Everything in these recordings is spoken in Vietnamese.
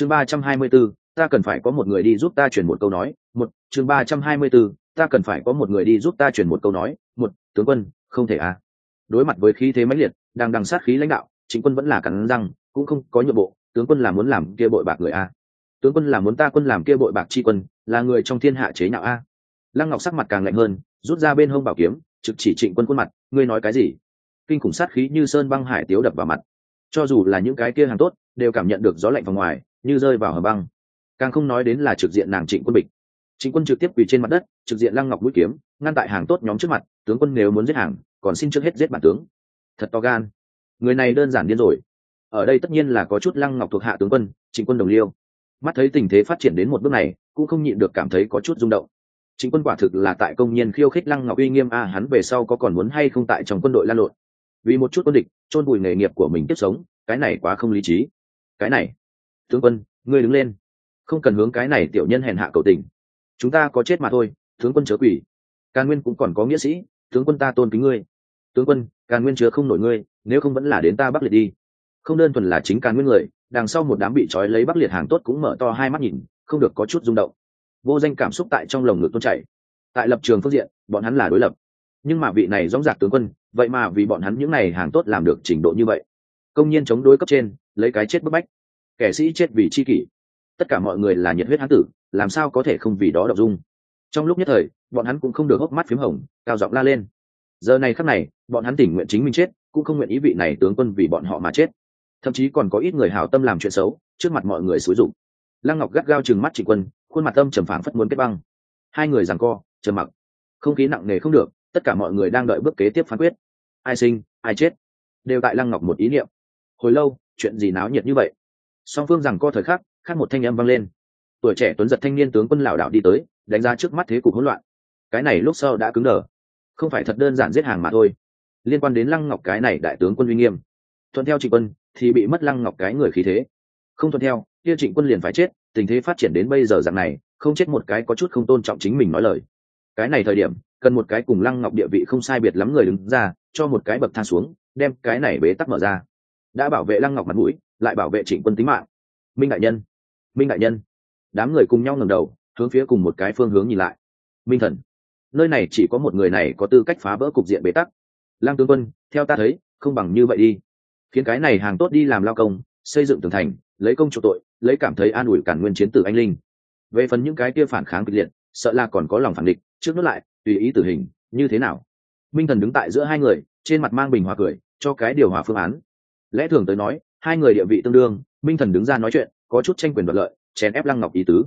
chương ba trăm hai mươi 324, ta cần phải có một người đi giúp ta truyền một câu nói. Một chương ba trăm hai mươi 324, ta cần phải có một người đi giúp ta truyền một câu nói. Một tướng quân không thể à. Đối mặt với khí thế mãnh liệt đang đằng sát khí lãnh đạo chính quân vẫn là cắn răng cũng không có nhượng bộ. Tướng quân là muốn làm kia bội bạc người a tướng quân là muốn ta quân làm kia bội bạc chi quân là người trong thiên hạ chế nhạo a lăng ngọc sắc mặt càng lạnh hơn rút ra bên hông bảo kiếm trực chỉ trịnh quân quân mặt ngươi nói cái gì? Kinh khủng sát khí như sơn băng hải tiếu đập vào mặt. Cho dù là những cái kia hàng tốt đều cảm nhận được gió lạnh vào ngoài như rơi vào hầm băng. Càng không nói đến là trực diện nàng trịnh quân bịch. Trịnh quân trực tiếp quỳ trên mặt đất, trực diện lăng ngọc mũi kiếm, ngăn tại hàng tốt nhóm trước mặt, tướng quân nếu muốn giết hàng, còn xin trước hết giết bản tướng. Thật to gan. Người này đơn giản điên rồi. Ở đây tất nhiên là có chút lăng ngọc thuộc hạ tướng quân, trịnh quân đồng liêu. Mắt thấy tình thế phát triển đến một bước này, cũng không nhịn được cảm thấy có chút rung động. Chính quân quả thực là tại công nhiên khiêu khích lăng ngọc uy nghiêm, a, hắn về sau có còn muốn hay không tại trong quân đội lan lộn? Vì một chút quân địch, chôn bùi nghề nghiệp của mình tiếp sống, cái này quá không lý trí. Cái này tướng quân, ngươi đứng lên. Không cần hướng cái này tiểu nhân hèn hạ cầu tình. Chúng ta có chết mà thôi, tướng quân chớ quỷ. Càn nguyên cũng còn có nghĩa sĩ, tướng quân ta tôn kính ngươi. Tướng quân, càn nguyên chứa không nổi ngươi, nếu không vẫn là đến ta bắc liệt đi. Không đơn thuần là chính càn nguyên người, đằng sau một đám bị trói lấy bắc liệt hàng tốt cũng mở to hai mắt nhìn, không được có chút rung động. Vô danh cảm xúc tại trong lồng ngực tôn chảy. Tại lập trường phương diện, bọn hắn là đối lập. Nhưng mà vị này dõng dạc tướng quân, vậy mà vì bọn hắn những n à y hàng tốt làm được trình độ như vậy. Công nhiên chống đối cấp trên, lấy cái chết bức bách kẻ sĩ chết vì chi kỷ. Tất cả mọi người là nhiệt huyết hán tử, làm sao có thể không vì đó đọc dung? Trong lúc nhất thời, bọn hắn cũng không được hốc mắt p h í m hồng, cao giọng la lên. Giờ này khắc này, bọn hắn tình nguyện chính mình chết, cũng không nguyện ý vị này tướng quân vì bọn họ mà chết. Thậm chí còn có ít người hảo tâm làm chuyện xấu, trước mặt mọi người xúi dụng lăng ngọc gắt gao chừng mắt trịnh quân, khuôn mặt tâm trầm phảng phất muốn kết băng. Hai người giằng co, trầm mặc. Không khí nặng nề không được, tất cả mọi người đang đợi bước kế tiếp phán quyết. Ai sinh, ai chết? Đều tại lăng ngọc một ý niệm. Hồi lâu, chuyện gì náo nhiệt như vậy? Song phương rằng co thời khắc, khác một thanh âm vang lên. Tuổi trẻ tuấn giật thanh niên tướng quân lảo đảo đi tới, đánh ra trước mắt thế cục hỗn loạn. Cái này lúc sau đã cứng đờ. Không phải thật đơn giản giết hàng mà thôi. Liên quan đến lăng ngọc cái này đại tướng quân uy nghiêm. Thuận theo trịnh quân, thì bị mất lăng ngọc cái người khí thế. Không thuận theo, kia trịnh quân liền phải chết, tình thế phát triển đến bây giờ dạng này, không chết một cái có chút không tôn trọng chính mình nói lời. Cái này thời điểm, cần một cái cùng lăng ngọc địa vị không sai biệt lắm người đứng ra, cho một cái bậc thang xuống, đem cái này bế tắc mở ra. Đã bảo vệ lăng ngọc mặt mũi lại bảo vệ trịnh quân tính mạng. Minh đại nhân, minh đại nhân. Đám người cùng nhau ngẩng đầu, hướng phía cùng một cái phương hướng nhìn lại. Minh thần, nơi này chỉ có một người này có tư cách phá vỡ cục diện bế tắc. Lang tướng quân, theo ta thấy, không bằng như vậy đi. Khiến cái này hàng tốt đi làm lao công, xây dựng tường thành, lấy công chủ tội, lấy cảm thấy an ủi cản nguyên chiến tử anh linh. Về phần những cái kia phản kháng kịch liệt, sợ là còn có lòng phản địch, trước nước lại, tùy ý tử hình, như thế nào? Minh thần đứng tại giữa hai người, trên mặt mang bình hòa cười, cho cái điều hòa phương án. Lẽ thường tới nói hai người địa vị tương đương minh thần đứng ra nói chuyện, có chút tranh quyền đoạt lợi, chèn ép lăng ngọc ý tứ.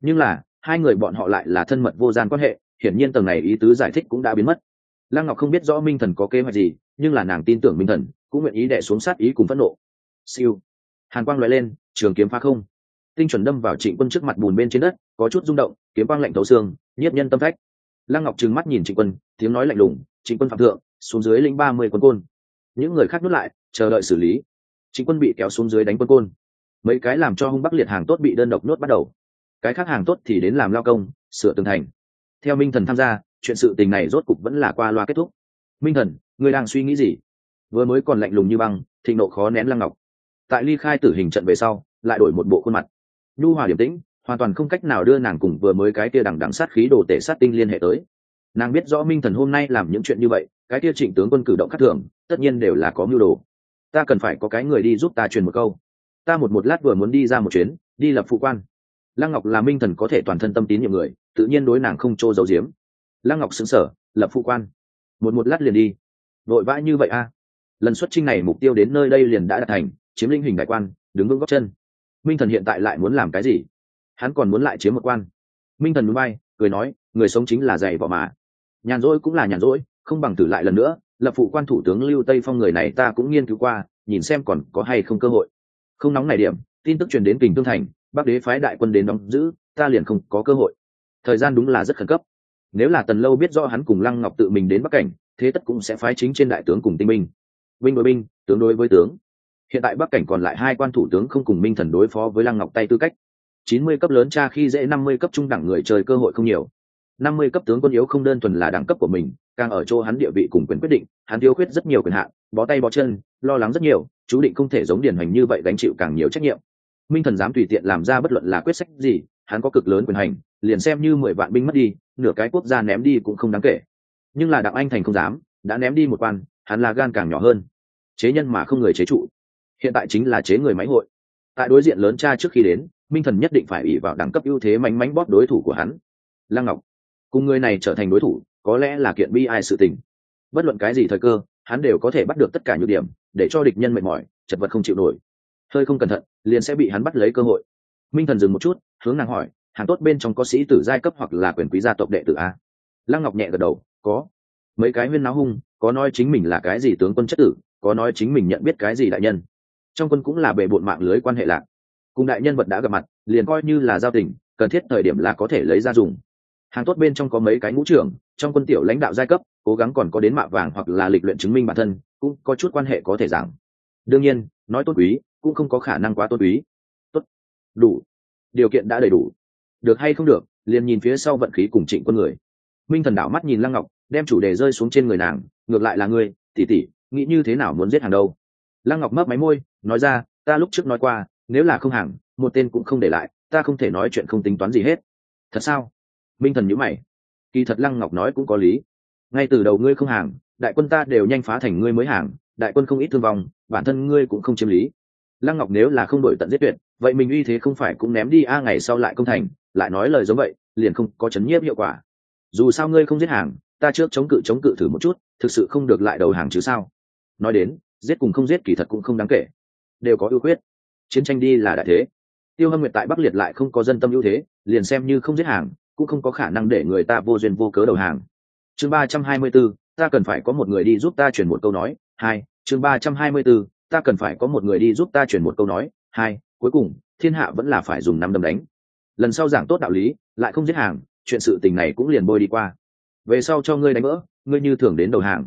Nhưng là, hai người bọn họ lại là thân mật vô gian quan hệ, hiển nhiên tầng này ý tứ giải thích cũng đã biến mất. Lăng ngọc không biết rõ minh thần có kế hoạch gì, nhưng là nàng tin tưởng minh thần, cũng nguyện ý đẻ xuống sát ý cùng phẫn nộ. Siêu. Hàn quang loại lên, trường kiếm phá không. Tinh chuẩn đâm vào trịnh quân trước mặt bùn bên trên đất, có chút rung động, kiếm quang lạnh thấu xương, nhiếp nhân tâm phách. Lăng ngọc trừng mắt nhìn trịnh quân, tiếng nói lạnh lùng, trịnh quân phạm thượng, xuống dưới lĩnh ba mươi quân côn. Những người khác nuốt lại, chờ đợi xử lý trịnh quân bị kéo xuống dưới đánh quân côn. Mấy cái làm cho hung bắc liệt hàng tốt bị đơn độc nuốt bắt đầu. Cái khác hàng tốt thì đến làm lao công, sửa tường thành. Theo minh thần tham gia, chuyện sự tình này rốt cục vẫn là qua loa kết thúc. Minh thần người đang suy nghĩ gì? Vừa mới còn lạnh lùng như băng, thịnh nộ khó nén lăng ngọc. Tại ly khai tử hình trận về sau, lại đổi một bộ khuôn mặt. Nhu hòa điểm tĩnh, hoàn toàn không cách nào đưa nàng cùng vừa mới cái kia đằng đằng sát khí đồ tể sát tinh liên hệ tới. Nàng biết rõ minh thần hôm nay làm những chuyện như vậy, cái kia trịnh tướng quân cử động khắc thường, tất nhiên đều là có mưu đồ ta cần phải có cái người đi giúp ta truyền một câu. Ta một một lát vừa muốn đi ra một chuyến, đi lập phụ quan. Lăng ngọc là minh thần có thể toàn thân tâm tín nhiệm người, tự nhiên đối nàng không trô giấu giếm. Lăng ngọc xứng sở lập phụ quan. Một một lát liền đi. Vội vã như vậy a. Lần xuất trinh này mục tiêu đến nơi đây liền đã đạt thành, chiếm linh hình đại quan, đứng vững góc chân. Minh thần hiện tại lại muốn làm cái gì? Hắn còn muốn lại chiếm một quan. Minh thần núi bay, cười nói, người sống chính là dày vỏ mà. Nhàn rỗi cũng là nhàn rỗi, không bằng thử lại lần nữa lập phụ quan thủ tướng lưu tây phong người này ta cũng nghiên cứu qua, nhìn xem còn có hay không cơ hội. Không nóng này điểm, tin tức truyền đến kình tương thành, bắc đế phái đại quân đến đóng giữ, ta liền không có cơ hội. Thời gian đúng là rất khẩn cấp. Nếu là tần lâu biết do hắn cùng lăng ngọc tự mình đến bắc cảnh, thế tất cũng sẽ phái chính trên đại tướng cùng tinh binh. Binh đối binh, tướng đối với tướng. Hiện tại bắc cảnh còn lại hai quan thủ tướng không cùng minh thần đối phó với lăng ngọc tay tư cách. Chín mươi cấp lớn cha khi dễ năm mươi cấp trung đẳng người chơi cơ hội không nhiều. Năm mươi cấp tướng quân yếu không đơn thuần là đẳng cấp của mình càng ở chỗ hắn địa vị cùng quyền quyết định, hắn thiếu khuyết rất nhiều quyền hạn, bó tay bó chân, lo lắng rất nhiều, chú định không thể giống điển hành như vậy gánh chịu càng nhiều trách nhiệm. Minh thần dám tùy tiện làm ra bất luận là quyết sách gì, hắn có cực lớn quyền hành, liền xem như mười vạn binh mất đi, nửa cái quốc gia ném đi cũng không đáng kể. Nhưng là đặng anh thành không dám, đã ném đi một quan, hắn là gan càng nhỏ hơn. Chế nhân mà không người chế trụ. Hiện tại chính là chế người máy hội. Tại đối diện lớn cha trước khi đến, minh thần nhất định phải ủy vào đẳng cấp ưu thế mánh mánh bóp đối thủ của hắn. Lăng ngọc, cùng người này trở thành đối thủ có lẽ là kiện bi ai sự tình. Bất luận cái gì thời cơ, hắn đều có thể bắt được tất cả nhược điểm, để cho địch nhân mệt mỏi, chật vật không chịu nổi. Hơi không cẩn thận, liền sẽ bị hắn bắt lấy cơ hội. Minh thần dừng một chút, hướng nàng hỏi, hàng tốt bên trong có sĩ tử giai cấp hoặc là quyền quý gia tộc đệ tử a? Lăng ngọc nhẹ gật đầu, có. Mấy cái huyên náo hung, có nói chính mình là cái gì tướng quân chất tử, có nói chính mình nhận biết cái gì đại nhân. Trong quân cũng là bề bộn mạng lưới quan hệ lạc. Cùng đại nhân vật đã gặp mặt, liền coi như là giao tình, cần thiết thời điểm là có thể lấy ra dùng hàng tốt bên trong có mấy cái ngũ trưởng, trong quân tiểu lãnh đạo giai cấp, cố gắng còn có đến mạ vàng hoặc là lịch luyện chứng minh bản thân, cũng có chút quan hệ có thể giảng. Đương nhiên, nói tốt quý, cũng không có khả năng quá tốt quý. Tốt. Đủ. Điều kiện đã đầy đủ. Được hay không được, liền nhìn phía sau vận khí cùng trịnh quân người. Minh thần đảo mắt nhìn lăng ngọc, đem chủ đề rơi xuống trên người nàng, ngược lại là ngươi tỉ tỉ nghĩ như thế nào muốn giết hàng đâu? Lăng ngọc mấp máy môi, nói ra, ta lúc trước nói qua, nếu là không hàng, một tên cũng không để lại, ta không thể nói chuyện không tính toán gì hết. Thật sao? Minh thần nhữ mày. Kỳ thật lăng ngọc nói cũng có lý. Ngay từ đầu ngươi không hàng, đại quân ta đều nhanh phá thành ngươi mới hàng, đại quân không ít thương vong, bản thân ngươi cũng không chiếm lý. Lăng ngọc nếu là không đổi tận giết tuyệt, vậy mình uy thế không phải cũng ném đi a à, ngày sau lại công thành, lại nói lời giống vậy, liền không có chấn nhiếp hiệu quả. Dù sao ngươi không giết hàng, ta trước chống cự chống cự thử một chút, thực sự không được lại đầu hàng chứ sao? Nói đến, giết cùng không giết kỳ thật cũng không đáng kể. Đều có ưu khuyết. Chiến tranh đi là đại thế. Tiêu hâm nguyệt tại bắc liệt lại không có dân tâm ưu thế, liền xem như không giết hàng cũng không có khả năng để người ta vô duyên vô cớ đầu hàng. Chương ba trăm hai mươi 324, ta cần phải có một người đi giúp ta chuyển một câu nói. Hai chương ba trăm hai mươi 324, ta cần phải có một người đi giúp ta chuyển một câu nói. Hai cuối cùng thiên hạ vẫn là phải dùng năm đấm đánh. Lần sau giảng tốt đạo lý lại không giết hàng chuyện sự tình này cũng liền bôi đi qua. Về sau cho ngươi đánh vỡ ngươi như thường đến đầu hàng.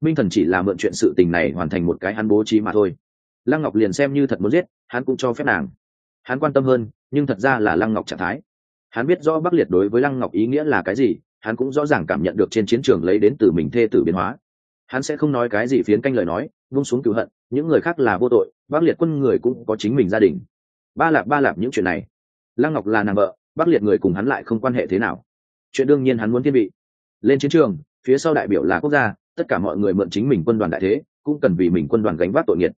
Minh thần chỉ là mượn chuyện sự tình này hoàn thành một cái hắn bố trí mà thôi. Lăng ngọc liền xem như thật muốn giết hắn cũng cho phép nàng. Hắn quan tâm hơn nhưng thật ra là lăng ngọc trạng thái hắn biết rõ bắc liệt đối với lăng ngọc ý nghĩa là cái gì, hắn cũng rõ ràng cảm nhận được trên chiến trường lấy đến từ mình thê tử biến hóa. Hắn sẽ không nói cái gì phiến canh lời nói, vung xuống cựu hận, những người khác là vô tội, bắc liệt quân người cũng có chính mình gia đình. Ba lạp ba lạp những chuyện này. Lăng ngọc là nàng vợ, bắc liệt người cùng hắn lại không quan hệ thế nào. Chuyện đương nhiên hắn muốn thiên vị. Lên chiến trường, phía sau đại biểu là quốc gia, tất cả mọi người mượn chính mình quân đoàn đại thế, cũng cần vì mình quân đoàn gánh vác tội nghiệt.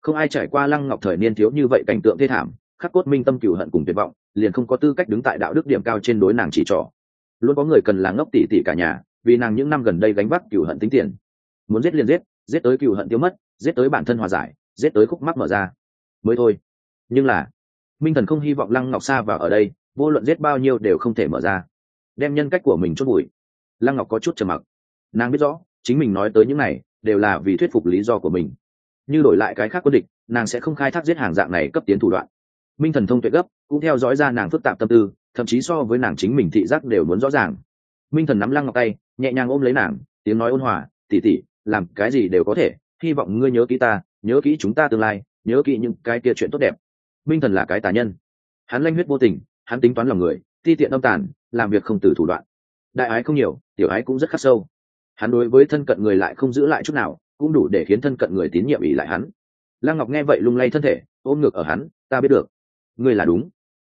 Không ai trải qua lăng ngọc thời niên thiếu như vậy cảnh tượng thê thảm, khắc cốt minh tâm cửu hận cùng tuyệt vọng liền không có tư cách đứng tại đạo đức điểm cao trên đối nàng chỉ trỏ. Luôn có người cần là ngốc tỉ tỉ cả nhà, vì nàng những năm gần đây gánh vác cựu hận tính tiền. Muốn giết liền giết giết tới cựu hận tiêu mất, giết tới bản thân hòa giải, giết tới khúc mắc mở ra. Mới thôi. Nhưng là, minh thần không hy vọng lăng ngọc sa vào ở đây, vô luận giết bao nhiêu đều không thể mở ra. Đem nhân cách của mình chốt bụi. Lăng ngọc có chút trầm mặc. Nàng biết rõ, chính mình nói tới những này, đều là vì thuyết phục lý do của mình. Như đổi lại cái khác quân địch, nàng sẽ không khai thác giết hàng dạng này cấp tiến thủ đoạn minh thần thông tuệ gấp, cũng theo dõi ra nàng phức tạp tâm tư, thậm chí so với nàng chính mình thị giác đều muốn rõ ràng. Minh thần nắm lăng ngọc tay, nhẹ nhàng ôm lấy nàng, tiếng nói ôn hòa tỉ tỉ làm cái gì đều có thể, hy vọng ngươi nhớ kỹ ta, nhớ kỹ chúng ta tương lai, nhớ kỹ những cái kia chuyện tốt đẹp. Minh thần là cái tà nhân. Hắn lanh huyết vô tình, hắn tính toán lòng người, ti tiện âm tàn, làm việc không từ thủ đoạn. Đại ái không nhiều, tiểu ái cũng rất khắc sâu. Hắn đối với thân cận người lại không giữ lại chút nào, cũng đủ để khiến thân cận người tín nhiệm ỉ lại hắn. Lăng ngọc nghe vậy lung lay thân thể, ôm ngực ở hắn, ta biết được ngươi là đúng.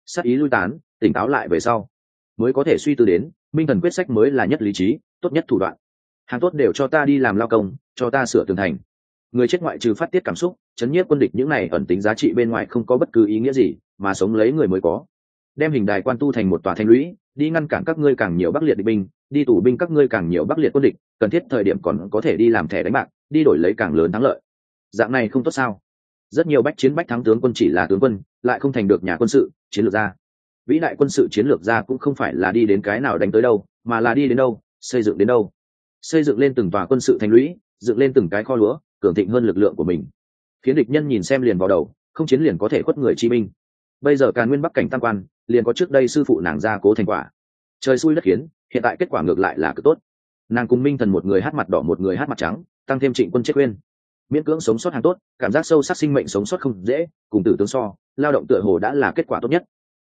Sắc ý lui tán, tỉnh táo lại về sau, mới có thể suy tư đến, minh thần quyết sách mới là nhất lý trí, tốt nhất thủ đoạn. Hàng tốt đều cho ta đi làm lao công, cho ta sửa tường thành. Người chết ngoại trừ phát tiết cảm xúc, chấn nhiếp quân địch những này ẩn tính giá trị bên ngoài không có bất cứ ý nghĩa gì, mà sống lấy người mới có. Đem hình đài quan tu thành một tòa thanh lũy, đi ngăn cản các ngươi càng nhiều bắc liệt địch binh, đi tù binh các ngươi càng nhiều bắc liệt quân địch, cần thiết thời điểm còn có thể đi làm thẻ đánh bạc, đi đổi lấy càng lớn thắng lợi. Dạng này không tốt sao? Rất nhiều bách chiến bách thắng tướng quân chỉ là tướng quân, lại không thành được nhà quân sự, chiến lược gia. Vĩ đại quân sự chiến lược gia cũng không phải là đi đến cái nào đánh tới đâu, mà là đi đến đâu, xây dựng đến đâu. Xây dựng lên từng tòa quân sự thành lũy, dựng lên từng cái kho lúa, cường thịnh hơn lực lượng của mình. Khiến địch nhân nhìn xem liền vào đầu, không chiến liền có thể khuất người chi minh bây giờ càn nguyên bắc cảnh tam quan, liền có trước đây sư phụ nàng ra cố thành quả. Trời xui đất khiến, hiện tại kết quả ngược lại là cực tốt. Nàng cùng minh thần một người hát mặt đỏ, một người hát mặt trắng, tăng thêm trịnh quân chết quên miễn cưỡng sống sót hàng tốt, cảm giác sâu sắc sinh mệnh sống sót không dễ, cùng tử tướng so, lao động tựa hồ đã là kết quả tốt nhất.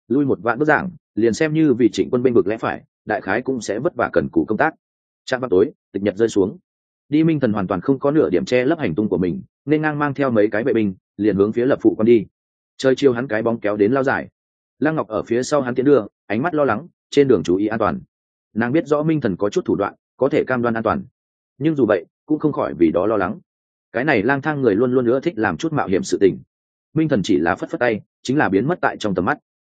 Lui một vạn bức giảng, liền xem như vì trịnh quân bênh vực lẽ phải, đại khái cũng sẽ vất vả cần cù công tác. Trạm vào tối, tịch nhật rơi xuống. Đi minh thần hoàn toàn không có nửa điểm che lấp hành tung của mình, nên ngang mang theo mấy cái vệ binh, liền hướng phía lập phụ con đi. Chơi chiêu hắn cái bóng kéo đến lao dài. Lăng ngọc ở phía sau hắn tiến đưa, ánh mắt lo lắng, trên đường chú ý an toàn. Nàng biết rõ minh thần có chút thủ đoạn, có thể cam đoan an toàn. Nhưng dù vậy, cũng không khỏi vì đó lo lắng cái này lang thang người luôn luôn nữa thích làm chút mạo hiểm sự tình. Minh thần chỉ là phất phất tay, chính là biến mất tại trong tầm mắt.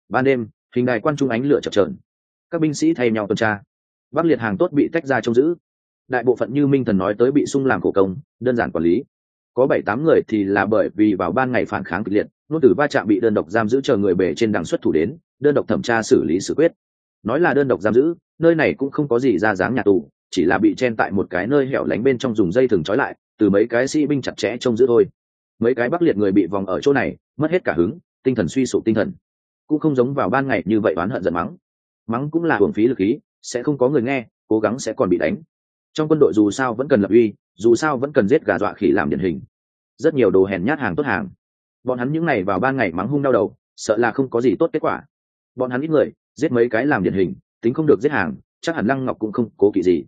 Ban đêm, hình đài quan trung ánh lửa chập trờn các binh sĩ thay nhau tuần tra. Bắc liệt hàng tốt bị tách ra trông giữ. Đại bộ phận như minh thần nói tới bị sung làm cổ công, đơn giản quản lý. Có bảy tám người thì là bởi vì vào ban ngày phản kháng kịch liệt, nô tử va chạm bị đơn độc giam giữ chờ người bể trên đằng xuất thủ đến, đơn độc thẩm tra xử lý xử quyết. Nói là đơn độc giam giữ, nơi này cũng không có gì ra dáng nhà tù, chỉ là bị chen tại một cái nơi hẻo lánh bên trong dùng dây thừng trói lại từ mấy cái sĩ binh chặt chẽ trông giữ thôi. Mấy cái bắc liệt người bị vòng ở chỗ này, mất hết cả hứng, tinh thần suy sụp tinh thần. Cũng không giống vào ban ngày như vậy oán hận giận mắng. Mắng cũng là hưởng phí lực khí, sẽ không có người nghe, cố gắng sẽ còn bị đánh. Trong quân đội dù sao vẫn cần lập uy, dù sao vẫn cần giết gà dọa khỉ làm điển hình. Rất nhiều đồ hèn nhát hàng tốt hàng. Bọn hắn những ngày vào ban ngày mắng hung đau đầu, sợ là không có gì tốt kết quả. Bọn hắn ít người, giết mấy cái làm điển hình, tính không được giết hàng, chắc hẳn lăng ngọc cũng không cố kỵ gì.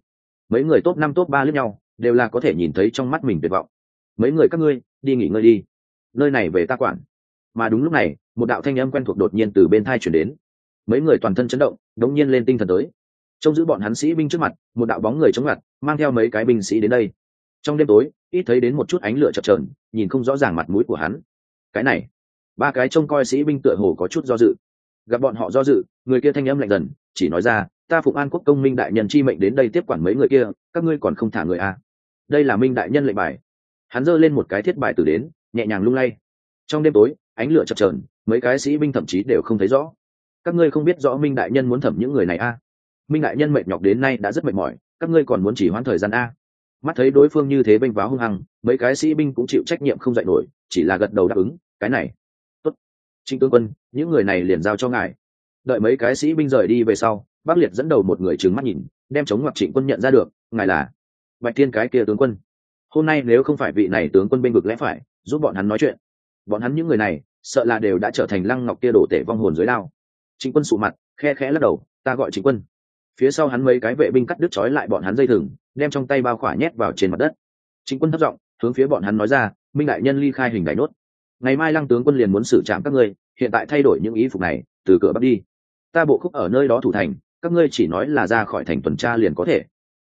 Mấy người top năm, top ba lướt nhau đều là có thể nhìn thấy trong mắt mình tuyệt vọng. Mấy người các ngươi, đi nghỉ ngơi đi. Nơi này về ta quản. Mà đúng lúc này, một đạo thanh âm quen thuộc đột nhiên từ bên thai chuyển đến. Mấy người toàn thân chấn động, đống nhiên lên tinh thần tới. Trông giữ bọn hắn sĩ binh trước mặt, một đạo bóng người chống ngặt, mang theo mấy cái binh sĩ đến đây. Trong đêm tối, ít thấy đến một chút ánh lửa chập trờn nhìn không rõ ràng mặt mũi của hắn. Cái này, ba cái trông coi sĩ binh tựa hồ có chút do dự. Gặp bọn họ do dự, người kia thanh âm lạnh dần, chỉ nói ra, ta phụng an quốc công minh đại nhân chi mệnh đến đây tiếp quản mấy người kia, các ngươi còn không thả người à đây là minh đại nhân lệnh bài. Hắn giơ lên một cái thiết bài từ đến, nhẹ nhàng lung lay. Trong đêm tối, ánh lửa chập trờn mấy cái sĩ binh thậm chí đều không thấy rõ. Các ngươi không biết rõ minh đại nhân muốn thẩm những người này a? À. minh đại nhân mệt nhọc đến nay đã rất mệt mỏi, các ngươi còn muốn chỉ hoãn thời gian a? Mắt thấy đối phương như thế bênh váo hung hăng, mấy cái sĩ binh cũng chịu trách nhiệm không dạy nổi, chỉ là gật đầu đáp ứng, cái này, tốt. Trinh tướng quân, những người này liền giao cho ngài. Đợi mấy cái sĩ binh rời đi về sau bác liệt dẫn đầu một người trừng mắt nhìn, đem chống ngoặc trịnh quân nhận ra được, ngài là bạch thiên cái kia tướng quân. Hôm nay nếu không phải vị này tướng quân binh vực lẽ phải, giúp bọn hắn nói chuyện. Bọn hắn những người này, sợ là đều đã trở thành lăng ngọc kia đổ tể vong hồn dưới lao chính quân sụ mặt, khe khẽ lắc đầu, ta gọi chính quân. Phía sau hắn mấy cái vệ binh cắt đứt trói lại bọn hắn dây thừng, đem trong tay bao khỏa nhét vào trên mặt đất. Chính quân thất giọng, hướng phía bọn hắn nói ra, minh đại nhân ly khai hình đại nốt. Ngày mai lăng tướng quân liền muốn xử trạm các ngươi, hiện tại thay đổi những ý phục này, từ cửa bắc đi. Ta bộ khúc ở nơi đó thủ thành, các ngươi chỉ nói là ra khỏi thành tuần tra liền có thể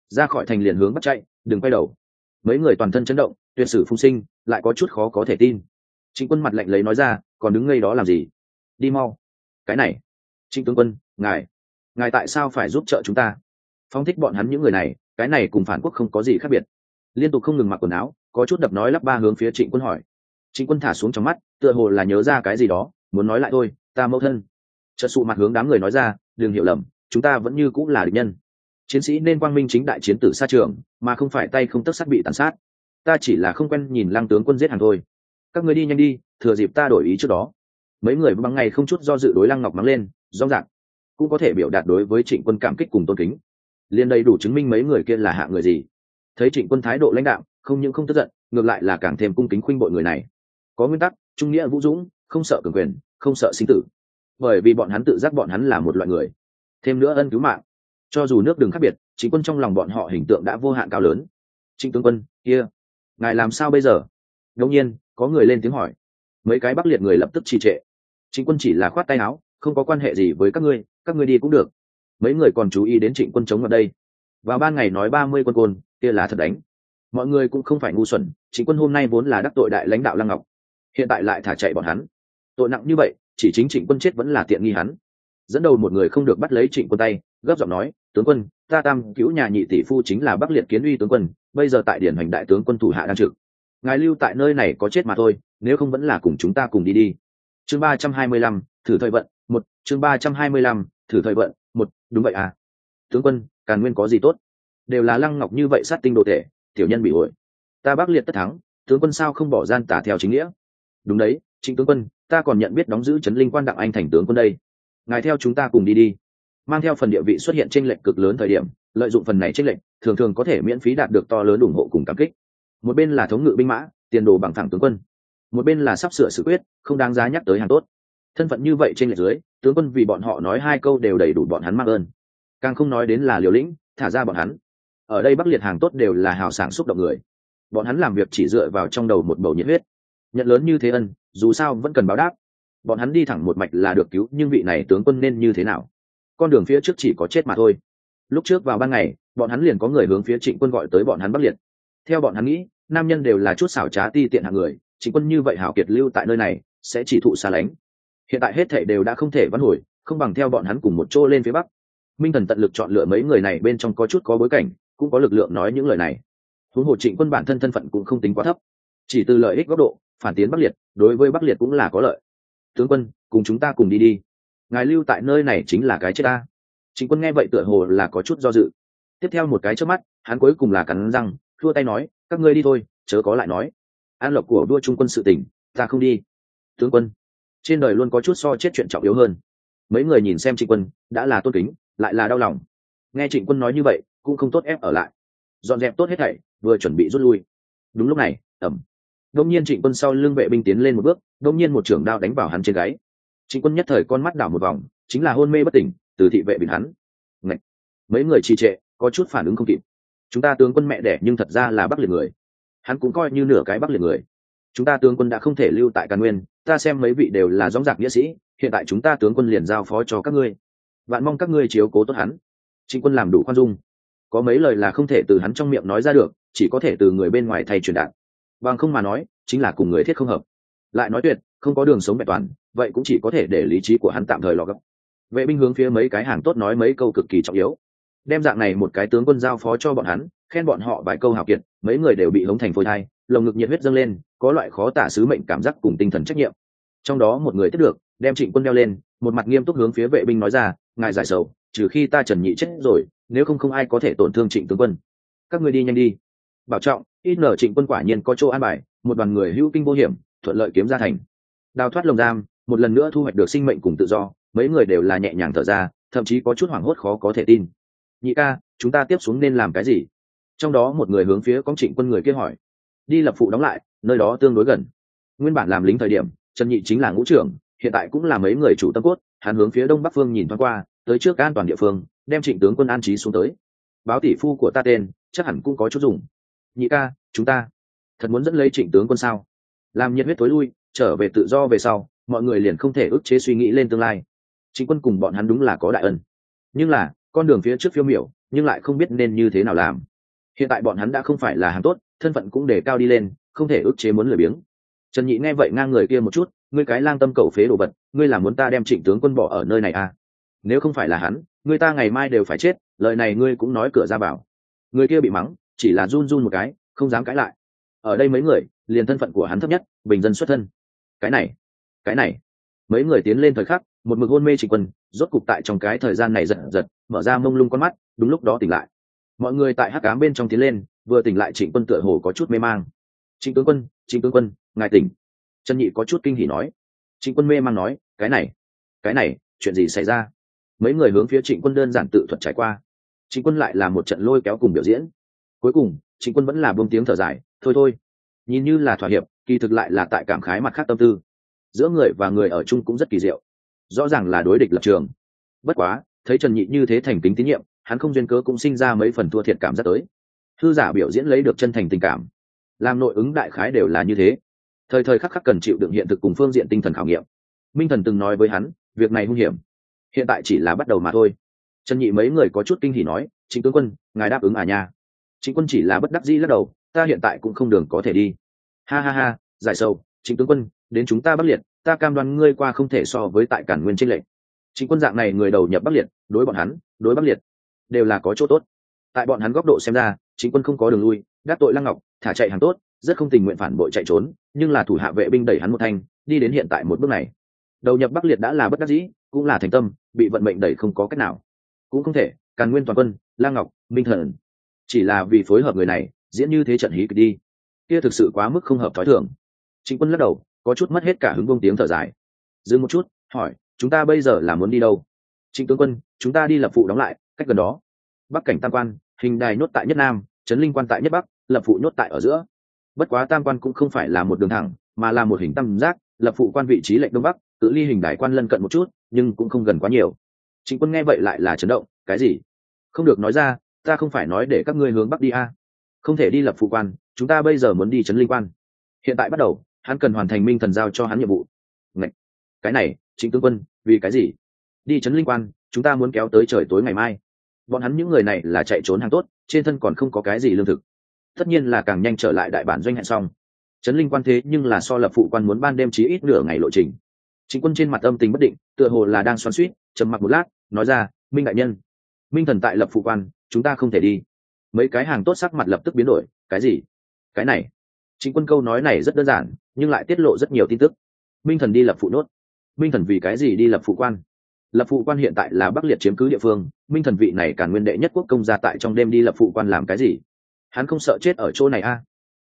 ra khỏi thành liền hướng bắt chạy, đừng quay đầu. Mấy người toàn thân chấn động, tuyệt sử phung sinh, lại có chút khó có thể tin. Trịnh quân mặt lạnh lấy nói ra, còn đứng ngay đó làm gì? Đi mau. Cái này, trịnh tướng quân, ngài ngài tại sao phải giúp trợ chúng ta? Phong thích bọn hắn những người này, cái này cùng phản quốc không có gì khác biệt. Liên tục không ngừng mặc quần áo, có chút đập nói lắp ba hướng phía trịnh quân hỏi. Trịnh quân thả xuống trong mắt, tựa hồ là nhớ ra cái gì đó, muốn nói lại thôi, ta mẫu thân. Trợ sụ mặt hướng đám người nói ra, đừng hiểu lầm, chúng ta vẫn như cũng là địch nhân chiến sĩ nên quang minh chính đại chiến tử xa trường, mà không phải tay không tất sát bị tàn sát. Ta chỉ là không quen nhìn lăng tướng quân giết hàng thôi. Các người đi nhanh đi, thừa dịp ta đổi ý trước đó. Mấy người băng ngày không chút do dự đối lăng ngọc mắng lên, rõ ràng, cũng có thể biểu đạt đối với trịnh quân cảm kích cùng tôn kính. Liền đầy đủ chứng minh mấy người kia là hạ người gì. Thấy trịnh quân thái độ lãnh đạo không những không tức giận, ngược lại là càng thêm cung kính khuynh bội người này. Có nguyên tắc, trung nghĩa vũ dũng, không sợ cường quyền, không sợ sinh tử. Bởi vì bọn hắn tự giác bọn hắn là một loại người. Thêm nữa ân cứu mạng cho dù nước đường khác biệt, chính quân trong lòng bọn họ hình tượng đã vô hạn cao lớn. Trịnh tướng quân, kia、yeah. ngài làm sao bây giờ? Ngẫu nhiên, có người lên tiếng hỏi. Mấy cái bắc liệt người lập tức trì trệ. Trịnh quân chỉ là khoát tay áo, không có quan hệ gì với các ngươi các ngươi đi cũng được. Mấy người còn chú ý đến trịnh quân chống ở đây. Vào ban ngày nói ba mươi quân côn, kia là thật đánh. Mọi người cũng không phải ngu xuẩn, trịnh quân hôm nay vốn là đắc tội đại lãnh đạo lăng ngọc. Hiện tại lại thả chạy bọn hắn. Tội nặng như vậy, chỉ chính trịnh quân chết vẫn là tiện nghi hắn. Dẫn đầu một người không được bắt lấy trịnh quân tay gấp giọng nói, tướng quân, ta tam cứu nhà nhị tỷ phu chính là bắc liệt kiến uy tướng quân, bây giờ tại điển hành đại tướng quân thủ hạ đang trực. Ngài lưu tại nơi này có chết mà thôi, nếu không vẫn là cùng chúng ta cùng đi đi. Chương ba trăm hai mươi lăm, thử thời vận, một, chương ba trăm hai mươi lăm, thử thời vận, một, đúng vậy à. Tướng quân, càn nguyên có gì tốt? Đều là lăng ngọc như vậy sát tinh đồ tể, tiểu nhân bị hội. Ta bắc liệt tất thắng, tướng quân sao không bỏ gian tả theo chính nghĩa? Đúng đấy chính tướng quân, ta còn nhận biết đóng giữ trấn linh quan đặng anh thành tướng quân đây. Ngài theo chúng ta cùng đi đi mang theo phần địa vị xuất hiện tranh lệch cực lớn thời điểm, lợi dụng phần này tranh lệch, thường thường có thể miễn phí đạt được to lớn ủng hộ cùng cảm kích. Một bên là thống ngự binh mã, tiền đồ bằng thẳng tướng quân. Một bên là sắp sửa sự quyết, không đáng giá nhắc tới hàng tốt. Thân phận như vậy trên lệch dưới, tướng quân vì bọn họ nói hai câu đều đầy đủ bọn hắn mắc ơn. Càng không nói đến là liều lĩnh, thả ra bọn hắn. Ở đây bắc liệt hàng tốt đều là hào sảng xúc động người. Bọn hắn làm việc chỉ dựa vào trong đầu một bầu nhiệt huyết. Nhận lớn như thế ân, dù sao vẫn cần báo đáp. Bọn hắn đi thẳng một mạch là được cứu, nhưng vị này tướng quân nên như thế nào? Con đường phía trước chỉ có chết mà thôi. Lúc trước vào ban ngày, bọn hắn liền có người hướng phía trịnh quân gọi tới bọn hắn bắc liệt. Theo bọn hắn nghĩ, nam nhân đều là chút xảo trá ti tiện hạng người, trịnh quân như vậy hảo kiệt lưu tại nơi này, sẽ chỉ thụ xa lánh. Hiện tại hết thảy đều đã không thể vãn hồi, không bằng theo bọn hắn cùng một chỗ lên phía bắc. Minh thần tận lực chọn lựa mấy người này bên trong có chút có bối cảnh, cũng có lực lượng nói những lời này. Huống hồ trịnh quân bản thân thân phận cũng không tính quá thấp. Chỉ từ lợi ích góc độ, phản tiến bắc liệt, đối với bắc liệt cũng là có lợi. Tướng quân, cùng chúng ta cùng đi đi ngài lưu tại nơi này chính là cái chết ta. Trịnh quân nghe vậy tựa hồ là có chút do dự. Tiếp theo một cái trước mắt, hắn cuối cùng là cắn răng, thua tay nói, các ngươi đi thôi, chớ có lại nói. An lộc của đua trung quân sự tỉnh ta không đi. Tướng quân, trên đời luôn có chút so chết chuyện trọng yếu hơn. Mấy người nhìn xem trịnh quân, đã là tôn kính, lại là đau lòng. Nghe trịnh quân nói như vậy, cũng không tốt ép ở lại. Dọn dẹp tốt hết thảy, vừa chuẩn bị rút lui. Đúng lúc này, ẩm. Đông nhiên trịnh quân sau lưng vệ binh tiến lên một bước đông nhiên một trưởng đao đánh vào hắn trên gáy trịnh quân nhất thời con mắt đảo một vòng, chính là hôn mê bất tỉnh, từ thị vệ bình hắn. Ngậy! mấy người trì trệ, có chút phản ứng không kịp. Chúng ta tướng quân mẹ đẻ nhưng thật ra là bắc liệt người. Hắn cũng coi như nửa cái bắc liệt người. Chúng ta tướng quân đã không thể lưu tại càn nguyên, ta xem mấy vị đều là dóng giặc nghĩa sĩ, hiện tại chúng ta tướng quân liền giao phó cho các ngươi. Vạn mong các ngươi chiếu cố tốt hắn. Trịnh quân làm đủ khoan dung. Có mấy lời là không thể từ hắn trong miệng nói ra được, chỉ có thể từ người bên ngoài thay truyền đạt. Bằng không mà nói, chính là cùng người thiết không hợp. Lại nói tuyệt không có đường sống vẹn toàn, vậy cũng chỉ có thể để lý trí của hắn tạm thời lò gấp. Vệ binh hướng phía mấy cái hàng tốt nói mấy câu cực kỳ trọng yếu. Đem dạng này một cái tướng quân giao phó cho bọn hắn, khen bọn họ vài câu hào kiệt, mấy người đều bị hống thành phôi thai, lồng ngực nhiệt huyết dâng lên, có loại khó tả sứ mệnh cảm giác cùng tinh thần trách nhiệm. Trong đó một người tiếp được, đem trịnh quân đeo lên, một mặt nghiêm túc hướng phía vệ binh nói ra, ngài giải sầu, trừ khi ta trần nhị chết rồi, nếu không không ai có thể tổn thương trịnh tướng quân. Các người đi nhanh đi. Bảo trọng, ít nở trịnh quân quả nhiên có chỗ an bài, một đoàn người hữu kinh vô hiểm, thuận lợi kiếm ra thành đào thoát lồng giam, một lần nữa thu hoạch được sinh mệnh cùng tự do, mấy người đều là nhẹ nhàng thở ra, thậm chí có chút hoảng hốt khó có thể tin. Nhị ca, chúng ta tiếp xuống nên làm cái gì? Trong đó một người hướng phía công trịnh quân người kia hỏi. Đi lập phụ đóng lại, nơi đó tương đối gần. Nguyên bản làm lính thời điểm, trần nhị chính là ngũ trưởng, hiện tại cũng là mấy người chủ tâm cốt. Hắn hướng phía đông bắc phương nhìn thoáng qua, tới trước an toàn địa phương, đem trịnh tướng quân an trí xuống tới. Báo tỷ phu của ta tên, chắc hẳn cũng có chút dùng. Nhị ca, chúng ta thật muốn dẫn lấy trịnh tướng quân sao? Làm nhiệt huyết tối lui trở về tự do về sau, mọi người liền không thể ức chế suy nghĩ lên tương lai. Chính quân cùng bọn hắn đúng là có đại ân. Nhưng là, con đường phía trước phiêu miểu, nhưng lại không biết nên như thế nào làm. Hiện tại bọn hắn đã không phải là hàng tốt, thân phận cũng để cao đi lên, không thể ức chế muốn lười biếng. Trần nhị nghe vậy ngang người kia một chút, ngươi cái lang tâm cầu phế đồ vật, ngươi là muốn ta đem trịnh tướng quân bỏ ở nơi này à? Nếu không phải là hắn người ta ngày mai đều phải chết, lời này ngươi cũng nói cửa ra bảo người kia bị mắng, chỉ là run run một cái, không dám cãi lại. Ở đây mấy người, liền thân phận của hắn thấp nhất, bình dân xuất thân cái này cái này. Mấy người tiến lên thời khắc, một mực hôn mê trịnh quân, rốt cục tại trong cái thời gian này giật giật, mở ra mông lung con mắt, đúng lúc đó tỉnh lại. Mọi người tại hắc cám bên trong tiến lên, vừa tỉnh lại trịnh quân tựa hồ có chút mê mang. Trịnh tướng quân, trịnh tướng quân, ngài tỉnh. Trần nhị có chút kinh hỉ nói. Trịnh quân mê mang nói, cái này cái này, chuyện gì xảy ra? Mấy người hướng phía trịnh quân đơn giản tự thuật trải qua. Trịnh quân lại là một trận lôi kéo cùng biểu diễn. Cuối cùng, trịnh quân vẫn là buông tiếng thở dài, thôi thôi. Nhìn như là thỏa hiệp kỳ thực lại là tại cảm khái mặt khác tâm tư. Giữa người và người ở chung cũng rất kỳ diệu. Rõ ràng là đối địch lập trường. Bất quá, thấy trần nhị như thế thành kính tín nhiệm, hắn không duyên cớ cũng sinh ra mấy phần thua thiệt cảm giác tới. Thư giả biểu diễn lấy được chân thành tình cảm. Làm nội ứng đại khái đều là như thế. Thời thời khắc khắc cần chịu đựng hiện thực cùng phương diện tinh thần khảo nghiệm. Minh thần từng nói với hắn, việc này hung hiểm. Hiện tại chỉ là bắt đầu mà thôi. Trần nhị mấy người có chút kinh hỉ nói chính tướng quân, ngài đáp ứng à nha. Chính quân chỉ là bất đắc dĩ lắc đầu, ta hiện tại cũng không đường có thể đi ha ha ha, giải sâu Chính tướng quân, đến chúng ta bắc liệt, ta cam đoan ngươi qua không thể so với tại cản nguyên trinh lệ. Chính quân dạng này người đầu nhập bắc liệt, đối bọn hắn, đối bắc liệt đều là có chỗ tốt. Tại bọn hắn góc độ xem ra chính quân không có đường lui gác tội lăng ngọc, thả chạy hàng tốt, rất không tình nguyện phản bội chạy trốn, nhưng là thủ hạ vệ binh đẩy hắn một thanh, đi đến hiện tại một bước này. Đầu nhập bắc liệt đã là bất đắc dĩ, cũng là thành tâm, bị vận mệnh đẩy không có cách nào. Cũng không thể càn nguyên toàn quân lang ngọc, minh thần, chỉ là vì phối hợp người này, diễn như thế trận hí kịch đi kia thực sự quá mức không hợp thói thường. Chính quân lắc đầu, có chút mất hết cả hứng bông tiếng thở dài. Dừng một chút, hỏi, chúng ta bây giờ là muốn đi đâu? Trịnh tướng quân, chúng ta đi lập phụ đóng lại, cách gần đó. Bắc cảnh tam quan, hình đài nhốt tại nhất nam, trấn linh quan tại nhất bắc, lập phụ nhốt tại ở giữa. Bất quá tam quan cũng không phải là một đường thẳng, mà là một hình tam giác, lập phụ quan vị trí lệnh đông bắc tự ly hình đài quan lân cận một chút, nhưng cũng không gần quá nhiều. Trịnh quân nghe vậy lại là chấn động, cái gì? Không được nói ra, ta không phải nói để các ngươi hướng bắc đi a. À. không thể đi lập phụ quan chúng ta bây giờ muốn đi trấn linh quan. Hiện tại bắt đầu, hắn cần hoàn thành minh thần giao cho hắn nhiệm vụ. Ngậy! cái này chính tướng quân, vì cái gì? Đi trấn linh quan, chúng ta muốn kéo tới trời tối ngày mai. Bọn hắn những người này là chạy trốn hàng tốt, trên thân còn không có cái gì lương thực. Tất nhiên là càng nhanh trở lại đại bản doanh hẹn xong. Trấn linh quan thế nhưng là so lập phụ quan muốn ban đêm chí ít nửa ngày lộ trình. Chính quân trên mặt âm tình bất định, tựa hồ là đang xoắn suýt trầm mặc một lát, nói ra, minh đại nhân, minh thần tại lập phụ quan, chúng ta không thể đi. Mấy cái hàng tốt sắc mặt lập tức biến đổi, cái gì? Cái này, chính quân câu nói này rất đơn giản, nhưng lại tiết lộ rất nhiều tin tức. Minh thần đi lập phụ nốt. Minh thần vì cái gì đi lập phụ quan? Lập phụ quan hiện tại là bắc liệt chiếm cứ địa phương, minh thần vị này cả nguyên đệ nhất quốc công gia tại trong đêm đi lập phụ quan làm cái gì? Hắn không sợ chết ở chỗ này a à?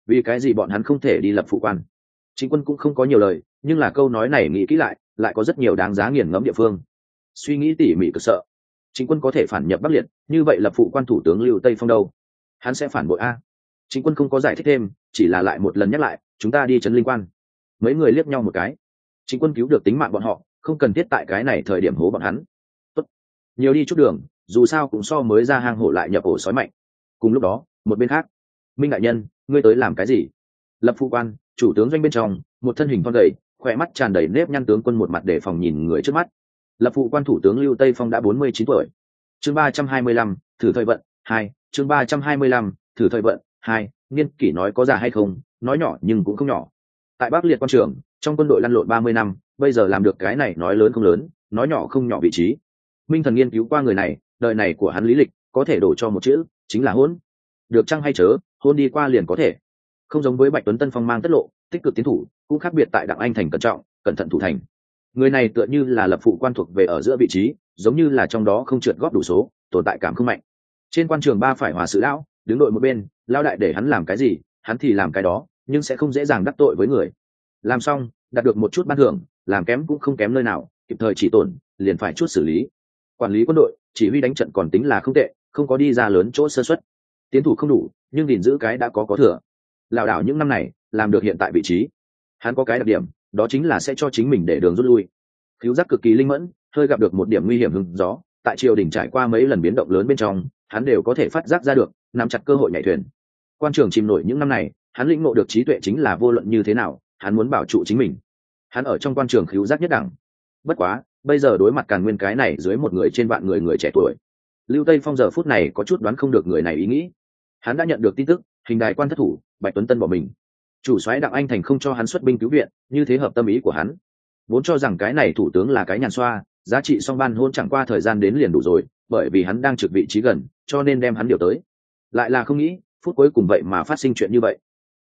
vì cái gì bọn hắn không thể đi lập phụ quan? Chính quân cũng không có nhiều lời, nhưng là câu nói này nghĩ kỹ lại lại có rất nhiều đáng giá nghiền ngẫm địa phương. Suy nghĩ tỉ mỉ cực sợ. Chính quân có thể phản nhập bắc liệt, như vậy lập phụ quan thủ tướng lưu tây phong đâu? Hắn sẽ phản bội a chính quân không có giải thích thêm, chỉ là lại một lần nhắc lại, chúng ta đi chấn linh quan. Mấy người liếc nhau một cái. Chính quân cứu được tính mạng bọn họ, không cần thiết tại cái này thời điểm hố bọn hắn. Tốt. nhiều đi chút đường, dù sao cũng so mới ra hang hổ lại nhập ổ sói mạnh. Cùng lúc đó, một bên khác, minh đại nhân, ngươi tới làm cái gì? Lập phụ quan, chủ tướng doanh bên trong, một thân hình con gầy, khỏe mắt tràn đầy nếp nhăn tướng quân một mặt để phòng nhìn người trước mắt. Lập phụ quan thủ tướng lưu tây phong đã bốn mươi chín tuổi. Chương ba trăm hai mươi lăm, thử thời vận, hai, chương ba trăm hai mươi lăm, thử thời vận hai niên kỷ nói có già hay không, nói nhỏ nhưng cũng không nhỏ. Tại bắc liệt quan trường, trong quân đội lăn lộn ba mươi năm, bây giờ làm được cái này nói lớn không lớn, nói nhỏ không nhỏ vị trí. Minh thần nghiên cứu qua người này, đời này của hắn lý lịch, có thể đổ cho một chữ, chính là hôn. Được chăng hay chớ, hôn đi qua liền có thể. Không giống với bạch tuấn tân phong mang tất lộ, tích cực tiến thủ, cũng khác biệt tại đặng anh thành cẩn trọng, cẩn thận thủ thành. Người này tựa như là lập phụ quan thuộc về ở giữa vị trí, giống như là trong đó không trượt góp đủ số, tồn tại cảm không mạnh. Trên quan trường ba phải hòa sự lão, đứng đội một bên lao đại để hắn làm cái gì, hắn thì làm cái đó, nhưng sẽ không dễ dàng đắc tội với người. Làm xong, đạt được một chút ban thưởng, làm kém cũng không kém nơi nào, kịp thời chỉ tổn, liền phải chút xử lý. Quản lý quân đội, chỉ huy đánh trận còn tính là không tệ, không có đi ra lớn chỗ sơ xuất tiến thủ không đủ, nhưng gìn giữ cái đã có có thừa. Lảo đảo những năm này, làm được hiện tại vị trí. Hắn có cái đặc điểm, đó chính là sẽ cho chính mình để đường rút lui. Cứu giác cực kỳ linh mẫn, hơi gặp được một điểm nguy hiểm hứng gió. Tại triều đình trải qua mấy lần biến động lớn bên trong, hắn đều có thể phát giác ra được, nắm chặt cơ hội nhảy thuyền quan trường chìm nổi những năm này, hắn lĩnh ngộ được trí tuệ chính là vô luận như thế nào, hắn muốn bảo trụ chính mình. Hắn ở trong quan trường khiếu giác nhất đẳng. Bất quá, bây giờ đối mặt càn nguyên cái này dưới một người trên vạn người người trẻ tuổi, lưu tây phong giờ phút này có chút đoán không được người này ý nghĩ. Hắn đã nhận được tin tức, hình đài quan thất thủ, bạch tuấn tân bỏ mình. Chủ soái đặng anh thành không cho hắn xuất binh cứu viện, như thế hợp tâm ý của hắn. Vốn cho rằng cái này thủ tướng là cái nhàn xoa, giá trị song ban hôn chẳng qua thời gian đến liền đủ rồi, bởi vì hắn đang trực vị trí gần, cho nên đem hắn điều tới. Lại là không nghĩ phút cuối cùng vậy mà phát sinh chuyện như vậy.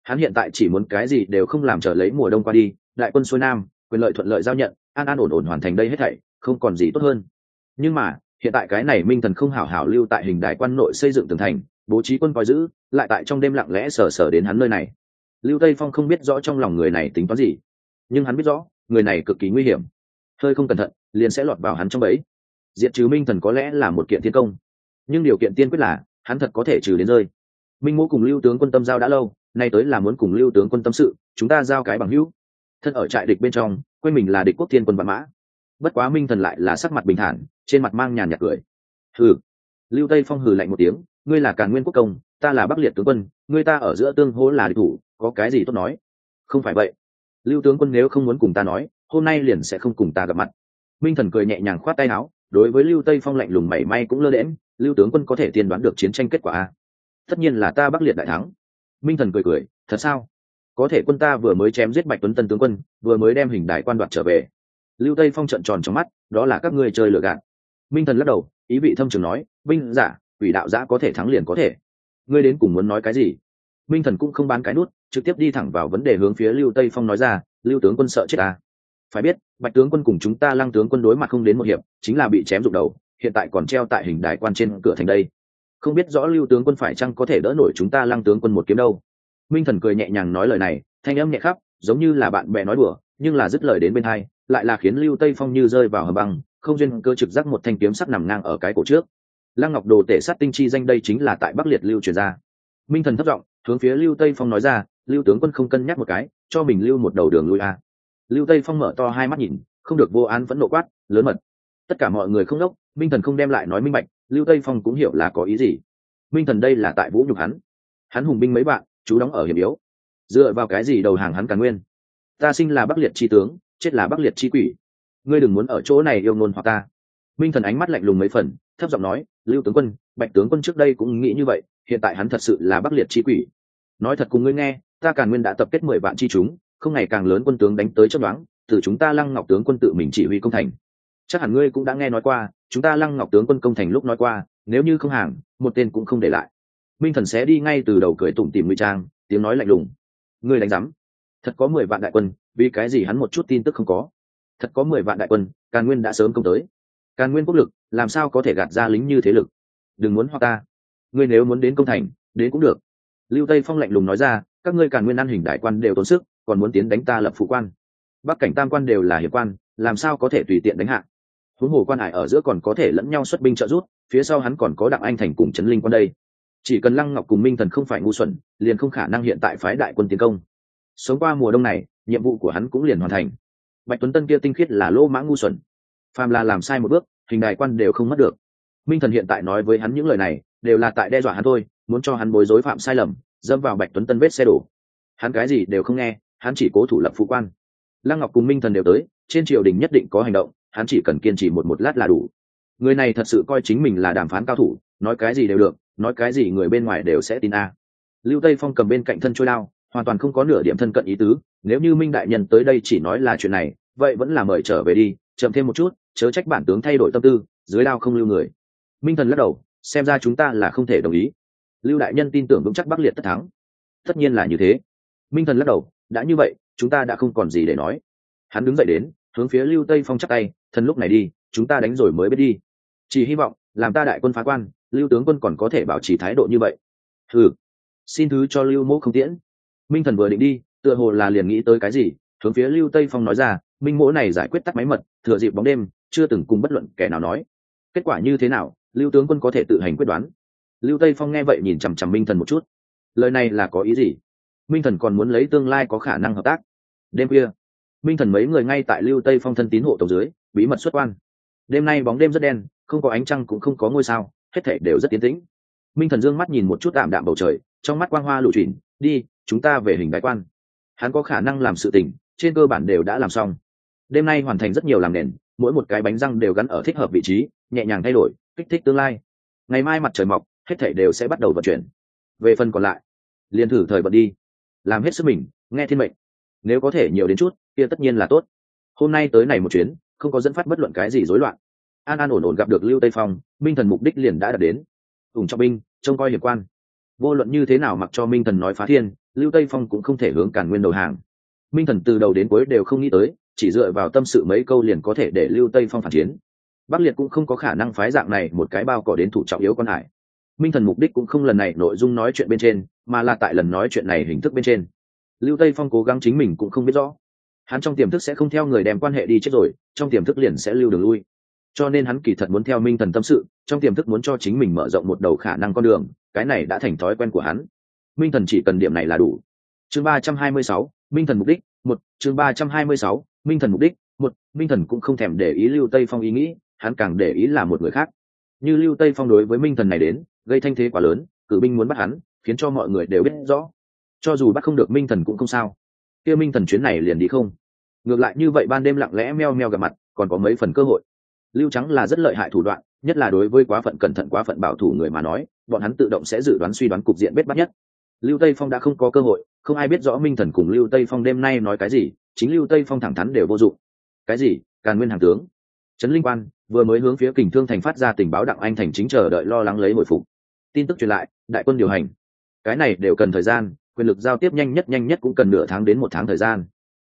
Hắn hiện tại chỉ muốn cái gì đều không làm trở lấy mùa đông qua đi, đại quân xuôi nam, quyền lợi thuận lợi giao nhận, an an ổn ổn hoàn thành đây hết thảy, không còn gì tốt hơn. Nhưng mà, hiện tại cái này minh thần không hảo hảo lưu tại hình đài quan nội xây dựng tường thành, bố trí quân coi giữ, lại tại trong đêm lặng lẽ sờ sờ đến hắn nơi này. Lưu tây phong không biết rõ trong lòng người này tính toán gì, nhưng hắn biết rõ, người này cực kỳ nguy hiểm. Hơi không cẩn thận, liền sẽ lọt vào hắn trong bẫy. Diệt trừ minh thần có lẽ là một kiện thiên công, nhưng điều kiện tiên quyết là, hắn thật có thể trừ đến rơi minh mô cùng lưu tướng quân tâm giao đã lâu, nay tới là muốn cùng lưu tướng quân tâm sự, chúng ta giao cái bằng hữu. Thân ở trại địch bên trong, quên mình là địch quốc thiên quân vạn mã. Bất quá minh thần lại là sắc mặt bình thản, trên mặt mang nhàn nhạt cười. Hừ. Lưu tây phong hừ lạnh một tiếng, ngươi là càn nguyên quốc công, ta là bắc liệt tướng quân, ngươi ta ở giữa tương hỗ là địch thủ, có cái gì tốt nói? Không phải vậy. Lưu tướng quân nếu không muốn cùng ta nói, hôm nay liền sẽ không cùng ta gặp mặt. Minh thần cười nhẹ nhàng khoát tay áo, đối với lưu tây phong lạnh lùng mảy may cũng lơ đễm lưu tướng quân có thể tiên đoán được chiến tranh kết quả a? Tất nhiên là ta bắc liệt đại thắng. Minh thần cười cười, thật sao? Có thể quân ta vừa mới chém giết bạch tuấn tân tướng quân, vừa mới đem hình đại quan đoạt trở về. Lưu tây phong trận tròn trong mắt, đó là các ngươi chơi lừa gạt. Minh thần lắc đầu, ý vị thâm trường nói, binh, giả, quỷ đạo giã có thể thắng liền có thể. Ngươi đến cùng muốn nói cái gì? Minh thần cũng không bán cái nút, trực tiếp đi thẳng vào vấn đề hướng phía lưu tây phong nói ra, lưu tướng quân sợ chết à. phải biết, bạch tướng quân cùng chúng ta lăng tướng quân đối mặt không đến một hiệp, chính là bị chém rụng đầu, hiện tại còn treo tại hình đài quan trên cửa thành đây không biết rõ lưu tướng quân phải chăng có thể đỡ nổi chúng ta lăng tướng quân một kiếm đâu. Minh thần cười nhẹ nhàng nói lời này, thanh âm nhẹ khắp, giống như là bạn bè nói đùa, nhưng là dứt lời đến bên hai, lại là khiến lưu tây phong như rơi vào hầm băng, không duyên cơ trực giác một thanh kiếm sắt nằm ngang ở cái cổ trước. Lăng ngọc đồ tể sát tinh chi danh đây chính là tại bắc liệt lưu truyền ra. Minh thần thất giọng, hướng phía lưu tây phong nói ra, lưu tướng quân không cân nhắc một cái, cho mình lưu một đầu đường lui a. Lưu tây phong mở to hai mắt nhìn, không được vô án vẫn nộ quát, lớn mật. Tất cả mọi người không đốc, minh thần không đem lại nói minh bạch lưu tây phong cũng hiểu là có ý gì. Minh thần đây là tại vũ nhục hắn. Hắn hùng binh mấy bạn, chú đóng ở hiểm yếu. Dựa vào cái gì đầu hàng hắn càng nguyên? Ta sinh là bắc liệt tri tướng, chết là bắc liệt tri quỷ. Ngươi đừng muốn ở chỗ này yêu ngôn hoặc ta. Minh thần ánh mắt lạnh lùng mấy phần, thấp giọng nói, lưu tướng quân, bạch tướng quân trước đây cũng nghĩ như vậy, hiện tại hắn thật sự là bắc liệt chi quỷ. Nói thật cùng ngươi nghe, ta càn nguyên đã tập kết mười vạn chi chúng, không ngày càng lớn quân tướng đánh tới chấp đoán từ chúng ta lăng ngọc tướng quân tự mình chỉ huy công thành. Chắc hẳn ngươi cũng đã nghe nói qua chúng ta lăng ngọc tướng quân công thành lúc nói qua, nếu như không hàng, một tên cũng không để lại. Minh thần sẽ đi ngay từ đầu cười tủm tìm ngụy trang, tiếng nói lạnh lùng. Ngươi đánh giám. Thật có mười vạn đại quân, vì cái gì hắn một chút tin tức không có? Thật có mười vạn đại quân, càn nguyên đã sớm công tới. Càn nguyên quốc lực, làm sao có thể gạt ra lính như thế lực? Đừng muốn hoa ta. Ngươi nếu muốn đến công thành, đến cũng được. Lưu tây phong lạnh lùng nói ra, các ngươi càn nguyên ăn hình đại quan đều tốn sức, còn muốn tiến đánh ta lập phụ quan. Bắc cảnh tam quan đều là hiệp quan, làm sao có thể tùy tiện đánh hạ? Huống hồ quan hải ở giữa còn có thể lẫn nhau xuất binh trợ giúp, phía sau hắn còn có đặng anh thành cùng trấn linh quan đây. Chỉ cần lăng ngọc cùng minh thần không phải ngu xuẩn, liền không khả năng hiện tại phái đại quân tiến công. Sống qua mùa đông này, nhiệm vụ của hắn cũng liền hoàn thành. Bạch tuấn tân kia tinh khiết là lô mã ngu xuẩn. Phàm là làm sai một bước, hình đại quan đều không mất được. Minh thần hiện tại nói với hắn những lời này, đều là tại đe dọa hắn thôi, muốn cho hắn bối rối phạm sai lầm dâm vào bạch tuấn tân vết xe đổ. Hắn cái gì đều không nghe, hắn chỉ cố thủ lập phụ quan. Lăng ngọc cùng minh thần đều tới, trên triều đình nhất định có hành động hắn chỉ cần kiên trì một một lát là đủ. Người này thật sự coi chính mình là đàm phán cao thủ, nói cái gì đều được, nói cái gì người bên ngoài đều sẽ tin a. Lưu tây phong cầm bên cạnh thân trôi lao hoàn toàn không có nửa điểm thân cận ý tứ, nếu như minh đại nhân tới đây chỉ nói là chuyện này, vậy vẫn là mời trở về đi, chậm thêm một chút, chớ trách bản tướng thay đổi tâm tư, dưới đao không lưu người. Minh thần lắc đầu, xem ra chúng ta là không thể đồng ý. Lưu đại nhân tin tưởng vững chắc bắc liệt tất thắng. Tất nhiên là như thế. Minh thần lắc đầu, đã như vậy, chúng ta đã không còn gì để nói. Hắn đứng dậy đến hướng phía lưu tây phong chắc tay, thần lúc này đi, chúng ta đánh rồi mới biết đi. Chỉ hy vọng, làm ta đại quân phá quan, lưu tướng quân còn có thể bảo trì thái độ như vậy. Thử xin thứ cho lưu mỗ không tiễn. Minh thần vừa định đi, tựa hồ là liền nghĩ tới cái gì, hướng phía lưu tây phong nói ra, minh mỗ này giải quyết tắt máy mật, thừa dịp bóng đêm, chưa từng cùng bất luận kẻ nào nói. Kết quả như thế nào, lưu tướng quân có thể tự hành quyết đoán? Lưu tây phong nghe vậy nhìn chằm chằm minh thần một chút. Lời này là có ý gì? Minh thần còn muốn lấy tương lai có khả năng hợp tác. Đêm khuya minh thần mấy người ngay tại lưu tây phong thân tín hộ tổng dưới, bí mật xuất quan. Đêm nay bóng đêm rất đen, không có ánh trăng cũng không có ngôi sao, hết thể đều rất tiến tĩnh. Minh thần dương mắt nhìn một chút tạm đạm bầu trời, trong mắt quang hoa lụ trịn đi, chúng ta về hình đại quan. Hắn có khả năng làm sự tình, trên cơ bản đều đã làm xong. Đêm nay hoàn thành rất nhiều làm nền, mỗi một cái bánh răng đều gắn ở thích hợp vị trí, nhẹ nhàng thay đổi, kích thích tương lai. Ngày mai mặt trời mọc, hết thể đều sẽ bắt đầu vận chuyển. Về phần còn lại, liền thử thời vận đi. Làm hết sức mình, nghe thiên mệnh. Nếu có thể nhiều đến chút kia tất nhiên là tốt. Hôm nay tới này một chuyến, không có dẫn phát bất luận cái gì rối loạn. An an ổn ổn gặp được lưu tây phong, minh thần mục đích liền đã đạt đến. Ủng cho binh, trông coi hiệp quan. Vô luận như thế nào mặc cho minh thần nói phá thiên, lưu tây phong cũng không thể hướng cản nguyên đầu hàng. Minh thần từ đầu đến cuối đều không nghĩ tới, chỉ dựa vào tâm sự mấy câu liền có thể để lưu tây phong phản chiến. Bắc liệt cũng không có khả năng phái dạng này một cái bao cỏ đến thủ trọng yếu con hải. Minh thần mục đích cũng không lần này nội dung nói chuyện bên trên, mà là tại lần nói chuyện này hình thức bên trên. Lưu tây phong cố gắng chính mình cũng không biết rõ hắn trong tiềm thức sẽ không theo người đem quan hệ đi chết rồi, trong tiềm thức liền sẽ lưu đường lui. Cho nên hắn kỳ thật muốn theo minh thần tâm sự, trong tiềm thức muốn cho chính mình mở rộng một đầu khả năng con đường, cái này đã thành thói quen của hắn. Minh thần chỉ cần điểm này là đủ. Chương ba trăm hai mươi sáu, minh thần mục đích, một. Chương ba trăm hai mươi sáu, minh thần mục đích, một. Minh thần cũng không thèm để ý lưu tây phong ý nghĩ, hắn càng để ý là một người khác. Như lưu tây phong đối với minh thần này đến, gây thanh thế quá lớn, cử binh muốn bắt hắn, khiến cho mọi người đều biết rõ. Cho dù bắt không được minh thần cũng không sao kia minh thần chuyến này liền đi không? Ngược lại như vậy ban đêm lặng lẽ meo meo gặp mặt, còn có mấy phần cơ hội. Lưu trắng là rất lợi hại thủ đoạn, nhất là đối với quá phận cẩn thận quá phận bảo thủ người mà nói, bọn hắn tự động sẽ dự đoán suy đoán cục diện bết bắt nhất. Lưu tây phong đã không có cơ hội, không ai biết rõ minh thần cùng lưu tây phong đêm nay nói cái gì, chính lưu tây phong thẳng thắn đều vô dụng. Cái gì? Càn nguyên hàng tướng. Trấn linh quan, vừa mới hướng phía kình thương thành phát ra tình báo đặng anh thành chính chờ đợi lo lắng lấy hồi phục. Tin tức truyền lại, đại quân điều hành. Cái này đều cần thời gian quyền lực giao tiếp nhanh nhất nhanh nhất cũng cần nửa tháng đến một tháng thời gian.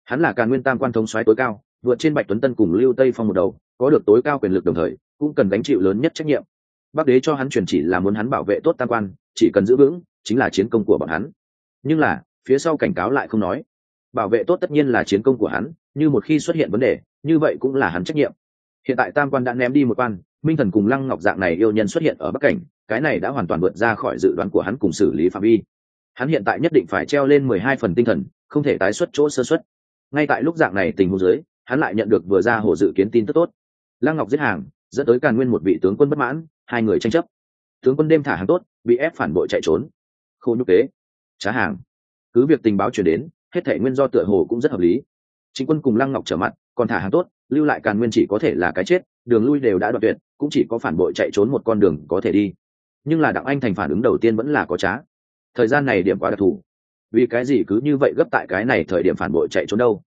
Hắn là càn nguyên tam quan thống xoáy tối cao, vượt trên bạch tuấn tân cùng lưu tây phong một đầu, có được tối cao quyền lực đồng thời, cũng cần gánh chịu lớn nhất trách nhiệm. Bắc đế cho hắn truyền chỉ là muốn hắn bảo vệ tốt tam quan, chỉ cần giữ vững, chính là chiến công của bọn hắn. Nhưng là, phía sau cảnh cáo lại không nói. Bảo vệ tốt tất nhiên là chiến công của hắn, như một khi xuất hiện vấn đề, như vậy cũng là hắn trách nhiệm. Hiện tại tam quan đã ném đi một quan, minh thần cùng lăng ngọc dạng này yêu nhân xuất hiện ở bắc cảnh, cái này đã hoàn toàn vượt ra khỏi dự đoán của hắn cùng xử lý phạm vi hắn hiện tại nhất định phải treo lên mười hai phần tinh thần, không thể tái xuất chỗ sơ xuất. Ngay tại lúc dạng này tình huống dưới, hắn lại nhận được vừa ra hồ dự kiến tin tức tốt. Lăng ngọc giết hàng, dẫn tới càn nguyên một vị tướng quân bất mãn, hai người tranh chấp. Tướng quân đêm thả hàng tốt, bị ép phản bội chạy trốn. Khô nhục kế. Trá hàng. Cứ việc tình báo chuyển đến, hết thể nguyên do tựa hồ cũng rất hợp lý. Chính quân cùng lăng ngọc trở mặt, còn thả hàng tốt, lưu lại càn nguyên chỉ có thể là cái chết, đường lui đều đã đoạn tuyệt, cũng chỉ có phản bội chạy trốn một con đường có thể đi. Nhưng là đặng anh thành phản ứng đầu tiên vẫn là có trá thời gian này điểm quá đặc thù. Vì cái gì cứ như vậy gấp tại cái này thời điểm phản bội chạy trốn đâu?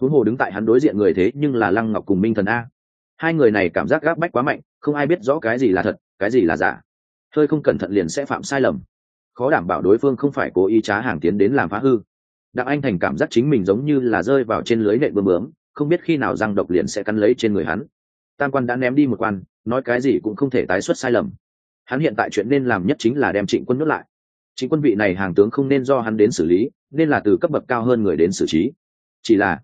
Huống hồ đứng tại hắn đối diện người thế nhưng là lăng ngọc cùng minh thần a. Hai người này cảm giác gáp bách quá mạnh, không ai biết rõ cái gì là thật, cái gì là giả. Hơi không cẩn thận liền sẽ phạm sai lầm. Khó đảm bảo đối phương không phải cố ý trá hàng tiến đến làm phá hư. Đặng anh thành cảm giác chính mình giống như là rơi vào trên lưới nệ bơm bướm, không biết khi nào răng độc liền sẽ cắn lấy trên người hắn. Tam quan đã ném đi một quan, nói cái gì cũng không thể tái xuất sai lầm. Hắn hiện tại chuyện nên làm nhất chính là đem trịnh quân nuốt lại chính quân vị này hàng tướng không nên do hắn đến xử lý, nên là từ cấp bậc cao hơn người đến xử trí. Chỉ là,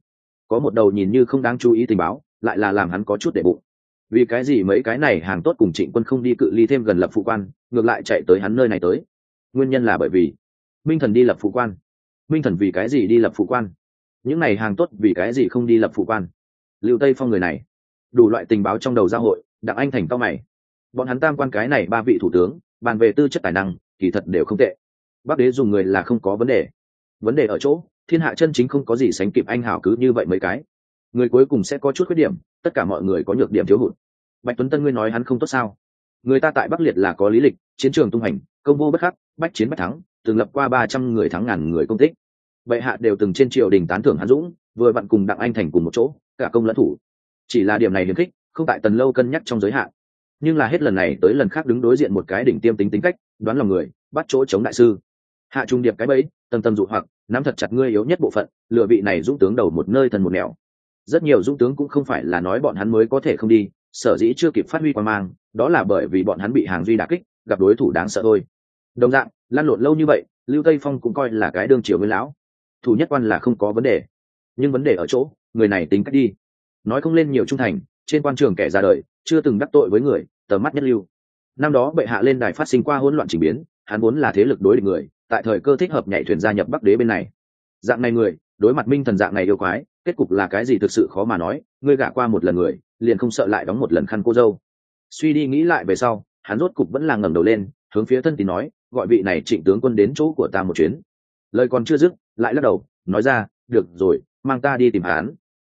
có một đầu nhìn như không đáng chú ý tình báo, lại là làm hắn có chút để bụng. Vì cái gì mấy cái này hàng tốt cùng trịnh quân không đi cự ly thêm gần lập phụ quan, ngược lại chạy tới hắn nơi này tới? Nguyên nhân là bởi vì minh thần đi lập phụ quan. Minh thần vì cái gì đi lập phụ quan? Những này hàng tốt vì cái gì không đi lập phụ quan? Lưu tây phong người này, đủ loại tình báo trong đầu giao hội, đặng anh thành cao mày. Bọn hắn tam quan cái này ba vị thủ tướng, bàn về tư chất tài năng, kỳ thật đều không tệ bắc đế dùng người là không có vấn đề. Vấn đề ở chỗ, thiên hạ chân chính không có gì sánh kịp anh hảo cứ như vậy mấy cái. Người cuối cùng sẽ có chút khuyết điểm, tất cả mọi người có nhược điểm thiếu hụt. Bạch tuấn tân ngươi nói hắn không tốt sao? Người ta tại bắc liệt là có lý lịch, chiến trường tung hành, công vô bất khắc, bách chiến bách thắng, từng lập qua ba trăm người thắng ngàn người công tích. Bệ hạ đều từng trên triều đình tán thưởng hắn dũng, vừa vặn cùng đặng anh thành cùng một chỗ, cả công lẫn thủ. Chỉ là điểm này hiếm khích, không tại tần lâu cân nhắc trong giới hạn. Nhưng là hết lần này tới lần khác đứng đối diện một cái đỉnh tiêm tính tính cách, đoán lòng người, bắt chỗ chống đại sư hạ trung điệp cái bẫy tầng tầng dụ hoặc, nắm thật chặt ngươi yếu nhất bộ phận lựa vị này dũng tướng đầu một nơi thần một nẻo. Rất nhiều dũng tướng cũng không phải là nói bọn hắn mới có thể không đi, sở dĩ chưa kịp phát huy quan mang, đó là bởi vì bọn hắn bị hàng duy đà kích, gặp đối thủ đáng sợ thôi. Đồng dạng lan lộn lâu như vậy, lưu tây phong cũng coi là cái đương triều với lão. Thủ nhất quan là không có vấn đề. Nhưng vấn đề ở chỗ, người này tính cách đi. Nói không lên nhiều trung thành, trên quan trường kẻ ra đời, chưa từng đắc tội với người, tầm mắt nhất lưu. Năm đó bệ hạ lên đài phát sinh qua hỗn loạn trình biến, hắn vốn là thế lực đối địch người tại thời cơ thích hợp nhảy thuyền gia nhập bắc đế bên này. Dạng này người, đối mặt minh thần dạng này yêu quái, kết cục là cái gì thực sự khó mà nói, ngươi gả qua một lần người, liền không sợ lại đóng một lần khăn cô dâu. Suy đi nghĩ lại về sau, hắn rốt cục vẫn là ngẩng đầu lên, hướng phía thân tín nói, gọi vị này trịnh tướng quân đến chỗ của ta một chuyến. Lời còn chưa dứt, lại lắc đầu, nói ra, được rồi, mang ta đi tìm hắn.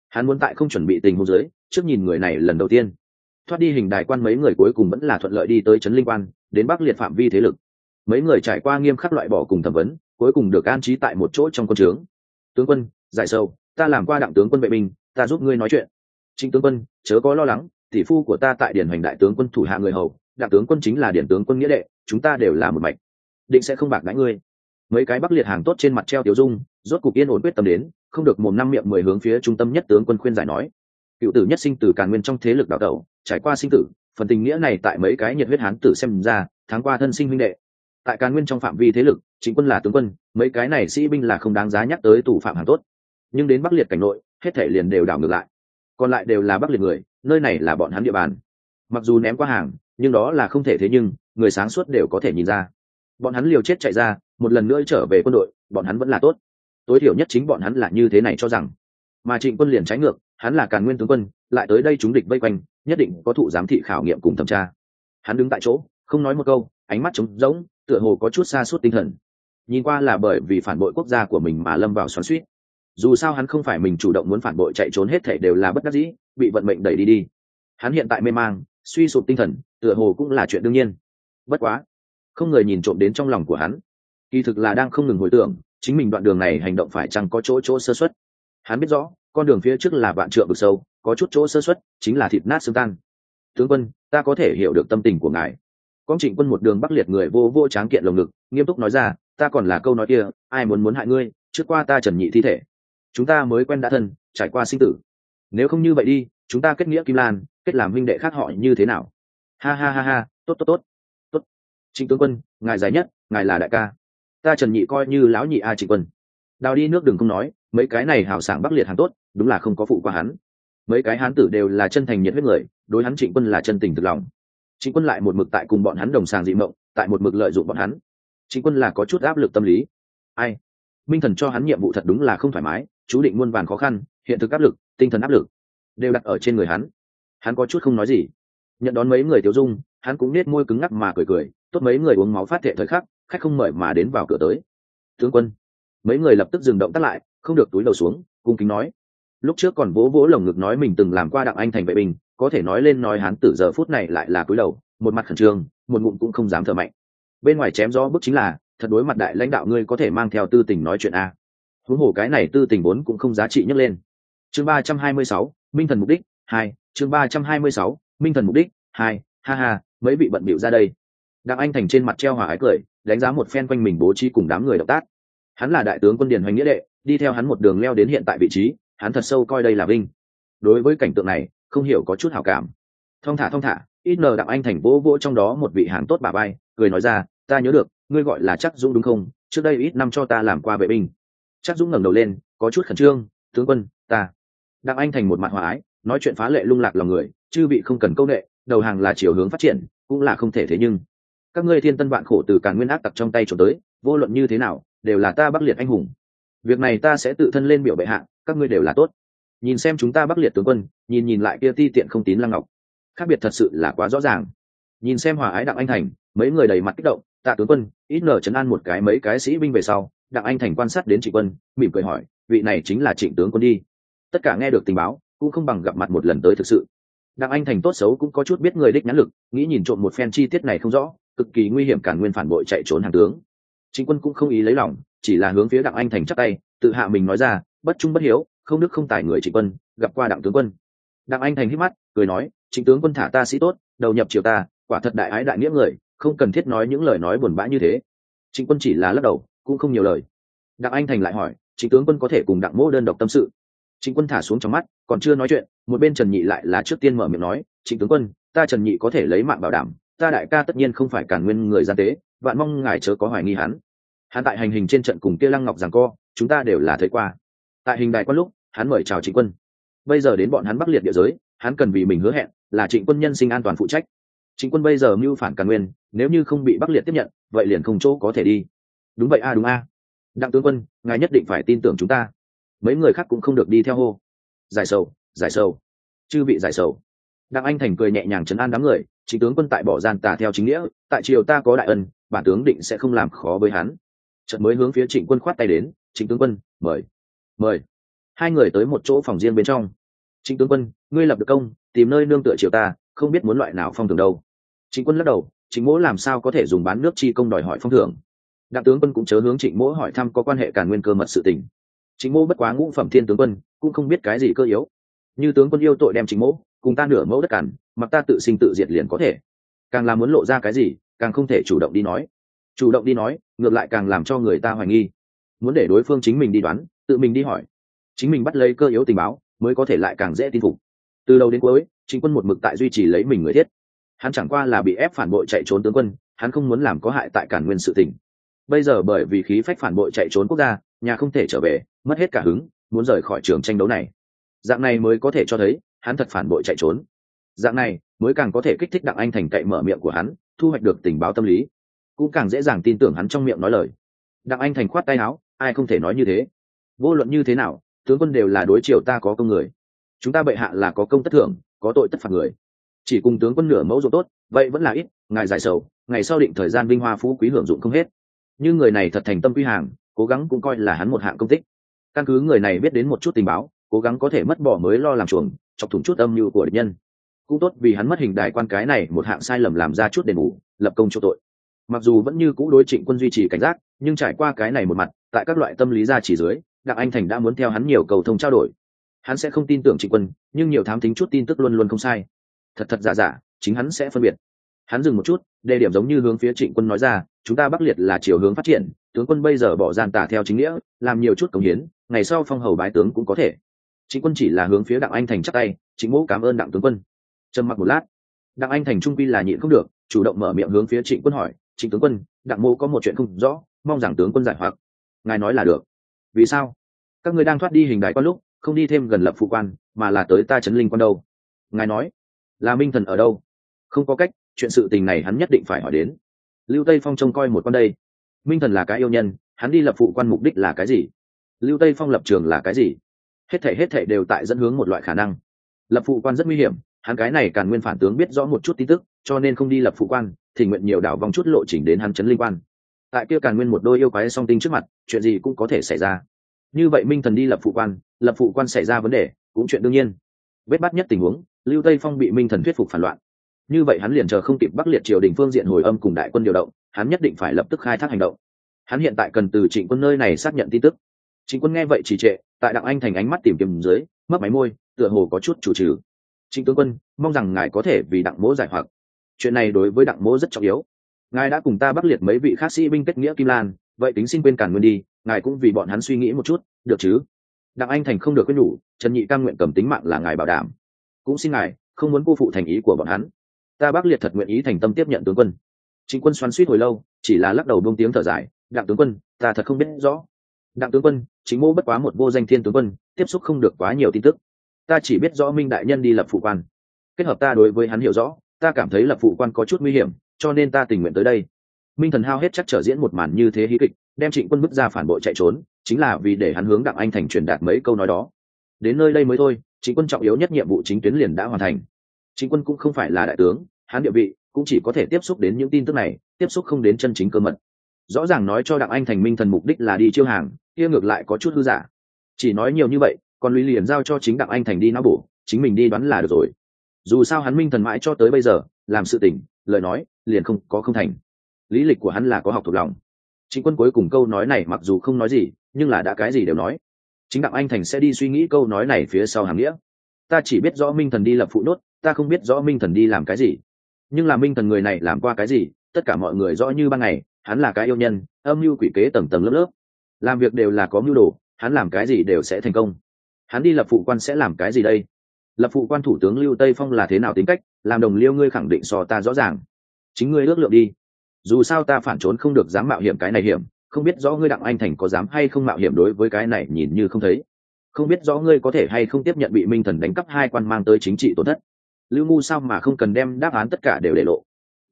Hắn muốn tại không chuẩn bị tình huống dưới, trước nhìn người này lần đầu tiên. Thoát đi hình đài quan mấy người cuối cùng vẫn là thuận lợi đi tới trấn linh quan, đến bắc liệt phạm vi thế lực mấy người trải qua nghiêm khắc loại bỏ cùng thẩm vấn, cuối cùng được an trí tại một chỗ trong quân trướng. Tướng quân, giải sâu ta làm qua đặng tướng quân vệ binh, ta giúp ngươi nói chuyện. Chính tướng quân, chớ có lo lắng, tỷ phu của ta tại điển hoành đại tướng quân thủ hạ người hầu, đặng tướng quân chính là điển tướng quân nghĩa đệ, chúng ta đều là một mạch. Định sẽ không bạc đãi ngươi. Mấy cái bắc liệt hàng tốt trên mặt treo tiểu dung, rốt cục yên ổn quyết tâm đến, không được mồm năm miệng mười hướng phía trung tâm nhất tướng quân khuyên giải nói. Cựu tử nhất sinh từ càn nguyên trong thế lực đào tẩu, trải qua sinh tử, phần tình nghĩa này tại mấy cái nhiệt huyết hán tử xem ra, tháng qua thân sinh huynh đệ tại càn nguyên trong phạm vi thế lực, chính quân là tướng quân, mấy cái này sĩ binh là không đáng giá nhắc tới tù phạm hàng tốt. Nhưng đến bắc liệt cảnh nội, hết thể liền đều đảo ngược lại. Còn lại đều là bắc liệt người, nơi này là bọn hắn địa bàn. Mặc dù ném qua hàng, nhưng đó là không thể thế nhưng, người sáng suốt đều có thể nhìn ra. Bọn hắn liều chết chạy ra, một lần nữa trở về quân đội, bọn hắn vẫn là tốt. Tối thiểu nhất chính bọn hắn là như thế này cho rằng. Mà trịnh quân liền trái ngược, hắn là càn nguyên tướng quân, lại tới đây chúng địch vây quanh, nhất định có thụ giám thị khảo nghiệm cùng thẩm tra. Hắn đứng tại chỗ, không nói một câu, ánh mắt trống rỗng tựa hồ có chút xa suốt tinh thần. Nhìn qua là bởi vì phản bội quốc gia của mình mà lâm vào xoắn suýt dù sao hắn không phải mình chủ động muốn phản bội chạy trốn hết thể đều là bất đắc dĩ, bị vận mệnh đẩy đi đi. Hắn hiện tại mê mang, suy sụp tinh thần, tựa hồ cũng là chuyện đương nhiên. Bất quá, không người nhìn trộm đến trong lòng của hắn. Kỳ thực là đang không ngừng hồi tưởng, chính mình đoạn đường này hành động phải chăng có chỗ chỗ sơ xuất hắn biết rõ, con đường phía trước là vạn trượng vực sâu, có chút chỗ sơ xuất chính là thịt nát xương tan. Tướng quân, ta có thể hiểu được tâm tình của ngài con trịnh quân một đường bắc liệt người vô vô tráng kiện lồng ngực, nghiêm túc nói ra, ta còn là câu nói kia, ai muốn muốn hại ngươi, trước qua ta trần nhị thi thể. Chúng ta mới quen đã thân, trải qua sinh tử. Nếu không như vậy đi, chúng ta kết nghĩa kim lan, kết làm huynh đệ khác họ như thế nào? Ha ha ha ha, tốt tốt tốt tốt. Trịnh tướng quân, ngài giải nhất, ngài là đại ca. Ta trần nhị coi như lão nhị a trịnh quân. Đào đi nước đừng không nói, mấy cái này hào sảng bắc liệt hàng tốt, đúng là không có phụ qua hắn. Mấy cái hán tử đều là chân thành nhiệt huyết người, đối hắn trịnh quân là chân tình thực lòng. Chính quân lại một mực tại cùng bọn hắn đồng sàng dị mộng, tại một mực lợi dụng bọn hắn. Chính quân là có chút áp lực tâm lý. Ai? Minh thần cho hắn nhiệm vụ thật đúng là không thoải mái, chú định muôn vàn khó khăn, hiện thực áp lực, tinh thần áp lực, đều đặt ở trên người hắn. Hắn có chút không nói gì. Nhận đón mấy người tiêu dung, hắn cũng nết môi cứng ngắc mà cười cười, tốt mấy người uống máu phát thệ thời khắc, khách không mời mà đến vào cửa tới. Tướng quân, mấy người lập tức dừng động tắt lại, không được túi đầu xuống, cung kính nói. Lúc trước còn vỗ vỗ lồng ngực nói mình từng làm qua đặng anh thành vệ binh có thể nói lên nói hắn tử giờ phút này lại là cúi đầu, một mặt khẩn trương, một ngụm cũng không dám thở mạnh. Bên ngoài chém gió bức chính là, thật đối mặt đại lãnh đạo ngươi có thể mang theo tư tình nói chuyện a. Huống hồ cái này tư tình vốn cũng không giá trị nhấc lên. Chương ba trăm hai mươi sáu, minh thần mục đích hai, chương ba trăm hai mươi sáu, minh thần mục đích hai, ha ha, mấy vị bận bịu ra đây. Đặng anh thành trên mặt treo hòa ái cười, đánh giá một phen quanh mình bố trí cùng đám người động tác. Hắn là đại tướng quân điền hoành nghĩa đệ, đi theo hắn một đường leo đến hiện tại vị trí, hắn thật sâu coi đây là vinh. Đối với cảnh tượng này không hiểu có chút hảo cảm. Thong thả thong thả, ít nờ đặng anh thành vỗ vỗ trong đó một vị hàng tốt bà bay cười nói ra, ta nhớ được, ngươi gọi là chắc dũng đúng không? Trước đây ít năm cho ta làm qua vệ binh. Chắc dũng ngẩng đầu lên, có chút khẩn trương, tướng quân, ta. Đặng anh thành một mặt hòa ái, nói chuyện phá lệ lung lạc lòng người, chư vị không cần công nghệ đầu hàng là chiều hướng phát triển, cũng là không thể thế nhưng. Các ngươi thiên tân vạn khổ từ càn nguyên ác tặc trong tay trốn tới, vô luận như thế nào, đều là ta bắc liệt anh hùng. Việc này ta sẽ tự thân lên biểu bệ hạ, các ngươi đều là tốt nhìn xem chúng ta bắc liệt tướng quân, nhìn nhìn lại kia ti tiện không tín lăng ngọc. Khác biệt thật sự là quá rõ ràng. Nhìn xem hòa ái đặng anh thành, mấy người đầy mặt kích động, tạ tướng quân, ít nở chấn an một cái mấy cái sĩ binh về sau. Đặng anh thành quan sát đến trịnh quân, mỉm cười hỏi, vị này chính là trịnh tướng quân đi. Tất cả nghe được tình báo, cũng không bằng gặp mặt một lần tới thực sự. Đặng anh thành tốt xấu cũng có chút biết người đích nhãn lực, nghĩ nhìn trộm một phen chi tiết này không rõ, cực kỳ nguy hiểm cản nguyên phản bội chạy trốn hàng tướng. Chính quân cũng không ý lấy lòng, chỉ là hướng phía đặng anh thành chắc tay, tự hạ mình nói ra, bất trung bất hiếu không đức không tài người trịnh quân, gặp qua đặng tướng quân. Đặng anh thành hít mắt, cười nói, trịnh tướng quân thả ta sĩ tốt, đầu nhập triều ta, quả thật đại ái đại nghĩa người, không cần thiết nói những lời nói buồn bã như thế. Trịnh quân chỉ là lắc đầu, cũng không nhiều lời. Đặng anh thành lại hỏi, trịnh tướng quân có thể cùng đặng mỗ đơn độc tâm sự? Trịnh quân thả xuống trong mắt, còn chưa nói chuyện, một bên trần nhị lại là trước tiên mở miệng nói, trịnh tướng quân, ta trần nhị có thể lấy mạng bảo đảm, ta đại ca tất nhiên không phải cản nguyên người gian tế, vạn mong ngài chớ có hoài nghi hắn. Hắn tại hành hình trên trận cùng kia lăng ngọc rằng co, chúng ta đều là thấy qua tại hình đại quan lúc, hắn mời chào trịnh quân. Bây giờ đến bọn hắn bắc liệt địa giới, hắn cần vì mình hứa hẹn là trịnh quân nhân sinh an toàn phụ trách. Trịnh quân bây giờ mưu phản càn nguyên, nếu như không bị bắc liệt tiếp nhận, vậy liền không chỗ có thể đi. Đúng vậy a, đúng a. Đặng tướng quân, ngài nhất định phải tin tưởng chúng ta. Mấy người khác cũng không được đi theo hô. Giải sầu giải sầu. Chư vị giải sầu. Đặng anh thành cười nhẹ nhàng chấn an đám người chính tướng quân tại bỏ gian tà theo chính nghĩa, tại triều ta có đại ân, bản tướng định sẽ không làm khó với hắn. Trận mới hướng phía trịnh quân khoát tay đến chính tướng quân, mời mời. Hai người tới một chỗ phòng riêng bên trong. Trịnh tướng quân, ngươi lập được công, tìm nơi nương tựa triều ta, không biết muốn loại nào phong thưởng đâu. Trịnh quân lắc đầu, trịnh mỗ làm sao có thể dùng bán nước chi công đòi hỏi phong thưởng? Đặng tướng quân cũng chớ hướng trịnh mỗ hỏi thăm có quan hệ càn nguyên cơ mật sự tình. Trịnh mỗ bất quá ngũ phẩm thiên tướng quân, cũng không biết cái gì cơ yếu. Như tướng quân yêu tội đem trịnh mỗ, cùng ta nửa mẫu đất cản, mặc ta tự sinh tự diệt liền có thể. Càng làm muốn lộ ra cái gì, càng không thể chủ động đi nói. Chủ động đi nói, ngược lại càng làm cho người ta hoài nghi. Muốn để đối phương chính mình đi đoán tự mình đi hỏi. Chính mình bắt lấy cơ yếu tình báo, mới có thể lại càng dễ tin phục. Từ đầu đến cuối, chính quân một mực tại duy trì lấy mình người thiết. Hắn chẳng qua là bị ép phản bội chạy trốn tướng quân, hắn không muốn làm có hại tại cản nguyên sự tình. Bây giờ bởi vì khí phách phản bội chạy trốn quốc gia, nhà không thể trở về, mất hết cả hứng, muốn rời khỏi trường tranh đấu này. Dạng này mới có thể cho thấy, hắn thật phản bội chạy trốn. Dạng này, mới càng có thể kích thích đặng anh thành cậy mở miệng của hắn, thu hoạch được tình báo tâm lý. Cũng càng dễ dàng tin tưởng hắn trong miệng nói lời. Đặng anh thành khoát tay áo, ai không thể nói như thế vô luận như thế nào, tướng quân đều là đối triều ta có công người. Chúng ta bệ hạ là có công tất thưởng, có tội tất phạt người. Chỉ cùng tướng quân nửa mẫu ruộng tốt, vậy vẫn là ít, ngài giải sầu, ngày sau định thời gian vinh hoa phú quý hưởng dụng không hết. Như người này thật thành tâm quy hàng, cố gắng cũng coi là hắn một hạng công tích. Căn cứ người này biết đến một chút tình báo, cố gắng có thể mất bỏ mới lo làm chuồng, chọc thủng chút âm mưu của địch nhân. Cũng tốt vì hắn mất hình đại quan cái này một hạng sai lầm làm ra chút đền bù, lập công cho tội. Mặc dù vẫn như cũ đối trịnh quân duy trì cảnh giác, nhưng trải qua cái này một mặt, tại các loại tâm lý gia chỉ dưới đặng anh thành đã muốn theo hắn nhiều cầu thông trao đổi. Hắn sẽ không tin tưởng trịnh quân, nhưng nhiều thám tính chút tin tức luôn luôn không sai. Thật thật giả giả, chính hắn sẽ phân biệt. Hắn dừng một chút, đề điểm giống như hướng phía trịnh quân nói ra, chúng ta bắc liệt là chiều hướng phát triển, tướng quân bây giờ bỏ gian tả theo chính nghĩa, làm nhiều chút cống hiến, ngày sau phong hầu bái tướng cũng có thể. Trịnh quân chỉ là hướng phía đặng anh thành chắc tay chính mẫu cảm ơn đặng tướng quân. Trầm mặc một lát, đặng anh thành trung quy là nhịn không được, chủ động mở miệng hướng phía trịnh quân hỏi, trịnh tướng quân, đặng mô có một chuyện không rõ, mong rằng tướng quân giải hoặc. Ngài nói là được vì sao? Các người đang thoát đi hình đại quan lúc, không đi thêm gần lập phụ quan, mà là tới ta chấn linh quan đâu? Ngài nói, là minh thần ở đâu? Không có cách, chuyện sự tình này hắn nhất định phải hỏi đến. Lưu tây phong trông coi một con đây. Minh thần là cái yêu nhân, hắn đi lập phụ quan mục đích là cái gì? Lưu tây phong lập trường là cái gì? Hết thể hết thể đều tại dẫn hướng một loại khả năng. Lập phụ quan rất nguy hiểm, hắn cái này càn nguyên phản tướng biết rõ một chút tin tức, cho nên không đi lập phụ quan thì nguyện nhiều đảo vòng chút lộ trình đến hắn chấn linh quan tại kia càn nguyên một đôi yêu quái song tinh trước mặt, chuyện gì cũng có thể xảy ra. Như vậy minh thần đi lập phụ quan, lập phụ quan xảy ra vấn đề, cũng chuyện đương nhiên. Vết bắt nhất tình huống, lưu tây phong bị minh thần thuyết phục phản loạn. Như vậy hắn liền chờ không kịp bắc liệt triều đình phương diện hồi âm cùng đại quân điều động, hắn nhất định phải lập tức khai thác hành động. Hắn hiện tại cần từ trịnh quân nơi này xác nhận tin tức. Trịnh quân nghe vậy trì trệ, tại đặng anh thành ánh mắt tìm kiếm dưới mất máy môi, tựa hồ có chút chủ trừ. Trịnh tướng quân, mong rằng ngài có thể vì đặng mỗ giải hoặc. Chuyện này đối với đặng mỗ rất trọng yếu ngài đã cùng ta bắc liệt mấy vị khác sĩ binh kết nghĩa kim lan, vậy tính xin quên cản nguyên đi, ngài cũng vì bọn hắn suy nghĩ một chút, được chứ? Đặng anh thành không được quyết nhủ, trần nhị cam nguyện cầm tính mạng là ngài bảo đảm. Cũng xin ngài, không muốn cô phụ thành ý của bọn hắn. Ta bắc liệt thật nguyện ý thành tâm tiếp nhận tướng quân. Chính quân xoắn suýt hồi lâu, chỉ là lắc đầu bông tiếng thở dài, đặng tướng quân, ta thật không biết rõ. Đặng tướng quân, chính mô bất quá một vô danh thiên tướng quân, tiếp xúc không được quá nhiều tin tức. Ta chỉ biết rõ minh đại nhân đi lập phụ quan. Kết hợp ta đối với hắn hiểu rõ, ta cảm thấy lập phụ quan có chút nguy hiểm cho nên ta tình nguyện tới đây. Minh thần hao hết chắc trở diễn một màn như thế hí kịch, đem trịnh quân bước ra phản bội chạy trốn, chính là vì để hắn hướng đặng anh thành truyền đạt mấy câu nói đó. Đến nơi đây mới thôi, trịnh quân trọng yếu nhất nhiệm vụ chính tuyến liền đã hoàn thành. Trịnh quân cũng không phải là đại tướng, hắn địa vị cũng chỉ có thể tiếp xúc đến những tin tức này, tiếp xúc không đến chân chính cơ mật. Rõ ràng nói cho đặng anh thành minh thần mục đích là đi chiêu hàng, kia ngược lại có chút hư giả. Chỉ nói nhiều như vậy, còn lý liền giao cho chính đặng anh thành đi não bổ, chính mình đi đoán là được rồi. Dù sao hắn minh thần mãi cho tới bây giờ, làm sự tình, lời nói liền không có không thành. Lý lịch của hắn là có học thuộc lòng. Chính quân cuối cùng câu nói này mặc dù không nói gì, nhưng là đã cái gì đều nói. Chính đặng anh thành sẽ đi suy nghĩ câu nói này phía sau hàng nghĩa. Ta chỉ biết rõ minh thần đi lập phụ nốt, ta không biết rõ minh thần đi làm cái gì. Nhưng là minh thần người này làm qua cái gì, tất cả mọi người rõ như ban ngày, hắn là cái yêu nhân, âm mưu quỷ kế tầng tầng lớp lớp. Làm việc đều là có mưu đồ, hắn làm cái gì đều sẽ thành công. Hắn đi lập phụ quan sẽ làm cái gì đây? Lập phụ quan thủ tướng lưu tây phong là thế nào tính cách? Làm đồng liêu ngươi khẳng định so ta rõ ràng chính ngươi ước lượng đi. Dù sao ta phản trốn không được dám mạo hiểm cái này hiểm, không biết rõ ngươi đặng anh thành có dám hay không mạo hiểm đối với cái này nhìn như không thấy. Không biết rõ ngươi có thể hay không tiếp nhận bị minh thần đánh cắp hai quan mang tới chính trị tổn thất. Lưu ngu sao mà không cần đem đáp án tất cả đều để lộ?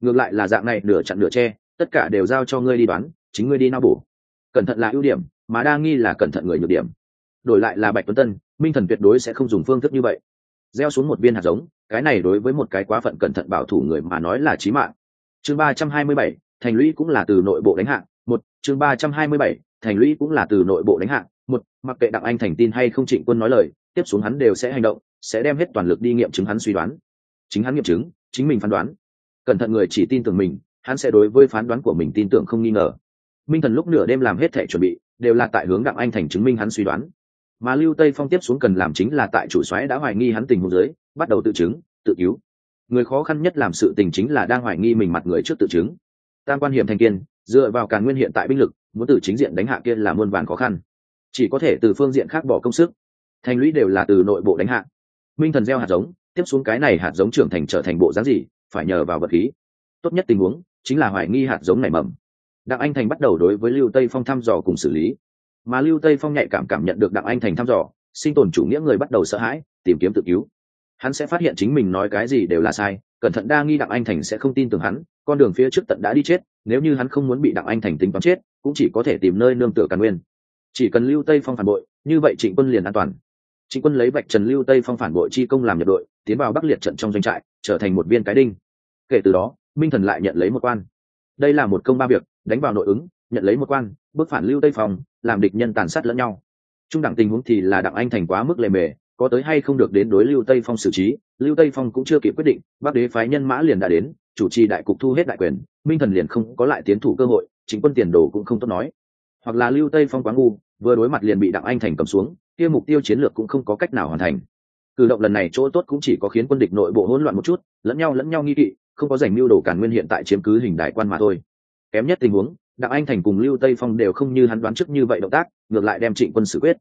Ngược lại là dạng này, nửa chặn nửa che, tất cả đều giao cho ngươi đi đoán, chính ngươi đi nao bổ. Cẩn thận là ưu điểm, mà đa nghi là cẩn thận người nhược điểm. Đổi lại là bạch tuấn tân, minh thần tuyệt đối sẽ không dùng phương thức như vậy. Gieo xuống một viên hạt giống, cái này đối với một cái quá phận cẩn thận bảo thủ người mà nói là chí mạng chương ba trăm hai mươi bảy, thành lũy cũng là từ nội bộ đánh hạng một, chương ba trăm hai mươi bảy, thành lũy cũng là từ nội bộ đánh hạng một, mặc kệ đặng anh thành tin hay không trịnh quân nói lời, tiếp xuống hắn đều sẽ hành động, sẽ đem hết toàn lực đi nghiệm chứng hắn suy đoán. Chính hắn nghiệm chứng, chính mình phán đoán. Cẩn thận người chỉ tin tưởng mình, hắn sẽ đối với phán đoán của mình tin tưởng không nghi ngờ. Minh thần lúc nửa đêm làm hết thể chuẩn bị, đều là tại hướng đặng anh thành chứng minh hắn suy đoán. Mà lưu tây phong tiếp xuống cần làm chính là tại chủ xoáy đã hoài nghi hắn tình huống dưới, bắt đầu tự chứng, tự cứu người khó khăn nhất làm sự tình chính là đang hoài nghi mình mặt người trước tự chứng. Tam quan hiểm thành kiên, dựa vào càn nguyên hiện tại binh lực, muốn từ chính diện đánh hạ kiên là muôn vàn khó khăn. Chỉ có thể từ phương diện khác bỏ công sức. Thành lũy đều là từ nội bộ đánh hạ. Minh thần gieo hạt giống, tiếp xuống cái này hạt giống trưởng thành trở thành bộ dáng gì, phải nhờ vào vật khí. Tốt nhất tình huống, chính là hoài nghi hạt giống này mầm. Đặng anh thành bắt đầu đối với lưu tây phong thăm dò cùng xử lý. Mà lưu tây phong nhạy cảm cảm nhận được đặng anh thành thăm dò, sinh tồn chủ nghĩa người bắt đầu sợ hãi, tìm kiếm tự cứu hắn sẽ phát hiện chính mình nói cái gì đều là sai, cẩn thận đa nghi đặng anh thành sẽ không tin tưởng hắn, con đường phía trước tận đã đi chết, nếu như hắn không muốn bị đặng anh thành tính toán chết, cũng chỉ có thể tìm nơi nương tựa càn nguyên. Chỉ cần lưu tây phong phản bội, như vậy trịnh quân liền an toàn. Trịnh quân lấy bạch trần lưu tây phong phản bội chi công làm nhập đội, tiến vào bắc liệt trận trong doanh trại, trở thành một viên cái đinh. Kể từ đó, minh thần lại nhận lấy một quan. Đây là một công ba việc, đánh vào nội ứng, nhận lấy một quan, bước phản lưu tây phong, làm địch nhân tàn sát lẫn nhau. Trung đẳng tình huống thì là đặng anh thành quá mức lề mề có tới hay không được đến đối lưu tây phong xử trí, lưu tây phong cũng chưa kịp quyết định, bắc đế phái nhân mã liền đã đến, chủ trì đại cục thu hết đại quyền, minh thần liền không có lại tiến thủ cơ hội, chính quân tiền đồ cũng không tốt nói. Hoặc là lưu tây phong quá ngu, vừa đối mặt liền bị đặng anh thành cầm xuống, kia mục tiêu chiến lược cũng không có cách nào hoàn thành. Cử động lần này chỗ tốt cũng chỉ có khiến quân địch nội bộ hỗn loạn một chút, lẫn nhau lẫn nhau nghi kỵ, không có giành mưu đồ cản nguyên hiện tại chiếm cứ hình đại quan mà thôi. Kém nhất tình huống, đặng anh thành cùng lưu tây phong đều không như hắn đoán trước như vậy động tác, ngược lại đem trịnh quân xử quyết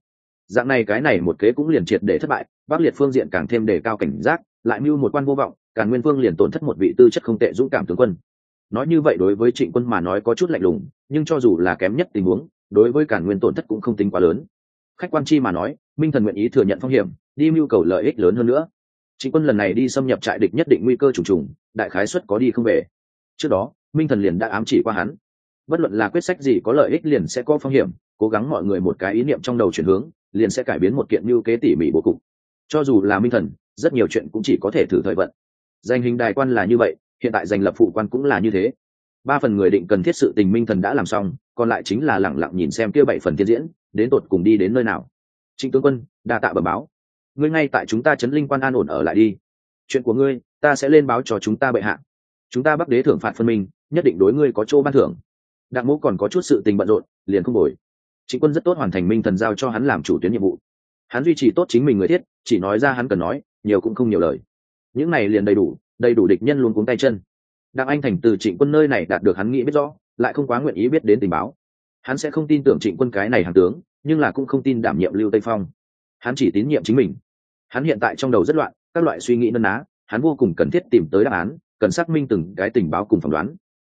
dạng này cái này một kế cũng liền triệt để thất bại, bắc liệt phương diện càng thêm đề cao cảnh giác, lại mưu một quan vô vọng, càn nguyên vương liền tổn thất một vị tư chất không tệ dũng cảm tướng quân. Nói như vậy đối với trịnh quân mà nói có chút lạnh lùng, nhưng cho dù là kém nhất tình huống, đối với càn nguyên tổn thất cũng không tính quá lớn. Khách quan chi mà nói, minh thần nguyện ý thừa nhận phong hiểm, đi mưu cầu lợi ích lớn hơn nữa. Trịnh quân lần này đi xâm nhập trại địch nhất định nguy cơ trùng trùng, đại khái suất có đi không về. Trước đó, minh thần liền đã ám chỉ qua hắn. Bất luận là quyết sách gì có lợi ích liền sẽ có phong hiểm, cố gắng mọi người một cái ý niệm trong đầu chuyển hướng liền sẽ cải biến một kiện như kế tỉ mỉ bố cục. Cho dù là minh thần, rất nhiều chuyện cũng chỉ có thể thử thời vận. Danh hình đài quan là như vậy, hiện tại danh lập phụ quan cũng là như thế. Ba phần người định cần thiết sự tình minh thần đã làm xong, còn lại chính là lẳng lặng nhìn xem kia bảy phần tiên diễn, đến tột cùng đi đến nơi nào. Trịnh tướng quân, đa tạ bẩm báo. Ngươi ngay tại chúng ta chấn linh quan an ổn ở lại đi. Chuyện của ngươi, ta sẽ lên báo cho chúng ta bệ hạ. Chúng ta bắc đế thưởng phạt phân minh, nhất định đối ngươi có chỗ ban thưởng. Đặng mỗ còn có chút sự tình bận rộn, liền không đổi trịnh quân rất tốt hoàn thành minh thần giao cho hắn làm chủ tuyến nhiệm vụ. Hắn duy trì tốt chính mình người thiết, chỉ nói ra hắn cần nói, nhiều cũng không nhiều lời. Những này liền đầy đủ đầy đủ địch nhân luôn cuống tay chân. Đặng anh thành từ trịnh quân nơi này đạt được hắn nghĩ biết rõ, lại không quá nguyện ý biết đến tình báo. Hắn sẽ không tin tưởng trịnh quân cái này hàng tướng, nhưng là cũng không tin đảm nhiệm lưu tây phong. Hắn chỉ tín nhiệm chính mình. Hắn hiện tại trong đầu rất loạn, các loại suy nghĩ nân á hắn vô cùng cần thiết tìm tới đáp án, cần xác minh từng cái tình báo cùng phỏng đoán.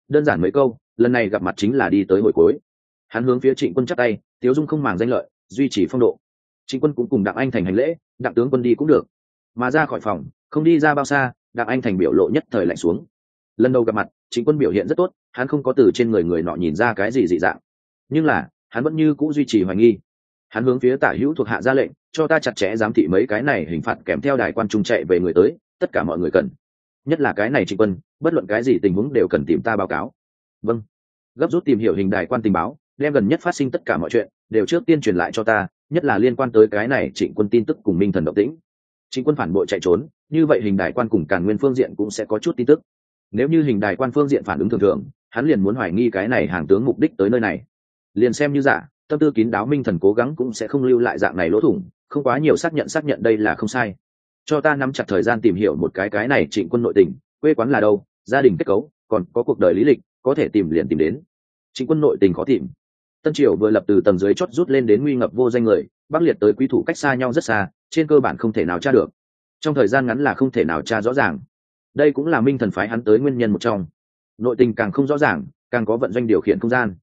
Đơn giản mấy câu, lần này gặp mặt chính là đi tới hồi cuối hắn hướng phía trịnh quân chắc tay, tiếu dung không màng danh lợi, duy trì phong độ. Trịnh quân cũng cùng đặng anh thành hành lễ, đặng tướng quân đi cũng được. Mà ra khỏi phòng, không đi ra bao xa, đặng anh thành biểu lộ nhất thời lạnh xuống. Lần đầu gặp mặt, trịnh quân biểu hiện rất tốt, hắn không có từ trên người người nọ nhìn ra cái gì dị dạng. Nhưng là, hắn vẫn như c ũ duy trì hoài nghi. Hắn hướng phía tả hữu thuộc hạ ra lệnh, cho ta chặt chẽ giám thị mấy cái này hình phạt kèm theo đài quan trung chạy về người tới, tất cả mọi người cần. Nhất là cái này trịnh quân, bất luận cái gì tình huống đều cần tìm ta báo cáo. Vâng. Gấp rút tìm hiểu hình đài quan tình báo đem gần nhất phát sinh tất cả mọi chuyện đều trước tiên truyền lại cho ta, nhất là liên quan tới cái này trịnh quân tin tức cùng minh thần động tĩnh. Trịnh quân phản bội chạy trốn, như vậy hình đài quan cùng càn nguyên phương diện cũng sẽ có chút tin tức. Nếu như hình đài quan phương diện phản ứng thường thường, hắn liền muốn hoài nghi cái này hàng tướng mục đích tới nơi này. Liền xem như giả, tâm tư kín đáo minh thần cố gắng cũng sẽ không lưu lại dạng này lỗ thủng, không quá nhiều xác nhận xác nhận đây là không sai. Cho ta nắm chặt thời gian tìm hiểu một cái cái này trịnh quân nội tình, quê quán là đâu, gia đình kết cấu, còn có cuộc đời lý lịch, có thể tìm liền tìm đến. Trịnh quân nội tình khó tìm tân triều vừa lập từ tầng dưới chót rút lên đến nguy ngập vô danh người, bắc liệt tới quý thủ cách xa nhau rất xa, trên cơ bản không thể nào tra được. Trong thời gian ngắn là không thể nào tra rõ ràng. Đây cũng là minh thần phái hắn tới nguyên nhân một trong. Nội tình càng không rõ ràng, càng có vận doanh điều khiển không gian.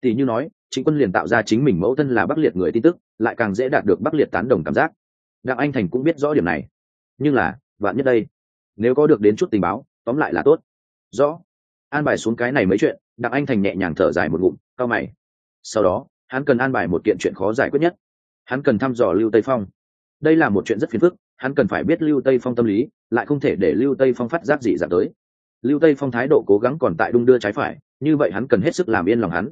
Tỷ như nói, chính quân liền tạo ra chính mình mẫu thân là bắc liệt người tin tức, lại càng dễ đạt được bắc liệt tán đồng cảm giác. Đặng anh thành cũng biết rõ điểm này. Nhưng là, vạn nhất đây, nếu có được đến chút tình báo, tóm lại là tốt. Rõ. An bài xuống cái này mấy chuyện, đặng anh thành nhẹ nhàng thở dài một ngụm cao mày sau đó, hắn cần an bài một kiện chuyện khó giải quyết nhất. Hắn cần thăm dò lưu tây phong. Đây là một chuyện rất phiền phức, hắn cần phải biết lưu tây phong tâm lý, lại không thể để lưu tây phong phát giác gì dạng tới. Lưu tây phong thái độ cố gắng còn tại đung đưa trái phải, như vậy hắn cần hết sức làm yên lòng hắn.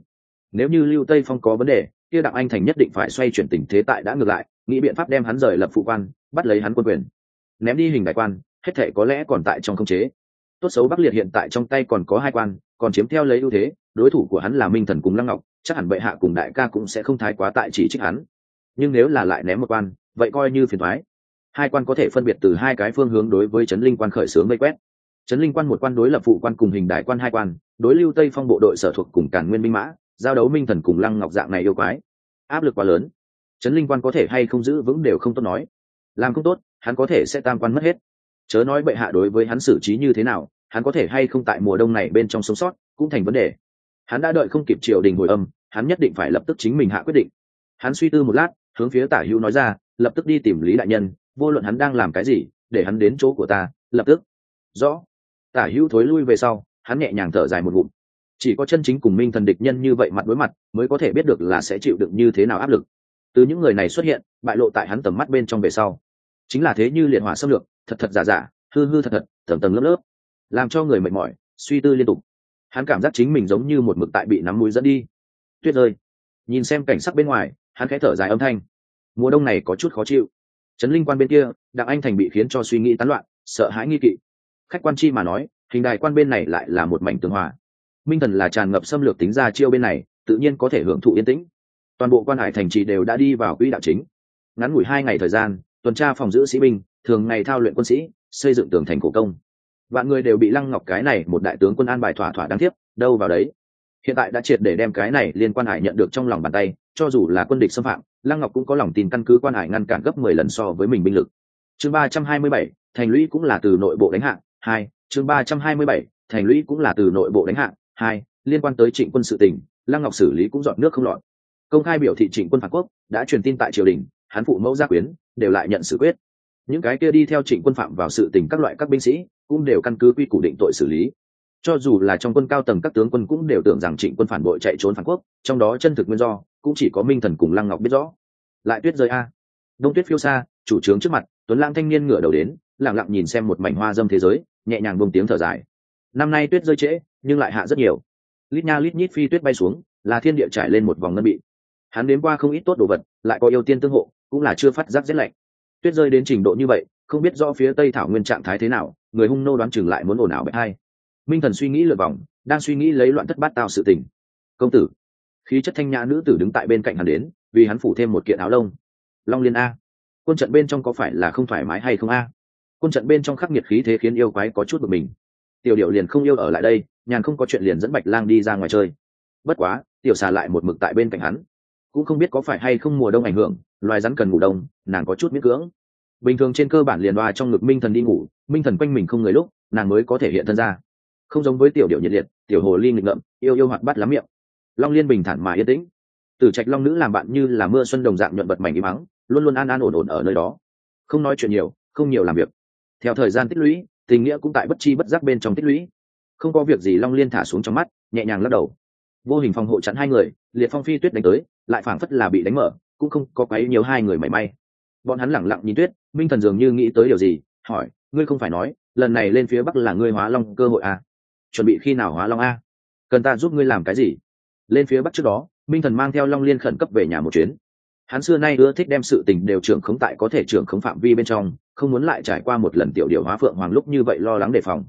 Nếu như lưu tây phong có vấn đề, kia đặng anh thành nhất định phải xoay chuyển tình thế tại đã ngược lại, nghĩ biện pháp đem hắn rời lập phụ quan, bắt lấy hắn quân quyền. Ném đi hình đại quan, hết thể có lẽ còn tại trong không chế tốt xấu bắc liệt hiện tại trong tay còn có hai quan, còn chiếm theo lấy ưu thế, đối thủ của hắn là minh thần cùng lăng ngọc, chắc hẳn bệ hạ cùng đại ca cũng sẽ không thái quá tại chỉ trích hắn. Nhưng nếu là lại ném một quan, vậy coi như phiền thoái hai quan có thể phân biệt từ hai cái phương hướng đối với trấn linh quan khởi xướng vây quét. Trấn linh quan một quan đối lập phụ quan cùng hình đại quan hai quan, đối lưu tây phong bộ đội sở thuộc cùng cản nguyên binh mã, giao đấu minh thần cùng lăng ngọc dạng này yêu quái. Áp lực quá lớn. Trấn linh quan có thể hay không giữ vững đều không tốt nói. Làm không tốt, hắn có thể sẽ tam quan mất hết chớ nói bệ hạ đối với hắn xử trí như thế nào, hắn có thể hay không tại mùa đông này bên trong sống sót cũng thành vấn đề. Hắn đã đợi không kịp triều đình hồi âm, hắn nhất định phải lập tức chính mình hạ quyết định. Hắn suy tư một lát, hướng phía tả hữu nói ra, lập tức đi tìm lý đại nhân, vô luận hắn đang làm cái gì, để hắn đến chỗ của ta, lập tức. Rõ. Tả hữu thối lui về sau, hắn nhẹ nhàng thở dài một ngụm. Chỉ có chân chính cùng minh thần địch nhân như vậy mặt đối mặt, mới có thể biết được là sẽ chịu đựng như thế nào áp lực. Từ những người này xuất hiện, bại lộ tại hắn tầm mắt bên trong về sau. Chính là thế như liệt hỏa xâm lược thật thật giả giả, hư hư thật thật, tầng tầng lớp lớp, làm cho người mệt mỏi, suy tư liên tục. Hắn cảm giác chính mình giống như một mực tại bị nắm mũi dẫn đi. Tuyết rơi. Nhìn xem cảnh sắc bên ngoài, hắn khẽ thở dài âm thanh. Mùa đông này có chút khó chịu. Trấn linh quan bên kia, đặng anh thành bị khiến cho suy nghĩ tán loạn, sợ hãi nghi kỵ. Khách quan chi mà nói, hình đài quan bên này lại là một mảnh tường hòa. Minh thần là tràn ngập xâm lược tính ra chiêu bên này, tự nhiên có thể hưởng thụ yên tĩnh. Toàn bộ quan hải thành trì đều đã đi vào quỹ đạo chính. Ngắn ngủi hai ngày thời gian, tuần tra phòng giữ sĩ binh thường ngày thao luyện quân sĩ, xây dựng tường thành cổ công. Vạn người đều bị lăng ngọc cái này một đại tướng quân an bài thỏa thỏa đáng tiếc, đâu vào đấy. Hiện tại đã triệt để đem cái này liên quan hải nhận được trong lòng bàn tay, cho dù là quân địch xâm phạm, lăng ngọc cũng có lòng tin căn cứ quan hải ngăn cản gấp mười lần so với mình binh lực. Chương ba trăm hai mươi bảy, thành lũy cũng là từ nội bộ đánh hạng hai, chương ba trăm hai mươi bảy, thành lũy cũng là từ nội bộ đánh hạng hai, liên quan tới trịnh quân sự tỉnh lăng ngọc xử lý cũng dọn nước không lọt. Công khai biểu thị trịnh quân phản quốc, đã truyền tin tại triều đình hán phụ mẫu gia quyến, đều lại nhận xử quyết những cái kia đi theo trịnh quân phạm vào sự tình các loại các binh sĩ cũng đều căn cứ quy củ định tội xử lý. Cho dù là trong quân cao tầng các tướng quân cũng đều tưởng rằng trịnh quân phản bội chạy trốn phản quốc, trong đó chân thực nguyên do cũng chỉ có minh thần cùng lăng ngọc biết rõ. Lại tuyết rơi a. Đông tuyết phiêu xa, chủ trướng trước mặt, tuấn lang thanh niên ngửa đầu đến lẳng lặng nhìn xem một mảnh hoa dâm thế giới, nhẹ nhàng bông tiếng thở dài. Năm nay tuyết rơi trễ, nhưng lại hạ rất nhiều. Lít nha lít nhít phi tuyết bay xuống, là thiên địa trải lên một vòng ngân bị. Hắn đến qua không ít tốt đồ vật, lại có yêu tiên tương hộ, cũng là chưa phát giác rét lạnh tuyết rơi đến trình độ như vậy, không biết do phía tây thảo nguyên trạng thái thế nào, người hung nô đoán chừng lại muốn ồn ào bạch hai. Minh thần suy nghĩ lượt vòng, đang suy nghĩ lấy loạn thất bát tạo sự tình. Công tử. Khí chất thanh nhã nữ tử đứng tại bên cạnh hắn đến, vì hắn phủ thêm một kiện áo lông. Long liên a, quân trận bên trong có phải là không thoải mái hay không a? Quân trận bên trong khắc nghiệt khí thế khiến yêu quái có chút bực mình. Tiểu điệu liền không yêu ở lại đây, nhàn không có chuyện liền dẫn bạch lang đi ra ngoài chơi. Bất quá, tiểu xà lại một mực tại bên cạnh hắn cũng không biết có phải hay không mùa đông ảnh hưởng, loài rắn cần ngủ đông, nàng có chút miễn cưỡng. Bình thường trên cơ bản liền đoa trong ngực minh thần đi ngủ, minh thần quanh mình không người lúc, nàng mới có thể hiện thân ra. Không giống với tiểu điệu nhiệt liệt, tiểu hồ ly nghịch ngợm, yêu yêu hoạt bắt lắm miệng. Long liên bình thản mà yên tĩnh. Tử trạch long nữ làm bạn như là mưa xuân đồng dạng nhuận bật mảnh im mắng luôn luôn an an ổn ổn ở nơi đó. Không nói chuyện nhiều, không nhiều làm việc. Theo thời gian tích lũy, tình nghĩa cũng tại bất chi bất giác bên trong tích lũy. Không có việc gì long liên thả xuống trong mắt, nhẹ nhàng lắc đầu vô hình phòng hộ chặn hai người, liệt phong phi tuyết đánh tới, lại phảng phất là bị đánh mở, cũng không có quấy nhiều hai người mảy may. Bọn hắn lẳng lặng nhìn tuyết, minh thần dường như nghĩ tới điều gì, hỏi, ngươi không phải nói, lần này lên phía bắc là ngươi hóa long cơ hội à? chuẩn bị khi nào hóa long a? Cần ta giúp ngươi làm cái gì? Lên phía bắc trước đó, minh thần mang theo long liên khẩn cấp về nhà một chuyến. Hắn xưa nay ưa thích đem sự tình đều trưởng khống tại có thể trưởng khống phạm vi bên trong, không muốn lại trải qua một lần tiểu điều hóa phượng hoàng lúc như vậy lo lắng đề phòng.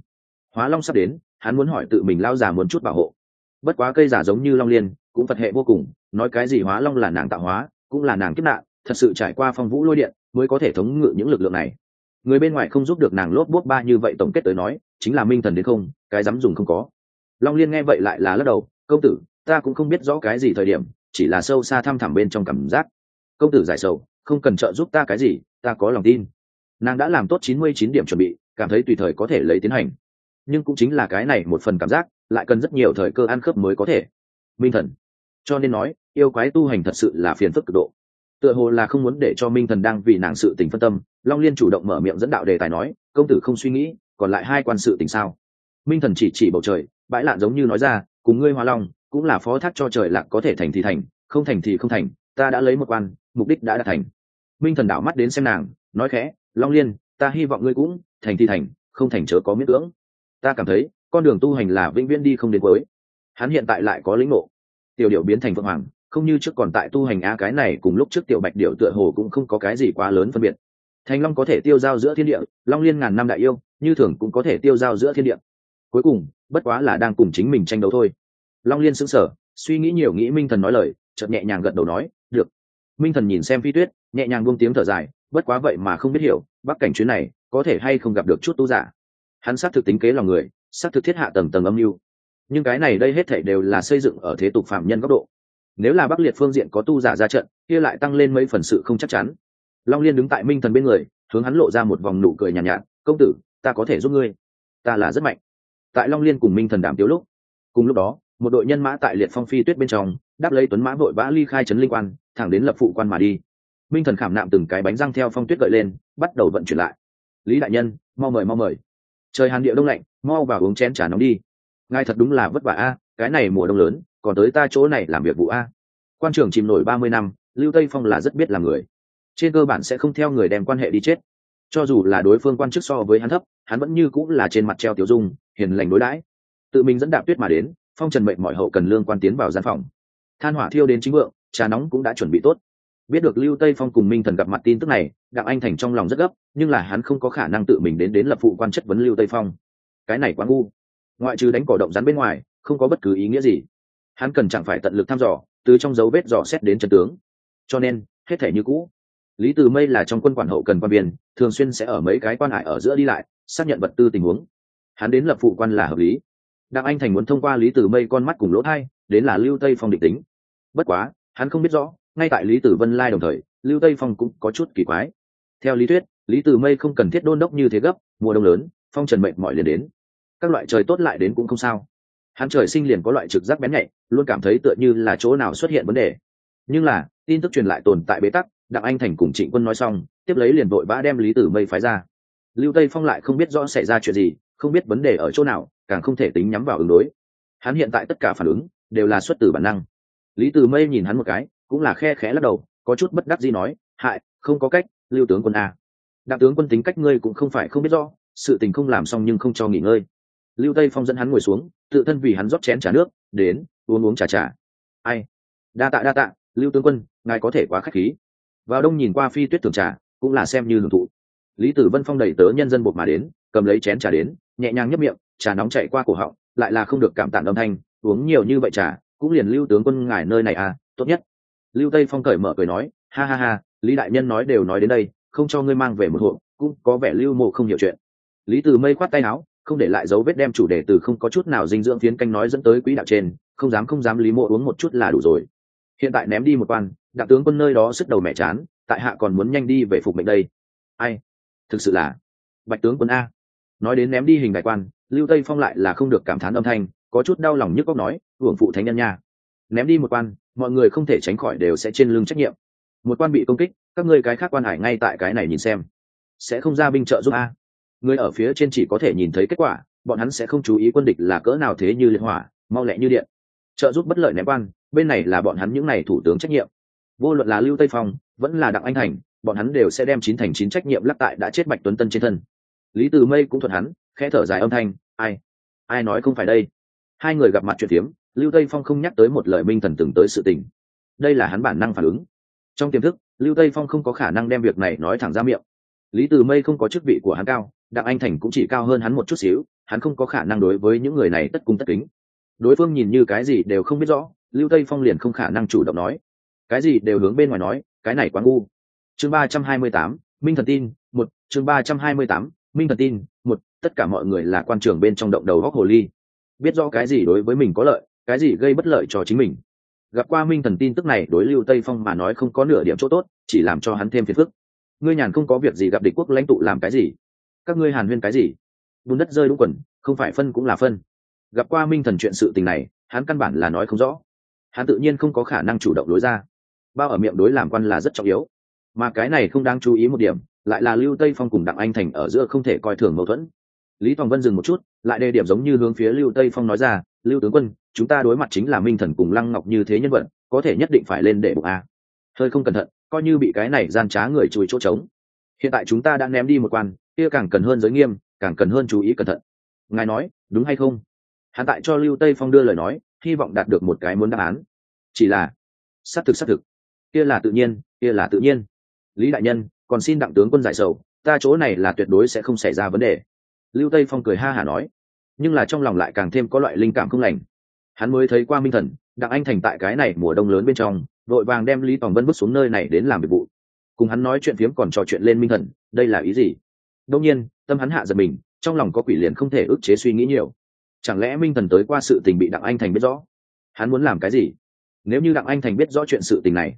Hóa long sắp đến, hắn muốn hỏi tự mình lao già muốn chút bảo hộ bất quá cây giả giống như long liên, cũng phật hệ vô cùng, nói cái gì hóa long là nàng tạo hóa, cũng là nàng kiếp nạn, thật sự trải qua phong vũ lôi điện mới có thể thống ngự những lực lượng này. Người bên ngoài không giúp được nàng lốp bút ba như vậy tổng kết tới nói, chính là minh thần đến không, cái dám dùng không có. Long liên nghe vậy lại là lắc đầu, công tử, ta cũng không biết rõ cái gì thời điểm, chỉ là sâu xa thăm thẳm bên trong cảm giác. Công tử giải sầu, không cần trợ giúp ta cái gì, ta có lòng tin. Nàng đã làm tốt chín mươi chín điểm chuẩn bị, cảm thấy tùy thời có thể lấy tiến hành. Nhưng cũng chính là cái này một phần cảm giác lại cần rất nhiều thời cơ ăn khớp mới có thể. Minh thần. Cho nên nói, yêu quái tu hành thật sự là phiền phức cực độ. Tựa hồ là không muốn để cho minh thần đang vì nàng sự tình phân tâm, long liên chủ động mở miệng dẫn đạo đề tài nói, công tử không suy nghĩ, còn lại hai quan sự tình sao? Minh thần chỉ chỉ bầu trời, bãi lạn giống như nói ra, cùng ngươi hoa long cũng là phó thác cho trời lạc có thể thành thì thành, không thành thì không thành, ta đã lấy một quan, mục đích đã đạt thành. Minh thần đảo mắt đến xem nàng, nói khẽ, long liên, ta hy vọng ngươi cũng thành thì thành, không thành chớ có miễn cưỡng. Ta cảm thấy con đường tu hành là vĩnh viễn đi không đến cuối. Hắn hiện tại lại có lĩnh ngộ. Tiểu điệu biến thành vương hoàng, không như trước còn tại tu hành a cái này, cùng lúc trước tiểu bạch điệu tựa hồ cũng không có cái gì quá lớn phân biệt. Thành long có thể tiêu giao giữa thiên địa, long liên ngàn năm đại yêu, như thường cũng có thể tiêu giao giữa thiên địa. Cuối cùng, bất quá là đang cùng chính mình tranh đấu thôi. Long liên sững sờ, suy nghĩ nhiều nghĩ minh thần nói lời, chợt nhẹ nhàng gật đầu nói, được. Minh thần nhìn xem phi tuyết, nhẹ nhàng buông tiếng thở dài, bất quá vậy mà không biết hiểu, bắc cảnh chuyến này có thể hay không gặp được chút tu giả. Hắn xác thực tính kế lòng người xác thực thiết hạ tầng tầng âm mưu. Nhưng cái này đây hết thảy đều là xây dựng ở thế tục phạm nhân góc độ. Nếu là bắc liệt phương diện có tu giả ra trận kia lại tăng lên mấy phần sự không chắc chắn. Long liên đứng tại minh thần bên người hướng hắn lộ ra một vòng nụ cười nhàn nhạt, nhạt công tử ta có thể giúp ngươi. Ta là rất mạnh. Tại long liên cùng minh thần đảm tiếu lúc cùng lúc đó một đội nhân mã tại liệt phong phi tuyết bên trong đáp lấy tuấn mã vội vã ly khai trấn linh quan thẳng đến lập phụ quan mà đi. Minh thần khảm nạm từng cái bánh răng theo phong tuyết gợi lên bắt đầu vận chuyển lại. Lý đại nhân mau mời mau mời. Trời hàn địa đông lạnh mau vào uống chén trà nóng đi. Ngài thật đúng là vất vả a, cái này mùa đông lớn, còn tới ta chỗ này làm việc vụ a. Quan trưởng chìm nổi ba mươi năm, lưu tây phong là rất biết làm người. Trên cơ bản sẽ không theo người đem quan hệ đi chết. Cho dù là đối phương quan chức so với hắn thấp, hắn vẫn như cũng là trên mặt treo tiểu dung, hiền lành đối đãi. Tự mình dẫn đạp tuyết mà đến, phong trần mệnh mọi hậu cần lương quan tiến vào gian phòng. Than hỏa thiêu đến chính vượng, trà nóng cũng đã chuẩn bị tốt. Biết được lưu tây phong cùng minh thần gặp mặt tin tức này, đặng anh thành trong lòng rất gấp, nhưng là hắn không có khả năng tự mình đến đến lập phụ quan chất vấn lưu tây phong cái này quá ngu. Ngoại trừ đánh cỏ động rắn bên ngoài, không có bất cứ ý nghĩa gì. Hắn cần chẳng phải tận lực thăm dò, từ trong dấu vết dò xét đến chân tướng. Cho nên, hết thể như cũ. Lý từ mây là trong quân quản hậu cần quan viên, thường xuyên sẽ ở mấy cái quan hải ở giữa đi lại, xác nhận vật tư tình huống. Hắn đến lập phụ quan là hợp lý. Đặng anh thành muốn thông qua lý Từ mây con mắt cùng lỗ thai, đến là lưu tây phong định tính. Bất quá, hắn không biết rõ, ngay tại lý tử vân lai đồng thời, lưu tây phong cũng có chút kỳ quái. Theo lý thuyết, lý tử mây không cần thiết đôn đốc như thế gấp, mùa đông lớn, phong trần mệnh mọi liền đến các loại trời tốt lại đến cũng không sao. Hắn trời sinh liền có loại trực giác bén nhạy, luôn cảm thấy tựa như là chỗ nào xuất hiện vấn đề. Nhưng là, tin tức truyền lại tồn tại bế tắc, đặng anh thành cùng trịnh quân nói xong, tiếp lấy liền vội vã đem lý tử mây phái ra. Lưu tây phong lại không biết rõ xảy ra chuyện gì, không biết vấn đề ở chỗ nào, càng không thể tính nhắm vào ứng đối. Hắn hiện tại tất cả phản ứng, đều là xuất từ bản năng. Lý tử mây nhìn hắn một cái, cũng là khe khẽ lắc đầu, có chút bất đắc gì nói, hại, không có cách, lưu tướng quân a đặng tướng quân tính cách ngươi cũng không phải không biết rõ, sự tình không làm xong nhưng không cho nghỉ ngơi lưu tây phong dẫn hắn ngồi xuống, tự thân vì hắn rót chén trà nước, đến, uống uống trà trà. Ai? Đa tạ đa tạ, lưu tướng quân, ngài có thể quá k h á c h khí. Vào đông nhìn qua phi tuyết thường trà, cũng là xem như hưởng thụ. Lý tử vân phong đầy tớ nhân dân bột mà đến, cầm lấy chén trà đến, nhẹ nhàng nhấp miệng, trà nóng chạy qua cổ họng, lại là không được cảm tản âm thanh, uống nhiều như vậy trà, cũng liền lưu tướng quân ngài nơi này à tốt nhất. Lưu tây phong cởi mở cười nói, ha ha ha, lý đại nhân nói đều nói đến đây, không cho ngươi mang về một hộ, cũng có vẻ lưu mộ không hiểu chuyện. Lý từ mây khoát tay áo không để lại dấu vết đem chủ đề từ không có chút nào dinh dưỡng phiến canh nói dẫn tới quỹ đạo trên, không dám không dám lý mộ uống một chút là đủ rồi. Hiện tại ném đi một quan đại tướng quân nơi đó sức đầu mẹ chán, tại hạ còn muốn nhanh đi về phục mệnh đây. Ai? Thực sự là bạch tướng quân a. Nói đến ném đi hình đại quan, lưu tây phong lại là không được cảm thán âm thanh, có chút đau lòng nhức góc nói, hưởng phụ thánh nhân nha. Ném đi một quan, mọi người không thể tránh khỏi đều sẽ trên lưng trách nhiệm. Một quan bị công kích, các ngươi cái khác quan hải ngay tại cái này nhìn xem. Sẽ không ra binh trợ giúp a người ở phía trên chỉ có thể nhìn thấy kết quả, bọn hắn sẽ không chú ý quân địch là cỡ nào thế như liên hỏa, mau lẹ như điện. Trợ giúp bất lợi ném quan, bên này là bọn hắn những n à y thủ tướng trách nhiệm. Vô luận là lưu tây phong, vẫn là đặng anh thành, bọn hắn đều sẽ đem chín thành chín trách nhiệm lắc tại đã chết bạch tuấn tân trên thân. Lý từ mây cũng thuận hắn, khẽ thở dài âm thanh, ai? Ai nói không phải đây? Hai người gặp mặt chuyện tiếm lưu tây phong không nhắc tới một lời minh thần từng tới sự tình. Đây là hắn bản năng phản ứng. Trong tiềm thức, lưu tây phong không có khả năng đem việc này nói thẳng ra miệng. Lý từ mây không có chức vị của hắn cao đặng anh thành cũng chỉ cao hơn hắn một chút xíu, hắn không có khả năng đối với những người này tất cung tất kính. Đối phương nhìn như cái gì đều không biết rõ, lưu tây phong liền không khả năng chủ động nói. Cái gì đều hướng bên ngoài nói, cái này quá ngu. Chương ba trăm hai mươi tám, minh thần tin, một, chương ba trăm hai mươi tám, minh thần tin, một, tất cả mọi người là quan trường bên trong động đầu góc hồ ly. Biết rõ cái gì đối với mình có lợi, cái gì gây bất lợi cho chính mình. Gặp qua minh thần tin tức này đối lưu tây phong mà nói không có nửa điểm chỗ tốt, chỉ làm cho hắn thêm phiền phức. Ngươi nhàn không có việc gì gặp địch quốc lãnh tụ làm cái gì? Các ngươi hàn huyên cái gì? Bùn đất rơi đúng quần, không phải phân cũng là phân. Gặp qua minh thần chuyện sự tình này, hắn căn bản là nói không rõ. Hắn tự nhiên không có khả năng chủ động đối ra. Bao ở miệng đối làm quan là rất trọng yếu. Mà cái này không đáng chú ý một điểm, lại là lưu tây phong cùng đặng anh thành ở giữa không thể coi thường mâu thuẫn. Lý tòng vân dừng một chút, lại đề điểm giống như hướng phía lưu tây phong nói ra, lưu tướng quân, chúng ta đối mặt chính là minh thần cùng lăng ngọc như thế nhân vật, có thể nhất định phải lên để bụng a. Hơi không cẩn thận, coi như bị cái này gian trá người chùi chỗ trống. Hiện tại chúng ta đã ném đi một quan kia càng cần hơn giới nghiêm, càng cần hơn chú ý cẩn thận. Ngài nói, đúng hay không? Hắn tại cho lưu tây phong đưa lời nói, hy vọng đạt được một cái muốn đáp án. Chỉ là, xác thực xác thực. Kia là tự nhiên, kia là tự nhiên. Lý đại nhân, còn xin đặng tướng quân giải sầu, ta chỗ này là tuyệt đối sẽ không xảy ra vấn đề. Lưu tây phong cười ha hả nói. Nhưng là trong lòng lại càng thêm có loại linh cảm không lành. Hắn mới thấy qua minh thần, đặng anh thành tại cái này mùa đông lớn bên trong, đội vàng đem lý tòng vân bước xuống nơi này đến làm việc vụ. Cùng hắn nói chuyện phiếm còn trò chuyện lên minh thần, đây là ý gì? Đông nhiên, tâm hắn hạ giật mình, trong lòng có quỷ liền không thể ức chế suy nghĩ nhiều. Chẳng lẽ minh thần tới qua sự tình bị đặng anh thành biết rõ? Hắn muốn làm cái gì? Nếu như đặng anh thành biết rõ chuyện sự tình này,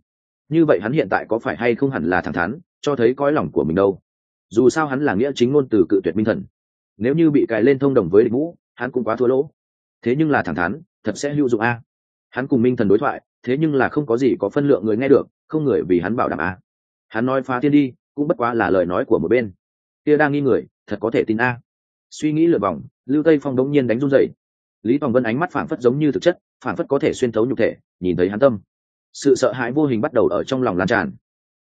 như vậy hắn hiện tại có phải hay không hẳn là thẳng thắn, cho thấy cõi lòng của mình đâu? Dù sao hắn là nghĩa chính ngôn từ cự tuyệt minh thần. Nếu như bị cài lên thông đồng với địch ngũ, hắn cũng quá thua lỗ. Thế nhưng là thẳng thắn, thật sẽ hữu dụng a. Hắn cùng minh thần đối thoại, thế nhưng là không có gì có phân lượng người nghe được, không người vì hắn bảo đảm a. Hắn nói phá thiên đi, cũng bất quá là lời nói của một bên kia đang nghi người, thật có thể tin a. Suy nghĩ lượt vòng, lưu tây phong đống nhiên đánh run dậy lý tòng vân ánh mắt phảng phất giống như thực chất, phảng phất có thể xuyên thấu nhục thể, nhìn thấy hắn tâm. Sự sợ hãi vô hình bắt đầu ở trong lòng lan tràn.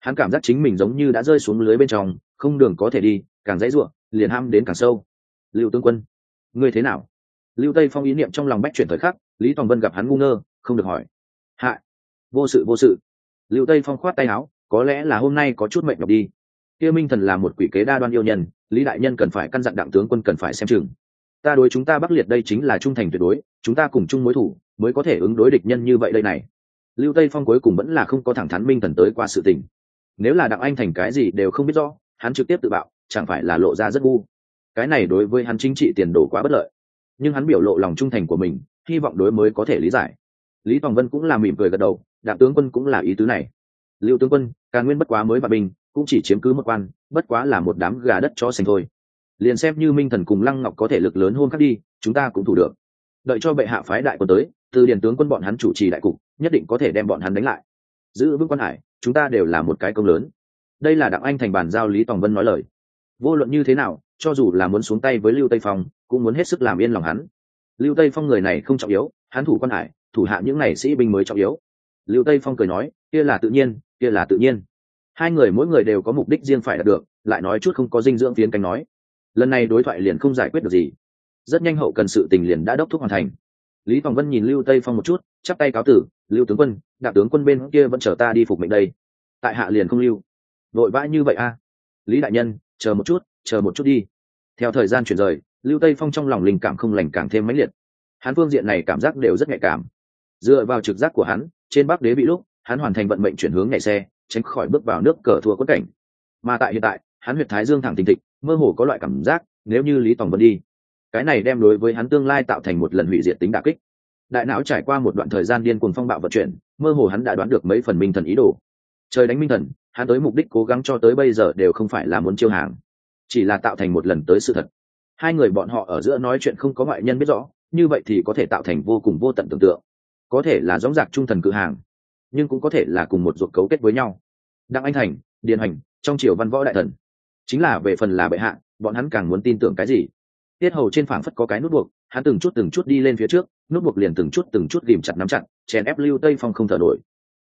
Hắn cảm giác chính mình giống như đã rơi xuống lưới bên trong, không đường có thể đi, càng dãy ruộng, liền ham đến càng sâu. Lưu tướng quân, ngươi thế nào? Lưu tây phong ý niệm trong lòng bách chuyển thời khắc, lý tòng vân gặp hắn ngu ngơ, không được hỏi. Hạ. Vô sự vô sự. Lưu tây phong khoát tay áo, có lẽ là hôm nay có chút mệnh nhọc đi kia minh thần là một quỷ kế đa đoan yêu nhân, lý đại nhân cần phải căn dặn đặng tướng quân cần phải xem chừng. Ta đối chúng ta bắc liệt đây chính là trung thành tuyệt đối, chúng ta cùng chung mối thủ, mới có thể ứng đối địch nhân như vậy đây này. Lưu tây phong cuối cùng vẫn là không có thẳng thắn minh thần tới qua sự tình. Nếu là đặng anh thành cái gì đều không biết rõ, hắn trực tiếp tự bạo, chẳng phải là lộ ra rất ngu. Cái này đối với hắn chính trị tiền đồ quá bất lợi. Nhưng hắn biểu lộ lòng trung thành của mình, hy vọng đối mới có thể lý giải. Lý tòng vân cũng là mỉm cười gật đầu, đặng tướng quân cũng là ý tứ này. Lưu tướng quân càng nguyên bất quá mới và bình cũng chỉ chiếm cứ một quan, bất quá là một đám gà đất cho xanh thôi. Liền xem như minh thần cùng lăng ngọc có thể lực lớn hôn khắc đi, chúng ta cũng thủ được. Đợi cho bệ hạ phái đại quân tới, từ điển tướng quân bọn hắn chủ trì đại cục, nhất định có thể đem bọn hắn đánh lại. Giữ vững quan hải, chúng ta đều là một cái công lớn. Đây là đặng anh thành bàn giao lý tòng vân nói lời. Vô luận như thế nào, cho dù là muốn xuống tay với lưu tây phong, cũng muốn hết sức làm yên lòng hắn. Lưu tây phong người này không trọng yếu, hắn thủ quan hải, thủ hạ những n à y sĩ binh mới trọng yếu. Lưu tây phong cười nói, kia là tự nhiên, kia là tự nhiên hai người mỗi người đều có mục đích riêng phải đạt được, lại nói chút không có dinh dưỡng phiến cánh nói. Lần này đối thoại liền không giải quyết được gì. Rất nhanh hậu cần sự tình liền đã đốc thúc hoàn thành. Lý tòng vân nhìn lưu tây phong một chút, chắp tay cáo tử, lưu tướng quân đại tướng quân bên kia vẫn chờ ta đi phục mệnh đây. Tại hạ liền không lưu. Vội vã như vậy a. À? lý đại nhân, chờ một chút, chờ một chút đi. Theo thời gian chuyển rời, lưu tây phong trong lòng linh cảm không lành càng thêm mãnh liệt. Hắn phương diện này cảm giác đều rất nhạy cảm. Dựa vào trực giác của hắn, trên bắc đế bị lúc, hắn hoàn thành vận mệnh chuyển hướng ngày xe tránh khỏi bước vào nước cờ thua quất cảnh. Mà tại hiện tại, hắn huyệt thái dương thẳng tình thịch, mơ hồ có loại cảm giác, nếu như lý tòng vân đi, cái này đem đối với hắn tương lai tạo thành một lần hủy diệt tính đà kích. Đại não trải qua một đoạn thời gian điên cuồng phong bạo vận chuyển, mơ hồ hắn đã đoán được mấy phần minh thần ý đồ. Trời đánh minh thần, hắn tới mục đích cố gắng cho tới bây giờ đều không phải là muốn chiêu hàng, chỉ là tạo thành một lần tới sự thật. Hai người bọn họ ở giữa nói chuyện không có ngoại nhân biết rõ, như vậy thì có thể tạo thành vô cùng vô tận tưởng tượng. Có thể là gióng giạc trung thần cự hàng nhưng cũng có thể là cùng một ruột cấu kết với nhau. Đặng anh thành, điền hành trong triều văn võ đại thần. Chính là về phần là bệ hạ, bọn hắn càng muốn tin tưởng cái gì? Tiết hầu trên phảng phất có cái nút buộc, hắn từng chút từng chút đi lên phía trước, nút buộc liền từng chút từng chút ghìm chặt nắm chặt, chèn ép lưu tây phong không thở nổi.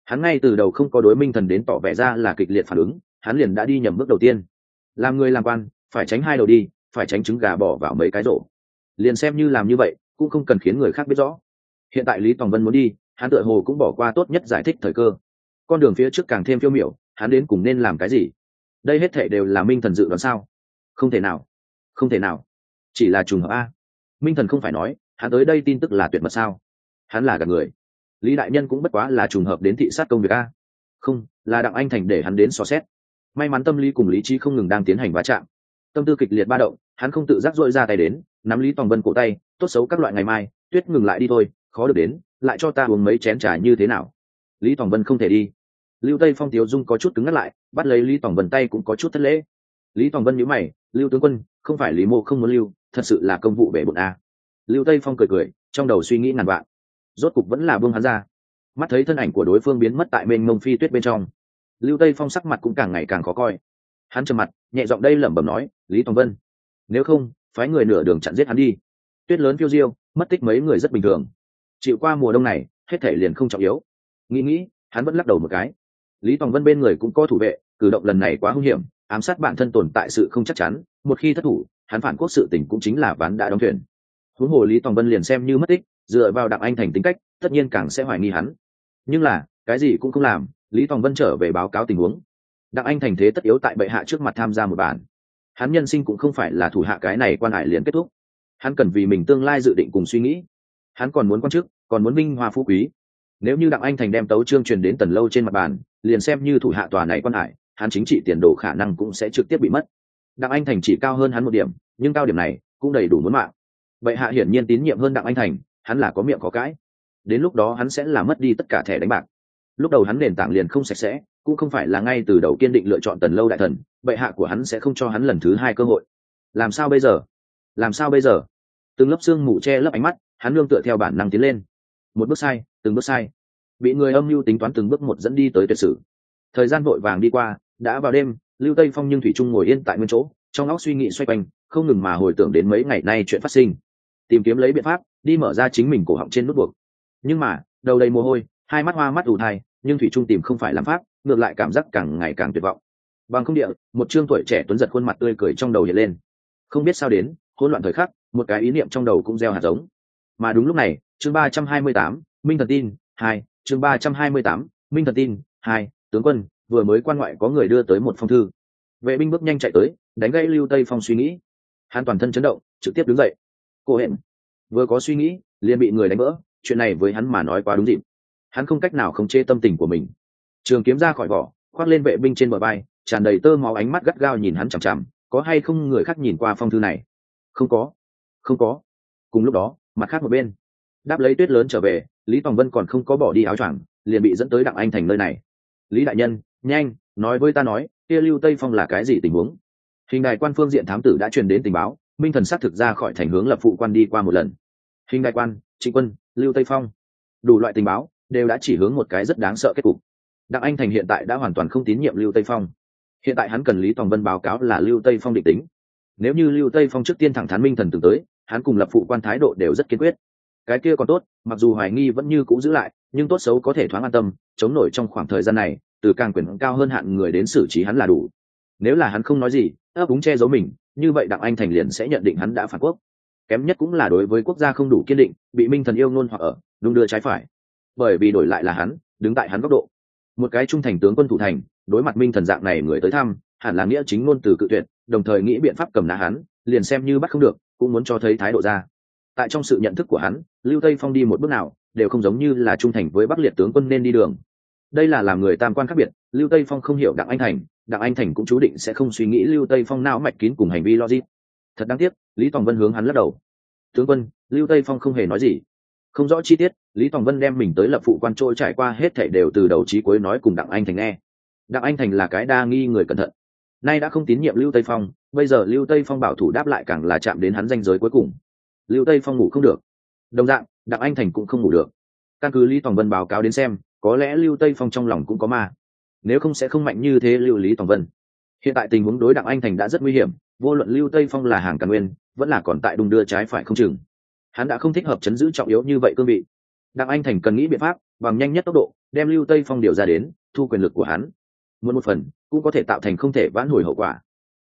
Hắn ngay từ đầu không có đối minh thần đến tỏ vẻ ra là kịch liệt phản ứng, hắn liền đã đi nhầm bước đầu tiên. Làm người làm quan, phải tránh hai đầu đi, phải tránh trứng gà bỏ vào mấy cái rổ. Liền xem như làm như vậy, cũng không cần khiến người khác biết rõ. Hiện tại lý tòng vân muốn đi hắn tựa hồ cũng bỏ qua tốt nhất giải thích thời cơ. Con đường phía trước càng thêm phiêu miểu, hắn đến cùng nên làm cái gì? Đây hết thể đều là minh thần dự đoán sao? Không thể nào, không thể nào. Chỉ là trùng hợp a. Minh thần không phải nói, hắn tới đây tin tức là tuyệt mật sao? Hắn là gạt người. Lý đại nhân cũng bất quá là trùng hợp đến thị sát công việc a. Không, là đặng anh thành để hắn đến xò xét. May mắn tâm lý cùng lý trí không ngừng đang tiến hành va chạm. Tâm tư kịch liệt ba động, hắn không tự giác dội ra tay đến, nắm lý tòng vân cổ tay, tốt xấu các loại ngày mai, tuyết ngừng lại đi thôi, khó được đến lại cho ta uống mấy chén trà như thế nào? Lý tòng vân không thể đi. Lưu tây phong tiếu dung có chút cứng ngắt lại, bắt lấy lý tòng vân tay cũng có chút thất lễ. Lý tòng vân nhữ mày, lưu tướng quân, không phải lý mô không muốn lưu, thật sự là công vụ bể bộn a. Lưu tây phong cười cười, trong đầu suy nghĩ ngàn vạn. Rốt cục vẫn là buông hắn ra. Mắt thấy thân ảnh của đối phương biến mất tại bên ngông phi tuyết bên trong, lưu tây phong sắc mặt cũng càng ngày càng khó coi. Hắn trầm mặt, nhẹ giọng đây lẩm bẩm nói, lý tòng vân, nếu không, phái người nửa đường chặn giết hắn đi. Tuyết lớn phiêu diêu, mất tích mấy người rất bình thường chịu qua mùa đông này, hết thể liền không trọng yếu. Nghĩ nghĩ, hắn vẫn lắc đầu một cái. Lý tòng vân bên người cũng có thủ vệ, cử động lần này quá hung hiểm, ám sát bản thân tồn tại sự không chắc chắn, một khi thất thủ, hắn phản quốc sự tỉnh cũng chính là ván đã đóng thuyền. Huống hồ lý tòng vân liền xem như mất tích, dựa vào đặng anh thành tính cách, tất nhiên càng sẽ hoài nghi hắn. Nhưng là, cái gì cũng không làm, lý tòng vân trở về báo cáo tình huống. Đặng anh thành thế tất yếu tại bệ hạ trước mặt tham gia một bản. Hắn nhân sinh cũng không phải là thủ hạ cái này quan hải liền kết thúc. Hắn cần vì mình tương lai dự định cùng suy nghĩ hắn còn muốn quan chức, còn muốn minh hoa phú quý. Nếu như đặng anh thành đem tấu trương truyền đến tần lâu trên mặt bàn, liền xem như thủ hạ tòa này quan hải, hắn chính trị tiền đồ khả năng cũng sẽ trực tiếp bị mất. Đặng anh thành chỉ cao hơn hắn một điểm, nhưng cao điểm này cũng đầy đủ muốn mạng. Vậy hạ hiển nhiên tín nhiệm hơn đặng anh thành, hắn là có miệng có cãi. Đến lúc đó hắn sẽ làm mất đi tất cả thẻ đánh bạc. Lúc đầu hắn nền tảng liền không sạch sẽ, cũng không phải là ngay từ đầu kiên định lựa chọn tần lâu đại thần, bệ hạ của hắn sẽ không cho hắn lần thứ hai cơ hội. Làm sao bây giờ? Làm sao bây giờ? Từng lớp xương mù che lớp ánh mắt hắn nương tựa theo bản năng tiến lên. Một bước sai, từng bước sai. Bị người âm mưu tính toán từng bước một dẫn đi tới tuyệt sử. Thời gian vội vàng đi qua, đã vào đêm, lưu tây phong nhưng thủy trung ngồi yên tại nguyên chỗ, trong óc suy nghĩ xoay quanh, không ngừng mà hồi tưởng đến mấy ngày nay chuyện phát sinh. Tìm kiếm lấy biện pháp, đi mở ra chính mình cổ họng trên nút buộc. Nhưng mà, đầu đầy mồ hôi, hai mắt hoa mắt ù thai, nhưng thủy trung tìm không phải làm pháp, ngược lại cảm giác càng ngày càng tuyệt vọng. Bằng không địa, một trương tuổi trẻ tuấn giật khuôn mặt tươi cười trong đầu hiện lên. Không biết sao đến, hỗn loạn thời khắc, một cái ý niệm trong đầu cũng gieo hạt giống mà đúng lúc này, chương ba trăm hai mươi tám, minh thần tin hai, chương ba trăm hai mươi tám, minh thần tin hai, tướng quân, vừa mới quan ngoại có người đưa tới một phong thư. Vệ binh bước nhanh chạy tới, đánh gây lưu tây phong suy nghĩ. Hắn toàn thân chấn động, trực tiếp đứng dậy. Cô hẹn vừa có suy nghĩ, liền bị người đánh vỡ, chuyện này với hắn mà nói quá đúng dịp. Hắn không cách nào khống chế tâm tình của mình. Trường kiếm ra khỏi vỏ, khoác lên vệ binh trên bờ bay tràn đầy tơ máu ánh mắt gắt gao nhìn hắn chằm chằm, có hay không người khác nhìn qua phong thư này? Không có không có. Cùng lúc đó mặt khác một bên. Đáp lấy tuyết lớn trở về, lý tòng vân còn không có bỏ đi áo choàng, liền bị dẫn tới đặng anh thành nơi này. Lý đại nhân, nhanh, nói với ta nói, kia lưu tây phong là cái gì tình huống? Hình đại quan phương diện thám tử đã truyền đến tình báo, minh thần xác thực ra khỏi thành hướng lập phụ quan đi qua một lần. Hình đại quan, trịnh quân, lưu tây phong. Đủ loại tình báo đều đã chỉ hướng một cái rất đáng sợ kết cục. Đặng anh thành hiện tại đã hoàn toàn không tín nhiệm lưu tây phong. Hiện tại hắn cần lý tòng vân báo cáo là lưu tây phong định tính. Nếu như lưu tây phong trước tiên thẳng thắn minh thần từng tới hắn cùng lập phụ quan thái độ đều rất kiên quyết. Cái kia còn tốt, mặc dù hoài nghi vẫn như cũ giữ lại, nhưng tốt xấu có thể thoáng an tâm, chống nổi trong khoảng thời gian này, từ càng quyền cao hơn hạn người đến xử trí hắn là đủ. Nếu là hắn không nói gì, ấp úng che giấu mình, như vậy đặng anh thành liền sẽ nhận định hắn đã phản quốc. Kém nhất cũng là đối với quốc gia không đủ kiên định, bị minh thần yêu ngôn hoặc ở đung đưa trái phải. Bởi vì đổi lại là hắn, đứng tại hắn góc độ. Một cái trung thành tướng quân thủ thành, đối mặt minh thần dạng này người tới thăm, hẳn là nghĩa chính ngôn từ cự tuyệt, đồng thời nghĩ biện pháp cầm nã hắn, liền xem như bắt không được cũng muốn cho thấy thái độ ra. Tại trong sự nhận thức của hắn, lưu tây phong đi một bước nào, đều không giống như là trung thành với bắc liệt tướng quân nên đi đường. Đây là làm người tam quan khác biệt, lưu tây phong không hiểu đặng anh thành, đặng anh thành cũng chú định sẽ không suy nghĩ lưu tây phong não mạch kín cùng hành vi logic. Thật đáng tiếc, lý tòng vân hướng hắn lắc đầu. Tướng quân, lưu tây phong không hề nói gì. Không rõ chi tiết, lý tòng vân đem mình tới lập phụ quan trôi trải qua hết thảy đều từ đầu chí cuối nói cùng đặng anh thành nghe. Đặng anh thành là cái đa nghi người cẩn thận nay đã không tín nhiệm lưu tây phong, bây giờ lưu tây phong bảo thủ đáp lại càng là chạm đến hắn danh giới cuối cùng. Lưu tây phong ngủ không được. Đồng dạng, đặng anh thành cũng không ngủ được. Căn cứ lý tòng vân báo cáo đến xem, có lẽ lưu tây phong trong lòng cũng có ma. Nếu không sẽ không mạnh như thế lưu lý tòng vân. Hiện tại tình huống đối đặng anh thành đã rất nguy hiểm, vô luận lưu tây phong là hàng càn nguyên, vẫn là còn tại đùng đưa trái phải không chừng. Hắn đã không thích hợp chấn giữ trọng yếu như vậy cương vị. Đặng anh thành cần nghĩ biện pháp, bằng nhanh nhất tốc độ, đem lưu tây phong điều ra đến, thu quyền lực của hắn muốn một phần, cũng có thể tạo thành không thể vãn hồi hậu quả.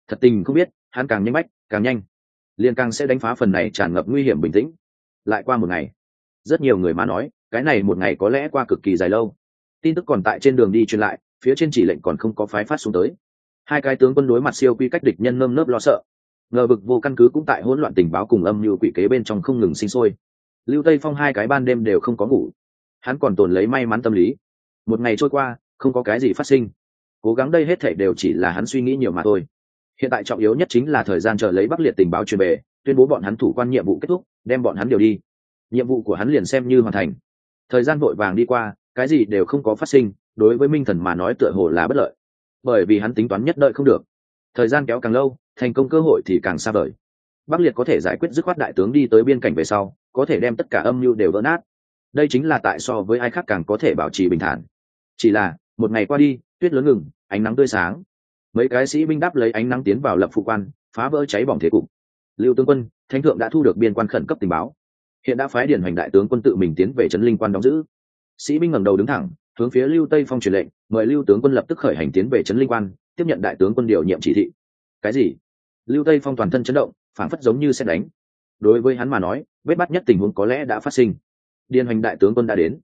Thật tình không biết, hắn càng nhanh bách, càng nhanh. Liền càng sẽ đánh phá phần này tràn ngập nguy hiểm bình tĩnh. Lại qua một ngày, rất nhiều người mà nói, cái này một ngày có lẽ qua cực kỳ dài lâu. Tin tức còn tại trên đường đi truyền lại, phía trên chỉ lệnh còn không có phái phát xuống tới. Hai cái tướng quân đối mặt siêu quy cách địch nhân nơm nớp lo sợ. Ngờ vực vô căn cứ cũng tại hỗn loạn tình báo cùng âm như quỷ kế bên trong không ngừng sinh sôi. Lưu tây phong hai cái ban đêm đều không có ngủ. Hắn còn tồn lấy may mắn tâm lý. Một ngày trôi qua, không có cái gì phát sinh cố gắng đây hết thể đều chỉ là hắn suy nghĩ nhiều mà thôi. Hiện tại trọng yếu nhất chính là thời gian chờ lấy bắc liệt tình báo truyền về, tuyên bố bọn hắn thủ quan nhiệm vụ kết thúc, đem bọn hắn điều đi. Nhiệm vụ của hắn liền xem như hoàn thành. Thời gian vội vàng đi qua, cái gì đều không có phát sinh, đối với minh thần mà nói tựa hồ là bất lợi. Bởi vì hắn tính toán nhất đợi không được. Thời gian kéo càng lâu, thành công cơ hội thì càng xa vời. Bắc liệt có thể giải quyết dứt khoát đại tướng đi tới biên cảnh về sau, có thể đem tất cả âm mưu đều vỡ nát. Đây chính là tại so với ai khác càng có thể bảo trì bình thản. Chỉ là, một ngày qua đi tuyết lớn ngừng, ánh nắng tươi sáng. Mấy cái sĩ binh đáp lấy ánh nắng tiến vào lập phụ quan, phá vỡ cháy bỏng thế cục. Lưu tướng quân, thánh thượng đã thu được biên quan khẩn cấp tình báo. Hiện đã phái điển hoành đại tướng quân tự mình tiến về trấn linh quan đóng giữ. Sĩ binh ngẩng đầu đứng thẳng, hướng phía lưu tây phong truyền lệnh, mời lưu tướng quân lập tức khởi hành tiến về trấn linh quan, tiếp nhận đại tướng quân điều nhiệm chỉ thị. Cái gì? Lưu tây phong toàn thân chấn động phản phất giống như xét đánh. Đối với hắn mà nói, vết bắt nhất tình huống có lẽ đã phát sinh. Điền hoành đại tướng quân đã đến.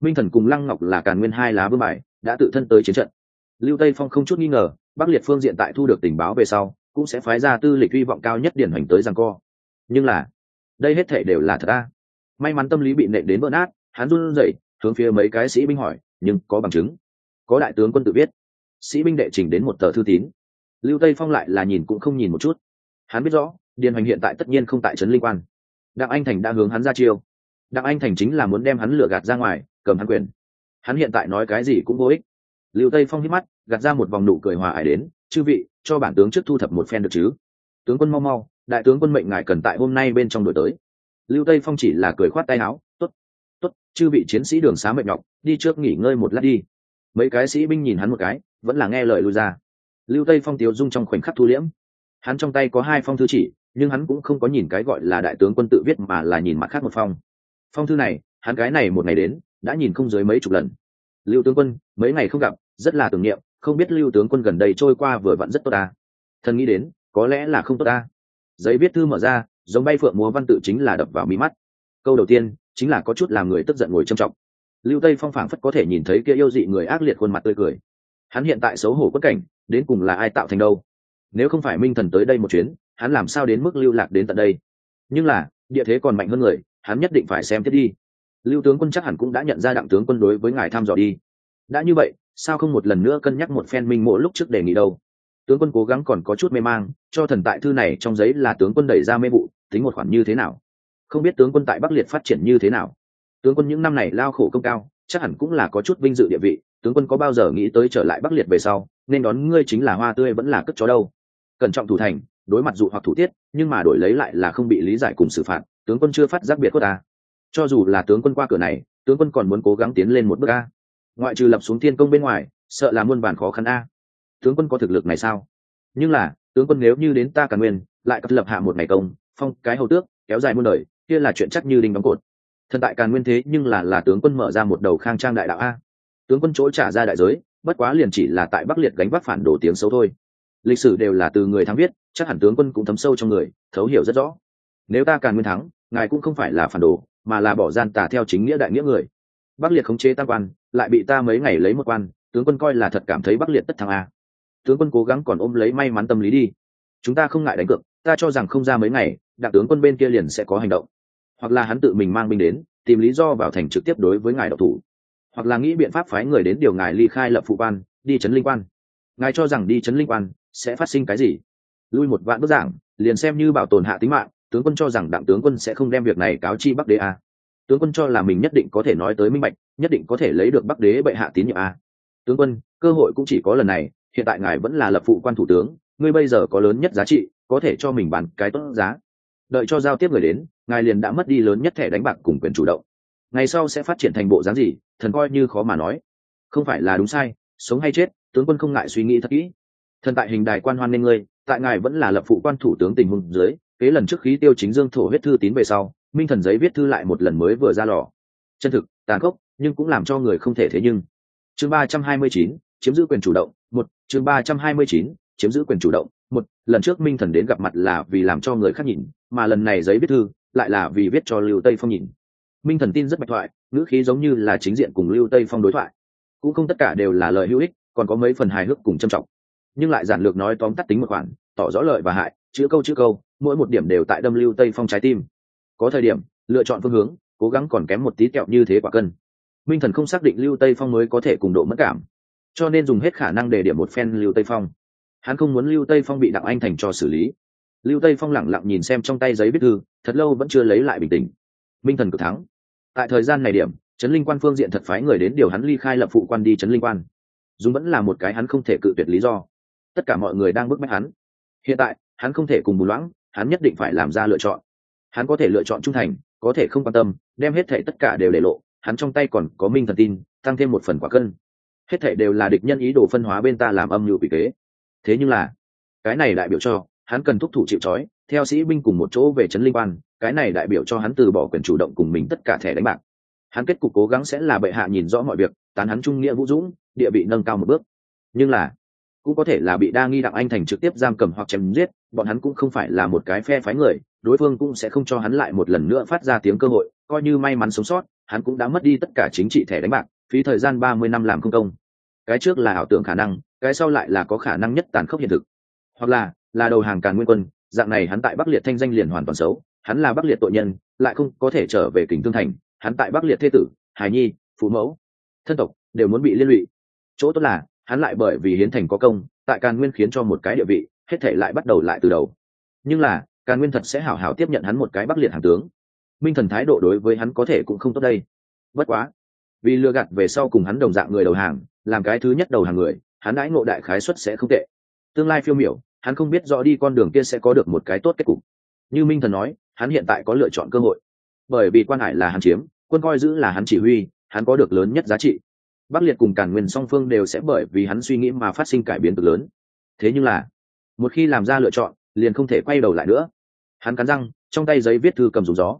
Minh thần cùng lăng ngọc là càn nguyên hai lá vương bài, đã tự thân tới chiến trận lưu tây phong không chút nghi ngờ, bắc liệt phương diện tại thu được tình báo về sau, cũng sẽ phái ra tư lịch hy vọng cao nhất điển hoành tới rằng co. Nhưng là, đây hết thể đều là thật ta may mắn tâm lý bị nện đến vỡ nát, hắn run rẩy, hướng phía mấy cái sĩ binh hỏi, nhưng có bằng chứng? Có đại tướng quân tự biết sĩ binh đệ trình đến một tờ thư tín. Lưu tây phong lại là nhìn cũng không nhìn một chút. Hắn biết rõ điền hoành hiện tại tất nhiên không tại trấn linh quan. Đặng anh thành đã hướng hắn ra chiêu. Đặng anh thành chính là muốn đem hắn lừa gạt ra ngoài, cầm hắn quyền. Hắn hiện tại nói cái gì cũng vô ích lưu tây phong hít mắt, gạt ra một vòng nụ cười hòa ải đến, chư vị, cho bản tướng trước thu thập một phen được chứ? Tướng quân mau mau, đại tướng quân mệnh ngài cần tại hôm nay bên trong đổi tới. Lưu tây phong chỉ là cười khoát tay áo t ố t t ố t chư vị chiến sĩ đường xá mệnh nhọc, đi trước nghỉ ngơi một lát đi. Mấy cái sĩ binh nhìn hắn một cái, vẫn là nghe lời lui ra. Lưu tây phong tiếu dung trong khoảnh khắc thu liễm. Hắn trong tay có hai phong thư chỉ, nhưng hắn cũng không có nhìn cái gọi là đại tướng quân tự viết mà là nhìn mặt khác một phong. Phong thư này, hắn cái này một ngày đến, đã nhìn không dưới mấy chục lần. Lưu tướng quân, mấy ngày không gặp rất là tưởng niệm, không biết lưu tướng quân gần đây trôi qua vừa vặn rất tốt ta. Thần nghĩ đến, có lẽ là không tốt ta. Giấy viết thư mở ra, giống bay phượng múa văn tự chính là đập vào mí mắt. Câu đầu tiên, chính là có chút làm người tức giận ngồi trầm trọng. Lưu tây phong phảng phất có thể nhìn thấy kia yêu dị người ác liệt khuôn mặt tươi cười. Hắn hiện tại xấu hổ bất cảnh, đến cùng là ai tạo thành đâu? Nếu không phải minh thần tới đây một chuyến, hắn làm sao đến mức lưu lạc đến tận đây? Nhưng là, địa thế còn mạnh hơn người, hắn nhất định phải xem tiếp đi. Lưu tướng quân chắc hẳn cũng đã nhận ra đặng tướng quân đối với ngài thăm dò đi. Đã như vậy sao không một lần nữa cân nhắc một phen minh mộ lúc trước đề nghị đâu? Tướng quân cố gắng còn có chút mê mang, cho thần tại thư này trong giấy là tướng quân đẩy ra mê vụ, tính một khoản như thế nào? Không biết tướng quân tại bắc liệt phát triển như thế nào? Tướng quân những năm này lao khổ công cao, chắc hẳn cũng là có chút vinh dự địa vị, tướng quân có bao giờ nghĩ tới trở lại bắc liệt về sau, nên đón ngươi chính là hoa tươi vẫn là cất chó đâu? Cẩn trọng thủ thành, đối mặt dụ hoặc thủ tiết, nhưng mà đổi lấy lại là không bị lý giải cùng xử phạt, tướng quân chưa phát giác biệt của ta. Cho dù là tướng quân qua cửa này, tướng quân còn muốn cố gắng tiến lên một bước a ngoại trừ lập xuống thiên công bên ngoài, sợ là muôn bản khó khăn a. Tướng quân có thực lực này sao? Nhưng là, tướng quân nếu như đến ta cả nguyên, lại cập lập hạ một ngày công, phong cái hầu tước, kéo dài muôn đời, kia là chuyện chắc như đinh đóng cột. Thần tại càn nguyên thế nhưng là là tướng quân mở ra một đầu khang trang đại đạo a. Tướng quân chỗ trả ra đại giới, bất quá liền chỉ là tại bắc liệt gánh vác phản đồ tiếng xấu thôi. Lịch sử đều là từ người thắng viết, chắc hẳn tướng quân cũng thấm sâu trong người, thấu hiểu rất rõ. Nếu ta càn nguyên thắng, ngài cũng không phải là phản đồ, mà là bỏ gian tà theo chính nghĩa đại nghĩa người bắc liệt khống chế tam quan, lại bị ta mấy ngày lấy một quan, tướng quân coi là thật cảm thấy bắc liệt tất thắng a tướng quân cố gắng còn ôm lấy may mắn tâm lý đi. Chúng ta không ngại đánh cược, ta cho rằng không ra mấy ngày, đặng tướng quân bên kia liền sẽ có hành động. Hoặc là hắn tự mình mang binh đến, tìm lý do vào thành trực tiếp đối với ngài độc thủ. Hoặc là nghĩ biện pháp phái người đến điều ngài ly khai lập phụ quan, đi chấn linh quan. Ngài cho rằng đi chấn linh quan sẽ phát sinh cái gì? Lui một vạn bức giảng, liền xem như bảo tồn hạ tính mạng, tướng quân cho rằng đặng tướng quân sẽ không đem việc này cáo chi bắc đế a tướng quân cho là mình nhất định có thể nói tới minh bạch, nhất định có thể lấy được bắc đế bệ hạ tín nhiệm a. Tướng quân, cơ hội cũng chỉ có lần này, hiện tại ngài vẫn là lập phụ quan thủ tướng, ngươi bây giờ có lớn nhất giá trị, có thể cho mình bàn cái tốt giá. Đợi cho giao tiếp người đến, ngài liền đã mất đi lớn nhất thẻ đánh bạc cùng quyền chủ động. Ngày sau sẽ phát triển thành bộ dáng gì, thần coi như khó mà nói. Không phải là đúng sai, sống hay chết, tướng quân không ngại suy nghĩ thật kỹ. Thần tại hình đài quan hoan nên ngươi, tại ngài vẫn là lập phụ quan thủ tướng tình huống dưới, kế lần trước khí tiêu chính dương thổ huyết thư tín về sau minh thần giấy viết thư lại một lần mới vừa ra lò. Chân thực, tàn khốc, nhưng cũng làm cho người không thể thế nhưng. Chương ba trăm hai mươi chín, chiếm giữ quyền chủ động, một, chương ba trăm hai mươi chín, chiếm giữ quyền chủ động, một, lần trước minh thần đến gặp mặt là vì làm cho người khác nhìn, mà lần này giấy viết thư lại là vì viết cho lưu tây phong nhìn. Minh thần tin rất bạch thoại, ngữ khí giống như là chính diện cùng lưu tây phong đối thoại. Cũng không tất cả đều là lời hữu ích, còn có mấy phần hài hước cùng trầm trọng. Nhưng lại giản lược nói tóm tắt tính một khoản, tỏ rõ lợi và hại, chữ câu chữ câu, mỗi một điểm đều tại đâm lưu tây phong trái tim có thời điểm, lựa chọn phương hướng, cố gắng còn kém một tí kẹo như thế quả cân. Minh thần không xác định lưu tây phong mới có thể cùng độ mất cảm, cho nên dùng hết khả năng để điểm một phen lưu tây phong. Hắn không muốn lưu tây phong bị đặng anh thành cho xử lý. Lưu tây phong lẳng lặng nhìn xem trong tay giấy viết thư, thật lâu vẫn chưa lấy lại bình tĩnh. Minh thần cực thắng. Tại thời gian này điểm, trấn linh quan phương diện thật phái người đến điều hắn ly khai lập phụ quan đi trấn linh quan. Dùng vẫn là một cái hắn không thể cự tuyệt lý do. Tất cả mọi người đang bức bách hắn. Hiện tại, hắn không thể cùng bù loãng, hắn nhất định phải làm ra lựa chọn hắn có thể lựa chọn trung thành, có thể không quan tâm, đem hết thệ tất cả đều để lộ. Hắn trong tay còn có minh thần tin, tăng thêm một phần quả cân. Hết thệ đều là địch nhân ý đồ phân hóa bên ta làm âm mưu bị kế. Thế nhưng là, cái này đại biểu cho, hắn cần thúc thủ chịu trói, theo sĩ binh cùng một chỗ về trấn linh quan, cái này đại biểu cho hắn từ bỏ quyền chủ động cùng mình tất cả thẻ đánh bạc. Hắn kết cục cố gắng sẽ là bệ hạ nhìn rõ mọi việc, tán hắn trung nghĩa vũ dũng, địa vị nâng cao một bước. Nhưng là, cũng có thể là bị đa nghi đặng anh thành trực tiếp giam cầm hoặc chém giết, bọn hắn cũng không phải là một cái phe phái người đối phương cũng sẽ không cho hắn lại một lần nữa phát ra tiếng cơ hội, coi như may mắn sống sót, hắn cũng đã mất đi tất cả chính trị thẻ đánh bạc, phí thời gian ba mươi năm làm không công. Cái trước là ảo tưởng khả năng, cái sau lại là có khả năng nhất tàn khốc hiện thực. Hoặc là là đầu hàng càn nguyên quân, dạng này hắn tại bắc liệt thanh danh liền hoàn toàn xấu, hắn là bắc liệt tội nhân, lại không có thể trở về kình thương thành, hắn tại bắc liệt thế tử hài nhi phú mẫu, thân tộc đều muốn bị liên lụy. Chỗ tốt là, hắn lại bởi vì hiến thành có công, tại càn nguyên khiến cho một cái địa vị, hết thể lại bắt đầu lại từ đầu. Nhưng là càn nguyên thật sẽ hảo hảo tiếp nhận hắn một cái bắc liệt hàng tướng. Minh thần thái độ đối với hắn có thể cũng không tốt đây. Bất quá, vì lừa gạt về sau cùng hắn đồng dạng người đầu hàng, làm cái thứ nhất đầu hàng người, hắn đãi ngộ đại khái xuất sẽ không tệ. Tương lai phiêu miểu, hắn không biết rõ đi con đường kia sẽ có được một cái tốt kết cục. Như minh thần nói, hắn hiện tại có lựa chọn cơ hội. Bởi vì quan hải là hắn chiếm, quân coi giữ là hắn chỉ huy, hắn có được lớn nhất giá trị. Bắc liệt cùng cản nguyên song phương đều sẽ bởi vì hắn suy nghĩ mà phát sinh cải biến cực lớn. Thế nhưng là, một khi làm ra lựa chọn liền không thể quay đầu lại nữa. Hắn cắn răng, trong tay giấy viết thư cầm dùng gió.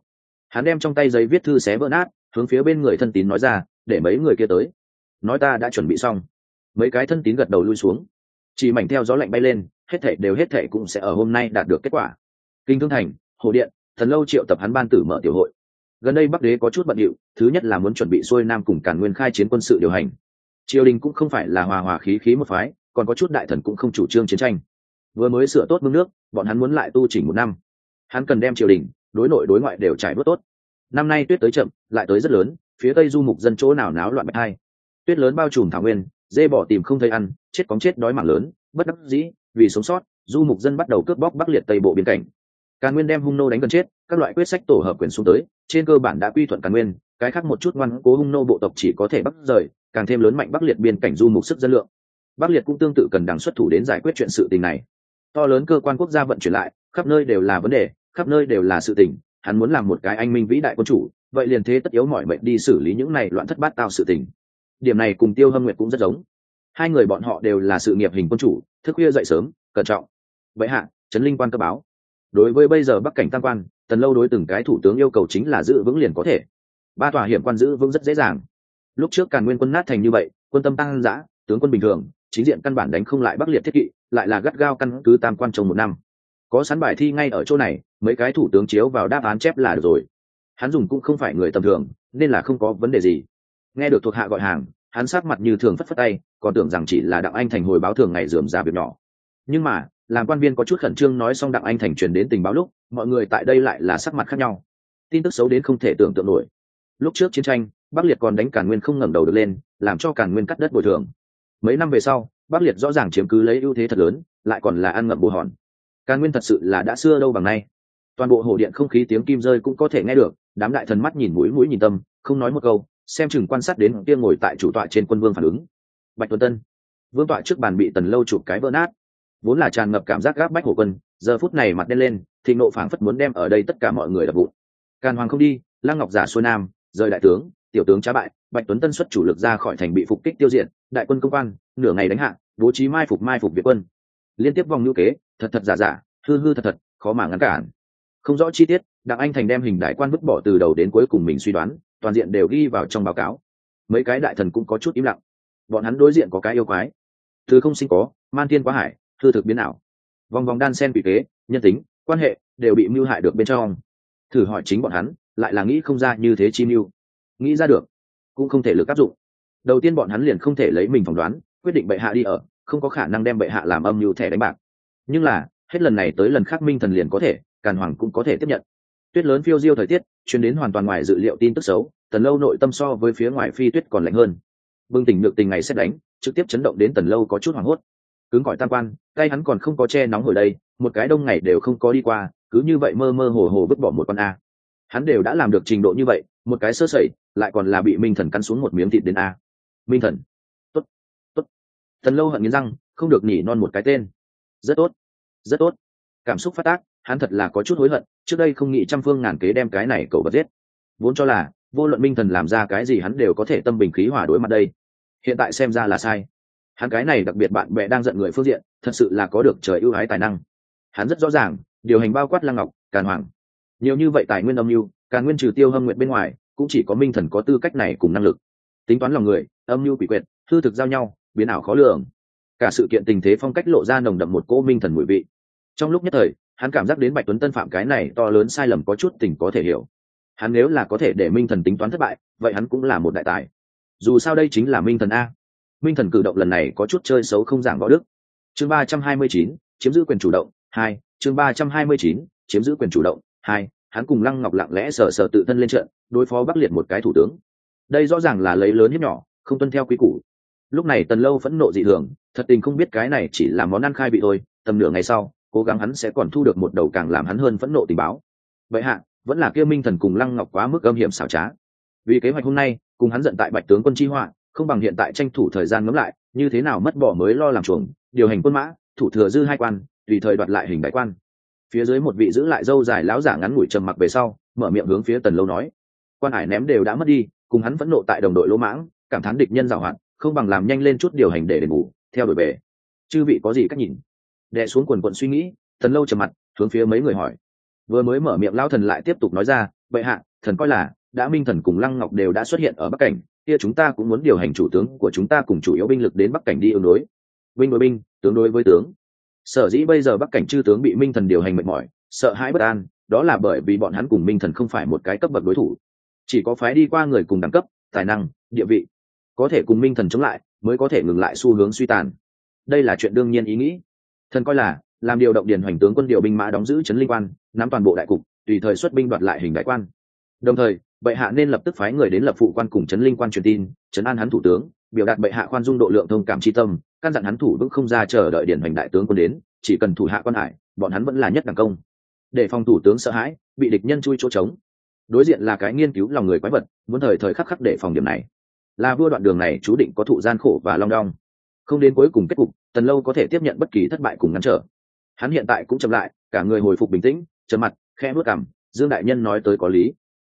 Hắn đem trong tay giấy viết thư xé vỡ nát, hướng phía bên người thân tín nói ra, để mấy người kia tới. Nói ta đã chuẩn bị xong. Mấy cái thân tín gật đầu lui xuống. Chỉ mảnh theo gió lạnh bay lên, hết thệ đều hết thệ cũng sẽ ở hôm nay đạt được kết quả. Kinh thương thành, hồ điện, thần lâu triệu tập hắn ban tử mở tiểu hội. Gần đây bắc đế có chút bận điệu, thứ nhất là muốn chuẩn bị xuôi nam cùng càn nguyên khai chiến quân sự điều hành. Triều đình cũng không phải là hòa hòa khí khí một phái, còn có chút đại thần cũng không chủ trương chiến tranh vừa mới sửa tốt mương nước, bọn hắn muốn lại tu chỉnh một năm. Hắn cần đem triều đình, đối nội đối ngoại đều trải bớt tốt. Năm nay tuyết tới chậm, lại tới rất lớn, phía tây du mục dân chỗ nào náo loạn bạch hai. Tuyết lớn bao trùm thảo nguyên, dê bỏ tìm không thấy ăn, chết cóng chết đói mạng lớn, bất đắc dĩ, vì sống sót, du mục dân bắt đầu cướp bóc bắc liệt tây bộ biên cảnh. Càn nguyên đem hung nô đánh gần chết, các loại quyết sách tổ hợp quyền xuống tới, trên cơ bản đã quy thuận càn nguyên, cái khác một chút ngoan cố hung nô bộ tộc chỉ có thể bắt rời, càng thêm lớn mạnh bắc liệt biên cảnh du mục sức dân lượng. Bắc liệt cũng tương tự cần đằng xuất thủ đến giải quyết chuyện sự tình này to lớn cơ quan quốc gia vận chuyển lại, khắp nơi đều là vấn đề, khắp nơi đều là sự tình, hắn muốn làm một cái anh minh vĩ đại quân chủ, vậy liền thế tất yếu mọi mệnh đi xử lý những này loạn thất bát tạo sự tình. Điểm này cùng tiêu hâm nguyệt cũng rất giống. Hai người bọn họ đều là sự nghiệp hình quân chủ, thức khuya dậy sớm, cẩn trọng. Vậy hạ, trấn linh quan cơ báo. Đối với bây giờ bắc cảnh tam quan, tần lâu đối từng cái thủ tướng yêu cầu chính là giữ vững liền có thể. Ba tòa hiểm quan giữ vững rất dễ dàng. Lúc trước càn nguyên quân nát thành như vậy, quân tâm tăng giã tướng quân bình thường chính diện căn bản đánh không lại bắc liệt thiết kỵ, lại là gắt gao căn cứ tam quan trồng một năm. Có sẵn bài thi ngay ở chỗ này, mấy cái thủ tướng chiếu vào đáp án chép là được rồi. Hắn dùng cũng không phải người tầm thường, nên là không có vấn đề gì. Nghe được thuộc hạ gọi hàng, hắn sát mặt như thường phất phất tay, còn tưởng rằng chỉ là đặng anh thành hồi báo thường ngày dườm ra việc nhỏ. Nhưng mà, làm quan viên có chút khẩn trương nói xong đặng anh thành truyền đến tình báo lúc, mọi người tại đây lại là sắc mặt khác nhau. Tin tức xấu đến không thể tưởng tượng nổi. Lúc trước chiến tranh, bắc liệt còn đánh càn nguyên không ngẩng đầu được lên, làm cho càn nguyên cắt đất bồi thường mấy năm về sau, bắc liệt rõ ràng chiếm cứ lấy ưu thế thật lớn, lại còn là ăn ngậm bồ hòn. Càn nguyên thật sự là đã xưa đâu bằng nay. Toàn bộ hồ điện không khí tiếng kim rơi cũng có thể nghe được, đám đại thần mắt nhìn mũi mũi nhìn tâm, không nói một câu, xem chừng quan sát đến kia ngồi tại chủ tọa trên quân vương phản ứng. Bạch tuấn tân, vương tọa trước bàn bị tần lâu chụp cái vỡ nát. Vốn là tràn ngập cảm giác gáp bách hổ quân, giờ phút này mặt đen lên, thì nộ phảng phất muốn đem ở đây tất cả mọi người đập vụn. Càn hoàng không đi, lăng ngọc giả xuôi nam, rời đại tướng tiểu tướng trá bại, bạch tuấn tân xuất chủ lực ra khỏi thành bị phục kích tiêu diệt, đại quân công quan, nửa ngày đánh hạ, bố trí mai phục mai phục việt quân. Liên tiếp vòng ngữ kế, thật thật giả giả, hư hư thật thật, khó mà ngăn cản. Không rõ chi tiết, đặng anh thành đem hình đại quan vứt bỏ từ đầu đến cuối cùng mình suy đoán, toàn diện đều ghi vào trong báo cáo. Mấy cái đại thần cũng có chút im lặng. Bọn hắn đối diện có cái yêu quái. Thứ không sinh có, man thiên quá hải thư thực biến ảo. Vòng vòng đan sen vị kế, nhân tính, quan hệ, đều bị mưu hại được bên trong. Thử hỏi chính bọn hắn, lại là nghĩ không ra như thế chi mưu nghĩ ra được, cũng không thể lực áp dụng. Đầu tiên bọn hắn liền không thể lấy mình phỏng đoán, quyết định bệ hạ đi ở, không có khả năng đem bệ hạ làm âm mưu thẻ đánh bạc. Nhưng là, hết lần này tới lần khác minh thần liền có thể, càn hoàng cũng có thể tiếp nhận. Tuyết lớn phiêu diêu thời tiết chuyến đến hoàn toàn ngoài dự liệu tin tức xấu, tần lâu nội tâm so với phía ngoài phi tuyết còn lạnh hơn. Bưng tỉnh được tình ngày xét đánh, trực tiếp chấn động đến tần lâu có chút hoảng hốt. Cứng gọi tam quan, tay hắn còn không có che nóng hồi đây, một cái đông ngày đều không có đi qua, cứ như vậy mơ mơ hồ hồ vứt bỏ một con a. Hắn đều đã làm được trình độ như vậy, một cái sơ sẩy lại còn là bị minh thần cắn xuống một miếng thịt đến a. Minh thần. Tốt tốt. Thần lâu hận nghiến răng, không được nhỉ non một cái tên. Rất tốt rất tốt. Cảm xúc phát tác, hắn thật là có chút hối hận, trước đây không nghĩ trăm phương ngàn kế đem cái này cậu vật giết. Vốn cho là, vô luận minh thần làm ra cái gì hắn đều có thể tâm bình khí hòa đối mặt đây. Hiện tại xem ra là sai. Hắn cái này đặc biệt bạn bè đang giận người phương diện, thật sự là có được trời ưu ái tài năng. Hắn rất rõ ràng, điều hành bao quát lăng ngọc, càn hoàng. Nhiều như vậy tài nguyên âm mưu, càn nguyên trừ tiêu hâm nguyện bên ngoài cũng chỉ có minh thần có tư cách này cùng năng lực. Tính toán lòng người, âm mưu quỷ quyệt thư thực giao nhau, biến ảo khó lường. Cả sự kiện tình thế phong cách lộ ra nồng đậm một cỗ minh thần mùi vị. Trong lúc nhất thời, hắn cảm giác đến bạch tuấn tân phạm cái này to lớn sai lầm có chút tình có thể hiểu. Hắn nếu là có thể để minh thần tính toán thất bại, vậy hắn cũng là một đại tài. Dù sao đây chính là minh thần a. Minh thần cử động lần này có chút chơi xấu không giảng võ đức. Chương ba trăm hai mươi chín, chiếm giữ quyền chủ động hai, chương ba trăm hai mươi chín, chiếm giữ quyền chủ động hai hắn cùng lăng ngọc lặng lẽ sờ sờ tự thân lên trận, đối phó bắc liệt một cái thủ tướng. Đây rõ ràng là lấy lớn hiếp nhỏ, không tuân theo quy củ. Lúc này tần lâu phẫn nộ dị thường, thật tình không biết cái này chỉ là món ăn khai bị thôi, tầm nửa ngày sau, cố gắng hắn sẽ còn thu được một đầu càng làm hắn hơn phẫn nộ tình báo. Vậy hạ, vẫn là kia minh thần cùng lăng ngọc quá mức âm hiểm xảo trá. Vì kế hoạch hôm nay, cùng hắn giận tại bạch tướng quân chi họa, không bằng hiện tại tranh thủ thời gian ngấm lại, như thế nào mất bỏ mới lo làm chuồng, điều hành quân mã, thủ thừa dư hai quan, tùy thời đoạt lại hình đại quan phía dưới một vị giữ lại dâu dài láo giả ngắn ngủi trầm mặc về sau, mở miệng hướng phía tần lâu nói, quan hải ném đều đã mất đi, cùng hắn phẫn nộ tại đồng đội lỗ mãng, cảm thán địch nhân giảo hoạt, không bằng làm nhanh lên chút điều hành để đền bù, theo đuổi về. Chư vị có gì cách nhìn? Đệ xuống quần quận suy nghĩ thần lâu trầm mặt, hướng phía mấy người hỏi. Vừa mới mở miệng lao thần lại tiếp tục nói ra vậy hạ, thần coi là, đã minh thần cùng lăng ngọc đều đã xuất hiện ở bắc cảnh, kia chúng ta cũng muốn điều hành chủ tướng của chúng ta cùng chủ yếu binh lực đến bắc cảnh đi ứng đối. Binh đối binh, tướng đối với tướng sở dĩ bây giờ bắc cảnh chư tướng bị minh thần điều hành mệt mỏi, sợ hãi bất an, đó là bởi vì bọn hắn cùng minh thần không phải một cái cấp bậc đối thủ. Chỉ có phái đi qua người cùng đẳng cấp, tài năng, địa vị, có thể cùng minh thần chống lại, mới có thể ngừng lại xu hướng suy tàn. Đây là chuyện đương nhiên ý nghĩ. Thần coi là, làm điều động điền hoành tướng quân điều binh mã đóng giữ trấn linh quan, nắm toàn bộ đại cục, tùy thời xuất binh đoạt lại hình đại quan. Đồng thời, bệ hạ nên lập tức phái người đến lập phụ quan cùng trấn linh quan truyền tin trấn an hắn thủ tướng biểu đạt bệ hạ khoan dung độ lượng thông cảm tri tâm, căn dặn hắn thủ vững không ra chờ đợi điển hoành đại tướng quân đến, chỉ cần thủ hạ quan hải, bọn hắn vẫn là nhất đẳng công. Để phòng thủ tướng sợ hãi, bị địch nhân chui chỗ trống. Đối diện là cái nghiên cứu lòng người quái vật, muốn thời thời khắc khắc để phòng điểm này. Là vua đoạn đường này, chú định có thụ gian khổ và long đong. Không đến cuối cùng kết cục, tần lâu có thể tiếp nhận bất kỳ thất bại cùng ngăn trở. Hắn hiện tại cũng chậm lại, cả người hồi phục bình tĩnh, trầm mặt, khẽ bước cằm, dương đại nhân nói tới có lý.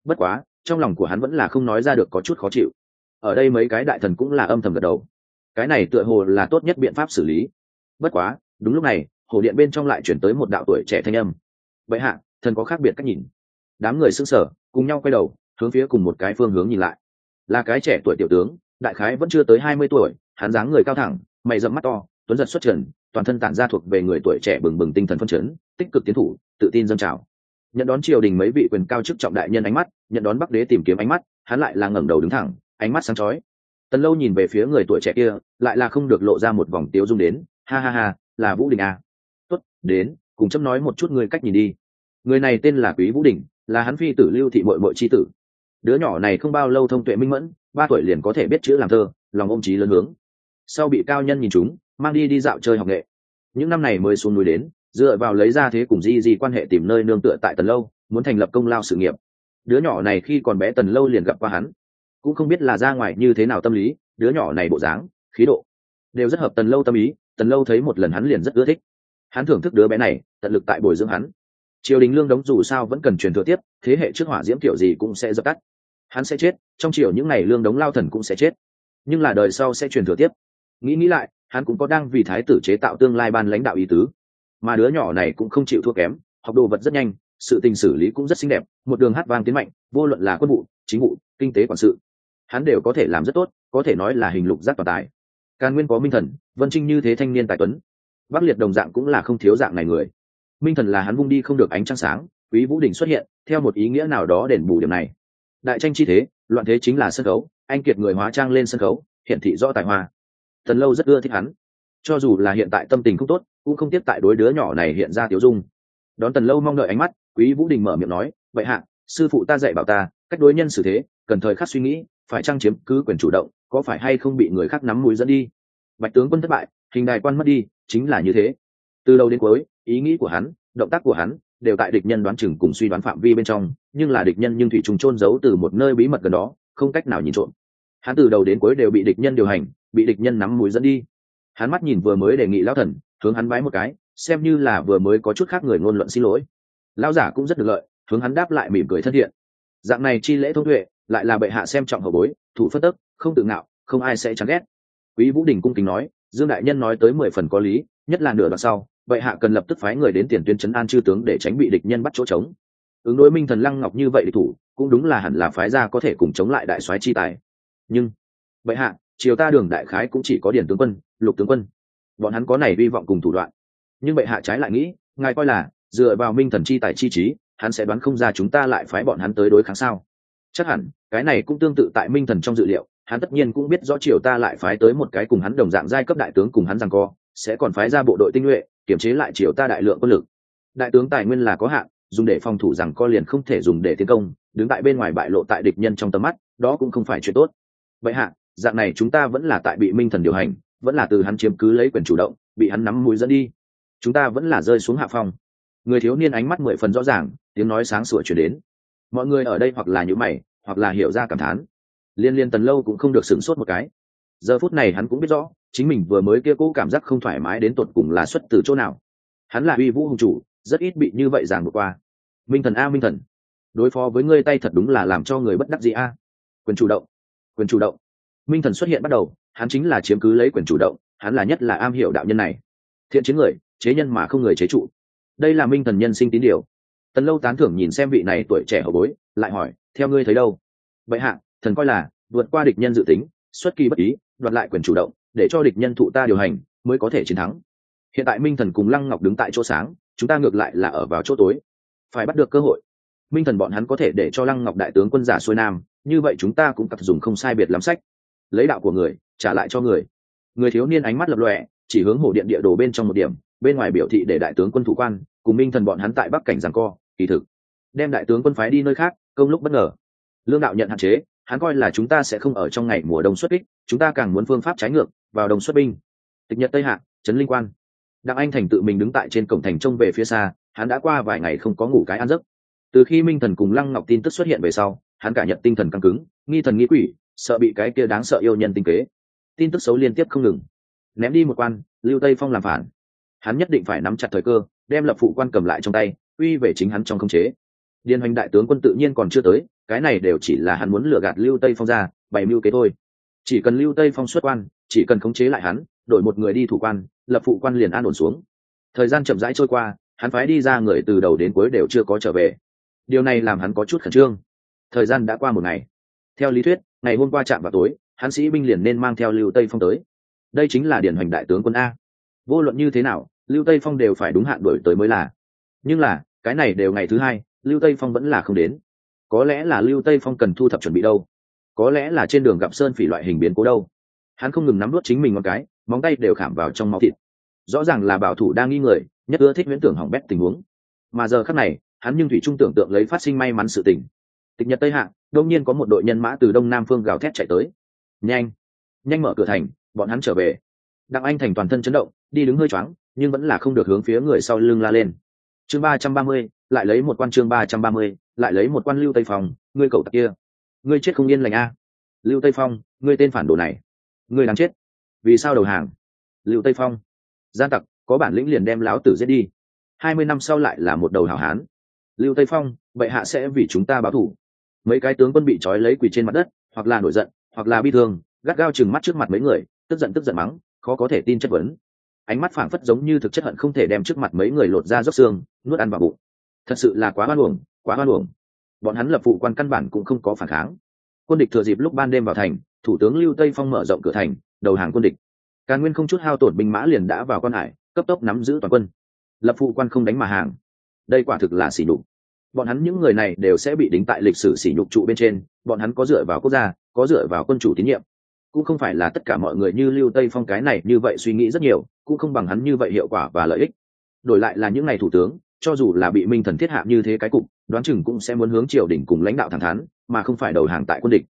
Bất quá, trong lòng của hắn vẫn là không nói ra được có chút khó chịu ở đây mấy cái đại thần cũng là âm thầm gật đầu. Cái này tựa hồ là tốt nhất biện pháp xử lý. Bất quá, đúng lúc này, hồ điện bên trong lại chuyển tới một đạo tuổi trẻ thanh âm. Vậy hạ, thần có khác biệt cách nhìn. Đám người xưng sở cùng nhau quay đầu, hướng phía cùng một cái phương hướng nhìn lại. Là cái trẻ tuổi tiểu tướng, đại khái vẫn chưa tới hai mươi tuổi, hắn dáng người cao thẳng, mày dẫm mắt to, tuấn giật xuất trần, toàn thân tản ra thuộc về người tuổi trẻ bừng bừng tinh thần phân chấn, tích cực tiến thủ, tự tin dâng trào. Nhận đón triều đình mấy vị quyền cao chức trọng đại nhân ánh mắt, nhận đón bắc đế tìm kiếm ánh mắt, hắn lại là ngẩng đầu đứng thẳng ánh mắt sáng chói. Tần lâu nhìn về phía người tuổi trẻ kia, lại là không được lộ ra một vòng tiếu dung đến. Ha ha ha, là vũ đình à. tốt, đến, cùng chấm nói một chút người cách nhìn đi. Người này tên là quý vũ đình, là hắn phi tử lưu thị mội mội chi tử. Đứa nhỏ này không bao lâu thông tuệ minh mẫn, ba tuổi liền có thể biết chữ làm thơ, lòng ôm trí lớn hướng. Sau bị cao nhân nhìn chúng, mang đi đi dạo chơi học nghệ. Những năm này mới xuống núi đến, dựa vào lấy ra thế cùng di di quan hệ tìm nơi nương tựa tại tần lâu, muốn thành lập công lao sự nghiệp. Đứa nhỏ này khi còn bé tần lâu liền gặp qua hắn cũng không biết là ra ngoài như thế nào tâm lý, đứa nhỏ này bộ dáng, khí độ, đều rất hợp tần lâu tâm ý, tần lâu thấy một lần hắn liền rất ưa thích. Hắn thưởng thức đứa bé này, tận lực tại bồi dưỡng hắn. Triều đình lương đống dù sao vẫn cần truyền thừa tiếp, thế hệ trước hỏa diễm kiểu gì cũng sẽ dập tắt. Hắn sẽ chết, trong triều những ngày lương đống lao thần cũng sẽ chết. Nhưng là đời sau sẽ truyền thừa tiếp. Nghĩ nghĩ lại, hắn cũng có đang vì thái tử chế tạo tương lai ban lãnh đạo ý tứ. Mà đứa nhỏ này cũng không chịu thua kém, học đồ vật rất nhanh, sự tình xử lý cũng rất xinh đẹp, một đường hát vang tiến mạnh, vô luận là quân vụ, chính vụ, kinh tế quản sự hắn đều có thể làm rất tốt, có thể nói là hình lục giác toàn tài. Càn nguyên có minh thần, vân trinh như thế thanh niên tài tuấn. Bắc liệt đồng dạng cũng là không thiếu dạng này người. Minh thần là hắn vung đi không được ánh trăng sáng, quý vũ đình xuất hiện, theo một ý nghĩa nào đó đền bù điểm này. Đại tranh chi thế, loạn thế chính là sân khấu, anh kiệt người hóa trang lên sân khấu hiện thị rõ tài hoa. Thần lâu rất ưa thích hắn. Cho dù là hiện tại tâm tình không tốt, cũng không tiếp tại đối đứa nhỏ này hiện ra tiểu dung. Đón tần lâu mong đợi ánh mắt, quý vũ đình mở miệng nói, vậy hạ, sư phụ ta dạy bảo ta, cách đối nhân xử thế, cần thời khắc suy nghĩ phải trang chiếm cứ quyền chủ động, có phải hay không bị người khác nắm mũi dẫn đi? Bạch tướng quân thất bại, hình đài quan mất đi, chính là như thế. Từ đầu đến cuối, ý nghĩ của hắn, động tác của hắn đều tại địch nhân đoán chừng cùng suy đoán phạm vi bên trong, nhưng là địch nhân nhưng thủy trùng trôn giấu từ một nơi bí mật gần đó, không cách nào nhìn trộm. Hắn từ đầu đến cuối đều bị địch nhân điều hành, bị địch nhân nắm mũi dẫn đi. Hắn mắt nhìn vừa mới đề nghị lão thần, hướng hắn vái một cái, xem như là vừa mới có chút khác người ngôn luận xin lỗi. Lão giả cũng rất được lợi, hướng hắn đáp lại mỉm cười thân thiện. Dạng này chi lễ thông tuệ lại là bệ hạ xem trọng hậu bối, thủ phất tức không tự ngạo, không ai sẽ chán ghét. Quý vũ đình cung kính nói, dương đại nhân nói tới mười phần có lý, nhất là nửa đoạn sau, bệ hạ cần lập tức phái người đến tiền tuyến trấn an chư tướng để tránh bị địch nhân bắt chỗ trống. Ứng đối minh thần lăng ngọc như vậy địch thủ, cũng đúng là hẳn là phái gia có thể cùng chống lại đại soái chi tài. Nhưng, bệ hạ, triều ta đường đại khái cũng chỉ có điển tướng quân, lục tướng quân. Bọn hắn có này vi vọng cùng thủ đoạn. Nhưng bệ hạ trái lại nghĩ, ngài coi là, dựa vào minh thần chi tài chi trí, hắn sẽ đoán không ra chúng ta lại phái bọn hắn tới đối kháng sao? Chắc hẳn, cái này cũng tương tự tại minh thần trong dự liệu, hắn tất nhiên cũng biết rõ triều ta lại phái tới một cái cùng hắn đồng dạng giai cấp đại tướng cùng hắn rằng co, sẽ còn phái ra bộ đội tinh nhuệ kiểm chế lại triều ta đại lượng quân lực. Đại tướng tài nguyên là có hạn, dùng để phòng thủ rằng co liền không thể dùng để tiến công, đứng tại bên ngoài bại lộ tại địch nhân trong tầm mắt, đó cũng không phải chuyện tốt. Vậy hạ, dạng này chúng ta vẫn là tại bị minh thần điều hành, vẫn là từ hắn chiếm cứ lấy quyền chủ động, bị hắn nắm mũi dẫn đi. Chúng ta vẫn là rơi xuống hạ phong. Người thiếu niên ánh mắt mười phần rõ ràng, tiếng nói sáng sủa chuyển đến mọi người ở đây hoặc là những mày, hoặc là hiểu ra cảm thán. Liên liên tần lâu cũng không được sửng sốt một cái. Giờ phút này hắn cũng biết rõ, chính mình vừa mới kia cũ cảm giác không thoải mái đến tột cùng là xuất từ chỗ nào. Hắn là uy vũ hùng chủ, rất ít bị như vậy giảng vừa qua. Minh thần a, minh thần. Đối phó với ngươi tay thật đúng là làm cho người bất đắc dĩ a. Quyền chủ động. Quyền chủ động. Minh thần xuất hiện bắt đầu, hắn chính là chiếm cứ lấy quyền chủ động, hắn là nhất là am hiểu đạo nhân này. Thiện chiến người, chế nhân mà không người chế trụ. Đây là minh thần nhân sinh tín điều tần lâu tán thưởng nhìn xem vị này tuổi trẻ hậu bối, lại hỏi, theo ngươi thấy đâu? Vậy hạ, thần coi là, vượt qua địch nhân dự tính, xuất kỳ bất ý, đoạt lại quyền chủ động, để cho địch nhân thụ ta điều hành, mới có thể chiến thắng. Hiện tại minh thần cùng lăng ngọc đứng tại chỗ sáng, chúng ta ngược lại là ở vào chỗ tối. Phải bắt được cơ hội. Minh thần bọn hắn có thể để cho lăng ngọc đại tướng quân giả xuôi nam, như vậy chúng ta cũng tập dùng không sai biệt làm sách. Lấy đạo của người, trả lại cho người. Người thiếu niên ánh mắt lập lòe, chỉ hướng hổ điện địa đồ bên trong một điểm, bên ngoài biểu thị để đại tướng quân thủ quan, cùng minh thần bọn hắn tại bắc cảnh giằng co kỳ thực, đem đại tướng quân phái đi nơi khác, công lúc bất ngờ. Lương đạo nhận hạn chế, hắn coi là chúng ta sẽ không ở trong ngày mùa đông xuất kích, chúng ta càng muốn phương pháp trái ngược, vào đồng xuất binh. Tịch nhật tây hạ, trấn linh quan. Đặng anh thành tự mình đứng tại trên cổng thành trông về phía xa, hắn đã qua vài ngày không có ngủ cái ăn giấc. Từ khi minh thần cùng lăng ngọc tin tức xuất hiện về sau, hắn cả nhận tinh thần căng cứng, nghi thần nghĩ quỷ, sợ bị cái kia đáng sợ yêu nhân tinh kế. Tin tức xấu liên tiếp không ngừng. Ném đi một quan, lưu tây phong làm phản. Hắn nhất định phải nắm chặt thời cơ, đem lập phụ quan cầm lại trong tay uy về chính hắn trong khống chế. Điền hoành đại tướng quân tự nhiên còn chưa tới, cái này đều chỉ là hắn muốn lừa gạt lưu tây phong ra, bày mưu kế thôi. Chỉ cần lưu tây phong xuất quan, chỉ cần khống chế lại hắn, đổi một người đi thủ quan, lập phụ quan liền an ổn xuống. Thời gian chậm rãi trôi qua, hắn phái đi ra người từ đầu đến cuối đều chưa có trở về. Điều này làm hắn có chút khẩn trương. Thời gian đã qua một ngày. Theo lý thuyết, ngày hôm qua chạm vào tối, hắn sĩ binh liền nên mang theo lưu tây phong tới. Đây chính là điển hoành đại tướng quân a. Vô luận như thế nào, lưu tây phong đều phải đúng hạn đổi tới mới là nhưng là cái này đều ngày thứ hai lưu tây phong vẫn là không đến. Có lẽ là lưu tây phong cần thu thập chuẩn bị đâu. Có lẽ là trên đường gặp sơn phỉ loại hình biến cố đâu. Hắn không ngừng nắm đuốt chính mình một cái móng tay đều khảm vào trong máu thịt. Rõ ràng là bảo thủ đang nghi người, nhất ưa thích viễn tưởng hỏng bét tình huống. Mà giờ khắc này hắn nhưng thủy trung tưởng tượng lấy phát sinh may mắn sự tình. Tịch nhật tây hạ đông nhiên có một đội nhân mã từ đông nam phương gào thét chạy tới. Nhanh! Nhanh mở cửa thành bọn hắn trở về. Đặng anh thành toàn thân chấn động đi đứng hơi choáng nhưng vẫn là không được hướng phía người sau lưng la lên chương ba trăm ba mươi, lại lấy một quan chương ba trăm ba mươi, lại lấy một quan lưu tây phong, ngươi cậu tặc kia. Ngươi chết không yên lành a. Lưu tây phong, ngươi tên phản đồ này. Ngươi đáng chết. Vì sao đầu hàng? Lưu tây phong. Gian tặc, có bản lĩnh liền đem láo tử giết đi. Hai mươi năm sau lại là một đầu hảo hán. Lưu tây phong, bệ hạ sẽ vì chúng ta báo thủ mấy cái tướng quân bị trói lấy quỳ trên mặt đất, hoặc là nổi giận, hoặc là bi thương, gắt gao chừng mắt trước mặt mấy người, tức giận tức giận mắng, khó có thể tin chất vấn ánh mắt phảng phất giống như thực chất hận không thể đem trước mặt mấy người lột ra dốc xương, nuốt ăn vào bụng. Thật sự là quá hoan uổng, quá hoan uổng. Bọn hắn lập phụ quan căn bản cũng không có phản kháng. Quân địch thừa dịp lúc ban đêm vào thành, thủ tướng lưu tây phong mở rộng cửa thành, đầu hàng quân địch. Càn nguyên không chút hao tổn binh mã liền đã vào quan hải, cấp tốc nắm giữ toàn quân. Lập phụ quan không đánh mà hàng. Đây quả thực là xỉ nhục. Bọn hắn những người này đều sẽ bị đính tại lịch sử sỉ nhục trụ bên trên, bọn hắn có dựa vào quốc gia, có dựa vào quân chủ tín nhiệm cũng không phải là tất cả mọi người như lưu tây phong cái này như vậy suy nghĩ rất nhiều, cũng không bằng hắn như vậy hiệu quả và lợi ích. Đổi lại là những ngày thủ tướng, cho dù là bị minh thần thiết hạ như thế cái cục, đoán chừng cũng sẽ muốn hướng triều đình cùng lãnh đạo thẳng thắn, mà không phải đầu hàng tại quân địch.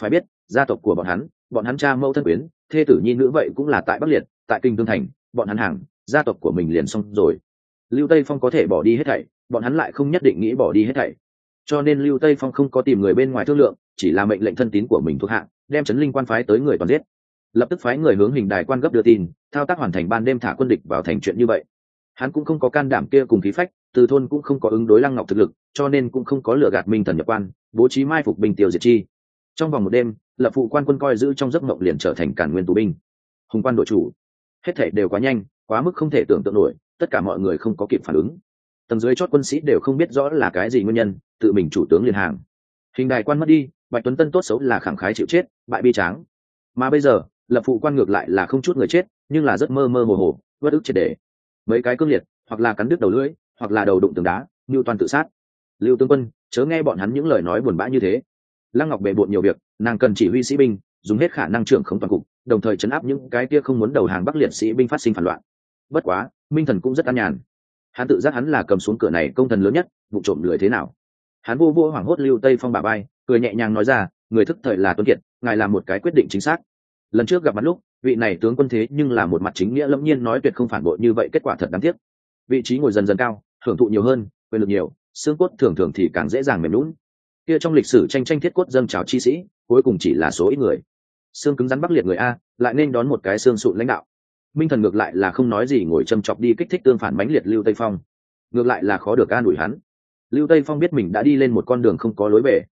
Phải biết, gia tộc của bọn hắn bọn hắn cha mẫu thân quyến, thê tử nhi nữ vậy cũng là tại bắc liệt, tại kinh tương thành, bọn hắn hàng, gia tộc của mình liền xong rồi. Lưu tây phong có thể bỏ đi hết thảy, bọn hắn lại không nhất định nghĩ bỏ đi hết thảy. Cho nên lưu tây phong không có tìm người bên ngoài thương lượng, chỉ là mệnh lệnh thân tín của mình thuộc hạng đem chấn linh quan phái tới người toàn giết. Lập tức phái người hướng hình đài quan gấp đưa tin, thao tác hoàn thành ban đêm thả quân địch vào thành chuyện như vậy. Hắn cũng không có can đảm kia cùng khí phách, từ thôn cũng không có ứng đối lăng ngọc thực lực, cho nên cũng không có lựa gạt minh thần nhập quan, bố trí mai phục binh tiêu diệt chi. Trong vòng một đêm, lập phụ quan quân coi giữ trong giấc mộng liền trở thành cản nguyên tù binh. Hùng quan đội chủ. Hết thể đều quá nhanh, quá mức không thể tưởng tượng nổi, tất cả mọi người không có kịp phản ứng. Tầng dưới chót quân sĩ đều không biết rõ là cái gì nguyên nhân, tự mình chủ tướng liên hàng. Hình đài quan mất đi bạch tuấn tân tốt xấu là khẳng khái chịu chết, bại bi tráng. Mà bây giờ, lập phụ quan ngược lại là không chút người chết, nhưng là rất mơ mơ hồ hồ bất ức triệt đề mấy cái cương liệt, hoặc là cắn đứt đầu lưỡi, hoặc là đầu đụng tường đá, như toàn tự sát. Lưu tướng quân, chớ nghe bọn hắn những lời nói buồn bã như thế. Lăng ngọc bề bộn nhiều việc, nàng cần chỉ huy sĩ binh, dùng hết khả năng trưởng không toàn cục, đồng thời chấn áp những cái kia không muốn đầu hàng bắc liệt sĩ binh phát sinh phản loạn. Bất quá, minh thần cũng rất an nhàn. Hắn tự giác hắn là cầm xuống cửa này công thần lớn nhất, vụ trộm lười thế nào. Hắn vô vô hoảng hốt lưu tây phong bà bay cười nhẹ nhàng nói ra, người thức thời là tuân kiệt, ngài làm một cái quyết định chính xác. Lần trước gặp mặt lúc, vị này tướng quân thế nhưng là một mặt chính nghĩa lâm nhiên nói tuyệt không phản bội như vậy, kết quả thật đáng tiếc. Vị trí ngồi dần dần cao, hưởng thụ nhiều hơn, quyền lực nhiều, xương cốt thường thường thì càng dễ dàng mềm lún kia trong lịch sử tranh tranh thiết cốt dâng trào chi sĩ, cuối cùng chỉ là số ít người. Xương cứng rắn bắc liệt người a, lại nên đón một cái xương sụn lãnh đạo. Minh thần ngược lại là không nói gì, ngồi châm chọc đi kích thích tương phản mãnh liệt lưu tây phong. Ngược lại là khó được an ủi hắn. Lưu tây phong biết mình đã đi lên một con đường không có lối về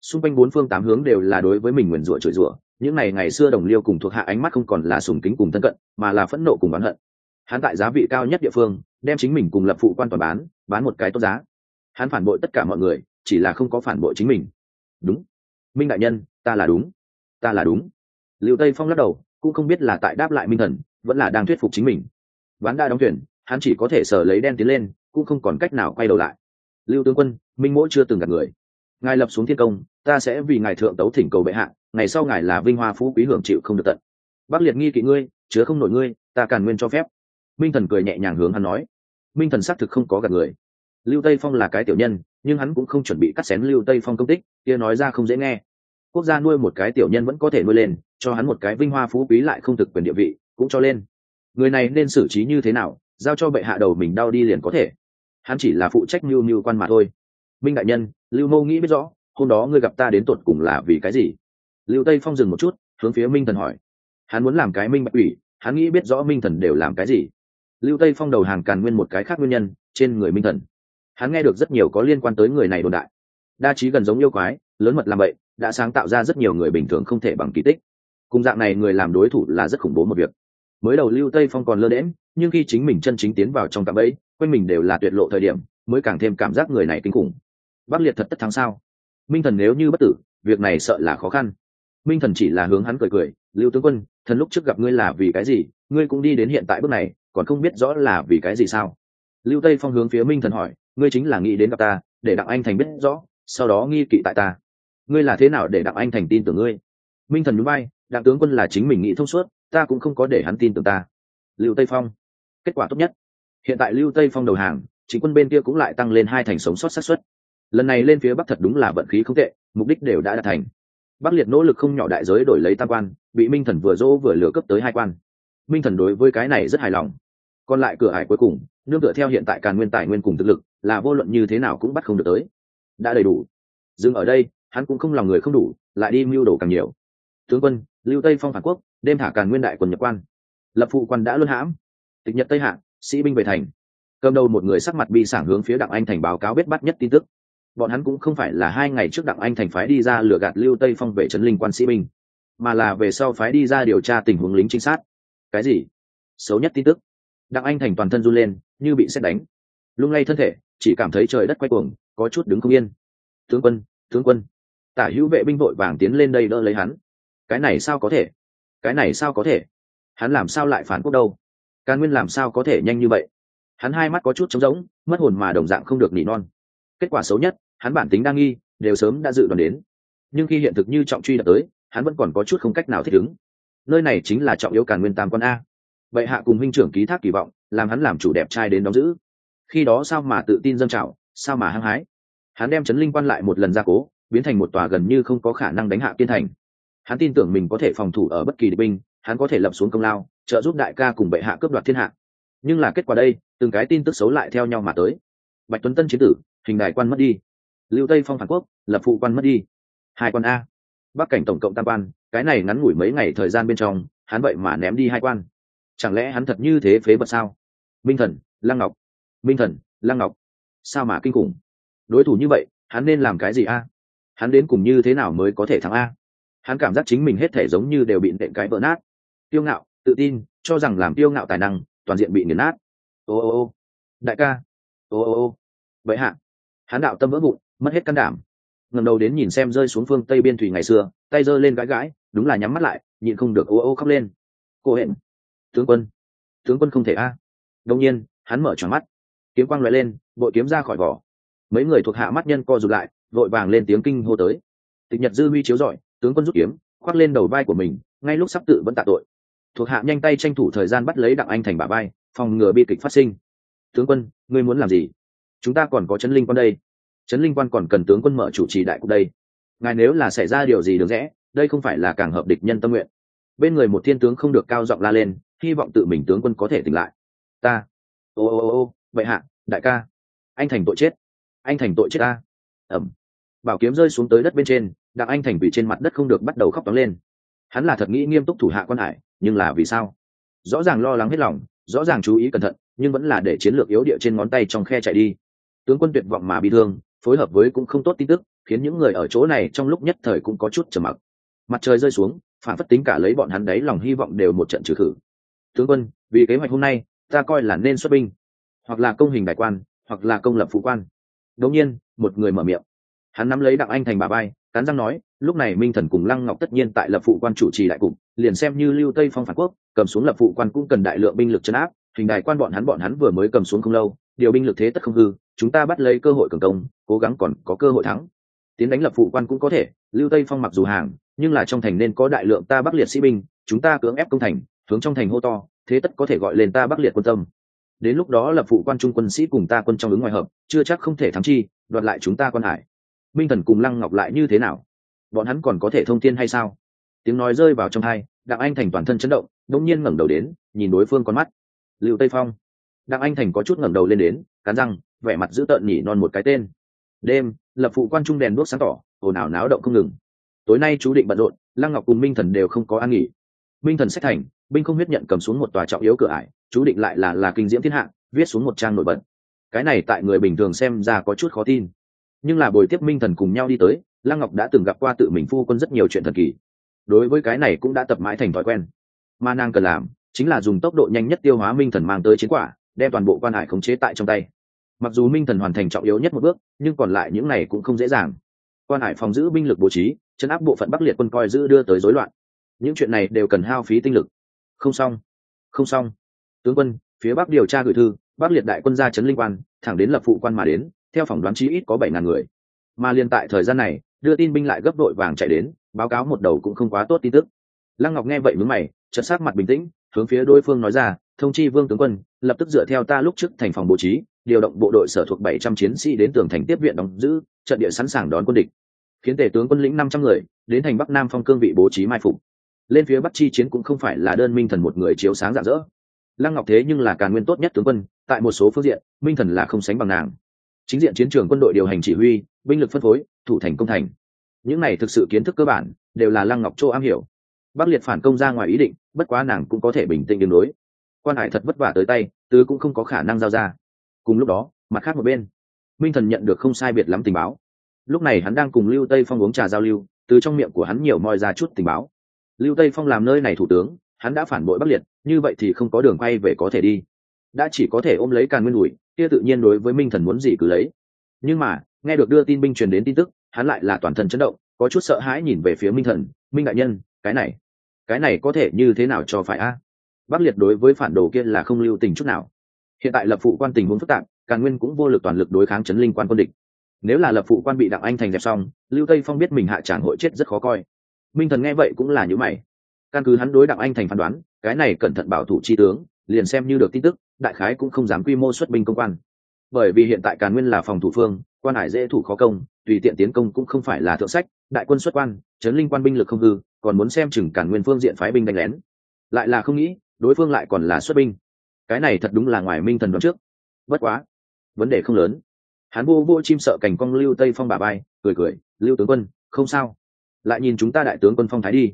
xung quanh bốn phương tám hướng đều là đối với mình nguyền rủa chửi rủa. Những ngày ngày xưa đồng liêu cùng thuộc hạ ánh mắt không còn là sùng kính cùng thân cận mà là phẫn nộ cùng bán hận. Hắn tại giá vị cao nhất địa phương đem chính mình cùng lập phụ quan toàn bán bán một cái tốt giá. Hắn phản bội tất cả mọi người chỉ là không có phản bội chính mình. Đúng. Minh đại nhân ta là đúng. Ta là đúng. Liệu tây phong lắc đầu cũng không biết là tại đáp lại minh thần vẫn là đang thuyết phục chính mình. Ván đa đóng thuyền, hắn chỉ có thể sở lấy đen tiến lên cũng không còn cách nào quay đầu lại. Lưu tướng quân minh mỗi chưa từng gặp người ngài lập xuống thiên công, ta sẽ vì ngài thượng tấu thỉnh cầu bệ hạ, ngày sau ngài là vinh hoa phú quý hưởng chịu không được tận. Bắc liệt nghi kỵ ngươi, chứa không nổi ngươi, ta càn nguyên cho phép. Minh thần cười nhẹ nhàng hướng hắn nói. Minh thần xác thực không có gặp người. Lưu tây phong là cái tiểu nhân, nhưng hắn cũng không chuẩn bị cắt xén lưu tây phong công tích, kia nói ra không dễ nghe. Quốc gia nuôi một cái tiểu nhân vẫn có thể nuôi lên, cho hắn một cái vinh hoa phú quý lại không thực quyền địa vị, cũng cho lên. Người này nên xử trí như thế nào, giao cho bệ hạ đầu mình đau đi liền có thể. Hắn chỉ là phụ trách mưu mưu quan mà thôi minh đại nhân, lưu mâu nghĩ biết rõ, hôm đó ngươi gặp ta đến tột cùng là vì cái gì? Lưu tây phong dừng một chút, hướng phía minh thần hỏi. Hắn muốn làm cái minh bạch ủy hắn nghĩ biết rõ minh thần đều làm cái gì. Lưu tây phong đầu hàng càn nguyên một cái khác nguyên nhân, trên người minh thần. Hắn nghe được rất nhiều có liên quan tới người này đồn đại. Đa trí gần giống yêu quái, lớn mật làm vậy đã sáng tạo ra rất nhiều người bình thường không thể bằng kỳ tích. Cùng dạng này người làm đối thủ là rất khủng bố một việc. Mới đầu lưu tây phong còn lơ đễm nhưng khi chính mình chân chính tiến vào trong cạm ấy quanh mình đều là tuyệt lộ thời điểm, mới càng thêm cảm giác người này kinh khủng bắc liệt thật tất thắng sao? Minh thần nếu như bất tử, việc này sợ là khó khăn. Minh thần chỉ là hướng hắn cười cười, lưu tướng quân, thần lúc trước gặp ngươi là vì cái gì? Ngươi cũng đi đến hiện tại bước này, còn không biết rõ là vì cái gì sao? Lưu tây phong hướng phía minh thần hỏi, ngươi chính là nghĩ đến gặp ta, để đặng anh thành biết rõ, sau đó nghi kỵ tại ta. Ngươi là thế nào để đặng anh thành tin tưởng ngươi? Minh thần núi bay đặng tướng quân là chính mình nghĩ thông suốt, ta cũng không có để hắn tin tưởng ta. Lưu tây phong, kết quả tốt nhất. Hiện tại lưu tây phong đầu hàng, chính quân bên kia cũng lại tăng lên hai thành sống sót xác suất lần này lên phía bắc thật đúng là vận khí không tệ, mục đích đều đã đạt thành. Bắc liệt nỗ lực không nhỏ đại giới đổi lấy tam quan, bị minh thần vừa dỗ vừa lừa cấp tới hai quan. Minh thần đối với cái này rất hài lòng. Còn lại cửa hải cuối cùng, nương tựa theo hiện tại càn nguyên tài nguyên cùng thực lực, là vô luận như thế nào cũng bắt không được tới. Đã đầy đủ. Dừng ở đây, hắn cũng không lòng người không đủ, lại đi mưu đồ càng nhiều. Tướng quân, lưu tây phong phản quốc, đêm thả càn nguyên đại quần nhập quan. Lập phụ quan đã luân hãm. Tịch nhật tây hạ, sĩ binh về thành. Cầm đầu một người sắc mặt bị sảng hướng phía đặng anh thành báo cáo biết bắt nhất tin tức bọn hắn cũng không phải là hai ngày trước đặng anh thành phái đi ra lừa gạt lưu tây phong về trấn linh quan sĩ binh, mà là về sau phái đi ra điều tra tình huống lính trinh sát. Cái gì? Xấu nhất tin tức. Đặng anh thành toàn thân run lên, như bị xét đánh. Lung lay thân thể, chỉ cảm thấy trời đất quay cuồng, có chút đứng không yên. Tướng quân tướng quân. Tả hữu vệ binh vội vàng tiến lên đây đỡ lấy hắn. Cái này sao có thể? Cái này sao có thể? Hắn làm sao lại phản quốc đâu? Càn nguyên làm sao có thể nhanh như vậy? Hắn hai mắt có chút trống rỗng, mất hồn mà đồng dạng không được nỉ non. Kết quả xấu nhất hắn bản tính đa nghi, đều sớm đã dự đoán đến. Nhưng khi hiện thực như trọng truy đã tới, hắn vẫn còn có chút không cách nào thích ứng. Nơi này chính là trọng yếu càn nguyên tam quan a. Vậy hạ cùng huynh trưởng ký thác kỳ vọng, làm hắn làm chủ đẹp trai đến đóng giữ. Khi đó sao mà tự tin dâng trào, sao mà hăng hái? Hắn đem chấn linh quan lại một lần ra cố, biến thành một tòa gần như không có khả năng đánh hạ kiên thành. Hắn tin tưởng mình có thể phòng thủ ở bất kỳ địch binh, hắn có thể lập xuống công lao, trợ giúp đại ca cùng bệ hạ cướp đoạt thiên hạ. Nhưng là kết quả đây, từng cái tin tức xấu lại theo nhau mà tới. Bạch tuấn tân chiến tử, hình đại quan mất đi lưu tây phong phản quốc, lập phụ quan mất đi. Hai quan a. Bắc cảnh tổng cộng tam quan, cái này ngắn ngủi mấy ngày thời gian bên trong, hắn vậy mà ném đi hai quan. Chẳng lẽ hắn thật như thế phế vật sao? Minh thần, lăng ngọc. Minh thần, lăng ngọc. Sao mà kinh khủng? Đối thủ như vậy, hắn nên làm cái gì a? Hắn đến cùng như thế nào mới có thể thắng a? Hắn cảm giác chính mình hết thể giống như đều bị nện cái vỡ nát. Tiêu ngạo, tự tin, cho rằng làm tiêu ngạo tài năng, toàn diện bị nghiền nát. Ô ô ô. Đại ca. Ô ô ô. Vậy hạ. Hắn đạo tâm vỡ vụn mất hết can đảm. Ngầm đầu đến nhìn xem rơi xuống phương tây biên thủy ngày xưa, tay giơ lên gãi gãi, đúng là nhắm mắt lại, nhịn không được ô ô khóc lên. Cô hẹn tướng quân. Tướng quân không thể a. Đông nhiên, hắn mở tròn mắt. Kiếm quang loại lên bội kiếm ra khỏi vỏ. Mấy người thuộc hạ mắt nhân co rụt lại, vội vàng lên tiếng kinh hô tới. Tịch nhật dư huy chiếu giỏi tướng quân rút kiếm, khoác lên đầu vai của mình, ngay lúc sắp tự vẫn tạ tội. Thuộc hạ nhanh tay tranh thủ thời gian bắt lấy đặng anh thành bà vai, phòng ngừa bi kịch phát sinh. Tướng quân, ngươi muốn làm gì? Chúng ta còn có chân linh con đây chấn linh quan còn cần tướng quân mở chủ trì đại cục đây. Ngài nếu là xảy ra điều gì được rẽ, đây không phải là càng hợp địch nhân tâm nguyện. Bên người một thiên tướng không được cao giọng la lên, hy vọng tự mình tướng quân có thể tỉnh lại. Ta. Ô ô ô ô vậy hạ, đại ca. Anh thành tội chết. Anh thành tội chết ta. Ẩm. Bảo kiếm rơi xuống tới đất bên trên, đặng anh thành vì trên mặt đất không được bắt đầu khóc tóng lên. Hắn là thật nghĩ nghiêm túc thủ hạ quan hải, nhưng là vì sao? Rõ ràng lo lắng hết lòng, rõ ràng chú ý cẩn thận, nhưng vẫn là để chiến lược yếu địa trên ngón tay trong khe chạy đi. Tướng quân tuyệt vọng mà bị thương phối hợp với cũng không tốt tin tức, khiến những người ở chỗ này trong lúc nhất thời cũng có chút trầm mặc. Mặt trời rơi xuống, phản phất tính cả lấy bọn hắn đấy, lòng hy vọng đều một trận trừ khử. Tướng quân, vì kế hoạch hôm nay, ta coi là nên xuất binh, hoặc là công hình đại quan, hoặc là công lập phụ quan. Đột nhiên, một người mở miệng. Hắn nắm lấy đặng anh thành bà bay cắn răng nói, lúc này minh thần cùng lăng ngọc tất nhiên tại lập phụ quan chủ trì đại cục, liền xem như lưu tây phong phản quốc, cầm xuống lập phụ quan cũng cần đại lượng binh lực chấn áp, hình đại quan bọn hắn bọn hắn vừa mới cầm xuống không lâu điều binh lực thế tất không hư, chúng ta bắt lấy cơ hội cường công, cố gắng còn có cơ hội thắng. Tiến đánh lập phụ quan cũng có thể, lưu tây phong mặc dù hàng, nhưng là trong thành nên có đại lượng ta bắc liệt sĩ binh, chúng ta cưỡng ép công thành, hướng trong thành hô to, thế tất có thể gọi lên ta bắc liệt quân tâm. Đến lúc đó lập phụ quan trung quân sĩ cùng ta quân trong ứng ngoài hợp, chưa chắc không thể thắng chi, đoạt lại chúng ta quan hải. Minh thần cùng lăng ngọc lại như thế nào? Bọn hắn còn có thể thông tin hay sao? Tiếng nói rơi vào trong hai, đặng anh thành toàn thân chấn động đông nhiên ngẩng đầu đến, nhìn đối phương con mắt. Lưu tây phong đặng anh thành có chút ngẩng đầu lên đến, cắn răng, vẻ mặt dữ tợn nhỉ non một cái tên. Đêm, lập phụ quan trung đèn đuốc sáng tỏ, ồn ào náo động không ngừng. Tối nay chú định bận rộn, lăng ngọc cùng minh thần đều không có an nghỉ. Minh thần sách thành, binh không huyết nhận cầm xuống một tòa trọng yếu cửa ải, chú định lại là là kinh diễm thiên hạ, viết xuống một trang nổi bật. Cái này tại người bình thường xem ra có chút khó tin. Nhưng là buổi tiếp minh thần cùng nhau đi tới, lăng ngọc đã từng gặp qua tự mình phu quân rất nhiều chuyện thần kỳ. Đối với cái này cũng đã tập mãi thành thói quen. Mà nàng cần làm, chính là dùng tốc độ nhanh nhất tiêu hóa minh thần mang tới chiến quả đem toàn bộ quan hải khống chế tại trong tay. Mặc dù minh thần hoàn thành trọng yếu nhất một bước, nhưng còn lại những này cũng không dễ dàng. Quan hải phòng giữ binh lực bố trí, chấn áp bộ phận bắc liệt quân coi giữ đưa tới rối loạn. Những chuyện này đều cần hao phí tinh lực. Không xong không xong. Tướng quân, phía bắc điều tra gửi thư, bắc liệt đại quân ra chấn linh quan, thẳng đến lập phụ quan mà đến, theo phỏng đoán chí ít có bảy ngàn người. Mà liên tại thời gian này, đưa tin binh lại gấp đội vàng chạy đến, báo cáo một đầu cũng không quá tốt tin tức. Lăng ngọc nghe vậy mướn mày, chợt sát mặt bình tĩnh, hướng phía đối phương nói ra thông chi vương tướng quân, lập tức dựa theo ta lúc trước thành phòng bố trí, điều động bộ đội sở thuộc bảy trăm chiến sĩ đến tường thành tiếp viện đóng giữ, trận địa sẵn sàng đón quân địch. Khiến tể tướng quân lĩnh năm trăm người, đến thành bắc nam phong cương vị bố trí mai phục. Lên phía bắc chi chiến cũng không phải là đơn minh thần một người chiếu sáng rạng rỡ. Lăng ngọc thế nhưng là càn nguyên tốt nhất tướng quân, tại một số phương diện, minh thần là không sánh bằng nàng. Chính diện chiến trường quân đội điều hành chỉ huy, binh lực phân phối, thủ thành công thành. Những này thực sự kiến thức cơ bản, đều là lăng ngọc châu am hiểu. Bắc liệt phản công ra ngoài ý định, bất quá nàng cũng có thể bình tĩnh đường đối quan hải thật vất vả tới tay, tứ cũng không có khả năng giao ra. Cùng lúc đó, mặt khác một bên, minh thần nhận được không sai biệt lắm tình báo. Lúc này hắn đang cùng lưu tây phong uống trà giao lưu, từ trong miệng của hắn nhiều moi ra chút tình báo. Lưu tây phong làm nơi này thủ tướng, hắn đã phản bội bắc liệt, như vậy thì không có đường quay về có thể đi. Đã chỉ có thể ôm lấy càn nguyên ủi kia tự nhiên đối với minh thần muốn gì cứ lấy. Nhưng mà, nghe được đưa tin binh truyền đến tin tức, hắn lại là toàn thân chấn động, có chút sợ hãi nhìn về phía minh thần. Minh đại nhân, cái này cái này có thể như thế nào cho phải a? Bắc liệt đối với phản đồ kia là không lưu tình chút nào. Hiện tại lập phụ quan tình huống phức tạp, càn nguyên cũng vô lực toàn lực đối kháng chấn linh quan quân địch. Nếu là lập phụ quan bị đặng anh thành dẹp xong, lưu tây phong biết mình hạ tràng hội chết rất khó coi. Minh thần nghe vậy cũng là những mày. Căn cứ hắn đối đặng anh thành phán đoán, cái này cẩn thận bảo thủ chi tướng, liền xem như được tin tức, đại khái cũng không dám quy mô xuất binh công quan. Bởi vì hiện tại càn nguyên là phòng thủ phương, quan hải dễ thủ khó công, tùy tiện tiến công cũng không phải là thượng sách, đại quân xuất quan, chấn linh quan binh lực không hư, còn muốn xem chừng càn nguyên phương diện phái binh đánh lén. Lại là không nghĩ đối phương lại còn là xuất binh. Cái này thật đúng là ngoài minh thần đoán trước. Bất quá, vấn đề không lớn. Hắn vô vô chim sợ cảnh cong lưu tây phong bà bay cười cười, lưu tướng quân, không sao. Lại nhìn chúng ta đại tướng quân phong thái đi.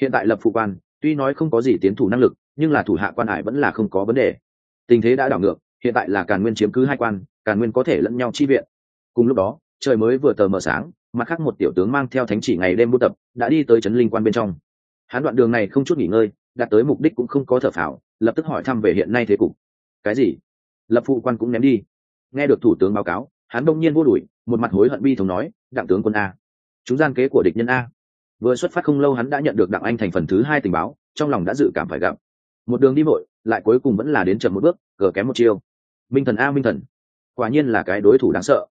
Hiện tại lập phụ quan, tuy nói không có gì tiến thủ năng lực, nhưng là thủ hạ quan hải vẫn là không có vấn đề. Tình thế đã đảo ngược, hiện tại là càn nguyên chiếm cứ hai quan, càn nguyên có thể lẫn nhau chi viện. Cùng lúc đó, trời mới vừa tờ mờ sáng, mặt khác một tiểu tướng mang theo thánh chỉ ngày đêm buôn tập, đã đi tới trấn linh quan bên trong. Hắn đoạn đường này không chút nghỉ ngơi đạt tới mục đích cũng không có thở phào, lập tức hỏi thăm về hiện nay thế cục. Cái gì? Lập phụ quan cũng ném đi. Nghe được thủ tướng báo cáo, hắn đông nhiên vô đuổi, một mặt hối hận bi thống nói, đặng tướng quân a, chúng gian kế của địch nhân a. Vừa xuất phát không lâu hắn đã nhận được đặng anh thành phần thứ hai tình báo, trong lòng đã dự cảm phải gặp một đường đi vội, lại cuối cùng vẫn là đến chậm một bước, cờ kém một chiêu. Minh thần a, minh thần. Quả nhiên là cái đối thủ đáng sợ.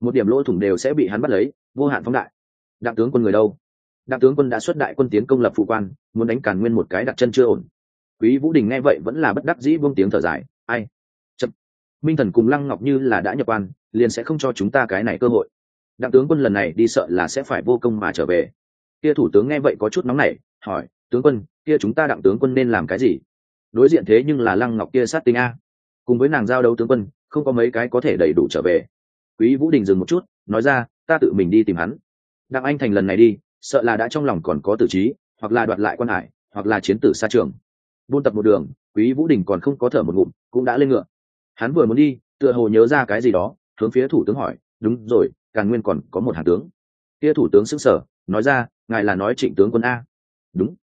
Một điểm lỗ thủng đều sẽ bị hắn bắt lấy, vô hạn phóng đại. Đặng tướng quân người đâu? Đặng tướng quân đã xuất đại quân tiến công lập phụ quan, muốn đánh càn nguyên một cái đặt chân chưa ổn. Quý vũ đình nghe vậy vẫn là bất đắc dĩ buông tiếng thở dài, ai? Chậm. Minh thần cùng lăng ngọc như là đã nhập quan, liền sẽ không cho chúng ta cái này cơ hội. Đặng tướng quân lần này đi sợ là sẽ phải vô công mà trở về. Kia thủ tướng nghe vậy có chút nóng nảy, hỏi, tướng quân, kia chúng ta đặng tướng quân nên làm cái gì? Đối diện thế nhưng là lăng ngọc kia sát tinh a. Cùng với nàng giao đấu tướng quân, không có mấy cái có thể đầy đủ trở về. Quý vũ đình dừng một chút, nói ra, ta tự mình đi tìm hắn. Đặng anh thành lần này đi sợ là đã trong lòng còn có tử trí, hoặc là đoạt lại quan hải, hoặc là chiến tử xa trường. Buôn tập một đường, quý vũ đình còn không có thở một ngụm, cũng đã lên ngựa. Hắn vừa muốn đi, tựa hồ nhớ ra cái gì đó, hướng phía thủ tướng hỏi, đúng rồi, càn nguyên còn có một hạt tướng. Kia thủ tướng sững sờ, nói ra, ngài là nói trịnh tướng quân a. Đúng.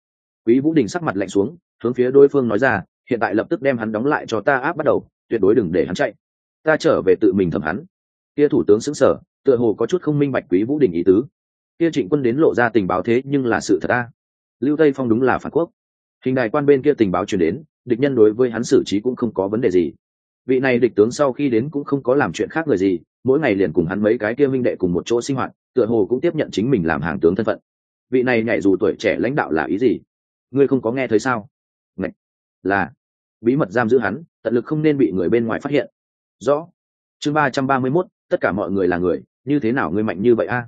Quý vũ đình sắc mặt lạnh xuống, hướng phía đối phương nói ra, hiện tại lập tức đem hắn đóng lại cho ta áp bắt đầu, tuyệt đối đừng để hắn chạy. Ta trở về tự mình thẩm hắn. Kia thủ tướng xứng sở tựa hồ có chút không minh bạch quý vũ đình ý tứ kia trịnh quân đến lộ ra tình báo thế nhưng là sự thật a. Lưu tây phong đúng là phản quốc. Hình đài quan bên kia tình báo truyền đến, địch nhân đối với hắn xử trí cũng không có vấn đề gì. Vị này địch tướng sau khi đến cũng không có làm chuyện khác người gì, mỗi ngày liền cùng hắn mấy cái kia minh đệ cùng một chỗ sinh hoạt, tựa hồ cũng tiếp nhận chính mình làm hàng tướng thân phận. Vị này nhảy dù tuổi trẻ lãnh đạo là ý gì? Ngươi không có nghe thấy sao? Ngạch. là, bí mật giam giữ hắn, tận lực không nên bị người bên ngoài phát hiện. Rõ. Chương ba trăm ba mươi mốt, tất cả mọi người là người, như thế nào ngươi mạnh như vậy a?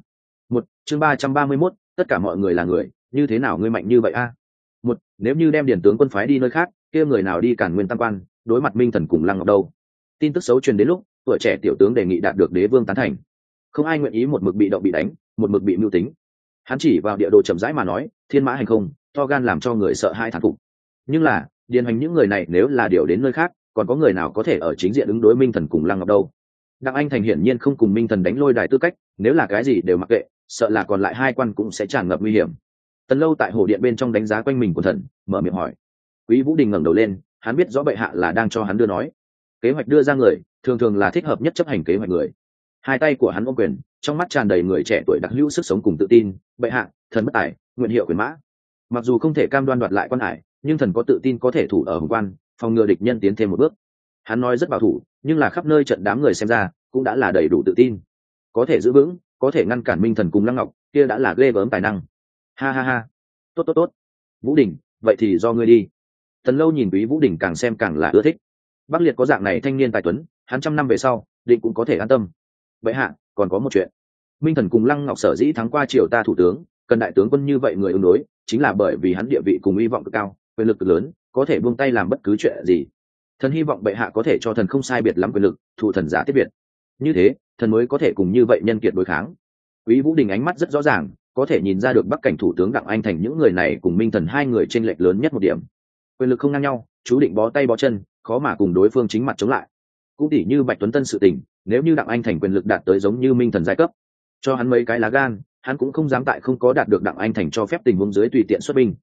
Chương ba trăm ba mươi mốt, tất cả mọi người là người, như thế nào ngươi mạnh như vậy a? Một, nếu như đem điển tướng quân phái đi nơi khác, kia người nào đi cản nguyên tam quan, đối mặt minh thần cùng lăng ngọc đâu? Tin tức xấu truyền đến lúc, tuổi trẻ tiểu tướng đề nghị đạt được đế vương tán thành. Không ai nguyện ý một mực bị động bị đánh, một mực bị mưu tính. Hắn chỉ vào địa đồ chậm rãi mà nói, thiên mã hành không, to gan làm cho người sợ hai thản phục. Nhưng là, điền hành những người này nếu là điều đến nơi khác, còn có người nào có thể ở chính diện ứng đối minh thần cùng lăng ngọc đâu? Đặng anh thành hiển nhiên không cùng minh thần đánh lôi đài tư cách, nếu là cái gì đều mặc kệ sợ là còn lại hai quan cũng sẽ tràn ngập nguy hiểm. Tần lâu tại hồ điện bên trong đánh giá quanh mình của thần, mở miệng hỏi. Quý vũ đình ngẩng đầu lên, hắn biết rõ bệ hạ là đang cho hắn đưa nói. Kế hoạch đưa ra người, thường thường là thích hợp nhất chấp hành kế hoạch người. Hai tay của hắn ôm quyền, trong mắt tràn đầy người trẻ tuổi đặc hữu sức sống cùng tự tin, bệ hạ, thần bất tài, nguyện hiệu quyền mã. Mặc dù không thể cam đoan đoạt lại quan hải, nhưng thần có tự tin có thể thủ ở hồng quan, phòng ngừa địch nhân tiến thêm một bước. Hắn nói rất bảo thủ, nhưng là khắp nơi trận đám người xem ra, cũng đã là đầy đủ tự tin. Có thể giữ vững có thể ngăn cản minh thần cùng lăng ngọc, kia đã là ghê gớm tài năng. Ha ha ha. Tốt tốt tốt. Vũ đình, vậy thì do ngươi đi. Tần lâu nhìn quý vũ đình càng xem càng là ưa thích. Bắc liệt có dạng này thanh niên tài tuấn, hắn trăm năm về sau, định cũng có thể an tâm. Vậy hạ, còn có một chuyện. Minh thần cùng lăng ngọc sở dĩ thắng qua triều ta thủ tướng, cần đại tướng quân như vậy người ứng đối, chính là bởi vì hắn địa vị cùng hy vọng cực cao, quyền lực cực lớn, có thể buông tay làm bất cứ chuyện gì. Thần hy vọng bệ hạ có thể cho thần không sai biệt lắm quyền lực, thụ thần giả tiếp biệt. Như thế thần mới có thể cùng như vậy nhân kiệt đối kháng. Quý vũ đình ánh mắt rất rõ ràng, có thể nhìn ra được bắc cảnh thủ tướng đặng anh thành những người này cùng minh thần hai người tranh lệch lớn nhất một điểm. Quyền lực không ngang nhau, chú định bó tay bó chân, khó mà cùng đối phương chính mặt chống lại. Cũng tỉ như bạch tuấn tân sự tình, nếu như đặng anh thành quyền lực đạt tới giống như minh thần giai cấp, cho hắn mấy cái lá gan, hắn cũng không dám tại không có đạt được đặng anh thành cho phép tình huống dưới tùy tiện xuất binh.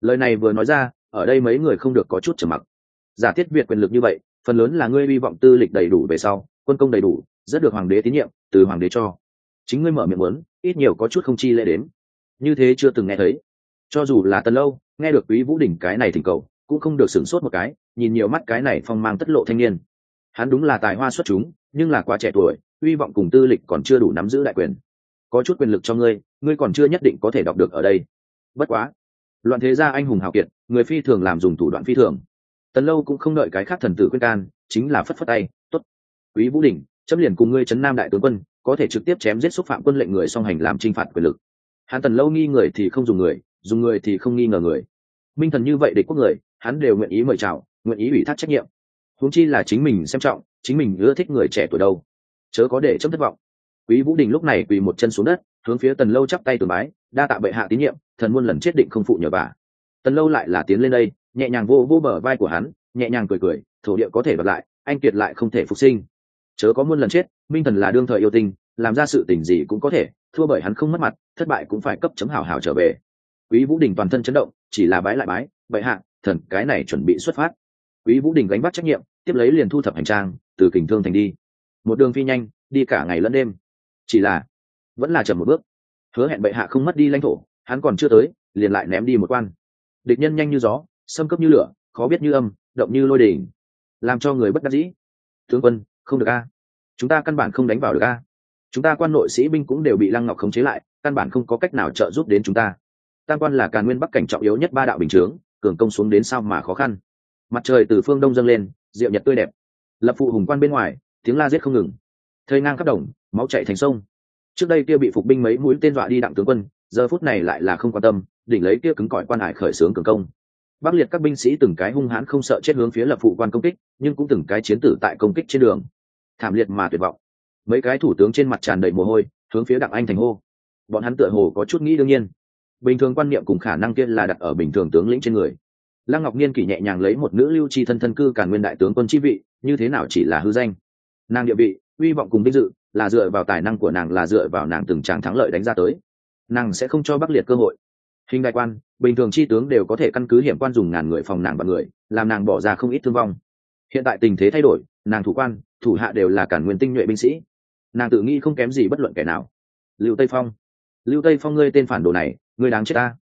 Lời này vừa nói ra, ở đây mấy người không được có chút trầm mặc. Giả thiết việt quyền lực như vậy, phần lớn là ngươi hy vọng tư lịch đầy đủ về sau, quân công đầy đủ rất được hoàng đế tín nhiệm, từ hoàng đế cho. Chính ngươi mở miệng muốn, ít nhiều có chút không chi lễ đến. Như thế chưa từng nghe thấy. Cho dù là tân lâu, nghe được quý vũ đỉnh cái này thỉnh cầu, cũng không được sửng sốt một cái, nhìn nhiều mắt cái này phong mang tất lộ thanh niên. Hắn đúng là tài hoa xuất chúng, nhưng là quá trẻ tuổi, hy vọng cùng tư lịch còn chưa đủ nắm giữ đại quyền. Có chút quyền lực cho ngươi ngươi còn chưa nhất định có thể đọc được ở đây. Bất quá. Loạn thế gia anh hùng hào kiệt, người phi thường làm dùng thủ đoạn phi thường. Tần lâu cũng không đợi cái khác thần tử khuyên can, chính là phất phất tay, tốt. Quý vũ đỉnh chấm liền cùng ngươi chấn nam đại tướng quân, có thể trực tiếp chém giết xúc phạm quân lệnh người song hành làm trinh phạt quyền lực. Hắn tần lâu nghi người thì không dùng người dùng người thì không nghi ngờ người. Minh thần như vậy địch quốc người, hắn đều nguyện ý mời chào, nguyện ý ủy thác trách nhiệm. Huống chi là chính mình xem trọng, chính mình ưa thích người trẻ tuổi đâu. Chớ có để chấm thất vọng. Quý vũ đình lúc này quỳ một chân xuống đất, hướng phía tần lâu chắp tay từ bái, đa tạ bệ hạ tín nhiệm, thần muôn lần chết định không phụ nhờ bà. Tần lâu lại là tiến lên đây, nhẹ nhàng vô vô bờ vai của hắn, nhẹ nhàng cười cười, thổ địa có thể bật lại, anh kiệt lại không thể phục sinh chớ có muôn lần chết minh thần là đương thời yêu tình, làm ra sự tình gì cũng có thể thua bởi hắn không mất mặt thất bại cũng phải cấp chấm hảo hảo trở về. Quý vũ đình toàn thân chấn động chỉ là bái lại bái bệ hạ thần cái này chuẩn bị xuất phát. Quý vũ đình gánh bắt trách nhiệm tiếp lấy liền thu thập hành trang từ kình thương thành đi. Một đường phi nhanh đi cả ngày lẫn đêm. Chỉ là vẫn là chậm một bước. Hứa hẹn bệ hạ không mất đi lãnh thổ hắn còn chưa tới liền lại ném đi một quan. Địch nhân nhanh như gió xâm cấp như lửa khó biết như âm động như lôi đỉnh làm cho người bất đắc dĩ. Tướng quân không được a. Chúng ta căn bản không đánh vào được a. Chúng ta quan nội sĩ binh cũng đều bị lăng ngọc khống chế lại, căn bản không có cách nào trợ giúp đến chúng ta. Tam quan là càn nguyên bắc cảnh trọng yếu nhất ba đạo bình chướng, cường công xuống đến sao mà khó khăn. Mặt trời từ phương đông dâng lên diệu nhật tươi đẹp. Lập phụ hùng quan bên ngoài, tiếng la giết không ngừng. Thời ngang khắp đồng, máu chạy thành sông. Trước đây kia bị phục binh mấy mũi tên dọa đi đặng tướng quân, giờ phút này lại là không quan tâm, đỉnh lấy kia cứng cỏi quan hải khởi xướng cường công. Bắc liệt các binh sĩ từng cái hung hãn không sợ chết hướng phía lập phụ quan công kích, nhưng cũng từng cái chiến tử tại công kích trên đường thảm liệt mà tuyệt vọng. Mấy cái thủ tướng trên mặt tràn đầy mồ hôi, hướng phía đặng anh thành hô. Bọn hắn tựa hồ có chút nghĩ đương nhiên. Bình thường quan niệm cùng khả năng kia là đặt ở bình thường tướng lĩnh trên người. Lăng ngọc niên kỷ nhẹ nhàng lấy một nữ lưu chi thân thân cư cả nguyên đại tướng quân chi vị, như thế nào chỉ là hư danh? Nàng địa vị, uy vọng cùng vinh dự, là dựa vào tài năng của nàng, là dựa vào nàng từng tràng thắng lợi đánh ra tới. Nàng sẽ không cho bắc liệt cơ hội. Hình đại quan, bình thường chi tướng đều có thể căn cứ hiểm quan dùng ngàn người phòng nàng và người, làm nàng bỏ ra không ít thương vong. Hiện tại tình thế thay đổi, nàng thủ quan thủ hạ đều là cản nguyên tinh nhuệ binh sĩ. Nàng tự nghĩ không kém gì bất luận kẻ nào. Lưu tây phong. Lưu tây phong ngươi tên phản đồ này, ngươi đáng chết ta.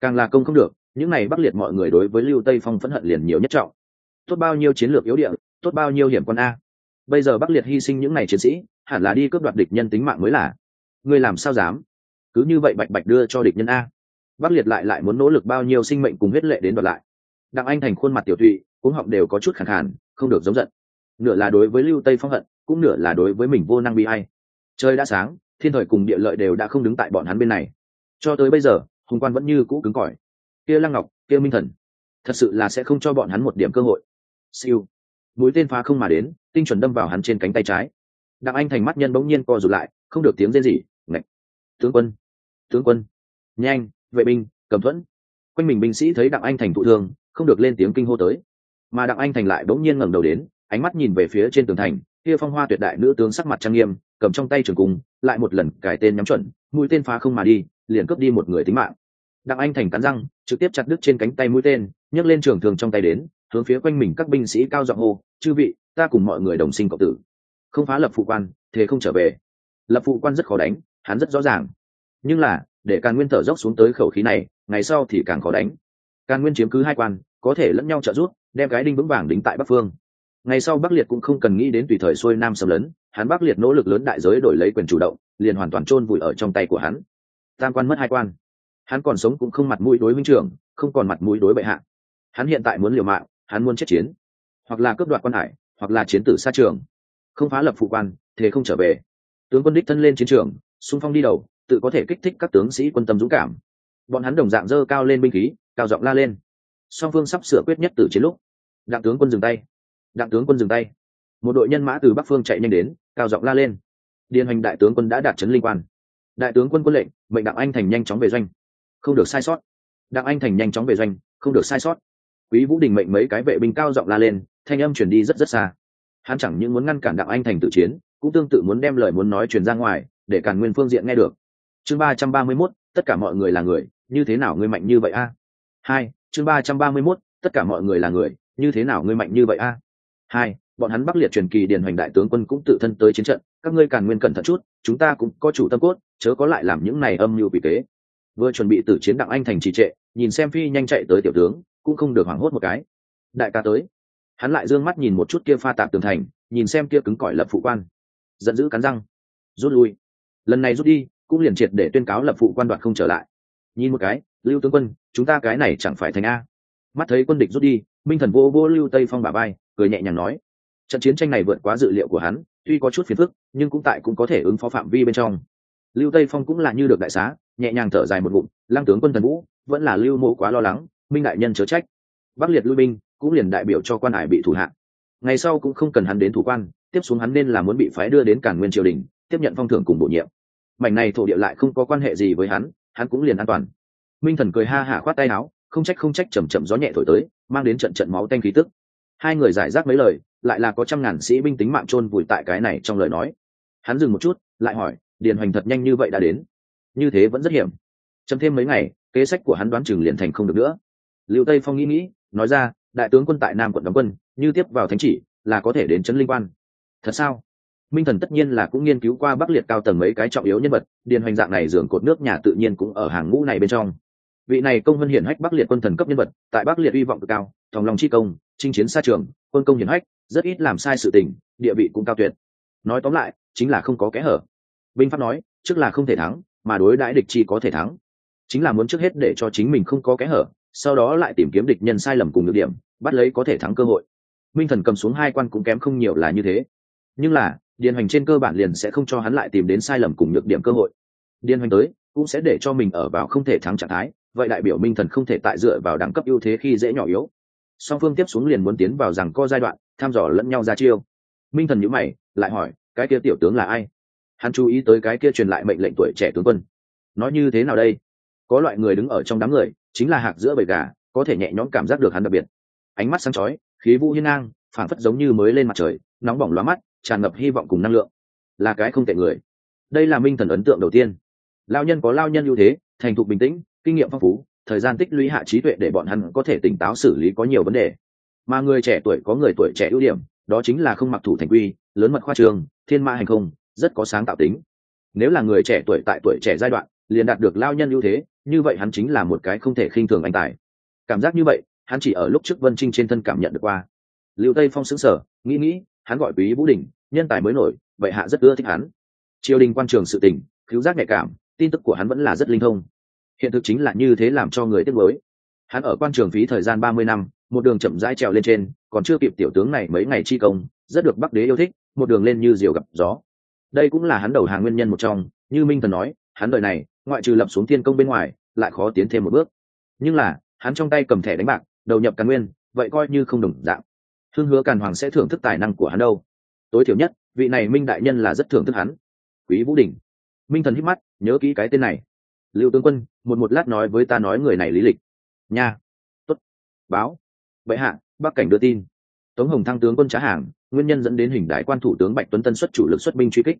Càng là công không được, những này bắc liệt mọi người đối với lưu tây phong phẫn hận liền nhiều nhất trọng. Tốt bao nhiêu chiến lược yếu địa, tốt bao nhiêu hiểm quân a. Bây giờ bắc liệt hy sinh những này chiến sĩ, hẳn là đi cướp đoạt địch nhân tính mạng mới là. Ngươi làm sao dám? Cứ như vậy bạch bạch đưa cho địch nhân a. Bắc liệt lại lại muốn nỗ lực bao nhiêu sinh mệnh cùng huyết lệ đến đoạt lại. Đặng anh thành khuôn mặt tiểu thụy cũng họng đều có chút khẳng khàn, không được giống giận nửa là đối với lưu tây phong hận, cũng nửa là đối với mình vô năng bi hay trời đã sáng, thiên thời cùng địa lợi đều đã không đứng tại bọn hắn bên này. Cho tới bây giờ, hùng quan vẫn như cũ cứng cỏi. Kia lăng ngọc, kia minh thần, thật sự là sẽ không cho bọn hắn một điểm cơ hội. Siêu. Mũi tên phá không mà đến, tinh chuẩn đâm vào hắn trên cánh tay trái. Đặng anh thành mắt nhân bỗng nhiên co rụt lại, không được tiếng rên gì ngạch. Tướng quân tướng quân. Nhanh, vệ binh, cầm thuẫn. Quanh mình binh sĩ thấy đặng anh thành thụ thương, không được lên tiếng kinh hô tới. Mà đặng anh thành lại bỗng nhiên ngẩng đầu đến ánh mắt nhìn về phía trên tường thành, kia phong hoa tuyệt đại nữ tướng sắc mặt trang nghiêm, cầm trong tay trường cung, lại một lần cải tên nhắm chuẩn, mũi tên phá không mà đi, liền cướp đi một người tính mạng. Đặng anh thành cắn răng, trực tiếp chặt đứt trên cánh tay mũi tên, nhấc lên trường thường trong tay đến, hướng phía quanh mình các binh sĩ cao giọng hô, chư vị, ta cùng mọi người đồng sinh cộng tử. Không phá lập phụ quan, thế không trở về. Lập phụ quan rất khó đánh, hắn rất rõ ràng. Nhưng là, để càn nguyên thở dốc xuống tới khẩu khí này, ngày sau thì càng khó đánh. Càn nguyên chiếm cứ hai quan, có thể lẫn nhau trợ giúp, đem cái đinh vững vàng đính tại bắc phương ngày sau bắc liệt cũng không cần nghĩ đến tùy thời xuôi nam xâm lấn, hắn bắc liệt nỗ lực lớn đại giới đổi lấy quyền chủ động, liền hoàn toàn chôn vùi ở trong tay của hắn. Tam quan mất hai quan. Hắn còn sống cũng không mặt mũi đối minh trưởng, không còn mặt mũi đối bệ hạ. Hắn hiện tại muốn liều mạng, hắn muốn chết chiến. Hoặc là cướp đoạt quan hải, hoặc là chiến tử xa trường. Không phá lập phụ quan, thế không trở về. Tướng quân đích thân lên chiến trường, xung phong đi đầu, tự có thể kích thích các tướng sĩ quân tâm dũng cảm. Bọn hắn đồng dạng dơ cao lên binh khí, cao giọng la lên. Song phương sắp sửa quyết nhất từ chiến lúc, đặng tướng quân dừng tay đặng tướng quân dừng tay. Một đội nhân mã từ bắc phương chạy nhanh đến, cao giọng la lên. Điền hành đại tướng quân đã đạt chấn linh quan. Đại tướng quân quân lệnh, mệnh đặng anh thành nhanh chóng về doanh. Không được sai sót. Đặng anh thành nhanh chóng về doanh, không được sai sót. Quý vũ đình mệnh mấy cái vệ binh cao giọng la lên, thanh âm chuyển đi rất rất xa. Hắn chẳng những muốn ngăn cản đặng anh thành tự chiến, cũng tương tự muốn đem lời muốn nói truyền ra ngoài, để cản nguyên phương diện nghe được. Chương ba trăm ba mươi mốt, tất cả mọi người là người, như thế nào ngươi mạnh như vậy a? Hai, chương ba trăm ba mươi mốt, tất cả mọi người là người, như thế nào ngươi mạnh như vậy a? Hai, bọn hắn bắc liệt truyền kỳ điền hoành đại tướng quân cũng tự thân tới chiến trận, các ngươi càn nguyên cẩn thận chút, chúng ta cũng có chủ tâm cốt, chớ có lại làm những này âm mưu bị kế. Vừa chuẩn bị tử chiến đặng anh thành trì trệ, nhìn xem phi nhanh chạy tới tiểu tướng, cũng không được hoảng hốt một cái. Đại ca tới. Hắn lại d ư ơ n g mắt nhìn một chút kia pha tạp tường thành, nhìn xem kia cứng cỏi lập phụ quan. Giận dữ cắn răng. Rút lui. Lần này rút đi, cũng liền triệt để tuyên cáo lập phụ quan đoạt không trở lại. Nhìn một cái, lưu tướng quân, chúng ta cái này chẳng phải thành a mắt thấy quân địch rút đi minh thần vô vô lưu tây phong bà bay cười nhẹ nhàng nói, trận chiến tranh này vượt quá dự liệu của hắn, tuy có chút phiền phức, nhưng cũng tại cũng có thể ứng phó phạm vi bên trong. Lưu tây phong cũng là như được đại xá, nhẹ nhàng thở dài một ngụm, lăng tướng quân thần vũ, vẫn là lưu mộ quá lo lắng, minh đại nhân chớ trách. Bắc liệt lui binh, cũng liền đại biểu cho quan hải bị thủ hạ. Ngày sau cũng không cần hắn đến thủ quan, tiếp xuống hắn nên là muốn bị phái đưa đến cản nguyên triều đình, tiếp nhận phong thưởng cùng bổ nhiệm. Mảnh này thổ địa lại không có quan hệ gì với hắn hắn cũng liền an toàn. Minh thần cười ha hả khoát tay áo không trách không trách chầm chậm gió nhẹ thổi tới, mang đến trận trận máu tanh khí tức. Hai người giải rác mấy lời, lại là có trăm ngàn sĩ binh tính mạng chôn vùi tại cái này trong lời nói. Hắn dừng một chút, lại hỏi, điền hoành thật nhanh như vậy đã đến? Như thế vẫn rất hiểm. Chấm thêm mấy ngày, kế sách của hắn đoán chừng liền thành không được nữa. Liệu tây phong nghĩ nghĩ, nói ra, đại tướng quân tại nam quận đóng quân, như tiếp vào thánh chỉ, là có thể đến trấn linh quan. Thật sao? Minh thần tất nhiên là cũng nghiên cứu qua bắc liệt cao tầng mấy cái trọng yếu nhân vật, điền hoành dạng này dường cột nước nhà tự nhiên cũng ở hàng ngũ này bên trong vị này công vân hiển hách bắc liệt quân thần cấp nhân vật, tại bắc liệt hy vọng cực cao, thòng lòng chi công, chinh chiến xa trường, quân công hiển hách, rất ít làm sai sự tình, địa vị cũng cao tuyệt. Nói tóm lại, chính là không có kẽ hở. Binh pháp nói, trước là không thể thắng, mà đối đãi địch chi có thể thắng. Chính là muốn trước hết để cho chính mình không có kẽ hở, sau đó lại tìm kiếm địch nhân sai lầm cùng được điểm, bắt lấy có thể thắng cơ hội. Minh thần cầm xuống hai quan cũng kém không nhiều là như thế. Nhưng là, điền hoành trên cơ bản liền sẽ không cho hắn lại tìm đến sai lầm cùng nhược điểm cơ hội. Điền hoành tới, cũng sẽ để cho mình ở vào không thể thắng trạng thái vậy đại biểu minh thần không thể tại dựa vào đẳng cấp ưu thế khi dễ nhỏ yếu. Song phương tiếp xuống liền muốn tiến vào rằng co giai đoạn, thăm dò lẫn nhau ra chiêu. Minh thần nhữ mày, lại hỏi, cái kia tiểu tướng là ai? Hắn chú ý tới cái kia truyền lại mệnh lệnh tuổi trẻ tướng quân. Nói như thế nào đây? Có loại người đứng ở trong đám người, chính là hạc giữa bầy gà, có thể nhẹ nhõm cảm giác được hắn đặc biệt. Ánh mắt sáng chói, khí vũ hiên ngang phản phất giống như mới lên mặt trời, nóng bỏng lóa mắt, tràn ngập hy vọng cùng năng lượng. Là cái không tệ người. Đây là minh thần ấn tượng đầu tiên. Lao nhân có lao nhân ưu thế, thành thục bình tĩnh kinh nghiệm phong phú, thời gian tích lũy hạ trí tuệ để bọn hắn có thể tỉnh táo xử lý có nhiều vấn đề. Mà người trẻ tuổi có người tuổi trẻ ưu điểm, đó chính là không mặc thủ thành quy, lớn mật khoa trường, thiên ma hành không, rất có sáng tạo tính. Nếu là người trẻ tuổi tại tuổi trẻ giai đoạn, liền đạt được lao nhân ưu thế, như vậy hắn chính là một cái không thể khinh thường anh tài. Cảm giác như vậy, hắn chỉ ở lúc trước vân trinh trên thân cảm nhận được qua. Liệu tây phong xứng sở nghĩ nghĩ, hắn gọi quý vũ đình, nhân tài mới nổi, vậy hạ rất ưa thích hắn. Triều đình quan trường sự tình, cứu giác nhạy cảm, tin tức của hắn vẫn là rất linh thông hiện thực chính là như thế làm cho người tiếc mới hắn ở quan trường phí thời gian ba mươi năm, một đường chậm rãi trèo lên trên, còn chưa kịp tiểu tướng này mấy ngày chi công, rất được bắc đế yêu thích, một đường lên như diều gặp gió. Đây cũng là hắn đầu hàng nguyên nhân một trong, như minh thần nói, hắn đời này, ngoại trừ lập xuống thiên công bên ngoài, lại khó tiến thêm một bước. Nhưng là, hắn trong tay cầm thẻ đánh bạc, đầu nhập càn nguyên, vậy coi như không đồng dạng. Thương hứa càn hoàng sẽ thưởng thức tài năng của hắn đâu. Tối thiểu nhất, vị này minh đại nhân là rất thưởng thức hắn. Quý vũ đình. Minh thần hít mắt, nhớ kỹ cái tên này lưu tướng quân, một một lát nói với ta nói người này lý lịch. Nha. Tốt. Báo. Bệ hạ bắc cảnh đưa tin. Tống hồng thăng tướng quân trá hàng, nguyên nhân dẫn đến hình đại quan thủ tướng bạch tuấn tân xuất chủ lực xuất binh truy kích.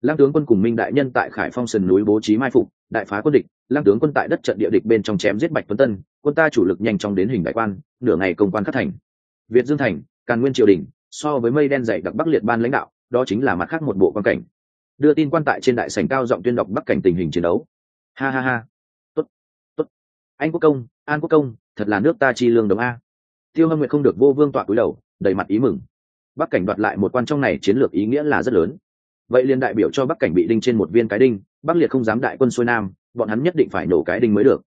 Lăng tướng quân cùng minh đại nhân tại khải phong sườn núi bố trí mai phục, đại phá quân địch. Lăng tướng quân tại đất trận địa địch bên trong chém giết bạch tuấn tân, quân ta chủ lực nhanh chóng đến hình đại quan, nửa ngày công quan khắc thành. Việt dương thành, càn nguyên triều đình, so với mây đen dày đặc bắc liệt ban lãnh đạo, đó chính là mặt khác một bộ quan cảnh. Đưa tin quan tại trên đại sảnh cao giọng tuyên đọc bắc cảnh tình hình chiến đấu ha ha ha. Tốt tốt. Anh quốc công, an quốc công, thật là nước ta chi lương đồng a. Tiêu hâm nguyện không được vô vương tọa cúi đầu, đầy mặt ý mừng. Bắc cảnh đoạt lại một quan trong này chiến lược ý nghĩa là rất lớn. Vậy liền đại biểu cho bắc cảnh bị đinh trên một viên cái đinh, bắc liệt không dám đại quân xuôi nam, bọn hắn nhất định phải nổ cái đinh mới được.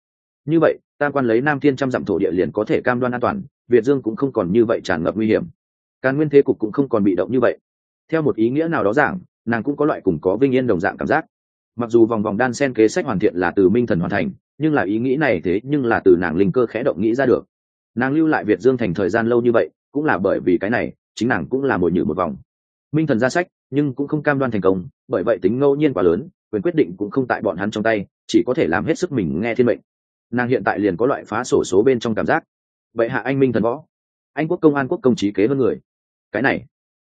Như vậy, tam quan lấy nam thiên trăm dặm thổ địa liền có thể cam đoan an toàn, việt dương cũng không còn như vậy tràn ngập nguy hiểm. Càn nguyên thế cục cũng không còn bị động như vậy. Theo một ý nghĩa nào đó giảng, nàng cũng có loại cùng có vinh yên đồng dạng cảm giác mặc dù vòng vòng đan sen kế sách hoàn thiện là từ minh thần hoàn thành, nhưng là ý nghĩ này thế nhưng là từ nàng linh cơ khẽ động nghĩ ra được. Nàng lưu lại việt dương thành thời gian lâu như vậy, cũng là bởi vì cái này, chính nàng cũng là mồi nhử một vòng. Minh thần ra sách, nhưng cũng không cam đoan thành công, bởi vậy tính ngẫu nhiên quá lớn, quyền quyết định cũng không tại bọn hắn trong tay, chỉ có thể làm hết sức mình nghe thiên mệnh. Nàng hiện tại liền có loại phá sổ số bên trong cảm giác. Vậy hạ anh minh thần võ. Anh quốc công an quốc công trí kế hơn người. Cái này,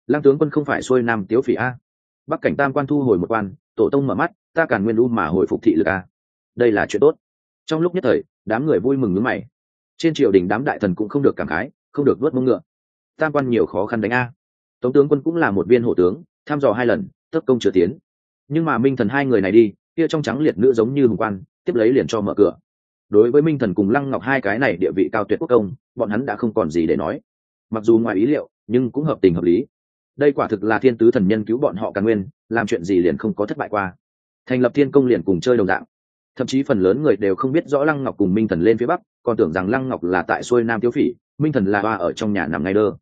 lăng tướng quân không phải xuôi nam tiếu phỉ a. Bắc cảnh tam quan thu hồi một quan tổ tông mở mắt, ta càn nguyên u mà hồi phục thị lực a đây là chuyện tốt. Trong lúc nhất thời, đám người vui mừng ngứa mày. Trên triều đình đám đại thần cũng không được cảm khái, không được vớt mông ngựa. Tam quan nhiều khó khăn đánh a. Tống tướng quân cũng là một viên hộ tướng, tham dò hai lần, tất công chưa tiến. Nhưng mà minh thần hai người này đi, kia trong trắng liệt nữ giống như hùng quan, tiếp lấy liền cho mở cửa. Đối với minh thần cùng lăng ngọc hai cái này địa vị cao tuyệt quốc công, bọn hắn đã không còn gì để nói. Mặc dù ngoài ý liệu, nhưng cũng hợp tình hợp lý đây quả thực là thiên tứ thần nhân cứu bọn họ càng nguyên, làm chuyện gì liền không có thất bại qua. Thành lập thiên công liền cùng chơi đồng dạng. Thậm chí phần lớn người đều không biết rõ lăng ngọc cùng minh thần lên phía bắc, còn tưởng rằng lăng ngọc là tại xuôi nam tiêu phỉ, minh thần là ba ở trong nhà nằm ngay đơ.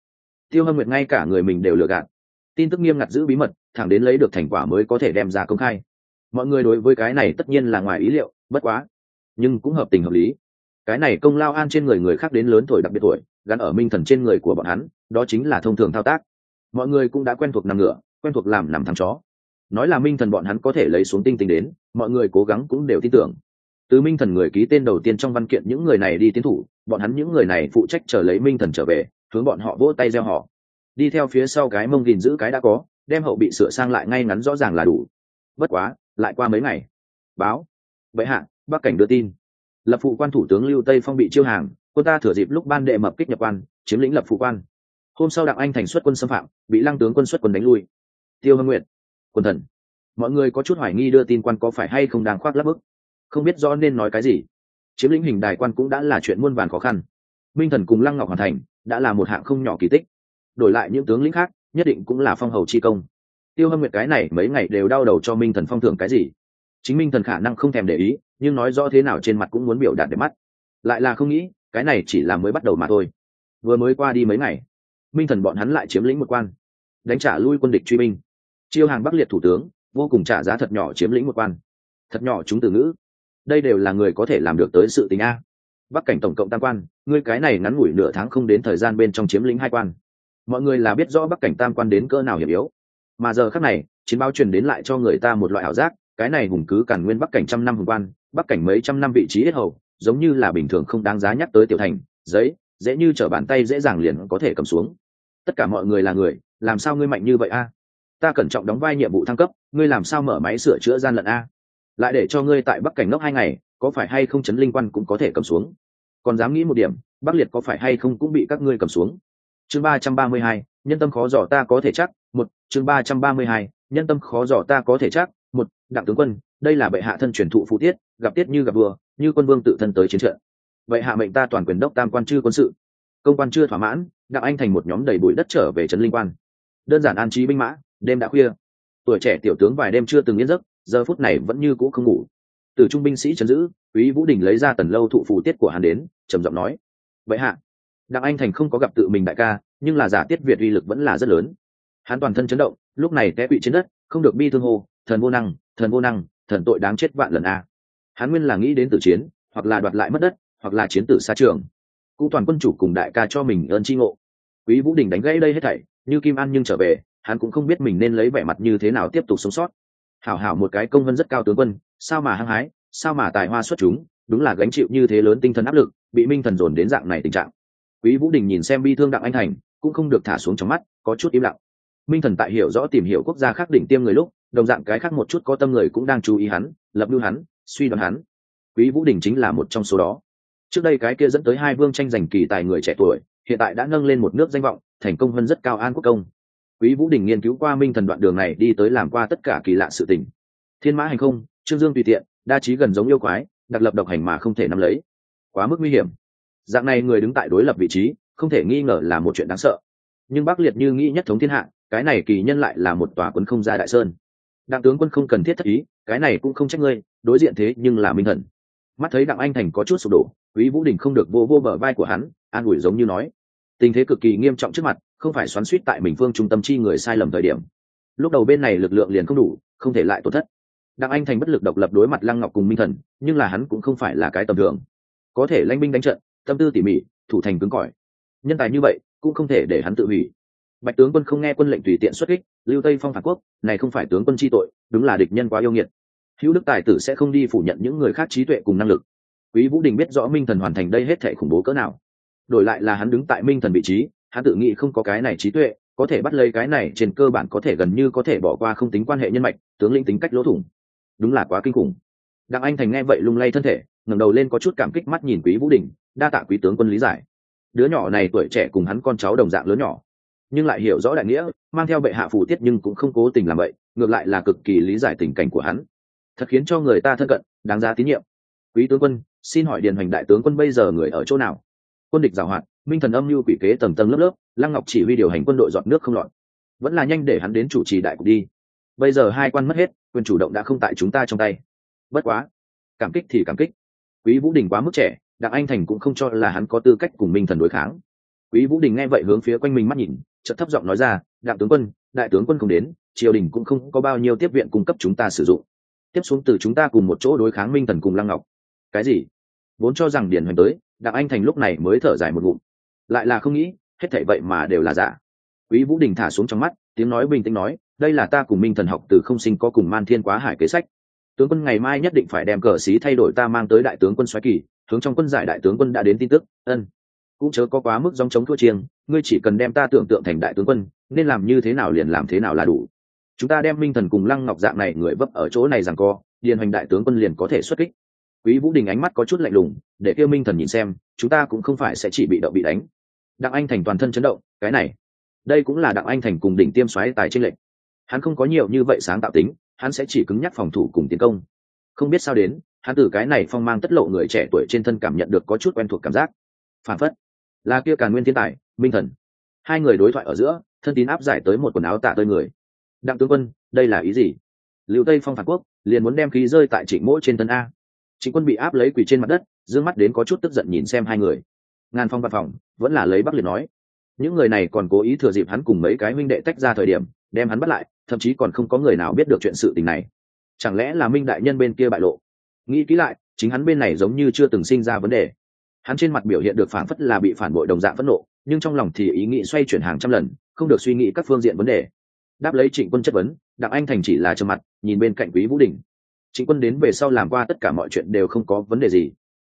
Tiêu hâm nguyệt ngay cả người mình đều lừa gạt. Tin tức nghiêm ngặt giữ bí mật, thẳng đến lấy được thành quả mới có thể đem ra công khai. Mọi người đối với cái này tất nhiên là ngoài ý liệu, bất quá. Nhưng cũng hợp tình hợp lý. Cái này công lao an trên người người khác đến lớn tuổi đặc biệt tuổi, gắn ở minh thần trên người của bọn hắn, đó chính là thông thường thao tác mọi người cũng đã quen thuộc nằm ngửa, quen thuộc làm nằm thằng chó. Nói là minh thần bọn hắn có thể lấy xuống tinh tinh đến, mọi người cố gắng cũng đều tin tưởng. Từ minh thần người ký tên đầu tiên trong văn kiện những người này đi tiến thủ, bọn hắn những người này phụ trách chờ lấy minh thần trở về, hướng bọn họ vỗ tay gieo họ. Đi theo phía sau cái mông gìn giữ cái đã có, đem hậu bị sửa sang lại ngay ngắn rõ ràng là đủ. Bất quá, lại qua mấy ngày. Báo. Vậy hạ bắc cảnh đưa tin. Lập phụ quan thủ tướng lưu tây phong bị chiêu hàng cô ta thừa dịp lúc ban đệ mập kích nhập quan, chiếm lĩnh lập phụ quan hôm sau đặng anh thành xuất quân xâm phạm, bị lăng tướng quân xuất quân đánh lui. Tiêu hâm nguyện quân thần. Mọi người có chút hoài nghi đưa tin quan có phải hay không đang khoác lắp bức. Không biết rõ nên nói cái gì. Chiếm lĩnh hình đài quan cũng đã là chuyện muôn vàn khó khăn. Minh thần cùng lăng ngọc hoàn thành, đã là một hạng không nhỏ kỳ tích. Đổi lại những tướng lĩnh khác, nhất định cũng là phong hầu chi công. Tiêu hâm nguyệt cái này mấy ngày đều đau đầu cho minh thần phong thưởng cái gì. Chính minh thần khả năng không thèm để ý, nhưng nói rõ thế nào trên mặt cũng muốn biểu đạt để mắt. Lại là không nghĩ, cái này chỉ là mới bắt đầu mà thôi. Vừa mới qua đi mấy ngày minh thần bọn hắn lại chiếm lĩnh một quan, đánh trả lui quân địch truy binh. Chiêu hàng bắc liệt thủ tướng, vô cùng trả giá thật nhỏ chiếm lĩnh một quan. Thật nhỏ chúng từ ngữ. Đây đều là người có thể làm được tới sự tình a. Bắc cảnh tổng cộng tam quan, ngươi cái này ngắn ngủi nửa tháng không đến thời gian bên trong chiếm lĩnh hai quan. Mọi người là biết rõ bắc cảnh tam quan đến cỡ nào hiểm yếu. Mà giờ khác này, chiến báo truyền đến lại cho người ta một loại ảo giác, cái này hùng cứ cản nguyên bắc cảnh trăm năm hùng quan, bắc cảnh mấy trăm năm vị trí hết hầu, giống như là bình thường không đáng giá nhắc tới tiểu thành, giấy, dễ như t bàn tay dễ dàng liền có thể cầm xuống tất cả mọi người là người, làm sao ngươi mạnh như vậy a? Ta cẩn trọng đóng vai nhiệm vụ thăng cấp, ngươi làm sao mở máy sửa chữa gian lận a? Lại để cho ngươi tại bắc cảnh ngốc hai ngày, có phải hay không chấn linh quan cũng có thể cầm xuống? Còn dám nghĩ một điểm, bắc liệt có phải hay không cũng bị các ngươi cầm xuống? Chương ba trăm ba mươi hai, nhân tâm khó dò ta có thể chắc, một, chương ba trăm ba mươi hai, nhân tâm khó dò ta có thể chắc, một, đặng tướng quân, đây là bệ hạ thân truyền thụ phụ tiết, gặp tiết như gặp vừa, như quân vương tự thân tới chiến trận. Vậy hạ mệnh ta toàn quyền đốc tam quan chư quân sự. Công quan chưa thỏa mãn đặng anh thành một nhóm đầy bụi đất trở về trấn linh quan. Đơn giản an trí binh mã, đêm đã khuya. Tuổi trẻ tiểu tướng vài đêm chưa từng yên giấc, giờ phút này vẫn như cũ không ngủ. Từ trung binh sĩ chấn giữ, quý vũ đình lấy ra tần lâu thụ phù tiết của hắn đến, trầm giọng nói, vậy hạ đặng anh thành không có gặp tự mình đại ca, nhưng là giả tiết việt uy lực vẫn là rất lớn. Hắn toàn thân chấn động, lúc này té bị trên đất, không được bi thương hô, thần vô năng, thần vô năng, thần tội đáng chết vạn lần a. Hắn nguyên là nghĩ đến tử chiến, hoặc là đoạt lại mất đất, hoặc là chiến tử xa trường. Cụ toàn quân chủ cùng đại ca cho mình ơn tri ngộ quý vũ đình đánh gãy đây hết thảy, như kim an nhưng trở về, hắn cũng không biết mình nên lấy vẻ mặt như thế nào tiếp tục sống sót. Hảo hảo một cái công vân rất cao tướng quân, sao mà hăng hái, sao mà tài hoa xuất chúng, đúng là gánh chịu như thế lớn tinh thần áp lực, bị minh thần dồn đến dạng này tình trạng. Quý vũ đình nhìn xem bi thương đặng anh thành, cũng không được thả xuống trong mắt, có chút im lặng. Minh thần tại hiểu rõ tìm hiểu quốc gia khác đỉnh tiêm người lúc, đồng dạng cái khác một chút có tâm người cũng đang chú ý hắn, lập lưu hắn, suy đoán hắn. Quý vũ đình chính là một trong số đó trước đây cái kia dẫn tới hai vương tranh giành kỳ tài người trẻ tuổi, hiện tại đã nâng lên một nước danh vọng, thành công hơn rất cao an quốc công. Quý vũ đình nghiên cứu qua minh thần đoạn đường này đi tới làm qua tất cả kỳ lạ sự tình. Thiên mã hành không, trương dương tùy tiện, đa trí gần giống yêu quái, đặc lập độc hành mà không thể nắm lấy. Quá mức nguy hiểm. Dạng này người đứng tại đối lập vị trí, không thể nghi ngờ là một chuyện đáng sợ. Nhưng bắc liệt như nghĩ nhất thống thiên hạ, cái này kỳ nhân lại là một tòa quân không ra đại sơn. Đặng tướng quân không cần thiết thất ý, cái này cũng không trách ngươi, đối diện thế nhưng là minh thần. Mắt thấy đặng anh thành có chút sụp đổ quý vũ đình không được vô vô bờ vai của hắn, an ủi giống như nói. Tình thế cực kỳ nghiêm trọng trước mặt, không phải xoắn suýt tại mình phương trung tâm chi người sai lầm thời điểm. Lúc đầu bên này lực lượng liền không đủ, không thể lại tổn thất. Đặng anh thành bất lực độc lập đối mặt lăng ngọc cùng minh thần, nhưng là hắn cũng không phải là cái tầm thường. Có thể lãnh binh đánh trận, tâm tư tỉ mỉ, thủ thành cứng cỏi. Nhân tài như vậy, cũng không thể để hắn tự hủy. Bạch tướng quân không nghe quân lệnh tùy tiện xuất kích, lưu tây phong phản quốc, này không phải tướng quân chi tội, đúng là địch nhân quá yêu nghiệt. Hữu đức tài tử sẽ không đi phủ nhận những người khác trí tuệ cùng năng lực quý vũ đình biết rõ minh thần hoàn thành đây hết thể khủng bố cỡ nào. Đổi lại là hắn đứng tại minh thần vị trí, hắn tự nghĩ không có cái này trí tuệ, có thể bắt lấy cái này trên cơ bản có thể gần như có thể bỏ qua không tính quan hệ nhân mạch, tướng lĩnh tính cách lỗ thủng. Đúng là quá kinh khủng. Đặng anh thành nghe vậy lung lay thân thể, ngẩng đầu lên có chút cảm kích mắt nhìn quý vũ đình, đa tạ quý tướng quân lý giải. Đứa nhỏ này tuổi trẻ cùng hắn con cháu đồng dạng lớn nhỏ, nhưng lại hiểu rõ đại nghĩa, mang theo bệ hạ phù tiết nhưng cũng không cố tình làm vậy, ngược lại là cực kỳ lý giải tình cảnh của hắn. Thật khiến cho người ta thân cận, đáng giá tín nhiệm quý tướng quân, xin hỏi điền hoành đại tướng quân bây giờ người ở chỗ nào? Quân địch giảo hoạt, minh thần âm mưu quỷ kế tầng tầng lớp lớp, lăng ngọc chỉ huy điều hành quân đội dọn nước không lọt. Vẫn là nhanh để hắn đến chủ trì đại cục đi. Bây giờ hai quan mất hết, quyền chủ động đã không tại chúng ta trong tay. Bất quá, cảm kích thì cảm kích. Quý vũ đình quá mức trẻ, đặng anh thành cũng không cho là hắn có tư cách cùng minh thần đối kháng. Quý vũ đình nghe vậy hướng phía quanh mình mắt nhìn, chợt thấp giọng nói ra, đặng tướng quân, đại tướng quân không đến, triều đình cũng không có bao nhiêu tiếp viện cung cấp chúng ta sử dụng. Tiếp xuống từ chúng ta cùng một chỗ đối kháng minh thần cùng lăng ngọc cái gì? Vốn cho rằng điển hoành tới, đặng anh thành lúc này mới thở dài một ngụm. Lại là không nghĩ, hết thảy vậy mà đều là giả. Quý vũ đình thả xuống trong mắt, tiếng nói bình tĩnh nói, đây là ta cùng minh thần học từ không sinh có cùng man thiên quá hải kế sách. Tướng quân ngày mai nhất định phải đem cờ xí thay đổi ta mang tới đại tướng quân xoáy kỳ, hướng trong quân giải đại tướng quân đã đến tin tức. Ân. Cũng chớ có quá mức dòng chống thua chiêng, ngươi chỉ cần đem ta tưởng tượng thành đại tướng quân, nên làm như thế nào liền làm thế nào là đủ. Chúng ta đem minh thần cùng lăng ngọc dạng này người vấp ở chỗ này rằng co, điền hoành đại tướng quân liền có thể xuất kích quý vũ đình ánh mắt có chút lạnh lùng, để kêu minh thần nhìn xem, chúng ta cũng không phải sẽ chỉ bị động bị đánh. Đặng anh thành toàn thân chấn động, cái này, đây cũng là đặng anh thành cùng đỉnh tiêm xoáy tài tranh lệnh hắn không có nhiều như vậy sáng tạo tính, hắn sẽ chỉ cứng nhắc phòng thủ cùng tiến công. Không biết sao đến, hắn từ cái này phong mang tất lộ người trẻ tuổi trên thân cảm nhận được có chút quen thuộc cảm giác. Phản phất, là kia càn nguyên thiên tài, minh thần. Hai người đối thoại ở giữa, thân tín áp giải tới một quần áo tạ tơi người. Đặng tướng quân, đây là ý gì? Liệu tây phong phản quốc, liền muốn đem khí rơi tại trịnh mỗi trên thân a trịnh quân bị áp lấy quỳ trên mặt đất d ư ơ n g mắt đến có chút tức giận nhìn xem hai người. Ngàn phong văn phòng, vẫn là lấy bắc liệt nói. Những người này còn cố ý thừa dịp hắn cùng mấy cái huynh đệ tách ra thời điểm, đem hắn bắt lại, thậm chí còn không có người nào biết được chuyện sự tình này. Chẳng lẽ là minh đại nhân bên kia bại lộ? Nghĩ kỹ lại, chính hắn bên này giống như chưa từng sinh ra vấn đề. Hắn trên mặt biểu hiện được phản phất là bị phản bội đồng dạng phẫn nộ, nhưng trong lòng thì ý nghĩ xoay chuyển hàng trăm lần, không được suy nghĩ các phương diện vấn đề. Đáp lấy trịnh quân chất vấn, đặng anh thành chỉ là trầm mặt, nhìn bên cạnh quý vũ đình trịnh quân đến về sau làm qua tất cả mọi chuyện đều không có vấn đề gì.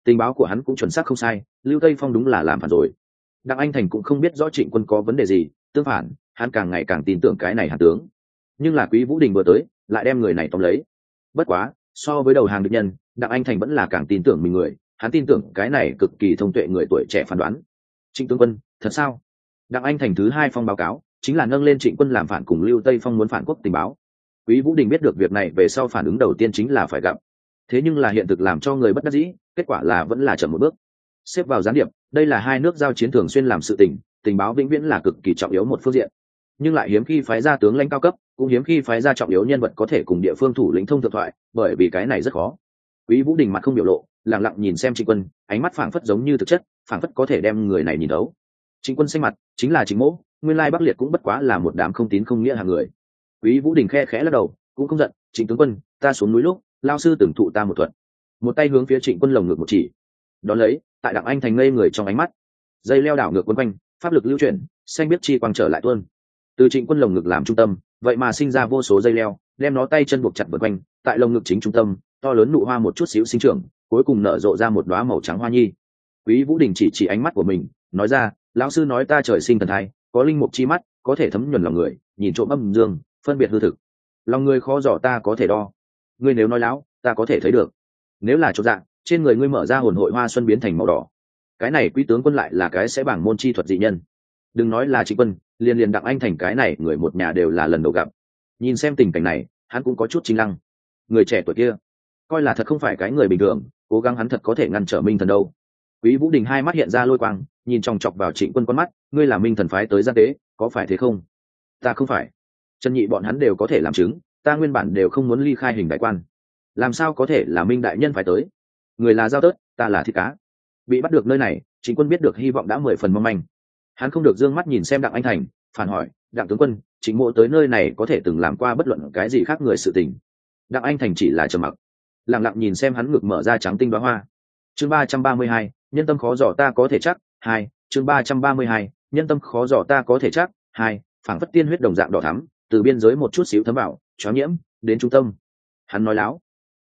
Tình báo của hắn cũng chuẩn xác không sai, lưu tây phong đúng là làm phản rồi. Đặng anh thành cũng không biết rõ trịnh quân có vấn đề gì, tương phản, hắn càng ngày càng tin tưởng cái này hàn tướng. Nhưng là quý vũ đình vừa tới, lại đem người này tóm lấy. Bất quá, so với đầu hàng địch nhân, đặng anh thành vẫn là càng tin tưởng mình người, hắn tin tưởng cái này cực kỳ thông tuệ người tuổi trẻ phán đoán. Trịnh tướng quân, thật sao? Đặng anh thành thứ hai phong báo cáo, chính là nâng lên trịnh quân làm phản cùng lưu tây phong muốn phản quốc tình báo quý vũ đình biết được việc này về sau phản ứng đầu tiên chính là phải gặp. Thế nhưng là hiện thực làm cho người bất đắc dĩ, kết quả là vẫn là chậm một bước. Xếp vào gián điệp, đây là hai nước giao chiến thường xuyên làm sự tình tình báo vĩnh viễn là cực kỳ trọng yếu một phương diện. Nhưng lại hiếm khi phái ra tướng lãnh cao cấp, cũng hiếm khi phái ra trọng yếu nhân vật có thể cùng địa phương thủ lĩnh thông thượng thoại, bởi vì cái này rất khó. Quý vũ đình mặt không biểu lộ, lặng lặng nhìn xem trịnh quân, ánh mắt phảng phất giống như thực chất, phảng phất có thể đem người này nhìn thấu. Trịnh quân xanh mặt, chính là chính mẫu nguyên lai bắc liệt cũng bất quá là một đám không tín không nghĩa hàng người quý vũ đình khe khẽ lắc đầu, cũng không giận, trịnh tướng quân, ta xuống núi lúc, lao sư từng thụ ta một thuận một tay hướng phía trịnh quân lồng ngực một chỉ. Đón lấy, tại đặng anh thành ngây người trong ánh mắt. Dây leo đảo ngược quân quanh, pháp lực lưu chuyển, xanh biết chi quang trở lại tuôn. Từ trịnh quân lồng ngực làm trung tâm, vậy mà sinh ra vô số dây leo, đem nó tay chân buộc chặt vượt quanh, tại lồng ngực chính trung tâm, to lớn nụ hoa một chút xíu sinh trưởng, cuối cùng nở rộ ra một đóa màu trắng hoa nhi. Quý vũ đình chỉ chỉ ánh mắt của mình, nói ra, lão sư nói ta trời sinh thần thai có linh mục chi mắt, có thể thấm nhuần lòng người, nhìn trộm âm dương phân biệt hư thực. Lòng người khó dò ta có thể đo. Ngươi nếu nói láo, ta có thể thấy được. Nếu là chỗ dạng, trên người ngươi mở ra hồn hội hoa xuân biến thành màu đỏ. Cái này quý tướng quân lại là cái sẽ bảng môn chi thuật dị nhân. Đừng nói là trịnh quân, liền liền đặng anh thành cái này, người một nhà đều là lần đầu gặp. Nhìn xem tình cảnh này, hắn cũng có chút chính lăng. Người trẻ tuổi kia, coi là thật không phải cái người bình thường, cố gắng hắn thật có thể ngăn trở minh thần đâu. Quý vũ đình hai mắt hiện ra lôi quang, nhìn chòng chọc vào trịnh quân con mắt, ngươi là minh thần phái tới gian tế, có phải thế không? Ta không phải trần nhị bọn hắn đều có thể làm chứng, ta nguyên bản đều không muốn ly khai hình đại quan. Làm sao có thể là minh đại nhân phải tới? Người là giao tớt, ta là thịt cá. Bị bắt được nơi này, chính quân biết được hy vọng đã mười phần mong manh. Hắn không được d ư ơ n g mắt nhìn xem đặng anh thành, phản hỏi, đặng tướng quân, chính mộ tới nơi này có thể từng làm qua bất luận cái gì khác người sự tình? Đặng anh thành chỉ là trầm mặc lẳng lặng nhìn xem hắn ngực mở ra trắng tinh đoá hoa. Chương ba trăm ba mươi hai, nhân tâm khó dò ta có thể chắc, hai, chương ba trăm ba mươi hai, nhân tâm khó dò ta có thể chắc, hai, phảng phất tiên huyết đồng dạng đỏ thắm từ biên giới một chút xíu thấm vào, chó nhiễm, đến trung tâm. Hắn nói láo.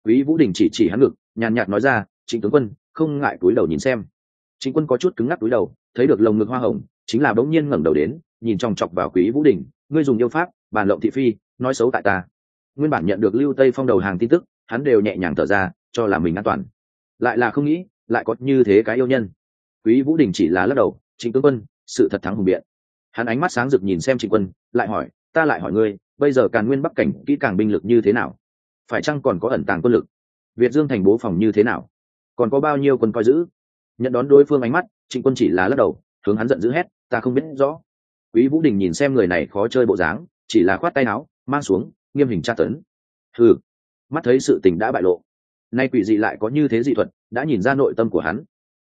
Quý vũ đình chỉ chỉ hắn ngực, nhàn nhạt nói ra, trịnh tướng quân, không ngại túi đầu nhìn xem. Trịnh quân có chút cứng ngắc túi đầu, thấy được lồng ngực hoa hồng, chính là bỗng nhiên ngẩng đầu đến, nhìn chòng chọc vào quý vũ đình, ngươi dùng yêu pháp, bàn lộng thị phi, nói xấu tại ta. Nguyên bản nhận được lưu tây phong đầu hàng tin tức, hắn đều nhẹ nhàng thở ra, cho là mình an toàn. Lại là không nghĩ, lại có như thế cái yêu nhân. Quý vũ đình chỉ là lắc đầu, trịnh tướng quân, sự thật thắng hùng biện. Hắn ánh mắt sáng rực nhìn xem trịnh quân, lại hỏi ta lại hỏi ngươi, bây giờ càn nguyên bắc cảnh kỹ càng binh lực như thế nào? Phải chăng còn có ẩn tàng quân lực? Việt dương thành bố phòng như thế nào? Còn có bao nhiêu quân coi giữ? Nhận đón đối phương ánh mắt, trịnh quân chỉ là lắc đầu, hướng hắn giận dữ hét, ta không biết rõ. Quý vũ đình nhìn xem người này khó chơi bộ dáng, chỉ là khoát tay áo, mang xuống, nghiêm hình tra tấn. Ừ mắt thấy sự tình đã bại lộ. Nay quỷ dị lại có như thế dị thuật, đã nhìn ra nội tâm của hắn.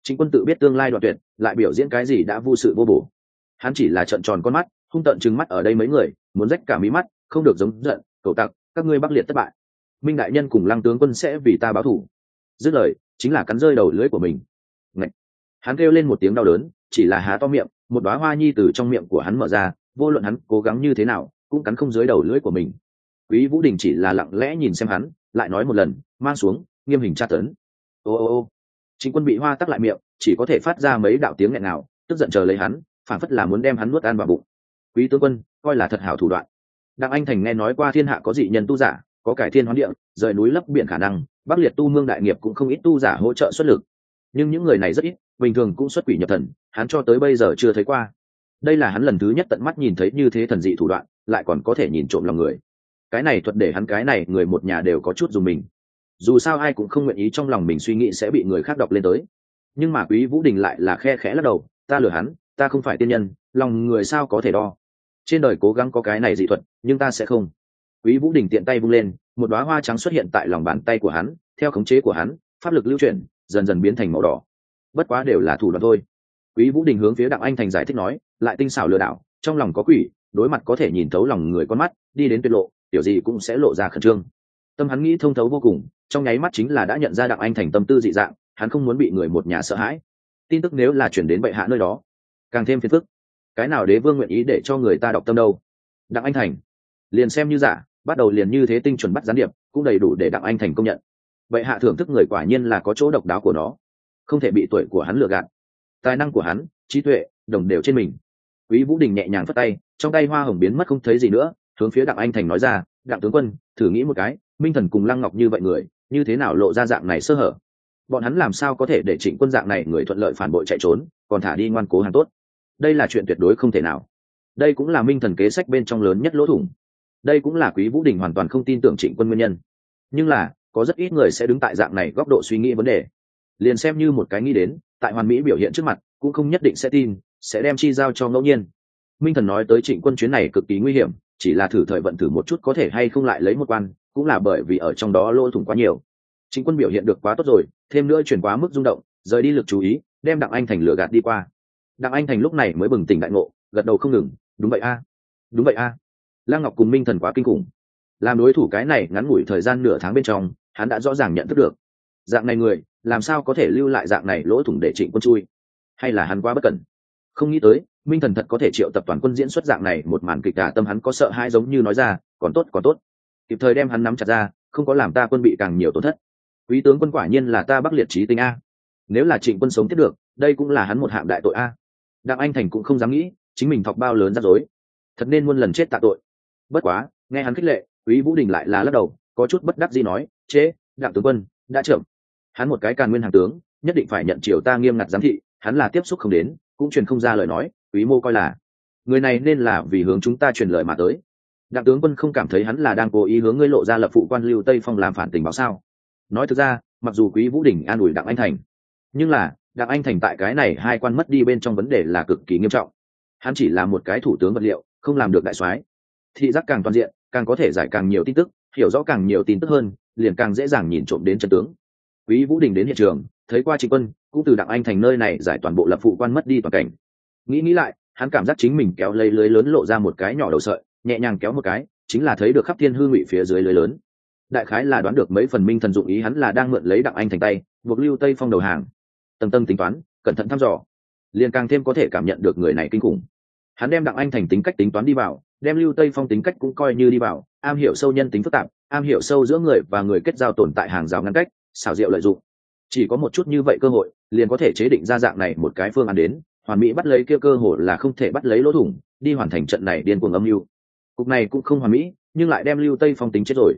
Chính quân tự biết tương lai đoạn tuyệt, lại biểu diễn cái gì đã vô sự vô bổ. Hắn chỉ là trận tròn con mắt hung tận trừng mắt ở đây mấy người, muốn rách cả mí mắt, không được giống giận cầu tặc, các ngươi bắc liệt thất bại. Minh đại nhân cùng lăng tướng quân sẽ vì ta báo thù. Dứt lời, chính là cắn rơi đầu lưỡi của mình. Ngậy! hắn kêu lên một tiếng đau đớn, chỉ là há to miệng, một đoá hoa nhi từ trong miệng của hắn mở ra, vô luận hắn cố gắng như thế nào, cũng cắn không dưới đầu lưỡi của mình. Quý vũ đình chỉ là lặng lẽ nhìn xem hắn, lại nói một lần, mang xuống, nghiêm hình tra tấn. Ô ô ô. Chính quân bị hoa tắc lại miệng, chỉ có thể phát ra mấy đạo tiếng nghẹn nào tức giận chờ lấy hắn, phản phất là muốn đem hắn nuốt ăn vào bụng quý tướng quân, coi là thật hảo thủ đoạn. Đặng anh thành nghe nói qua thiên hạ có dị nhân tu giả, có cải thiên hoán địa, rời núi lấp biển khả năng, bắc liệt tu mương đại nghiệp cũng không ít tu giả hỗ trợ xuất lực. Nhưng những người này rất ít, bình thường cũng xuất quỷ nhập thần, hắn cho tới bây giờ chưa thấy qua. Đây là hắn lần thứ nhất tận mắt nhìn thấy như thế thần dị thủ đoạn, lại còn có thể nhìn trộm lòng người. Cái này thuật để hắn cái này người một nhà đều có chút dùng mình. Dù sao ai cũng không nguyện ý trong lòng mình suy nghĩ sẽ bị người khác đọc lên tới. Nhưng mà quý vũ đình lại là khe khẽ lắc đầu, ta lừa hắn, ta không phải tiên nhân, lòng người sao có thể đo? Trên đời cố gắng có cái này dị thuật, nhưng ta sẽ không. Quý vũ đình tiện tay vung lên, một đóa hoa trắng xuất hiện tại lòng bàn tay của hắn, theo khống chế của hắn, pháp lực lưu chuyển, dần dần biến thành màu đỏ. Bất quá đều là thủ đoạn thôi. Quý vũ đình hướng phía đặng anh thành giải thích nói, lại tinh xảo lừa đảo, trong lòng có quỷ, đối mặt có thể nhìn thấu lòng người con mắt, đi đến tuyệt lộ, tiểu gì cũng sẽ lộ ra khẩn trương. Tâm hắn nghĩ thông thấu vô cùng, trong nháy mắt chính là đã nhận ra đặng anh thành tâm tư dị dạng, hắn không muốn bị người một nhà sợ hãi. Tin tức nếu là chuyển đến bệ hạ nơi đó, càng thêm phiền phức cái nào đế vương nguyện ý để cho người ta đọc tâm đâu? Đặng anh thành. Liền xem như giả, bắt đầu liền như thế tinh chuẩn bắt gián điệp, cũng đầy đủ để đặng anh thành công nhận. Vậy hạ thưởng thức người quả nhiên là có chỗ độc đáo của nó. Không thể bị tuổi của hắn lừa gạt. Tài năng của hắn, trí tuệ, đồng đều trên mình. Quý vũ đình nhẹ nhàng phất tay, trong tay hoa hồng biến mất không thấy gì nữa, hướng phía đặng anh thành nói ra, đặng tướng quân, thử nghĩ một cái, minh thần cùng lăng ngọc như vậy người, như thế nào lộ ra dạng này sơ hở? Bọn hắn làm sao có thể để trịnh quân dạng này người thuận lợi phản bội chạy trốn, còn thả đi ngoan cố hàng tốt? Đây là chuyện tuyệt đối không thể nào. Đây cũng là minh thần kế sách bên trong lớn nhất lỗ thủng. Đây cũng là quý vũ đình hoàn toàn không tin tưởng trịnh quân nguyên nhân. Nhưng là, có rất ít người sẽ đứng tại dạng này góc độ suy nghĩ vấn đề. Liền xem như một cái nghĩ đến, tại hoàn mỹ biểu hiện trước mặt, cũng không nhất định sẽ tin, sẽ đem chi giao cho ngẫu nhiên. Minh thần nói tới trịnh quân chuyến này cực kỳ nguy hiểm, chỉ là thử thời vận thử một chút có thể hay không lại lấy một quan, cũng là bởi vì ở trong đó lỗ thủng quá nhiều. Trịnh quân biểu hiện được quá tốt rồi, thêm nữa chuyển quá mức rung động, rời đi lực chú ý, đem đặng anh thành lửa gạt đi qua đặng anh thành lúc này mới bừng tỉnh đại ngộ, gật đầu không ngừng, đúng vậy a, đúng vậy a. Lăng ngọc cùng minh thần quá kinh khủng. Làm đối thủ cái này ngắn ngủi thời gian nửa tháng bên trong, hắn đã rõ ràng nhận thức được. Dạng này người, làm sao có thể lưu lại dạng này lỗ thủng để trịnh quân chui? Hay là hắn quá bất cẩn? Không nghĩ tới, minh thần thật có thể triệu tập toàn quân diễn xuất dạng này một màn kịch cả tâm hắn có sợ hãi giống như nói ra, còn tốt còn tốt. Kịp thời đem hắn nắm chặt ra, không có làm ta quân bị càng nhiều tổn thất. Quý tướng quân quả nhiên là ta bắc liệt trí tinh a. Nếu là trịnh quân sống tiếp được, đây cũng là hắn một hạng đại tội a đặng anh thành cũng không dám nghĩ, chính mình thọc bao lớn rắc rối. Thật nên muôn lần chết tạ tội. Bất quá, nghe hắn khích lệ, quý vũ đình lại là lắc đầu, có chút bất đắc gì nói chế đặng tướng quân, đã trưởng. Hắn một cái càn nguyên hàng tướng, nhất định phải nhận chiều ta nghiêm ngặt giám thị, hắn là tiếp xúc không đến, cũng truyền không ra lời nói, quý mô coi là. Người này nên là vì hướng chúng ta truyền lời mà tới. Đặng tướng quân không cảm thấy hắn là đang cố ý hướng ngươi lộ ra lập phụ quan lưu tây phong làm phản tình báo sao. Nói thực ra, mặc dù quý vũ đình an ủi đặng anh thành, nhưng là đặng anh thành tại cái này hai quan mất đi bên trong vấn đề là cực kỳ nghiêm trọng. Hắn chỉ là một cái thủ tướng vật liệu, không làm được đại soái. Thị giác càng toàn diện, càng có thể giải càng nhiều tin tức, hiểu rõ càng nhiều tin tức hơn, liền càng dễ dàng nhìn trộm đến chân tướng. Quý vũ đình đến hiện trường, thấy qua trịnh quân, cũng từ đặng anh thành nơi này giải toàn bộ lập phụ quan mất đi toàn cảnh. Nghĩ nghĩ lại, hắn cảm giác chính mình kéo lấy lưới lớn lộ ra một cái nhỏ đầu sợi, nhẹ nhàng kéo một cái, chính là thấy được khắp thiên hư ngụy phía dưới lưới lớn. Đại khái là đoán được mấy phần minh thần dụng ý hắn là đang mượn lấy đặng anh thành tay, buộc lưu tây phong đầu hàng tầng tầng tính toán, cẩn thận thăm dò. Liền càng thêm có thể cảm nhận được người này kinh khủng. Hắn đem đặng anh thành tính cách tính toán đi vào, đem lưu tây phong tính cách cũng coi như đi vào, am hiểu sâu nhân tính phức tạp, am hiểu sâu giữa người và người kết giao tồn tại hàng rào ngăn cách, xảo diệu lợi dụng. Chỉ có một chút như vậy cơ hội, liền có thể chế định ra dạng này một cái phương án đến, hoàn mỹ bắt lấy kia cơ hội là không thể bắt lấy lỗ thủng, đi hoàn thành trận này điên cuồng âm mưu. Cục này cũng không hoàn mỹ, nhưng lại đem lưu tây phong tính chết rồi.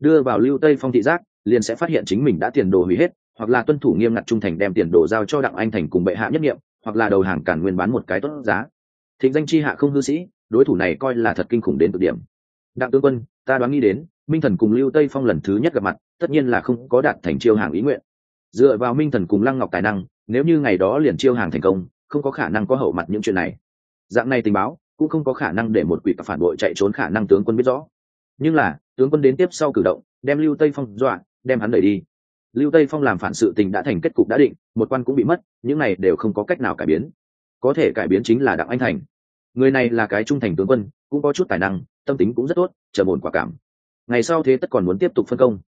Đưa vào lưu tây phong thị giác, liền sẽ phát hiện chính mình đã tiền đồ hủy hết hoặc là tuân thủ nghiêm ngặt trung thành đem tiền đồ giao cho đặng anh thành cùng bệ hạ nhất nghiệm, hoặc là đầu hàng cản nguyên bán một cái tốt giá. Thịnh danh chi hạ không hư sĩ, đối thủ này coi là thật kinh khủng đến cực điểm. Đặng tướng quân, ta đoán nghĩ đến, minh thần cùng lưu tây phong lần thứ nhất gặp mặt, tất nhiên là không có đạt thành chiêu hàng ý nguyện. Dựa vào minh thần cùng lăng ngọc tài năng, nếu như ngày đó liền chiêu hàng thành công, không có khả năng có hậu mặt những chuyện này. Dạng này tình báo, cũng không có khả năng để một quỷ cả phản bội chạy trốn khả năng tướng quân biết rõ. Nhưng là, tướng quân đến tiếp sau cử động, đem lưu tây phong dọa, đem hắn đẩy đi lưu tây phong làm phản sự tình đã thành kết cục đã định, một quan cũng bị mất, những này đều không có cách nào cải biến. Có thể cải biến chính là đặng anh thành. Người này là cái trung thành tướng quân, cũng có chút tài năng, tâm tính cũng rất tốt, chờ ổn quả cảm. Ngày sau thế tất còn muốn tiếp tục phân công.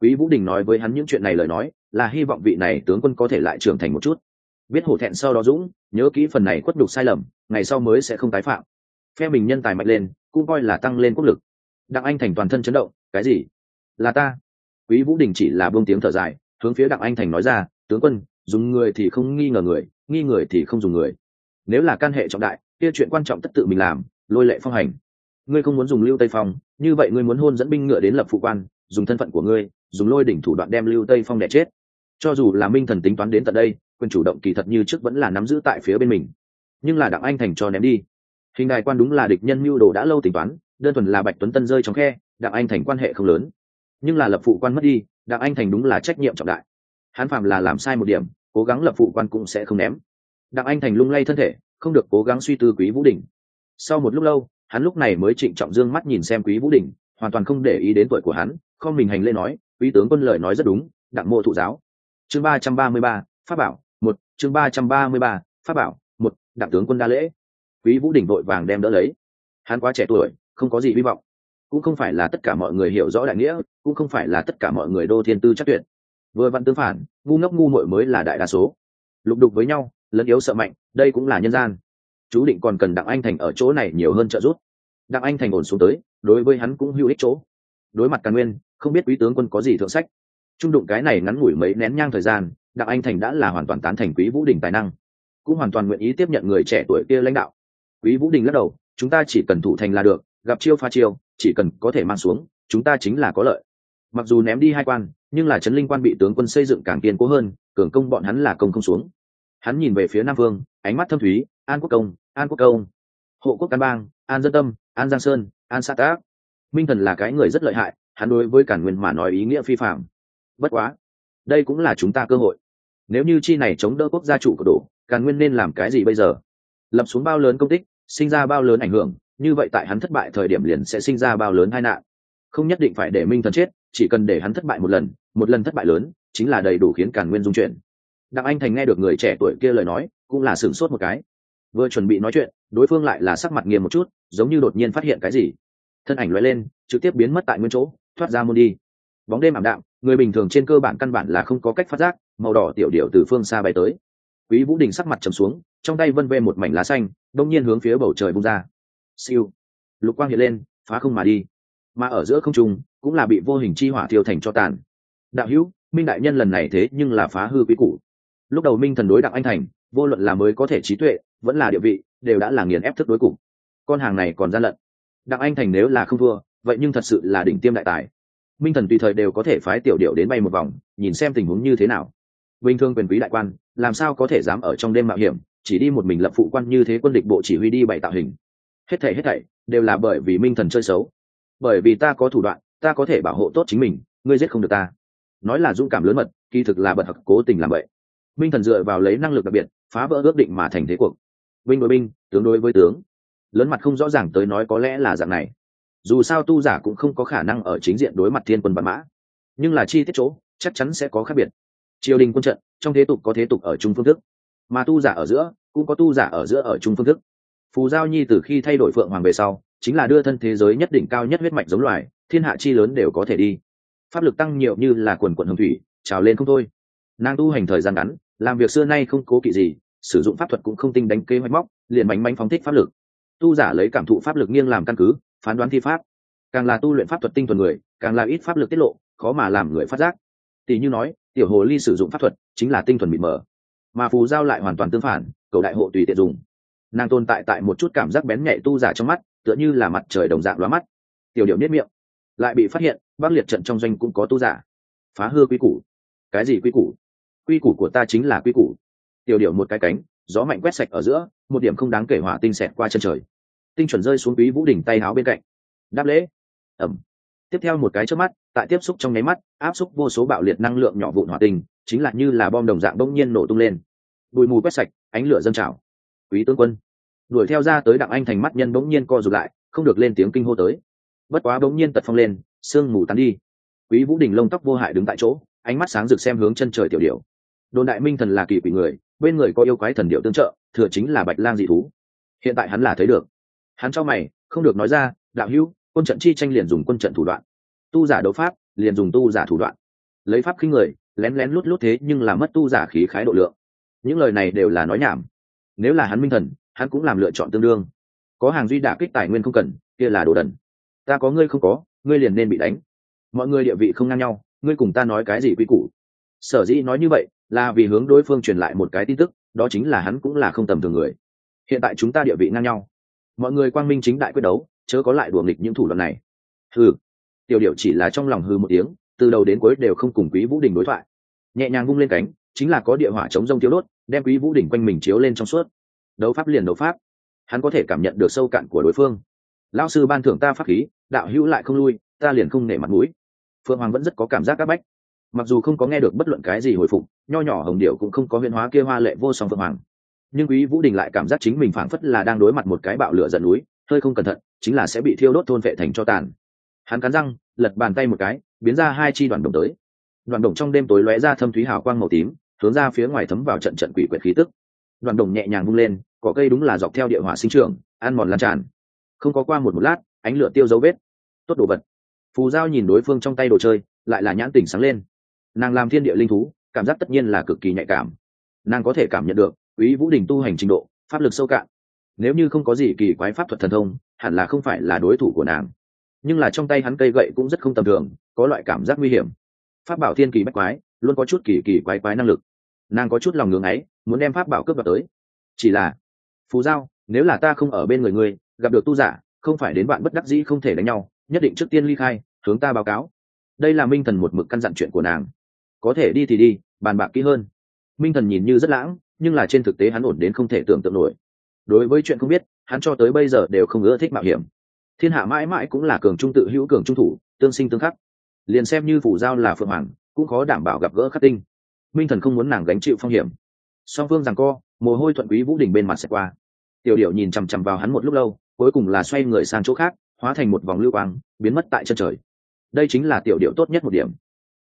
Quý vũ đình nói với hắn những chuyện này lời nói, là hy vọng vị này tướng quân có thể lại trưởng thành một chút. Biết hổ thẹn sau đó dũng, nhớ kỹ phần này quất đục sai lầm, ngày sau mới sẽ không tái phạm. Phe mình nhân tài mạnh lên, cũng coi là tăng lên quốc lực. Đặng anh thành toàn thân chấn động, cái gì? Là ta? Quý vũ đình chỉ là buông tiếng thở dài, hướng phía đặng anh thành nói ra, tướng quân, dùng người thì không nghi ngờ người, nghi người thì không dùng người. Nếu là can hệ trọng đại, kia chuyện quan trọng tất tự mình làm, lôi lệ phong hành. Ngươi không muốn dùng lưu tây phong, như vậy ngươi muốn hôn dẫn binh ngựa đến lập phụ quan, dùng thân phận của ngươi, dùng lôi đỉnh thủ đoạn đem lưu tây phong đẻ chết. Cho dù là minh thần tính toán đến tận đây quyền chủ động kỳ thật như trước vẫn là nắm giữ tại phía bên mình. Nhưng là đặng anh thành cho ném đi. Hình đài quan đúng là địch nhân mưu đồ đã lâu tính toán, đơn thuần là bạch tuấn tân rơi trong khe, đặng anh thành quan hệ không lớn nhưng là lập phụ quan mất đi, đặng anh thành đúng là trách nhiệm trọng đại. Hắn phạm là làm sai một điểm, cố gắng lập phụ quan cũng sẽ không ném. Đặng anh thành lung lay thân thể, không được cố gắng suy tư quý vũ đình. Sau một lúc lâu, hắn lúc này mới trịnh trọng dương mắt nhìn xem quý vũ đình, hoàn toàn không để ý đến tuổi của hắn, không mình hành lễ nói, quý tướng quân lời nói rất đúng, đặng mộ thụ giáo. Chương ba trăm ba mươi ba, pháp bảo, một, chương ba trăm ba mươi ba, pháp bảo, một, đặng tướng quân đa lễ. Quý vũ đình vội vàng đem đỡ lấy. Hắn quá trẻ tuổi, không có gì hy vọng cũng không phải là tất cả mọi người hiểu rõ đại nghĩa, cũng không phải là tất cả mọi người đô thiên tư chắc tuyệt. Vừa văn tương phản, ngu ngốc ngu muội mới là đại đa số. Lục đục với nhau, lẫn yếu sợ mạnh, đây cũng là nhân gian. Chú định còn cần đặng anh thành ở chỗ này nhiều hơn trợ giúp. Đặng anh thành ổn xuống tới, đối với hắn cũng hữu ích chỗ. Đối mặt càn nguyên, không biết quý tướng quân có gì thượng sách. Trung đụng cái này ngắn ngủi mấy nén nhang thời gian, đặng anh thành đã là hoàn toàn tán thành quý vũ đình tài năng. Cũng hoàn toàn nguyện ý tiếp nhận người trẻ tuổi kia lãnh đạo. Quý vũ đình lắc đầu, chúng ta chỉ cần thủ thành là được gặp chiêu pha chiêu, chỉ cần có thể mang xuống, chúng ta chính là có lợi. Mặc dù ném đi hai quan, nhưng là trấn linh quan bị tướng quân xây dựng càng kiên cố hơn, cường công bọn hắn là công không xuống. Hắn nhìn về phía nam vương, ánh mắt thâm thúy, an quốc công, an quốc công. Hộ quốc căn bang, an dân tâm, an giang sơn, an sát tác. Minh thần là cái người rất lợi hại, hắn đối với cản nguyên mà nói ý nghĩa phi phạm bất quá, đây cũng là chúng ta cơ hội. Nếu như chi này chống đỡ quốc gia chủ của đổ càn nguyên nên làm cái gì bây giờ? Lập xuống bao lớn công tích, sinh ra bao lớn ảnh hưởng như vậy tại hắn thất bại thời điểm liền sẽ sinh ra bao lớn tai nạn. Không nhất định phải để minh thần chết, chỉ cần để hắn thất bại một lần một lần thất bại lớn, chính là đầy đủ khiến càn nguyên dung chuyển đặng anh thành nghe được người trẻ tuổi kia lời nói, cũng là sửng sốt một cái. Vừa chuẩn bị nói chuyện, đối phương lại là sắc mặt nghiêm một chút, giống như đột nhiên phát hiện cái gì. Thân ảnh l lên, trực tiếp biến mất tại nguyên chỗ, thoát ra môn đi. Bóng đêm ảm đạm, người bình thường trên cơ bản căn bản là không có cách phát giác, màu đỏ tiểu điệu từ phương xa bay tới. Quý vũ đình sắc mặt trầm xuống, trong tay vân vê một mảnh lá xanh, đông nhiên hướng phía bầu trời bung ra siêu. Lục quang hiện lên, phá không mà đi. Mà ở giữa không trung, cũng là bị vô hình chi hỏa thiêu thành cho tàn. Đạo hữu, minh đại nhân lần này thế nhưng là phá hư quý củ. Lúc đầu minh thần đối đặng anh thành, vô luận là mới có thể trí tuệ, vẫn là địa vị, đều đã là nghiền ép thức đối cục. Con hàng này còn gian lận. Đặng anh thành nếu là không thua, vậy nhưng thật sự là đỉnh tiêm đại tài. Minh thần tùy thời đều có thể phái tiểu điệu đến bay một vòng, nhìn xem tình huống như thế nào. Bình thường quyền quý đại quan, làm sao có thể dám ở trong đêm mạo hiểm, chỉ đi một mình lập phụ quan như thế quân địch bộ chỉ huy đi bày tạo hình hết thảy hết thảy đều là bởi vì minh thần chơi xấu. Bởi vì ta có thủ đoạn, ta có thể bảo hộ tốt chính mình, ngươi giết không được ta. Nói là dũng cảm lớn mật, kỳ thực là bật hặc cố tình làm vậy. Minh thần dựa vào lấy năng lực đặc biệt, phá vỡ ước định mà thành thế cuộc. Binh đối binh, tướng đối với tướng. Lớn mặt không rõ ràng tới nói có lẽ là dạng này. Dù sao tu giả cũng không có khả năng ở chính diện đối mặt thiên quân văn mã. Nhưng là chi tiết chỗ, chắc chắn sẽ có khác biệt. Triều đình quân trận, trong thế tục có thế tục ở chung phương thức. Mà tu giả ở giữa, cũng có tu giả ở giữa ở chung phương thức phù giao nhi từ khi thay đổi phượng hoàng về sau, chính là đưa thân thế giới nhất đỉnh cao nhất huyết mạch giống loài, thiên hạ chi lớn đều có thể đi. Pháp lực tăng nhiều như là quần quận hồng thủy, trào lên không thôi. Nàng tu hành thời gian ngắn, làm việc xưa nay không cố kỵ gì, sử dụng pháp thuật cũng không tinh đánh kê hoạch móc, liền bánh bánh phóng thích pháp lực. Tu giả lấy cảm thụ pháp lực nghiêng làm căn cứ, phán đoán thi pháp. Càng là tu luyện pháp thuật tinh thuần người, càng là ít pháp lực tiết lộ, khó mà làm người phát giác. Tỷ như nói, tiểu hồ ly sử dụng pháp thuật, chính là tinh thuần mịt mờ. Mà phù giao lại hoàn toàn tương phản, cầu đại hộ tùy tiện dùng nàng tồn tại tại một chút cảm giác bén nhạy tu giả trong mắt, tựa như là mặt trời đồng dạng lóa mắt. Tiểu điệu nếp miệng, lại bị phát hiện, bác liệt trận trong doanh cũng có tu giả. Phá hư quy củ. Cái gì quy củ? Quy củ của ta chính là quy củ. Tiểu điệu một cái cánh, gió mạnh quét sạch ở giữa, một điểm không đáng kể hỏa tinh xẹt qua chân trời. Tinh chuẩn rơi xuống quý vũ đỉnh tay háo bên cạnh. Đáp lễ. Ẩm. Tiếp theo một cái trước mắt, tại tiếp xúc trong nháy mắt, áp xúc vô số bạo liệt năng lượng nhỏ vụn hỏa tinh, chính là như là bom đồng dạng bỗng nhiên nổ tung lên. Bụi mù quét sạch, ánh lửa dâng trào quý tướng quân. Đuổi theo ra tới đặng anh thành mắt nhân bỗng nhiên co rụt lại, không được lên tiếng kinh hô tới. Bất quá bỗng nhiên tật phong lên, sương mù tắn đi. Quý vũ đình lông tóc vô hại đứng tại chỗ, ánh mắt sáng rực xem hướng chân trời tiểu điểu. Đồn đại minh thần là kỳ quỷ người, bên người có yêu quái thần điệu tương trợ, thừa chính là bạch lang dị thú. Hiện tại hắn là thấy được. Hắn cho mày, không được nói ra, đạo hữu, quân trận chi tranh liền dùng quân trận thủ đoạn. Tu giả đấu pháp, liền dùng tu giả thủ đoạn. Lấy pháp khinh người, lén lén lút lút thế nhưng là mất tu giả khí khái độ lượng. Những lời này đều là nói nhảm nếu là hắn minh thần, hắn cũng làm lựa chọn tương đương. Có hàng duy đả kích tài nguyên không cần, kia là đồ đần. Ta có ngươi không có, ngươi liền nên bị đánh. Mọi người địa vị không ngang nhau, ngươi cùng ta nói cái gì quy củ? Sở dĩ nói như vậy, là vì hướng đối phương truyền lại một cái tin tức, đó chính là hắn cũng là không tầm thường người. Hiện tại chúng ta địa vị ngang nhau. Mọi người quang minh chính đại quyết đấu, chớ có lại đùa nghịch những thủ đoạn này. Hừ. Tiểu điệu chỉ là trong lòng hư một tiếng, từ đầu đến cuối đều không cùng quý vũ đình đối thoại. Nhẹ nhàng vung lên cánh, chính là có địa hỏa chống rông thiếu đốt đem quý vũ đỉnh quanh mình chiếu lên trong suốt. Đấu pháp liền đấu pháp. Hắn có thể cảm nhận được sâu cạn của đối phương. Lão sư ban thưởng ta pháp khí, đạo hữu lại không lui, ta liền không nể mặt mũi. Phương hoàng vẫn rất có cảm giác áp bách. Mặc dù không có nghe được bất luận cái gì hồi phục, nho nhỏ hồng điệu cũng không có huyễn hóa kia hoa lệ vô song phượng hoàng. Nhưng quý vũ đình lại cảm giác chính mình phảng phất là đang đối mặt một cái bạo lửa giận núi, hơi không cẩn thận, chính là sẽ bị thiêu đốt thôn vệ thành cho tàn. Hắn cắn răng, lật bàn tay một cái, biến ra hai chi đoàn đồng tới. Đoàn đồng trong đêm tối lóe ra thâm thúy hào quang màu tím hướng ra phía ngoài thấm vào trận trận quỷ quyệt khí tức. Đoàn đồng nhẹ nhàng bung lên, cỏ cây đúng là dọc theo địa hỏa sinh trưởng, ăn mòn lan tràn. Không có qua một một lát, ánh lửa tiêu dấu vết. Tốt đồ vật. Phù giao nhìn đối phương trong tay đồ chơi, lại là nhãn tỉnh sáng lên. Nàng làm thiên địa linh thú, cảm giác tất nhiên là cực kỳ nhạy cảm. Nàng có thể cảm nhận được, quý vũ đình tu hành trình độ, pháp lực sâu cạn. Nếu như không có gì kỳ quái pháp thuật thần thông, hẳn là không phải là đối thủ của nàng. Nhưng là trong tay hắn cây gậy cũng rất không tầm thường, có loại cảm giác nguy hiểm. Pháp bảo thiên kỳ bách quái luôn có chút kỳ kỳ quái quái năng lực. Nàng có chút lòng ngưỡng ấy, muốn đem pháp bảo cướp vào tới. Chỉ là, phù giao, nếu là ta không ở bên người ngươi, gặp được tu giả, không phải đến bạn bất đắc dĩ không thể đánh nhau, nhất định trước tiên ly khai, hướng ta báo cáo. Đây là minh thần một mực căn dặn chuyện của nàng. Có thể đi thì đi, bàn bạc kỹ hơn. Minh thần nhìn như rất lãng, nhưng là trên thực tế hắn ổn đến không thể tưởng tượng nổi. Đối với chuyện không biết, hắn cho tới bây giờ đều không ưa thích mạo hiểm. Thiên hạ mãi mãi cũng là cường trung tự hữu, cường trung thủ, tương sinh tương khắc. Liền xem như phủ giao là phượng hoàng cũng khó đảm bảo gặp gỡ khắc tinh. Minh thần không muốn nàng gánh chịu phong hiểm. Song phương rằng co, mồ hôi thuận quý vũ đình bên mặt sẽ qua. Tiểu điệu nhìn chằm chằm vào hắn một lúc lâu, cuối cùng là xoay người sang chỗ khác, hóa thành một vòng lưu quang, biến mất tại chân trời. Đây chính là tiểu điệu tốt nhất một điểm.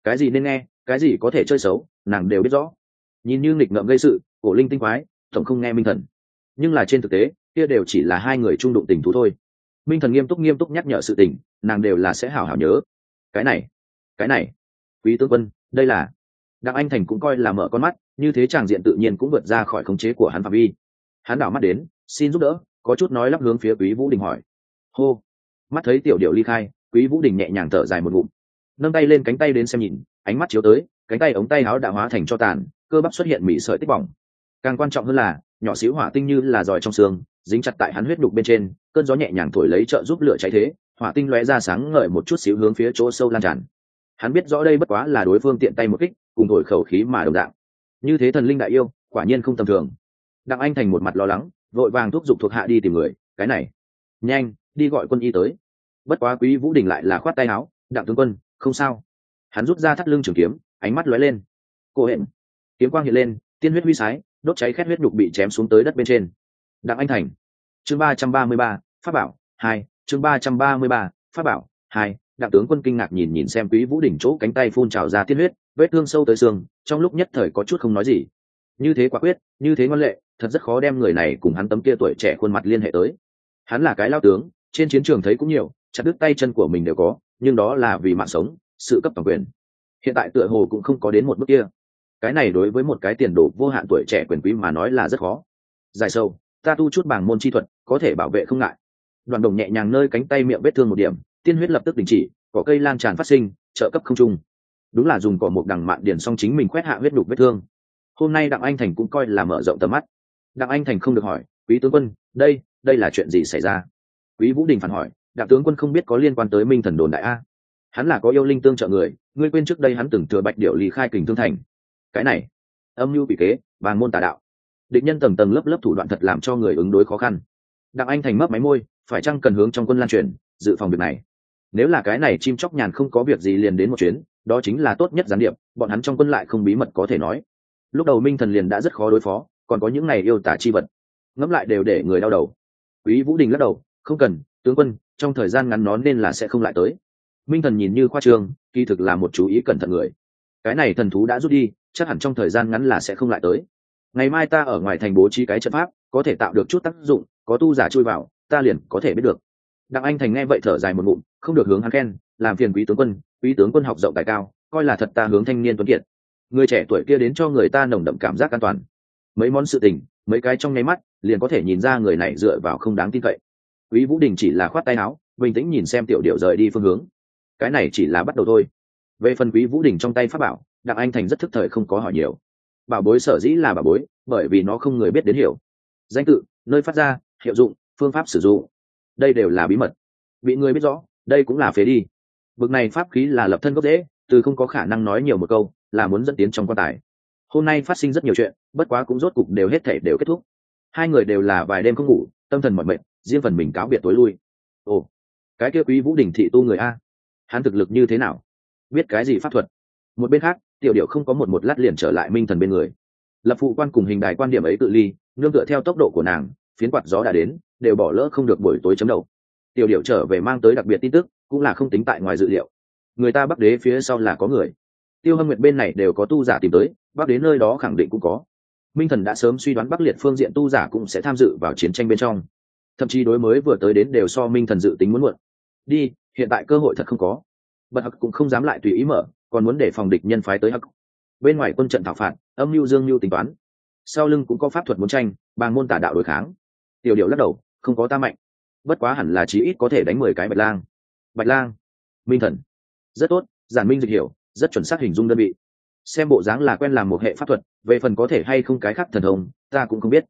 Cái gì nên nghe, cái gì có thể chơi xấu, nàng đều biết rõ. Nhìn như nghịch ngợm gây sự, cổ linh tinh quái, tổng không nghe minh thần. Nhưng là trên thực tế, kia đều chỉ là hai người trung đụng tình thú thôi. Minh thần nghiêm túc nghiêm túc nhắc nhở sự tình, nàng đều là sẽ hào hào nhớ. Cái này cái này quý tướng quân, đây là đặng anh thành cũng coi là mở con mắt, như thế tràng diện tự nhiên cũng vượt ra khỏi khống chế của hắn phạm vi. Hắn đảo mắt đến, xin giúp đỡ, có chút nói lắp hướng phía quý vũ đình hỏi. Hô. Mắt thấy tiểu điệu ly khai, quý vũ đình nhẹ nhàng thở dài một ngụm. Nâng tay lên cánh tay đến xem nhìn, ánh mắt chiếu tới, cánh tay ống tay áo đã hóa thành cho tàn, cơ bắp xuất hiện mỹ sợi tích bỏng. Càng quan trọng hơn là, nhỏ xíu hỏa tinh như là giỏi trong xương, dính chặt tại hắn huyết đục bên trên, cơn gió nhẹ nhàng thổi lấy trợ giúp lửa cháy thế, hỏa tinh lóe ra sáng ngời một chút xíu hướng phía chỗ sâu lan tràn hắn biết rõ đây bất quá là đối phương tiện tay một kích, cùng thổi khẩu khí mà đồng dạng. Như thế thần linh đại yêu, quả nhiên không tầm thường. Đặng anh thành một mặt lo lắng, vội vàng thúc giục thuộc hạ đi tìm người, cái này, nhanh, đi gọi quân y tới. Bất quá quý vũ đình lại là khoát tay áo, đặng tướng quân, không sao. Hắn rút ra thắt lưng trường kiếm, ánh mắt lóe lên. Cô hẹn kiếm quang hiện lên, tiên huyết huy sái, đốt cháy khét huyết nhục bị chém xuống tới đất bên trên. Đặng anh thành. Chương ba trăm ba mươi ba, pháp bảo hai, chương ba trăm ba mươi ba, pháp bảo hai đặng tướng quân kinh ngạc nhìn nhìn xem quý vũ đỉnh chỗ cánh tay phun trào ra tiên huyết, vết thương sâu tới xương, trong lúc nhất thời có chút không nói gì. Như thế quả quyết, như thế ngoan lệ, thật rất khó đem người này cùng hắn tấm kia tuổi trẻ khuôn mặt liên hệ tới. Hắn là cái lao tướng, trên chiến trường thấy cũng nhiều, chặt đứt tay chân của mình đều có, nhưng đó là vì mạng sống, sự cấp toàn quyền. Hiện tại tựa hồ cũng không có đến một bước kia. Cái này đối với một cái tiền đồ vô hạn tuổi trẻ quyền quý mà nói là rất khó. Dài sâu, ta tu chút bảng môn chi thuật, có thể bảo vệ không ngại. Đoàn đồng nhẹ nhàng nơi cánh tay miệng vết thương một điểm tiên huyết lập tức đình chỉ, cỏ cây lan tràn phát sinh, trợ cấp không trung. Đúng là dùng cỏ một đằng mạn điển xong chính mình khoét hạ huyết đục vết thương. Hôm nay đặng anh thành cũng coi là mở rộng tầm mắt. Đặng anh thành không được hỏi, quý tướng quân, đây đây là chuyện gì xảy ra? Quý vũ đình phản hỏi, đặng tướng quân không biết có liên quan tới minh thần đồn đại a. Hắn là có yêu linh tương trợ người, ngươi quên trước đây hắn từng thừa bạch điệu lý khai kình thương thành. Cái này, âm mưu bị kế, vàng môn tà đạo. Định nhân tầng tầng lớp lớp thủ đoạn thật làm cho người ứng đối khó khăn. Đặng anh thành mấp máy môi, phải chăng cần hướng trong quân lan truyền, dự phòng việc này? Nếu là cái này chim chóc nhàn không có việc gì liền đến một chuyến, đó chính là tốt nhất gián điệp, bọn hắn trong quân lại không bí mật có thể nói. Lúc đầu minh thần liền đã rất khó đối phó, còn có những này yêu tả chi vật. Ngẫm lại đều để người đau đầu. Quý vũ đình lắc đầu, không cần, tướng quân, trong thời gian ngắn nó nên là sẽ không lại tới. Minh thần nhìn như khoa trương, kỳ thực là một chú ý cẩn thận người. Cái này thần thú đã rút đi, chắc hẳn trong thời gian ngắn là sẽ không lại tới. Ngày mai ta ở ngoài thành bố trí cái trận pháp, có thể tạo được chút tác dụng, có tu giả chui vào, ta liền có thể biết được. Đặng anh thành nghe vậy thở dài một ngụm không được hướng hắn khen, làm phiền quý tướng quân, quý tướng quân học rộng tài cao, coi là thật ta hướng thanh niên tuấn kiệt. Người trẻ tuổi kia đến cho người ta nồng đậm cảm giác an toàn. Mấy món sự tình, mấy cái trong nháy mắt, liền có thể nhìn ra người này dựa vào không đáng tin cậy. Quý vũ đình chỉ là khoát tay áo, bình tĩnh nhìn xem tiểu điệu rời đi phương hướng. Cái này chỉ là bắt đầu thôi. Về phần quý vũ đình trong tay pháp bảo, đặng anh thành rất thức thời không có hỏi nhiều. Bảo bối sở dĩ là bảo bối, bởi vì nó không người biết đến hiểu. Danh tự, nơi phát ra, hiệu dụng, phương pháp sử dụng. Đây đều là bí mật. Bị người biết rõ đây cũng là phế đi. Bực này pháp khí là lập thân gốc dễ từ không có khả năng nói nhiều một câu, là muốn dẫn tiến trong quan tài. Hôm nay phát sinh rất nhiều chuyện, bất quá cũng rốt cục đều hết thể đều kết thúc. Hai người đều là vài đêm không ngủ, tâm thần mọi mệnh riêng phần mình cáo biệt tối lui. Ồ, cái kia quý vũ đình thị tu người a, hắn thực lực như thế nào? Biết cái gì pháp thuật? Một bên khác, tiểu điệu không có một một lát liền trở lại minh thần bên người. Lập phụ quan cùng hình đài quan điểm ấy tự ly, nương tựa theo tốc độ của nàng, phiến quạt gió đã đến, đều bỏ lỡ không được buổi tối chấm đầu tiểu điệu trở về mang tới đặc biệt tin tức, cũng là không tính tại ngoài dự liệu. Người ta bắc đế phía sau là có người. Tiêu hâm nguyệt bên này đều có tu giả tìm tới, bắc đế nơi đó khẳng định cũng có. Minh thần đã sớm suy đoán bắc liệt phương diện tu giả cũng sẽ tham dự vào chiến tranh bên trong. Thậm chí đối mới vừa tới đến đều so minh thần dự tính muốn muộn. Đi, hiện tại cơ hội thật không có. Bật hặc cũng không dám lại tùy ý mở, còn muốn để phòng địch nhân phái tới hặc bên ngoài quân trận thảo phạt, âm mưu dương mưu tính toán. Sau lưng cũng có pháp thuật muốn tranh bằng môn tả đạo đối kháng. Tiểu điệu lắc đầu, không có ta mạnh bất quá hẳn là chí ít có thể đánh mười cái bạch lang. Bạch lang, minh thần. Rất tốt, giản minh dịch hiểu, rất chuẩn xác hình dung đơn vị. Xem bộ dáng là quen làm một hệ pháp thuật, về phần có thể hay không cái khác thần thông, ta cũng không biết.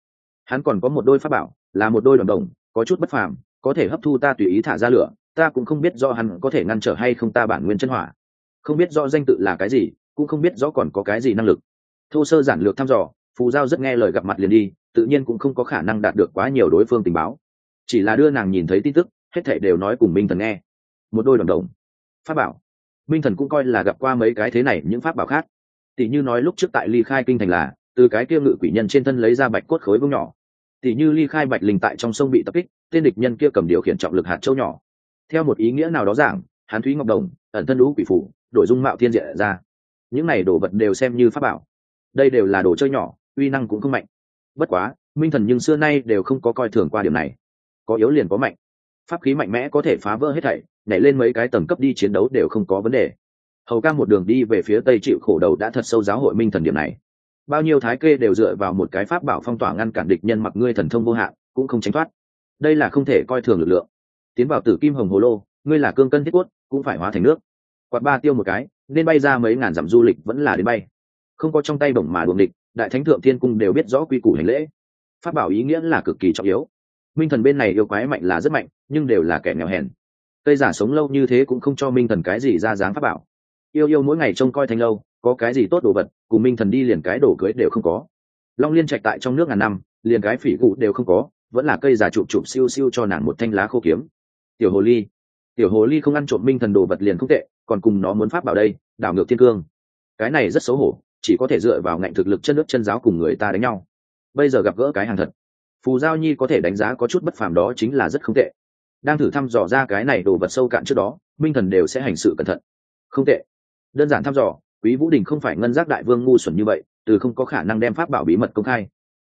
Hắn còn có một đôi pháp bảo, là một đôi đồng đồng, có chút bất phàm, có thể hấp thu ta tùy ý thả ra lửa, ta cũng không biết do hắn có thể ngăn trở hay không ta bản nguyên chân hỏa. Không biết do danh tự là cái gì, cũng không biết rõ còn có cái gì năng lực. Thô sơ giản lược thăm dò, phù giao rất nghe lời gặp mặt liền đi, tự nhiên cũng không có khả năng đạt được quá nhiều đối phương tình báo chỉ là đưa nàng nhìn thấy tin tức, hết thảy đều nói cùng minh thần nghe. Một đôi đồng đồng. Pháp bảo. Minh thần cũng coi là gặp qua mấy cái thế này, những pháp bảo khác. Tỷ như nói lúc trước tại ly khai kinh thành là, từ cái kia ngự quỷ nhân trên thân lấy ra bạch cốt khối vương nhỏ. Tỷ như ly khai bạch linh tại trong sông bị tập kích, tên địch nhân kia cầm điều khiển trọng lực hạt châu nhỏ. Theo một ý nghĩa nào đó giảng, hán thúy ngọc đồng, ẩn thân lũ quỷ phủ, đổi dung mạo thiên diện ra. Những này đồ vật đều xem như pháp bảo. Đây đều là đồ chơi nhỏ, uy năng cũng không mạnh. Bất quá, minh thần nhưng xưa nay đều không có coi thường qua điểm này có yếu liền có mạnh. Pháp khí mạnh mẽ có thể phá vỡ hết thảy, nhảy lên mấy cái tầng cấp đi chiến đấu đều không có vấn đề. Hầu ca một đường đi về phía tây chịu khổ đầu đã thật sâu giáo hội minh thần điểm này. Bao nhiêu thái kê đều dựa vào một cái pháp bảo phong tỏa ngăn cản địch nhân mặc ngươi thần thông vô hạn, cũng không tránh thoát. Đây là không thể coi thường lực lượng. Tiến vào tử kim hồng hồ lô, ngươi là cương cân thiết quất cũng phải hóa thành nước. Quạt ba tiêu một cái, nên bay ra mấy ngàn dặm du lịch vẫn là đến bay. Không có trong tay bổng mà đuồng địch, đại thánh thượng thiên cung đều biết rõ quy củ hành lễ. Pháp bảo ý nghĩa là cực kỳ trọng yếu minh thần bên này yêu quái mạnh là rất mạnh, nhưng đều là kẻ nghèo hèn. Cây giả sống lâu như thế cũng không cho minh thần cái gì ra dáng pháp bảo. Yêu yêu mỗi ngày trông coi thanh lâu, có cái gì tốt đồ vật, cùng minh thần đi liền cái đồ cưới đều không có. Long liên trạch tại trong nước ngàn năm, liền cái phỉ cụ đều không có, vẫn là cây giả chụp chụp siêu siêu cho nàng một thanh lá khô kiếm. Tiểu hồ ly, tiểu hồ ly không ăn trộm minh thần đồ vật liền không tệ, còn cùng nó muốn pháp bảo đây, đảo ngược thiên cương. Cái này rất xấu hổ, chỉ có thể dựa vào ngạnh thực lực chân nước chân giáo cùng người ta đánh nhau. Bây giờ gặp gỡ cái hàng thật phù giao nhi có thể đánh giá có chút bất phàm đó chính là rất không tệ. Đang thử thăm dò ra cái này đồ vật sâu cạn trước đó, minh thần đều sẽ hành sự cẩn thận. Không tệ. Đơn giản thăm dò, quý vũ đình không phải ngân giác đại vương ngu xuẩn như vậy, từ không có khả năng đem pháp bảo bí mật công khai.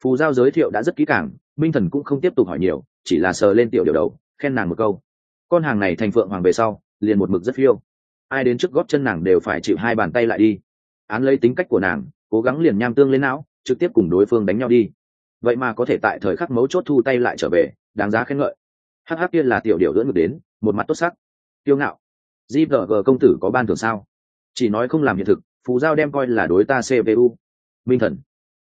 Phù giao giới thiệu đã rất kỹ càng, minh thần cũng không tiếp tục hỏi nhiều, chỉ là sờ lên tiểu điều đầu, khen nàng một câu. Con hàng này thành phượng hoàng về sau, liền một mực rất phiêu. Ai đến trước góp chân nàng đều phải chịu hai bàn tay lại đi. Án lấy tính cách của nàng, cố gắng liền nham tương lên não, trực tiếp cùng đối phương đánh nhau đi vậy mà có thể tại thời khắc mấu chốt thu tay lại trở về, đáng giá khen ngợi. Hắc hắc kia là tiểu điệu đỡ ngược đến, một mặt tốt sắc. Tiêu ngạo. Gvg công tử có ban thưởng sao? Chỉ nói không làm hiện thực, phù giao đem coi là đối ta cpu minh thần.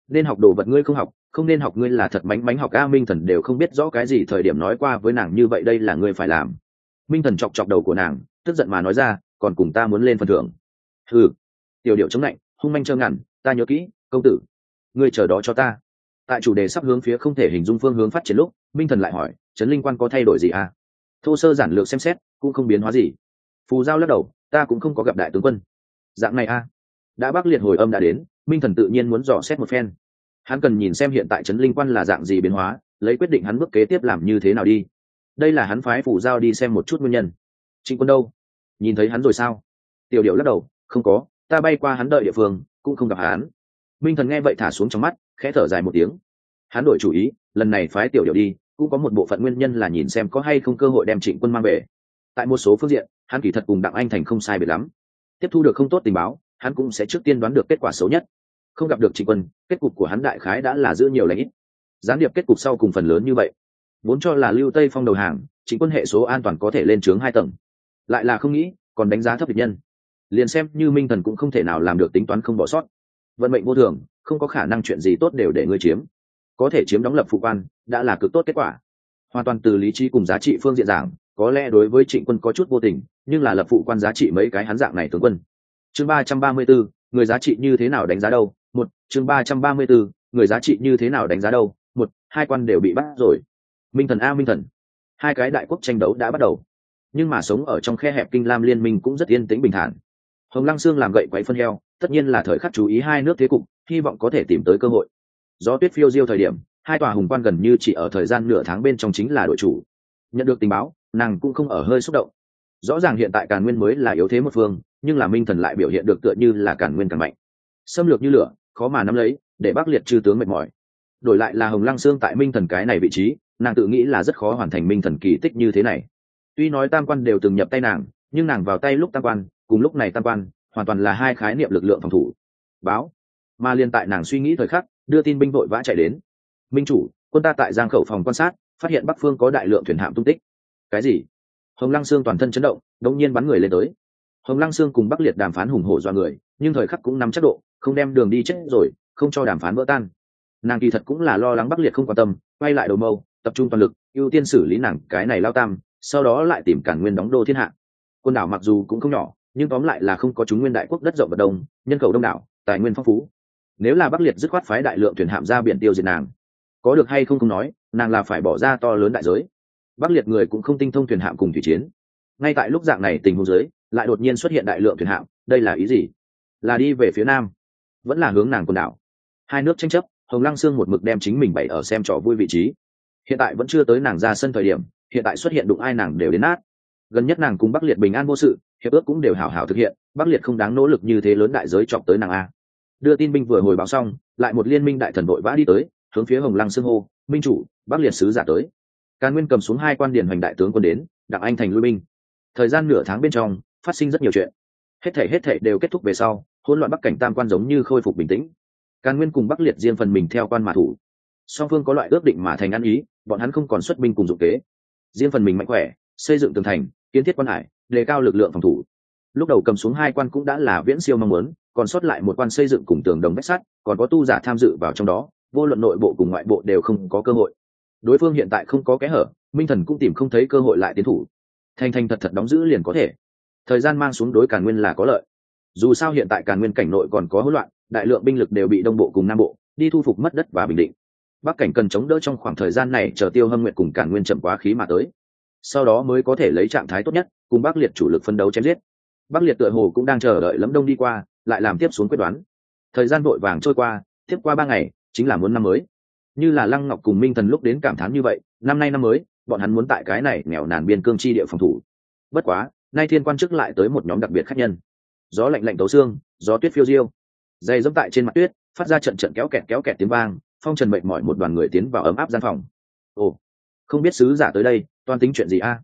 Nên học đồ vật ngươi không học, không nên học ngươi là thật mánh mánh học a minh thần đều không biết rõ cái gì thời điểm nói qua với nàng như vậy đây là ngươi phải làm. Minh thần chọc chọc đầu của nàng, tức giận mà nói ra, còn cùng ta muốn lên phần thưởng. Ừ tiểu điệu chống lạnh, hung manh trơ ngẩn, ta nhớ kỹ, công tử, ngươi chờ đó cho ta tại chủ đề sắp hướng phía không thể hình dung phương hướng phát triển lúc, minh thần lại hỏi, trấn linh quan có thay đổi gì à? Thô sơ giản lược xem xét, cũng không biến hóa gì. Phù giao lắc đầu, ta cũng không có gặp đại tướng quân. Dạng này à? Đã bác liệt hồi âm đã đến, minh thần tự nhiên muốn dò xét một phen. Hắn cần nhìn xem hiện tại trấn linh quan là dạng gì biến hóa, lấy quyết định hắn bước kế tiếp làm như thế nào đi. Đây là hắn phái phủ giao đi xem một chút nguyên nhân. Trịnh quân đâu? Nhìn thấy hắn rồi sao? Tiểu điệu lắc đầu, không có, ta bay qua hắn đợi địa phương, cũng không gặp hắn. Minh thần nghe vậy thả xuống trong mắt khẽ thở dài một tiếng. Hắn đổi chủ ý, lần này phái tiểu điệu đi, cũng có một bộ phận nguyên nhân là nhìn xem có hay không cơ hội đem trịnh quân mang về. Tại một số phương diện, hắn kỳ thật cùng đặng anh thành không sai biệt lắm. Tiếp thu được không tốt tình báo, hắn cũng sẽ trước tiên đoán được kết quả xấu nhất. Không gặp được trịnh quân, kết cục của hắn đại khái đã là giữ nhiều lãnh ít. Gián điệp kết cục sau cùng phần lớn như vậy. Vốn cho là lưu tây phong đầu hàng, trịnh quân hệ số an toàn có thể lên trướng hai tầng. Lại là không nghĩ, còn đánh giá thấp địch nhân. Liền xem như minh thần cũng không thể nào làm được tính toán không bỏ sót. Vận mệnh vô thường không có khả năng chuyện gì tốt đều để ngươi chiếm. Có thể chiếm đóng lập phụ quan, đã là cực tốt kết quả. Hoàn toàn từ lý trí cùng giá trị phương diện giảng, có lẽ đối với trịnh quân có chút vô tình, nhưng là lập phụ quan giá trị mấy cái hắn dạng này tướng quân. Chương ba trăm ba mươi bốn người giá trị như thế nào đánh giá đâu? Một, chương ba trăm ba mươi bốn người giá trị như thế nào đánh giá đâu? Một, hai quan đều bị bắt rồi. Minh thần a, minh thần. Hai cái đại quốc tranh đấu đã bắt đầu. Nhưng mà sống ở trong khe hẹp kinh lam liên minh cũng rất yên tĩnh bình thản. Hồng lăng sương làm gậy quậy phân heo, tất nhiên là thời khắc chú ý hai nước thế cục hy vọng có thể tìm tới cơ hội. Gió tuyết phiêu diêu thời điểm, hai tòa hùng quan gần như chỉ ở thời gian nửa tháng bên trong chính là đội chủ. Nhận được tình báo, nàng cũng không ở hơi xúc động. Rõ ràng hiện tại càn nguyên mới là yếu thế một phương, nhưng là minh thần lại biểu hiện được tựa như là càn nguyên càng mạnh. Xâm lược như lửa, khó mà nắm lấy, để bác liệt chư tướng mệt mỏi. Đổi lại là hồng lăng sương tại minh thần cái này vị trí, nàng tự nghĩ là rất khó hoàn thành minh thần kỳ tích như thế này. Tuy nói tam quan đều từng nhập tay nàng, nhưng nàng vào tay lúc tam quan, cùng lúc này tam quan, hoàn toàn là hai khái niệm lực lượng phòng thủ. Báo mà liên tại nàng suy nghĩ thời khắc, đưa tin binh vội vã chạy đến. Minh chủ, quân ta tại giang khẩu phòng quan sát, phát hiện bắc phương có đại lượng thuyền hạm tung tích. Cái gì? Hồng lăng sương toàn thân chấn động đống nhiên bắn người lên tới. Hồng lăng sương cùng bắc liệt đàm phán hùng hổ do người, nhưng thời khắc cũng nắm chắc độ, không đem đường đi chết rồi, không cho đàm phán vỡ tan. Nàng kỳ thật cũng là lo lắng bắc liệt không quan tâm, quay lại đầu mâu, tập trung toàn lực, ưu tiên xử lý nàng cái này lao tam, sau đó lại tìm cản nguyên đóng đô thiên hạ. Quần đảo mặc dù cũng không nhỏ, nhưng tóm lại là không có chúng nguyên đại quốc đất rộng và đông, nhân khẩu đông đảo, tài nguyên phong phú nếu là bắc liệt dứt khoát phái đại lượng thuyền hạm ra biển tiêu diệt nàng, có được hay không không nói, nàng là phải bỏ ra to lớn đại giới. Bắc liệt người cũng không tinh thông thuyền hạm cùng thủy chiến. Ngay tại lúc dạng này tình huống giới lại đột nhiên xuất hiện đại lượng thuyền hạm, đây là ý gì? Là đi về phía nam, vẫn là hướng nàng quần đảo. Hai nước tranh chấp, hồng lăng sương một mực đem chính mình bày ở xem trò vui vị trí. Hiện tại vẫn chưa tới nàng ra sân thời điểm, hiện tại xuất hiện đụng ai nàng đều đến nát. Gần nhất nàng cùng bắc liệt bình an vô sự, hiệp ước cũng đều hảo hảo thực hiện, bắc liệt không đáng nỗ lực như thế lớn đại giới chọc tới nàng a đưa tin binh vừa hồi báo xong, lại một liên minh đại thần vội vã đi tới, hướng phía hồng lăng xưng hô, minh chủ, bắc liệt sứ giả tới. Càn nguyên cầm xuống hai quan điển hoành đại tướng quân đến, đặng anh thành lui binh. Thời gian nửa tháng bên trong, phát sinh rất nhiều chuyện. Hết thể hết thể đều kết thúc về sau, hỗn loạn bắc cảnh tam quan giống như khôi phục bình tĩnh. Càn nguyên cùng bắc liệt riêng phần mình theo quan mã thủ. Song phương có loại ước định mà thành ăn ý, bọn hắn không còn xuất binh cùng dụng kế. Riêng phần mình mạnh khỏe, xây dựng tường thành, kiến thiết quan hải, đề cao lực lượng phòng thủ. Lúc đầu cầm xuống hai quan cũng đã là viễn siêu mong muốn còn sót lại một quan xây dựng cùng tường đồng vách sắt, còn có tu giả tham dự vào trong đó, vô luận nội bộ cùng ngoại bộ đều không có cơ hội. Đối phương hiện tại không có kẽ hở, minh thần cũng tìm không thấy cơ hội lại tiến thủ. Thành thành thật thật đóng giữ liền có thể. Thời gian mang xuống đối càn nguyên là có lợi. Dù sao hiện tại càn nguyên cảnh nội còn có hỗn loạn, đại lượng binh lực đều bị đông bộ cùng nam bộ đi thu phục mất đất và bình định. Bắc cảnh cần chống đỡ trong khoảng thời gian này chờ tiêu hâm nguyện cùng càn nguyên chậm quá khí mà tới. Sau đó mới có thể lấy trạng thái tốt nhất, cùng bắc liệt chủ lực phân đấu chém giết. Bắc liệt tựa hồ cũng đang chờ đợi lấm đông đi qua lại làm tiếp xuống quyết đoán. Thời gian vội vàng trôi qua, tiếp qua ba ngày, chính là muốn năm mới. Như là lăng ngọc cùng minh thần lúc đến cảm thán như vậy, năm nay năm mới, bọn hắn muốn tại cái này nghèo nàn biên cương chi địa phòng thủ. Bất quá, nay thiên quan chức lại tới một nhóm đặc biệt khách nhân. Gió lạnh lạnh tấu xương, gió tuyết phiêu diêu. Dây dẫm tại trên mặt tuyết, phát ra trận trận kéo kẹt kéo kẹt tiếng vang, phong trần mệt mỏi một đoàn người tiến vào ấm áp gian phòng. Ồ, không biết sứ giả tới đây, toan tính chuyện gì a?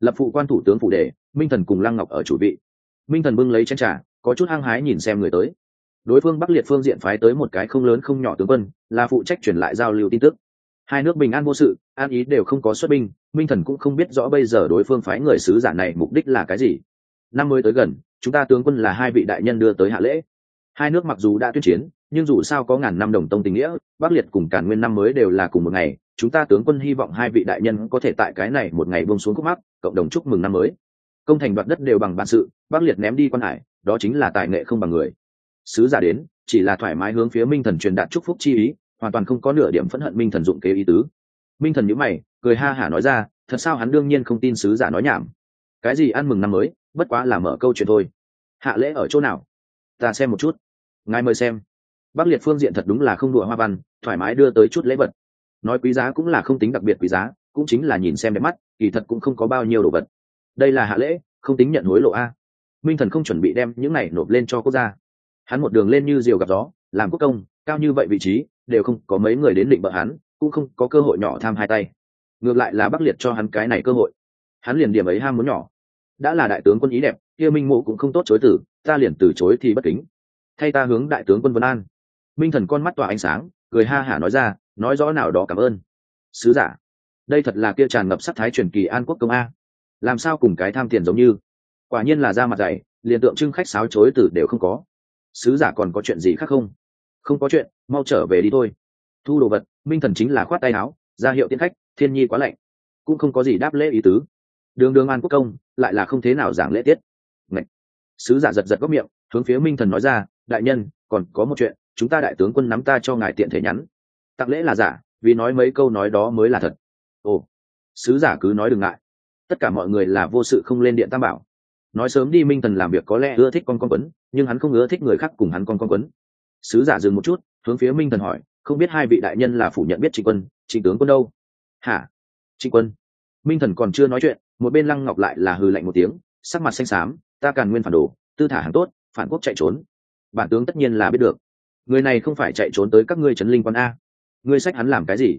Lập phụ quan thủ tướng phụ đề minh thần cùng lăng ngọc ở chủ vị. Minh thần bưng lấy chén trà có chút hăng hái nhìn xem người tới. Đối phương bắc liệt phương diện phái tới một cái không lớn không nhỏ tướng quân, là phụ trách truyền lại giao lưu tin tức. Hai nước bình an vô sự, an ý đều không có xuất binh, minh thần cũng không biết rõ bây giờ đối phương phái người sứ giả này mục đích là cái gì. Năm mới tới gần, chúng ta tướng quân là hai vị đại nhân đưa tới hạ lễ. Hai nước mặc dù đã tuyên chiến, nhưng dù sao có ngàn năm đồng tông tình nghĩa, bắc liệt cùng càn nguyên năm mới đều là cùng một ngày, chúng ta tướng quân hy vọng hai vị đại nhân có thể tại cái này một ngày buông xuống khúc mắc, cộng đồng chúc mừng năm mới. Công thành đoạt đất đều bằng bản sự, bắc liệt ném đi quan hải đó chính là tài nghệ không bằng người. Sứ giả đến, chỉ là thoải mái hướng phía minh thần truyền đạt chúc phúc chi ý, hoàn toàn không có nửa điểm phẫn hận minh thần dụng kế ý tứ. Minh thần nhữ mày, cười ha hả nói ra, thật sao hắn đương nhiên không tin sứ giả nói nhảm? Cái gì ăn mừng năm mới, bất quá là mở câu chuyện thôi. Hạ lễ ở chỗ nào? Ta xem một chút. Ngài mời xem. Bắc liệt phương diện thật đúng là không đùa hoa văn, thoải mái đưa tới chút lễ vật. Nói quý giá cũng là không tính đặc biệt quý giá, cũng chính là nhìn xem đẹp mắt, kỳ thật cũng không có bao nhiêu đồ vật. Đây là hạ lễ, không tính nhận hối lộ a minh thần không chuẩn bị đem những này nộp lên cho quốc gia. Hắn một đường lên như diều gặp gió, làm quốc công, cao như vậy vị trí, đều không có mấy người đến định bợ hắn, cũng không có cơ hội nhỏ tham hai tay. Ngược lại là bắc liệt cho hắn cái này cơ hội. Hắn liền điểm ấy ham muốn nhỏ. Đã là đại tướng quân ý đẹp, kia minh mộ cũng không tốt chối tử ta liền từ chối thì bất kính. Thay ta hướng đại tướng quân vân an. Minh thần con mắt tỏa ánh sáng, cười ha hả nói ra, nói rõ nào đó cảm ơn. Sứ giả, đây thật là kia tràn ngập sắc thái truyền kỳ an quốc công a. Làm sao cùng cái tham tiền giống như? Quả nhiên là ra mặt dạy liền tượng trưng khách sáo chối từ đều không có. Sứ giả còn có chuyện gì khác không? Không có chuyện, mau trở về đi thôi. Thu đồ vật, minh thần chính là khoát tay áo, ra hiệu tiến khách, thiên nhi quá lạnh. Cũng không có gì đáp lễ ý tứ. Đường đường an quốc công, lại là không thế nào giảng lễ tiết. Ngậy. sứ giả giật giật góc miệng, hướng phía minh thần nói ra, đại nhân, còn có một chuyện, chúng ta đại tướng quân nắm ta cho ngài tiện thể nhắn. Tặng lễ là giả, vì nói mấy câu nói đó mới là thật. Ồ. Sứ giả cứ nói đừng ngại. Tất cả mọi người là vô sự không lên điện tam bảo nói sớm đi minh thần làm việc có lẽ ưa thích con con quấn, nhưng hắn không ưa thích người khác cùng hắn con con quấn. Sứ giả dừng một chút, hướng phía minh thần hỏi, không biết hai vị đại nhân là phủ nhận biết trịnh quân, trịnh tướng quân đâu? Hả? Trịnh quân. Minh thần còn chưa nói chuyện, một bên lăng ngọc lại là hừ lạnh một tiếng, sắc mặt xanh xám, ta càn nguyên phản đồ, tư thả hàng tốt, phản quốc chạy trốn. Bản tướng tất nhiên là biết được. Người này không phải chạy trốn tới các ngươi trấn linh quan a. Ngươi sách hắn làm cái gì?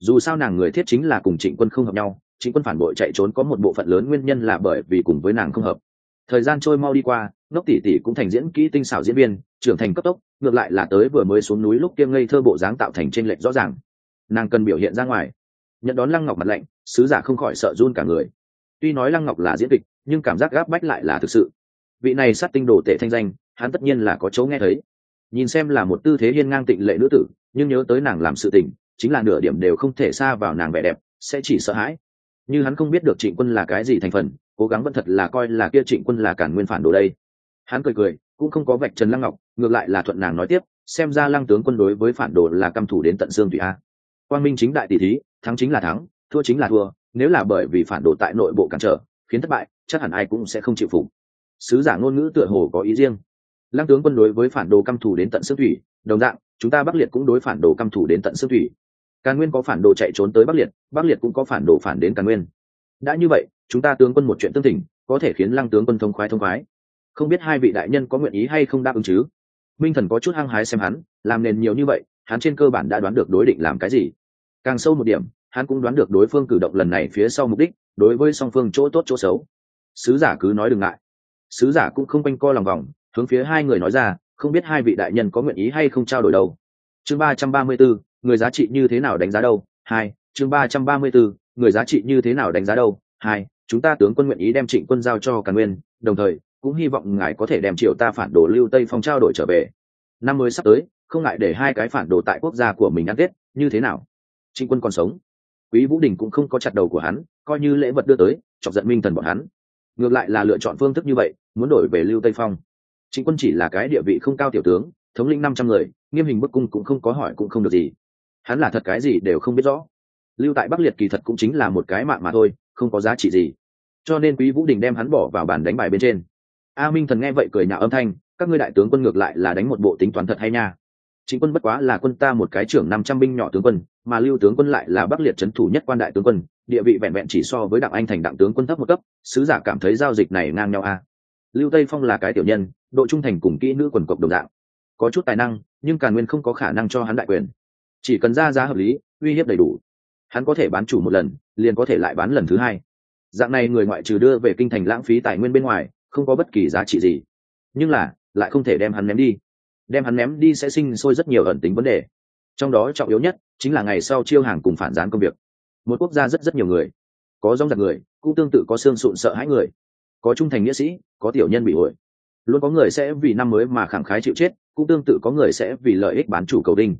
Dù sao nàng người thiết chính là cùng trịnh quân không hợp nhau, trịnh quân phản bội chạy trốn có một bộ phận lớn nguyên nhân là bởi vì cùng với nàng không hợp thời gian trôi mau đi qua, ngốc tỷ tỷ cũng thành diễn kỹ tinh xảo diễn viên, trưởng thành cấp tốc, ngược lại là tới vừa mới xuống núi lúc kiêm ngây thơ bộ dáng tạo thành tranh lệch rõ ràng. Nàng cần biểu hiện ra ngoài. Nhận đón lăng ngọc mặt lạnh, sứ giả không khỏi sợ run cả người. Tuy nói lăng ngọc là diễn kịch, nhưng cảm giác gáp bách lại là thực sự. Vị này sát tinh đồ tệ thanh danh, hắn tất nhiên là có chỗ nghe thấy. Nhìn xem là một tư thế hiên ngang tịnh lệ nữ tử, nhưng nhớ tới nàng làm sự tình, chính là nửa điểm đều không thể xa vào nàng vẻ đẹp, sẽ chỉ sợ hãi. Như hắn không biết được trịnh quân là cái gì thành phần cố gắng vẫn thật là coi là kia trịnh quân là cản nguyên phản đồ đây. Hắn cười cười, cũng không có vạch trần lăng ngọc, ngược lại là thuận nàng nói tiếp, xem ra lăng tướng quân đối với phản đồ là căm thủ đến tận xương thủy a. Quang minh chính đại tỷ thí, thắng chính là thắng, thua chính là thua, nếu là bởi vì phản đồ tại nội bộ cản trở, khiến thất bại, chắc hẳn ai cũng sẽ không chịu phục. Sứ giả ngôn ngữ tựa hồ có ý riêng. Lăng tướng quân đối với phản đồ căm thủ đến tận xương thủy đồng dạng, chúng ta bắc liệt cũng đối phản đồ căm thủ đến tận xương thủy càn nguyên có phản đồ chạy trốn tới bắc liệt bắc liệt cũng có phản đồ phản đến càn nguyên. Đã như vậy chúng ta tướng quân một chuyện tương tình có thể khiến lăng tướng quân thông khoái thông khoái. Không biết hai vị đại nhân có nguyện ý hay không đáp ứng chứ? Minh thần có chút hăng hái xem hắn, làm nền nhiều như vậy, hắn trên cơ bản đã đoán được đối định làm cái gì. Càng sâu một điểm, hắn cũng đoán được đối phương cử động lần này phía sau mục đích, đối với song phương chỗ tốt chỗ xấu. Sứ giả cứ nói đừng ngại. Sứ giả cũng không quanh co lòng vòng, hướng phía hai người nói ra, không biết hai vị đại nhân có nguyện ý hay không trao đổi đâu. Chương ba trăm ba mươi bốn, người giá trị như thế nào đánh giá đâu? Hai, chương ba trăm ba mươi bốn, người giá trị như thế nào đánh giá đâu? Hai chúng ta tướng quân nguyện ý đem trịnh quân giao cho càn nguyên, đồng thời, cũng hy vọng ngài có thể đem triều ta phản đồ lưu tây phong trao đổi trở về. Năm mới sắp tới, không ngại để hai cái phản đồ tại quốc gia của mình ăn tết, như thế nào? Trịnh quân còn sống. Quý vũ đình cũng không có chặt đầu của hắn, coi như lễ vật đưa tới, chọc giận minh thần bọn hắn. Ngược lại là lựa chọn phương thức như vậy, muốn đổi về lưu tây phong. Trịnh quân chỉ là cái địa vị không cao tiểu tướng, thống lĩnh năm trăm người, nghiêm hình bức cung cũng không có hỏi cũng không được gì. Hắn là thật cái gì đều không biết rõ. Lưu tại bắc liệt kỳ thật cũng chính là một cái mạng mà thôi không có giá trị gì. Cho nên quý vũ đình đem hắn bỏ vào bàn đánh bài bên trên. A minh thần nghe vậy cười nhạo âm thanh, các ngươi đại tướng quân ngược lại là đánh một bộ tính toán thật hay nha. Chính quân bất quá là quân ta một cái trưởng năm trăm binh nhỏ tướng quân, mà lưu tướng quân lại là bắc liệt trấn thủ nhất quan đại tướng quân, địa vị vẹn vẹn chỉ so với đặng anh thành đặng tướng quân thấp một cấp, sứ giả cảm thấy giao dịch này ngang nhau a. À. lưu tây phong là cái tiểu nhân, độ trung thành cùng kỹ nữ quần cộc đồng dạng. Có chút tài năng, nhưng càn nguyên không có khả năng cho hắn đại quyền. Chỉ cần ra giá hợp lý, uy hiếp đầy đủ hắn có thể bán chủ một lần, liền có thể lại bán lần thứ hai. Dạng này người ngoại trừ đưa về kinh thành lãng phí tài nguyên bên ngoài, không có bất kỳ giá trị gì. Nhưng là, lại không thể đem hắn ném đi. Đem hắn ném đi sẽ sinh sôi rất nhiều ẩn tính vấn đề. Trong đó trọng yếu nhất chính là ngày sau chiêu hàng cùng phản gián công việc. Một quốc gia rất rất nhiều người, có rong giặc người, cũng tương tự có xương sụn sợ hãi người, có trung thành nghĩa sĩ, có tiểu nhân bị ổi luôn có người sẽ vì năm mới mà khẳng khái chịu chết, cũng tương tự có người sẽ vì lợi ích bán chủ cầu đinh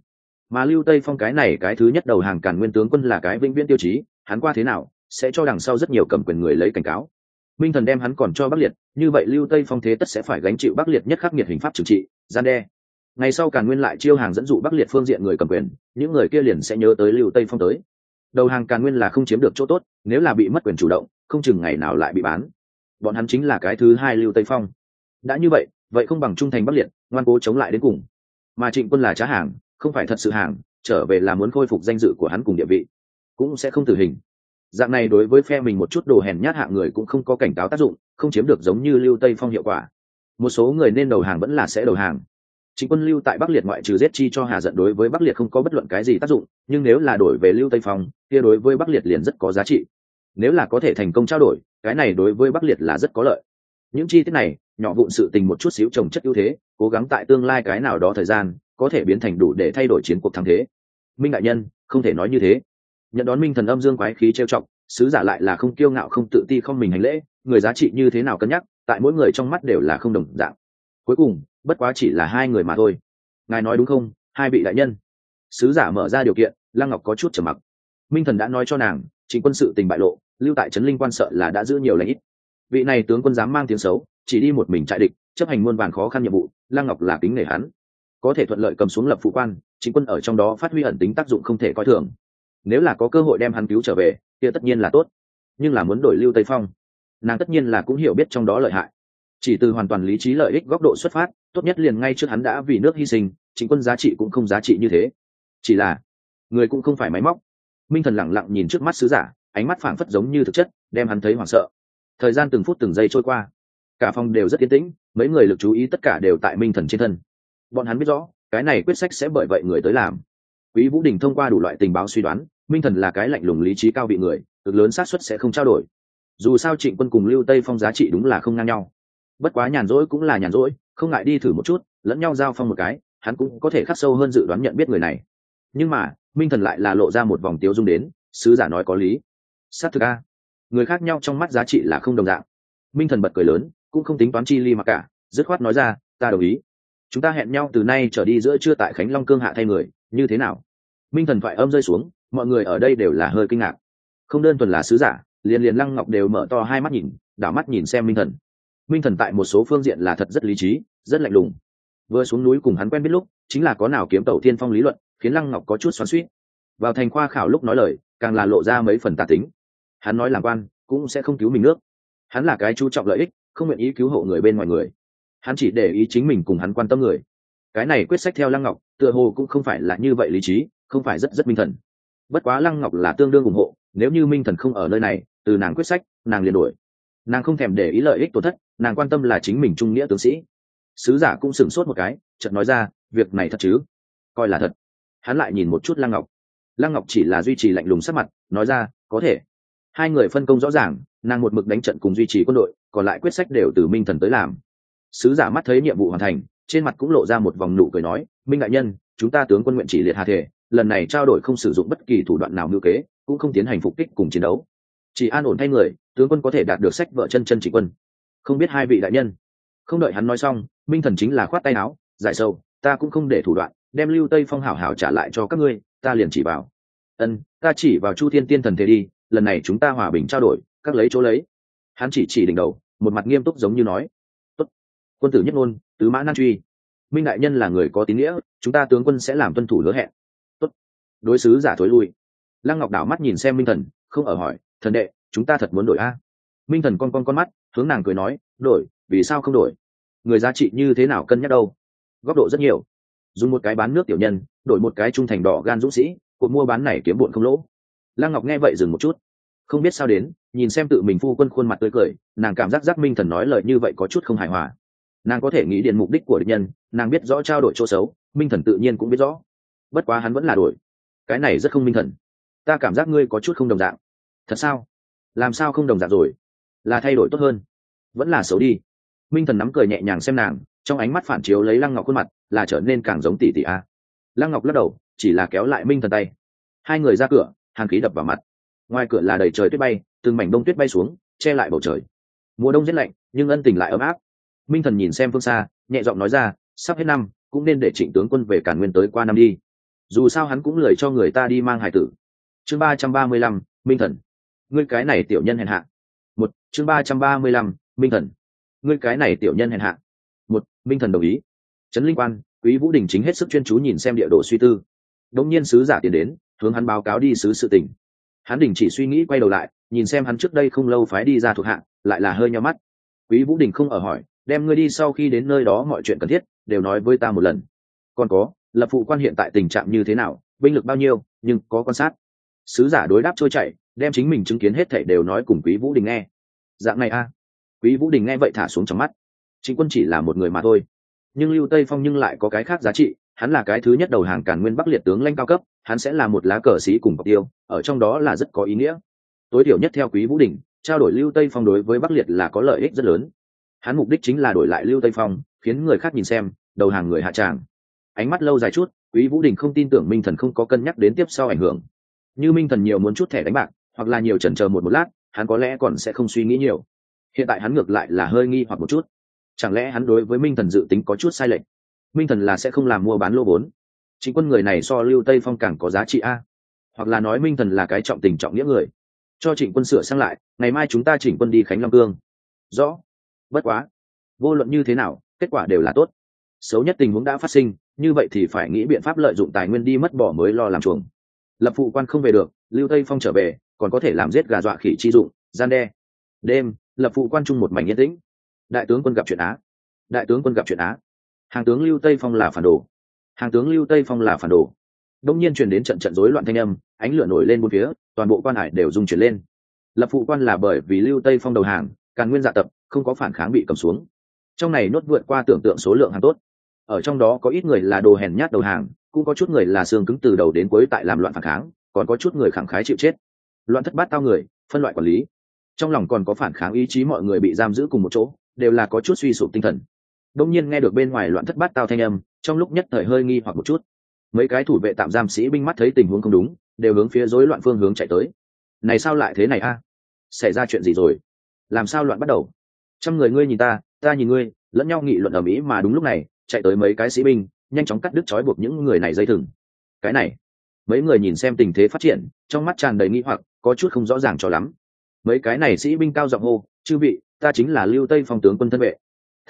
mà lưu tây phong cái này cái thứ nhất đầu hàng càn nguyên tướng quân là cái vĩnh viễn tiêu chí, hắn qua thế nào, sẽ cho đằng sau rất nhiều cầm quyền người lấy cảnh cáo. Minh thần đem hắn còn cho bắc liệt, như vậy lưu tây phong thế tất sẽ phải gánh chịu bắc liệt nhất khắc nghiệt hình pháp trừng trị, gian đe. Ngày sau càn nguyên lại chiêu hàng dẫn dụ bắc liệt phương diện người cầm quyền, những người kia liền sẽ nhớ tới lưu tây phong tới. Đầu hàng càn nguyên là không chiếm được chỗ tốt, nếu là bị mất quyền chủ động, không chừng ngày nào lại bị bán. Bọn hắn chính là cái thứ hai lưu tây phong. Đã như vậy vậy không bằng trung thành bắc liệt, ngoan cố chống lại đến cùng. Mà trịnh quân là trá hàng không phải thật sự hàng, trở về là muốn khôi phục danh dự của hắn cùng địa vị, cũng sẽ không tử hình. Dạng này đối với phe mình một chút đồ hèn nhát hạng người cũng không có cảnh cáo tác dụng, không chiếm được giống như lưu tây phong hiệu quả. Một số người nên đầu hàng vẫn là sẽ đầu hàng. Chính quân lưu tại bắc liệt ngoại trừ giết chi cho hà giận đối với bắc liệt không có bất luận cái gì tác dụng, nhưng nếu là đổi về lưu tây phong, kia đối với bắc liệt liền rất có giá trị. Nếu là có thể thành công trao đổi, cái này đối với bắc liệt là rất có lợi. Những chi tiết này, nhỏ vụn sự tình một chút xíu trồng chất ưu thế, cố gắng tại tương lai cái nào đó thời gian có thể biến thành đủ để thay đổi chiến cuộc thắng thế. Minh đại nhân, không thể nói như thế. Nhận đón minh thần âm dương quái khí trêu trọng sứ giả lại là không kiêu ngạo, không tự ti, không mình hành lễ, người giá trị như thế nào cân nhắc, tại mỗi người trong mắt đều là không đồng dạng. Cuối cùng, bất quá chỉ là hai người mà thôi. Ngài nói đúng không, hai vị đại nhân? Sứ giả mở ra điều kiện, lăng ngọc có chút trầm mặc. Minh thần đã nói cho nàng chính quân sự tình bại lộ, lưu tại trấn linh quan sợ là đã giữ nhiều lãnh ít. Vị này tướng quân dám mang tiếng xấu, chỉ đi một mình trại địch, chấp hành muôn vàn khó khăn nhiệm vụ, lăng ngọc là kính nể hắn có thể thuận lợi cầm xuống lập phụ quan, chính quân ở trong đó phát huy ẩn tính tác dụng không thể coi thường. Nếu là có cơ hội đem hắn cứu trở về, kia tất nhiên là tốt. Nhưng là muốn đổi lưu tây phong, nàng tất nhiên là cũng hiểu biết trong đó lợi hại. Chỉ từ hoàn toàn lý trí lợi ích góc độ xuất phát, tốt nhất liền ngay trước hắn đã vì nước hy sinh, chính quân giá trị cũng không giá trị như thế. Chỉ là, người cũng không phải máy móc. Minh thần lẳng lặng nhìn trước mắt sứ giả, ánh mắt phảng phất giống như thực chất, đem hắn thấy hoảng sợ. Thời gian từng phút từng giây trôi qua. Cả phòng đều rất yên tĩnh, mấy người lực chú ý tất cả đều tại minh thần trên thân bọn hắn biết rõ, cái này quyết sách sẽ bởi vậy người tới làm. Quý vũ đình thông qua đủ loại tình báo suy đoán, minh thần là cái lạnh lùng lý trí cao vị người, cực lớn xác suất sẽ không trao đổi. Dù sao trịnh quân cùng lưu tây phong giá trị đúng là không ngang nhau. Bất quá nhàn rỗi cũng là nhàn rỗi, không ngại đi thử một chút, lẫn nhau giao phong một cái, hắn cũng có thể khắc sâu hơn dự đoán nhận biết người này. Nhưng mà, minh thần lại là lộ ra một vòng tiếu dung đến, sứ giả nói có lý. S á t thực a, người khác nhau trong mắt giá trị là không đồng dạng. Minh thần bật cười lớn, cũng không tính toán chi ly mà cả, dứt khoát nói ra, ta đồng ý chúng ta hẹn nhau từ nay trở đi giữa trưa tại khánh long cương hạ thay người, như thế nào? Minh thần thoại âm rơi xuống, mọi người ở đây đều là hơi kinh ngạc. Không đơn thuần là sứ giả, liền liền lăng ngọc đều mở to hai mắt nhìn, đảo mắt nhìn xem minh thần. Minh thần tại một số phương diện là thật rất lý trí, rất lạnh lùng. Vừa xuống núi cùng hắn quen biết lúc, chính là có nào kiếm tẩu thiên phong lý luận, khiến lăng ngọc có chút xoắn suýt vào thành khoa khảo lúc nói lời, càng là lộ ra mấy phần tà tính. Hắn nói làm quan, cũng sẽ không cứu mình nước. Hắn là cái chú trọng lợi ích, không nguyện ý cứu hộ người bên ngoài người hắn chỉ để ý chính mình cùng hắn quan tâm người. Cái này quyết sách theo lăng ngọc, tựa hồ cũng không phải là như vậy lý trí, không phải rất rất minh thần. Bất quá lăng ngọc là tương đương ủng hộ, nếu như minh thần không ở nơi này, từ nàng quyết sách, nàng liền đuổi. Nàng không thèm để ý lợi ích tổn thất, nàng quan tâm là chính mình trung nghĩa tướng sĩ. Sứ giả cũng sửng sốt một cái, chợt nói ra, việc này thật chứ? Coi là thật. Hắn lại nhìn một chút lăng ngọc. Lăng ngọc chỉ là duy trì lạnh lùng sắc mặt, nói ra, có thể. Hai người phân công rõ ràng, nàng một mực đánh trận cùng duy trì quân đội, còn lại quyết sách đều từ minh thần tới làm sứ giả mắt thấy nhiệm vụ hoàn thành, trên mặt cũng lộ ra một vòng nụ cười nói, minh đại nhân, chúng ta tướng quân nguyện chỉ liệt hà thể, lần này trao đổi không sử dụng bất kỳ thủ đoạn nào ngữ kế, cũng không tiến hành phục kích cùng chiến đấu. Chỉ an ổn thay người, tướng quân có thể đạt được sách vợ chân chân chỉ quân. Không biết hai vị đại nhân. Không đợi hắn nói xong, minh thần chính là khoát tay áo, giải sâu ta cũng không để thủ đoạn, đem lưu tây phong hảo hảo trả lại cho các ngươi, ta liền chỉ vào. Ân, ta chỉ vào chu thiên tiên thần thế đi, lần này chúng ta hòa bình trao đổi, các lấy chỗ lấy. Hắn chỉ chỉ đỉnh đầu, một mặt nghiêm túc giống như nói quân tử nhất ngôn, tứ mã nan truy. Minh đại nhân là người có tín nghĩa, chúng ta tướng quân sẽ làm tuân thủ hứa hẹn. Tốt. đối sứ giả thối lui. Lăng ngọc đảo mắt nhìn xem minh thần, không ở hỏi, thần đệ, chúng ta thật muốn đổi a? Minh thần con con con mắt, hướng nàng cười nói, đổi, vì sao không đổi? Người giá trị như thế nào cân nhắc đâu? Góc độ rất nhiều. Dùng một cái bán nước tiểu nhân, đổi một cái trung thành đỏ gan dũng sĩ, cuộc mua bán này kiếm bụn không lỗ. Lăng ngọc nghe vậy dừng một chút. Không biết sao đến, nhìn xem tự mình phu quân khuôn mặt tươi cười, nàng cảm giác giác minh thần nói lời như vậy có chút không hài hòa nàng có thể nghĩ điện mục đích của địch nhân, nàng biết rõ trao đổi chỗ xấu, minh thần tự nhiên cũng biết rõ. Bất quá hắn vẫn là đổi. Cái này rất không minh thần. Ta cảm giác ngươi có chút không đồng dạng. Thật sao? Làm sao không đồng dạng rồi? Là thay đổi tốt hơn. Vẫn là xấu đi. Minh thần nắm cười nhẹ nhàng xem nàng, trong ánh mắt phản chiếu lấy lăng ngọc khuôn mặt, là trở nên càng giống tỷ tỷ a. Lăng ngọc lắc đầu, chỉ là kéo lại minh thần tay. Hai người ra cửa, hàng khí đập vào mặt. Ngoài cửa là đầy trời tuyết bay, từng mảnh đông tuyết bay xuống, che lại bầu trời. Mùa đông rất lạnh, nhưng ân tình lại ấm áp minh thần nhìn xem phương xa nhẹ giọng nói ra sắp hết năm cũng nên để trịnh tướng quân về cản nguyên tới qua năm đi. Dù sao hắn cũng lười cho người ta đi mang hải tử. Chương ba trăm ba mươi lăm minh thần. Ngươi cái này tiểu nhân hèn hạ. Một chương ba trăm ba mươi lăm minh thần. Ngươi cái này tiểu nhân hèn hạ. Một minh thần đồng ý. Trấn linh quan quý vũ đình chính hết sức chuyên chú nhìn xem địa đồ suy tư. Đống nhiên sứ giả tiến đến hướng hắn báo cáo đi sứ sự tình. Hắn đình chỉ suy nghĩ quay đầu lại nhìn xem hắn trước đây không lâu phái đi ra thuộc hạng, lại là hơi nhau mắt. Quý vũ đình không ở hỏi đem ngươi đi sau khi đến nơi đó mọi chuyện cần thiết, đều nói với ta một lần. Còn có, lập phụ quan hiện tại tình trạng như thế nào, binh lực bao nhiêu, nhưng có quan sát. Sứ giả đối đáp trôi chảy, đem chính mình chứng kiến hết thảy đều nói cùng quý vũ đình nghe. Dạng này a. Quý vũ đình nghe vậy thả xuống trong mắt. Chính quân chỉ là một người mà thôi. Nhưng lưu tây phong nhưng lại có cái khác giá trị, hắn là cái thứ nhất đầu hàng càn nguyên bắc liệt tướng lãnh cao cấp, hắn sẽ là một lá cờ sĩ cùng mục tiêu, ở trong đó là rất có ý nghĩa. Tối thiểu nhất theo quý vũ đình, trao đổi lưu tây phong đối với bắc liệt là có lợi ích rất lớn hắn mục đích chính là đổi lại lưu tây phong, khiến người khác nhìn xem, đầu hàng người hạ tràng. Ánh mắt lâu dài chút, quý vũ đình không tin tưởng minh thần không có cân nhắc đến tiếp sau ảnh hưởng. Như minh thần nhiều muốn chút thẻ đánh bạc, hoặc là nhiều chần chờ một một lát, hắn có lẽ còn sẽ không suy nghĩ nhiều. Hiện tại hắn ngược lại là hơi nghi hoặc một chút. Chẳng lẽ hắn đối với minh thần dự tính có chút sai lệch? Minh thần là sẽ không làm mua bán lô vốn. Chính quân người này so lưu tây phong càng có giá trị a. Hoặc là nói minh thần là cái trọng tình trọng nghĩa người. Cho trịnh quân sửa sang lại, ngày mai chúng ta chỉnh quân đi khánh long cương. Rõ bất quá, vô luận như thế nào, kết quả đều là tốt. Xấu nhất tình huống đã phát sinh, như vậy thì phải nghĩ biện pháp lợi dụng tài nguyên đi mất bỏ mới lo làm chuồng. Lập phụ quan không về được, lưu tây phong trở về, còn có thể làm giết gà dọa khỉ chi dụng, gian đe. Đêm, lập phụ quan trung một mảnh yên tĩnh. Đại tướng quân gặp chuyện á. Đại tướng quân gặp chuyện á. Hàng tướng lưu tây phong là phản đồ. Hàng tướng lưu tây phong là phản đồ. Đông nhiên truyền đến trận trận rối loạn thanh âm, ánh lửa nổi lên bốn phía, toàn bộ quan hải đều rung chuyển lên. Lập phụ quan là bởi vì lưu tây phong đầu hàng càn nguyên dạ tập, không có phản kháng bị cầm xuống. Trong này nốt vượt qua tưởng tượng số lượng hàng tốt. Ở trong đó có ít người là đồ hèn nhát đầu hàng, cũng có chút người là xương cứng từ đầu đến cuối tại làm loạn phản kháng, còn có chút người khẳng khái chịu chết. Loạn thất bát tao người, phân loại quản lý. Trong lòng còn có phản kháng ý chí mọi người bị giam giữ cùng một chỗ, đều là có chút suy sụp tinh thần. Đông nhiên nghe được bên ngoài loạn thất bát tao thanh âm, trong lúc nhất thời hơi nghi hoặc một chút. Mấy cái thủ vệ tạm giam sĩ binh mắt thấy tình huống không đúng, đều hướng phía rối loạn phương hướng chạy tới. Này sao lại thế này a? Xảy ra chuyện gì rồi? Làm sao loạn bắt đầu? Trăm người ngươi nhìn ta ta nhìn ngươi, lẫn nhau nghị luận ở mỹ mà đúng lúc này, chạy tới mấy cái sĩ binh, nhanh chóng cắt đứt trói buộc những người này dây thừng. Cái này, mấy người nhìn xem tình thế phát triển, trong mắt tràn đầy nghi hoặc, có chút không rõ ràng cho lắm. Mấy cái này sĩ binh cao giọng hô, chư vị, ta chính là lưu tây phong tướng quân thân vệ.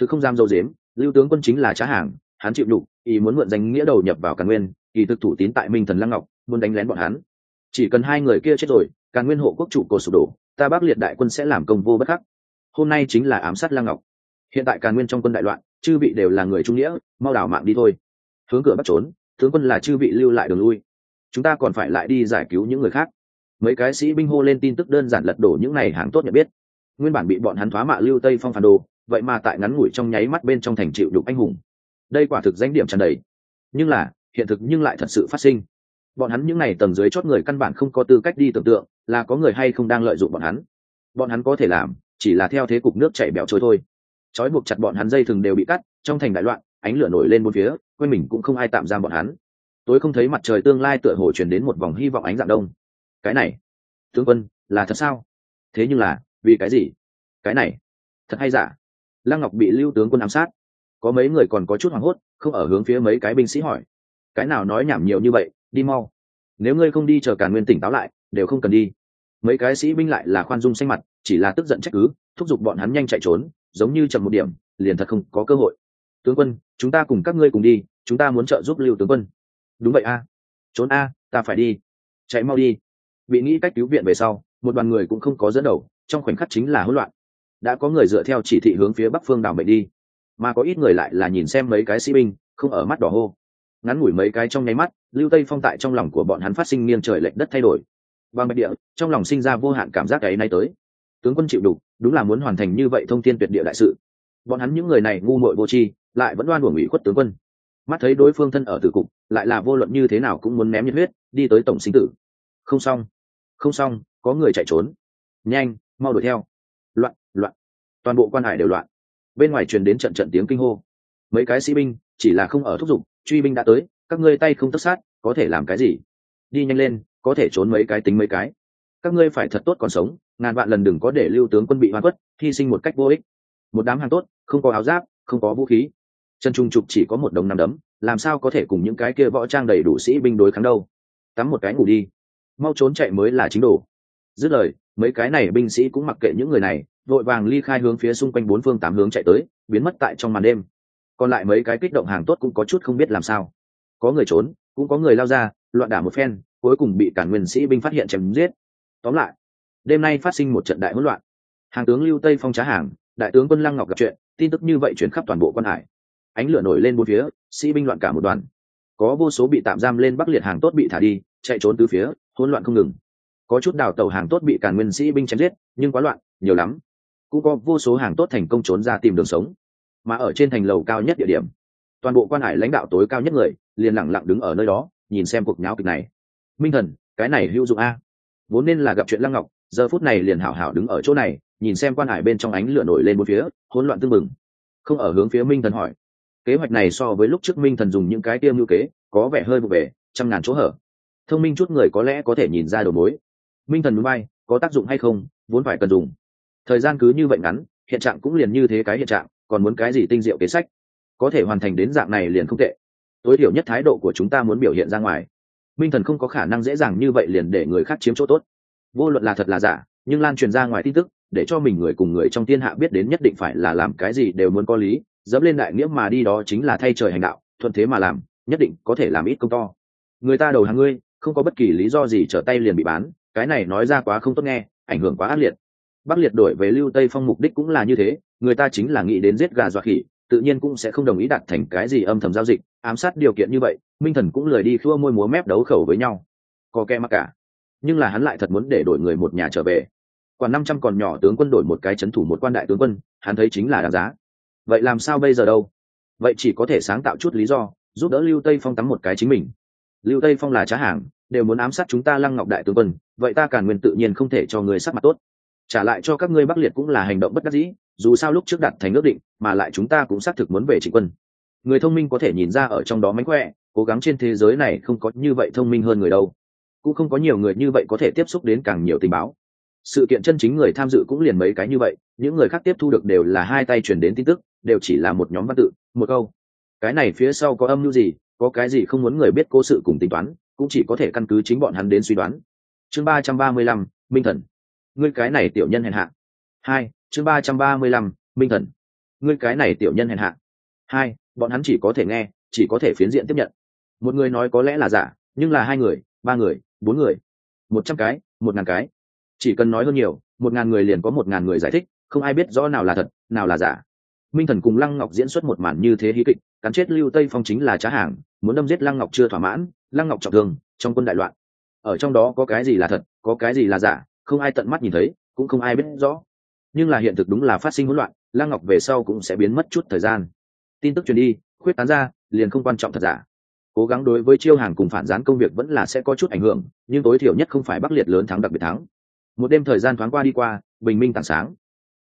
Thứ không dám dâu dếm, lưu tướng quân chính là trá hàng, hắn chịu đục ý muốn mượn danh nghĩa đầu nhập vào càn nguyên, kỳ thực thủ tín tại minh thần lăng ngọc, muốn đánh lén bọn hắn. Chỉ cần hai người kia chết rồi, càn nguyên hộ quốc chủ cổ sụp đổ ta bác liệt đại quân sẽ làm công vô bất khắc. Hôm nay chính là ám sát lăng ngọc. Hiện tại càn nguyên trong quân đại loạn, chư vị đều là người trung nghĩa, mau đảo mạng đi thôi. Hướng cửa bắt trốn, tướng quân là chư vị lưu lại đường lui. Chúng ta còn phải lại đi giải cứu những người khác. Mấy cái sĩ binh hô lên tin tức đơn giản lật đổ những này hàng tốt nhận biết. Nguyên bản bị bọn hắn thoá mạ lưu tây phong phản đồ, vậy mà tại ngắn ngủi trong nháy mắt bên trong thành chịu đục anh hùng. Đây quả thực danh điểm tràn đầy. Nhưng là, hiện thực nhưng lại thật sự phát sinh. Bọn hắn những n à y tầng dưới chót người căn bản không có tư cách đi tưởng tượng là có người hay không đang lợi dụng bọn hắn. Bọn hắn có thể làm, chỉ là theo thế cục nước chảy bẹo trôi thôi. Trói buộc chặt bọn hắn dây thừng đều bị cắt, trong thành đại loạn, ánh lửa nổi lên bốn phía quanh mình cũng không ai tạm giam bọn hắn. Tôi không thấy mặt trời tương lai tựa hồ chuyển đến một vòng hy vọng ánh dạng đông. Cái này, tướng quân, là thật sao? Thế nhưng là, vì cái gì? Cái này, thật hay giả? Lăng ngọc bị lưu tướng quân ám sát. Có mấy người còn có chút hoảng hốt, không ở hướng phía mấy cái binh sĩ hỏi. Cái nào nói nhảm nhiều như vậy, đi mau. Nếu ngươi không đi chờ cả nguyên tỉnh táo lại đều không cần đi. Mấy cái sĩ binh lại là khoan dung xanh mặt, chỉ là tức giận trách cứ, thúc giục bọn hắn nhanh chạy trốn, giống như chậm một điểm, liền thật không có cơ hội. Tướng quân, chúng ta cùng các ngươi cùng đi, chúng ta muốn trợ giúp lưu tướng quân. Đúng vậy a. Trốn a, ta phải đi. Chạy mau đi. Bị nghĩ cách cứu viện về sau, một đoàn người cũng không có dẫn đầu, trong khoảnh khắc chính là hỗn loạn. Đã có người dựa theo chỉ thị hướng phía bắc phương đảo mệnh đi, mà có ít người lại là nhìn xem mấy cái sĩ binh, không ở mắt đỏ hô. Ngắn ngủi mấy cái trong nháy mắt, lưu tây phong tại trong lòng của bọn hắn phát sinh nghiêng trời lệch đất thay đổi bằng bạch địa, trong lòng sinh ra vô hạn cảm giác ấy nay tới. Tướng quân chịu đủ, đúng là muốn hoàn thành như vậy thông tin tuyệt địa đại sự. Bọn hắn những người này ngu muội vô tri, lại vẫn đoan uổng ủy khuất tướng quân. Mắt thấy đối phương thân ở tử cục, lại là vô luận như thế nào cũng muốn ném nhiệt huyết, đi tới tổng sinh tử. Không xong không xong, có người chạy trốn. Nhanh, mau đuổi theo. Loạn loạn. Toàn bộ quan hải đều loạn. Bên ngoài truyền đến trận trận tiếng kinh hô. Mấy cái sĩ binh, chỉ là không ở thúc giục, truy binh đã tới, các ngươi tay không tất sát, có thể làm cái gì? Đi nhanh lên có thể trốn mấy cái tính mấy cái. Các ngươi phải thật tốt còn sống, ngàn vạn lần đừng có để lưu tướng quân bị hoa quất hy sinh một cách vô ích. Một đám hàng tốt, không có áo giáp, không có vũ khí. Chân trung trục chỉ có một đồng năm đấm, làm sao có thể cùng những cái kia võ trang đầy đủ sĩ binh đối kháng đâu? Tắm một cái ngủ đi. Mau trốn chạy mới là chính đồ. Dứt lời, mấy cái này binh sĩ cũng mặc kệ những người này, vội vàng ly khai hướng phía xung quanh bốn phương tám hướng chạy tới, biến mất tại trong màn đêm. Còn lại mấy cái kích động hàng tốt cũng có chút không biết làm sao. Có người trốn, cũng có người lao ra, loạn đả một phen cuối cùng bị cản nguyên sĩ binh phát hiện chém giết. Tóm lại, đêm nay phát sinh một trận đại hỗn loạn. Hàng tướng lưu tây phong trá hàng, đại tướng quân lăng ngọc gặp chuyện, tin tức như vậy chuyển khắp toàn bộ quan hải. Ánh lửa nổi lên bốn phía, sĩ binh loạn cả một đoàn. Có vô số bị tạm giam lên bắc liệt hàng tốt bị thả đi, chạy trốn từ phía, hỗn loạn không ngừng. Có chút đào tàu hàng tốt bị cản nguyên sĩ binh chém giết, nhưng quá loạn, nhiều lắm. Cũng có vô số hàng tốt thành công trốn ra tìm đường sống. Mà ở trên thành lầu cao nhất địa điểm, toàn bộ quan hải lãnh đạo tối cao nhất người, liền lẳng lặng đứng ở nơi đó, nhìn xem cuộc nháo kịch này minh thần, cái này hữu dụng a. Vốn nên là gặp chuyện lăng ngọc, giờ phút này liền hảo hảo đứng ở chỗ này, nhìn xem quan hải bên trong ánh lửa nổi lên một phía, hỗn loạn tưng bừng. Không ở hướng phía minh thần hỏi. Kế hoạch này so với lúc trước minh thần dùng những cái tiêm ngữ kế, có vẻ hơi vụ về trăm ngàn chỗ hở. Thông minh chút người có lẽ có thể nhìn ra đầu mối. Minh thần núi bay, có tác dụng hay không, vốn phải cần dùng. Thời gian cứ như vậy ngắn, hiện trạng cũng liền như thế cái hiện trạng, còn muốn cái gì tinh diệu kế sách? Có thể hoàn thành đến dạng này liền không tệ. Tối thiểu nhất thái độ của chúng ta muốn biểu hiện ra ngoài minh thần không có khả năng dễ dàng như vậy liền để người khác chiếm chỗ tốt. Vô luận là thật là giả, nhưng lan truyền ra ngoài tin tức, để cho mình người cùng người trong thiên hạ biết đến nhất định phải là làm cái gì đều muốn có lý, dẫm lên đại nghĩa mà đi đó chính là thay trời hành đạo, thuận thế mà làm, nhất định có thể làm ít công to. Người ta đầu hàng ngươi, không có bất kỳ lý do gì trở tay liền bị bán, cái này nói ra quá không tốt nghe, ảnh hưởng quá ác liệt. Bắc liệt đổi về lưu tây phong mục đích cũng là như thế, người ta chính là nghĩ đến giết gà dọa khỉ, tự nhiên cũng sẽ không đồng ý đặt thành cái gì âm thầm giao dịch ám sát điều kiện như vậy, minh thần cũng lời đi khua môi múa mép đấu khẩu với nhau. Có kẻ mắc cả. Nhưng là hắn lại thật muốn để đổi người một nhà trở về. Còn năm trăm còn nhỏ tướng quân đổi một cái c h ấ n thủ một quan đại tướng quân, hắn thấy chính là đáng giá. Vậy làm sao bây giờ đâu? Vậy chỉ có thể sáng tạo chút lý do, giúp đỡ lưu tây phong tắm một cái chính mình. Lưu tây phong là trá hàng, đều muốn ám sát chúng ta lăng ngọc đại tướng quân, vậy ta càn nguyên tự nhiên không thể cho người sắc mặt tốt. Trả lại cho các ngươi bắc liệt cũng là hành động bất đắc dĩ, dù sao lúc trước đặt thành ước định, mà lại chúng ta cũng xác thực muốn về trịnh quân người thông minh có thể nhìn ra ở trong đó mánh khỏe, cố gắng trên thế giới này không có như vậy thông minh hơn người đâu. Cũng không có nhiều người như vậy có thể tiếp xúc đến càng nhiều tình báo. Sự kiện chân chính người tham dự cũng liền mấy cái như vậy, những người khác tiếp thu được đều là hai tay truyền đến tin tức, đều chỉ là một nhóm văn tự, một câu. Cái này phía sau có âm mưu gì, có cái gì không muốn người biết cố sự cùng tính toán, cũng chỉ có thể căn cứ chính bọn hắn đến suy đoán. Chương ba trăm ba mươi lăm, minh thần. Ngươi cái này tiểu nhân hèn hạ. Hai, chương ba trăm ba mươi lăm, minh thần. Ngươi cái này tiểu nhân hèn hạ. Hai bọn hắn chỉ có thể nghe, chỉ có thể phiến diện tiếp nhận. Một người nói có lẽ là giả, nhưng là hai người, ba người, bốn người. Một trăm cái, một ngàn cái. Chỉ cần nói hơn nhiều, một ngàn người liền có một ngàn người giải thích, không ai biết rõ nào là thật, nào là giả. Minh thần cùng lăng ngọc diễn xuất một màn như thế hí kịch, cắn chết lưu tây phong chính là trá hàng, muốn đâm giết lăng ngọc chưa thỏa mãn, lăng ngọc trọng thương, trong quân đại loạn. Ở trong đó có cái gì là thật, có cái gì là giả, không ai tận mắt nhìn thấy, cũng không ai biết rõ. Nhưng là hiện thực đúng là phát sinh hỗn loạn, lăng ngọc về sau cũng sẽ biến mất chút thời gian tin tức truyền đi, khuyết tán ra, liền không quan trọng thật giả. Cố gắng đối với chiêu hàng cùng phản gián công việc vẫn là sẽ có chút ảnh hưởng, nhưng tối thiểu nhất không phải bắc liệt lớn thắng đặc biệt thắng. Một đêm thời gian thoáng qua đi qua, bình minh tảng sáng.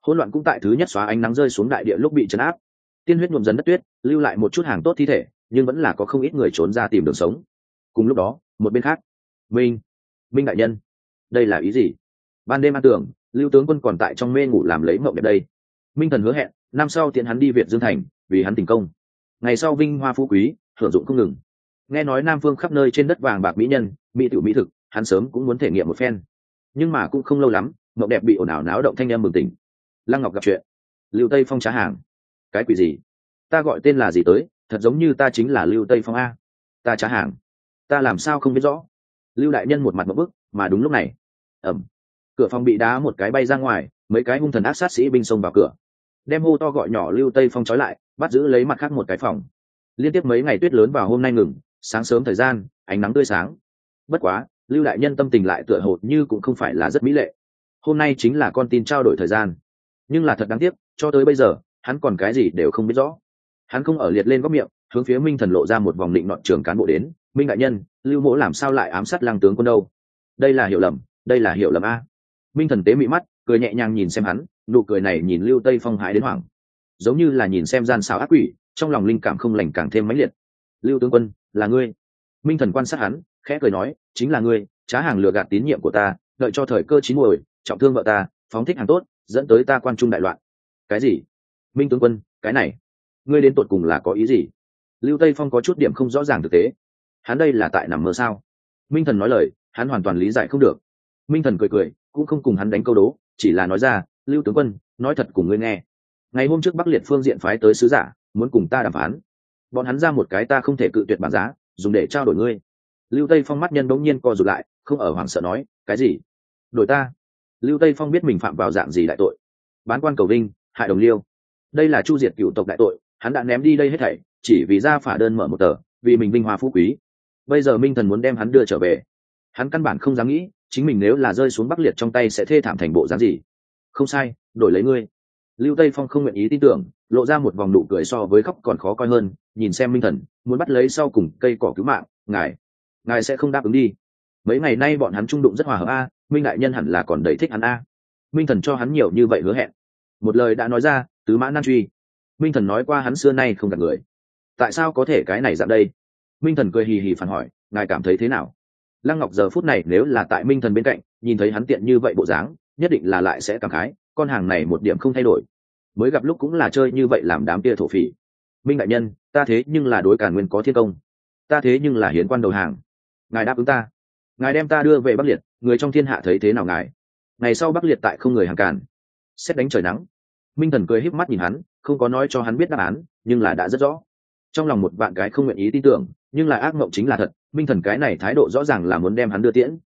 Hỗn loạn cũng tại thứ nhất xóa ánh nắng rơi xuống đại địa lúc bị chấn áp. Tiên huyết nhuộm dần đất tuyết, lưu lại một chút hàng tốt thi thể, nhưng vẫn là có không ít người trốn ra tìm đường sống. Cùng lúc đó, một bên khác, minh minh đại nhân, đây là ý gì? Ban đêm an tưởng, lưu tướng quân còn tại trong mê ngủ làm lấy mộng đẹp đây. Minh thần hứa hẹn, năm sau tiện hắn đi việt dương thành vì hắn thành công. Ngày sau vinh hoa phú quý hưởng dụng không ngừng. Nghe nói nam phương khắp nơi trên đất vàng bạc mỹ nhân, mỹ tiểu mỹ thực, hắn sớm cũng muốn thể nghiệm một phen. Nhưng mà cũng không lâu lắm, mộng đẹp bị ồn ào náo động thanh em bừng tỉnh. Lăng ngọc gặp chuyện. Lưu tây phong trá hàng. Cái quỷ gì? Ta gọi tên là gì tới, thật giống như ta chính là lưu tây phong a. Ta trá hàng. Ta làm sao không biết rõ? Lưu đại nhân một mặt một bức, mà đúng lúc này. Ẩm. Cửa phòng bị đá một cái bay ra ngoài, mấy cái hung thần ác sát sĩ binh xông vào cửa đem hô to gọi nhỏ lưu tây phong trói lại, bắt giữ lấy mặt khác một cái phòng. Liên tiếp mấy ngày tuyết lớn vào hôm nay ngừng, sáng sớm thời gian, ánh nắng tươi sáng. Bất quá, lưu đại nhân tâm tình lại tựa hồ như cũng không phải là rất mỹ lệ. Hôm nay chính là con tin trao đổi thời gian. Nhưng là thật đáng tiếc, cho tới bây giờ, hắn còn cái gì đều không biết rõ. Hắn không ở liệt lên góc miệng, hướng phía minh thần lộ ra một vòng định nọn trường cán bộ đến. Minh đại nhân, lưu mỗ làm sao lại ám sát lăng tướng quân đâu? Đây là hiểu lầm, đây là hiểu lầm a. Minh thần tế mị mắt cười nhẹ nhàng nhìn xem hắn, nụ cười này nhìn lưu tây phong hãi đến hoảng. Giống như là nhìn xem gian xào ác quỷ, trong lòng linh cảm không lành càng thêm mãnh liệt. Lưu tướng quân, là ngươi. Minh thần quan sát hắn, khẽ cười nói, chính là ngươi, trá hàng lừa gạt tín nhiệm của ta, đợi cho thời cơ chín muồi, trọng thương vợ ta, phóng thích hàng tốt, dẫn tới ta quan trung đại loạn. Cái gì? Minh tướng quân, cái này, ngươi đến tột cùng là có ý gì? Lưu tây phong có chút điểm không rõ ràng thực tế. Hắn đây là tại nằm mơ sao? Minh thần nói lời, hắn hoàn toàn lý giải không được. Minh thần cười cười, cũng không cùng hắn đánh câu đố chỉ là nói ra, lưu tướng quân, nói thật cùng ngươi nghe. Ngày hôm trước bắc liệt phương diện phái tới sứ giả, muốn cùng ta đàm phán. Bọn hắn ra một cái ta không thể cự tuyệt bản giá, dùng để trao đổi ngươi. Lưu tây phong mắt nhân đ ỗ n g nhiên co rụt lại, không ở hoảng sợ nói, cái gì? Đổi ta? Lưu tây phong biết mình phạm vào dạng gì đại tội. Bán quan cầu vinh, hại đồng liêu. Đây là chu diệt cựu tộc đại tội, hắn đã ném đi đây hết thảy, chỉ vì ra phả đơn mở một tờ, vì mình vinh hoa phú quý. Bây giờ minh thần muốn đem hắn đưa trở về. Hắn căn bản không dám nghĩ chính mình nếu là rơi xuống bắc liệt trong tay sẽ thê thảm thành bộ dáng gì? Không sai, đổi lấy ngươi. Lưu tây phong không nguyện ý tin tưởng, lộ ra một vòng nụ cười so với khóc còn khó coi hơn, nhìn xem minh thần, muốn bắt lấy sau cùng cây cỏ cứu mạng, ngài ngài sẽ không đáp ứng đi. Mấy ngày nay bọn hắn trung đụng rất hòa hợp a, minh đại nhân hẳn là còn đầy thích hắn a. Minh thần cho hắn nhiều như vậy hứa hẹn. Một lời đã nói ra, tứ mã nan truy. Minh thần nói qua hắn xưa nay không gặp người. Tại sao có thể cái này dạng đây? Minh thần cười hì hì phản hỏi, ngài cảm thấy thế nào? Lăng ngọc giờ phút này nếu là tại minh thần bên cạnh, nhìn thấy hắn tiện như vậy bộ dáng, nhất định là lại sẽ cảm khái, con hàng này một điểm không thay đổi. Mới gặp lúc cũng là chơi như vậy làm đám tia thổ phỉ. Minh đại nhân, ta thế nhưng là đối cản nguyên có thiên công. Ta thế nhưng là hiến quan đầu hàng. Ngài đáp ứng ta. Ngài đem ta đưa về bắc liệt, người trong thiên hạ thấy thế nào ngài? Ngày sau bắc liệt tại không người hàng cản xét đánh trời nắng. Minh thần cười híp mắt nhìn hắn, không có nói cho hắn biết đáp án, nhưng là đã rất rõ. Trong lòng một bạn cái không nguyện ý tin tưởng nhưng là ác mộng chính là thật, minh thần cái này thái độ rõ ràng là muốn đem hắn đưa tiễn.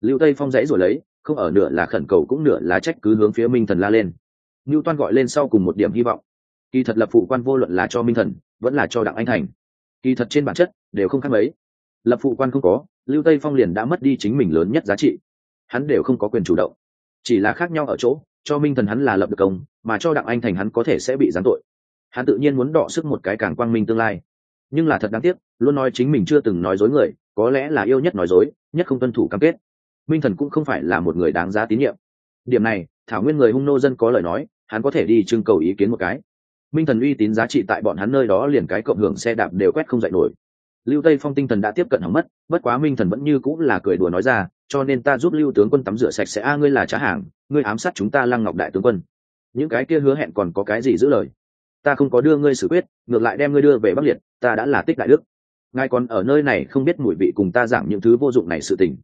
Lưu tây phong dãy rồi lấy, không ở nửa là khẩn cầu cũng nửa là trách cứ hướng phía minh thần la lên. Ngưu toan gọi lên sau cùng một điểm hy vọng. Kỳ thật lập phụ quan vô luận là cho minh thần, vẫn là cho đặng anh thành. Kỳ thật trên bản chất, đều không khác mấy. Lập phụ quan không có, lưu tây phong liền đã mất đi chính mình lớn nhất giá trị. Hắn đều không có quyền chủ động. Chỉ là khác nhau ở chỗ, cho minh thần hắn là lập được công, mà cho đặng anh thành hắn có thể sẽ bị gián tội. Hắn tự nhiên muốn đọ sức một cái càng quang minh tương lai nhưng là thật đáng tiếc, luôn nói chính mình chưa từng nói dối người, có lẽ là yêu nhất nói dối, nhất không tuân thủ cam kết. Minh thần cũng không phải là một người đáng giá tín nhiệm. Điểm này, thảo nguyên người hung nô dân có lời nói, hắn có thể đi trưng cầu ý kiến một cái. Minh thần uy tín giá trị tại bọn hắn nơi đó liền cái cộng hưởng xe đạp đều quét không dạy nổi. Lưu tây phong tinh thần đã tiếp cận hỏng mất, bất quá minh thần vẫn như cũng là cười đùa nói ra, cho nên ta giúp lưu tướng quân tắm rửa sạch sẽ. A, ngươi là trá hàng, ngươi ám sát chúng ta lăng ngọc đại tướng quân. Những cái kia hứa hẹn còn có cái gì giữ lời? Ta không có đưa ngươi xử quyết, ngược lại đem ngươi đưa về bắc liệt, ta đã là tích đại đức. Ngài còn ở nơi này không biết mùi vị cùng ta giảng những thứ vô dụng này sự tình.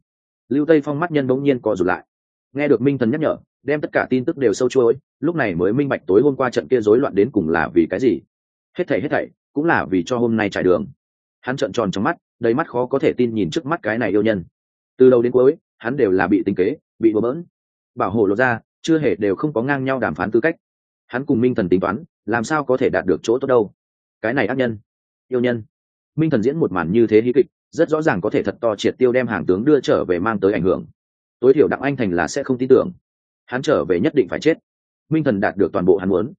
Lưu tây phong mắt nhân bỗng nhiên co rụt lại. Nghe được minh thần nhắc nhở, đem tất cả tin tức đều sâu chuỗi, lúc này mới minh bạch tối hôm qua trận kia rối loạn đến cùng là vì cái gì. Hết thảy hết thảy, cũng là vì cho hôm nay trải đường. Hắn trợn tròn trong mắt, đầy mắt khó có thể tin nhìn trước mắt cái này yêu nhân. Từ đầu đến cuối, hắn đều là bị tính kế, bị bừa bỡn. Bảo hộ lột ra, chưa hề đều không có ngang nhau đàm phán tư cách hắn cùng minh thần tính toán, làm sao có thể đạt được chỗ tốt đâu? Cái này ác nhân, yêu nhân. Minh thần diễn một màn như thế hí kịch, rất rõ ràng có thể thật to triệt tiêu đem hàng tướng đưa trở về mang tới ảnh hưởng. Tối thiểu đặng anh thành là sẽ không tin tưởng. Hắn trở về nhất định phải chết. Minh thần đạt được toàn bộ hắn muốn.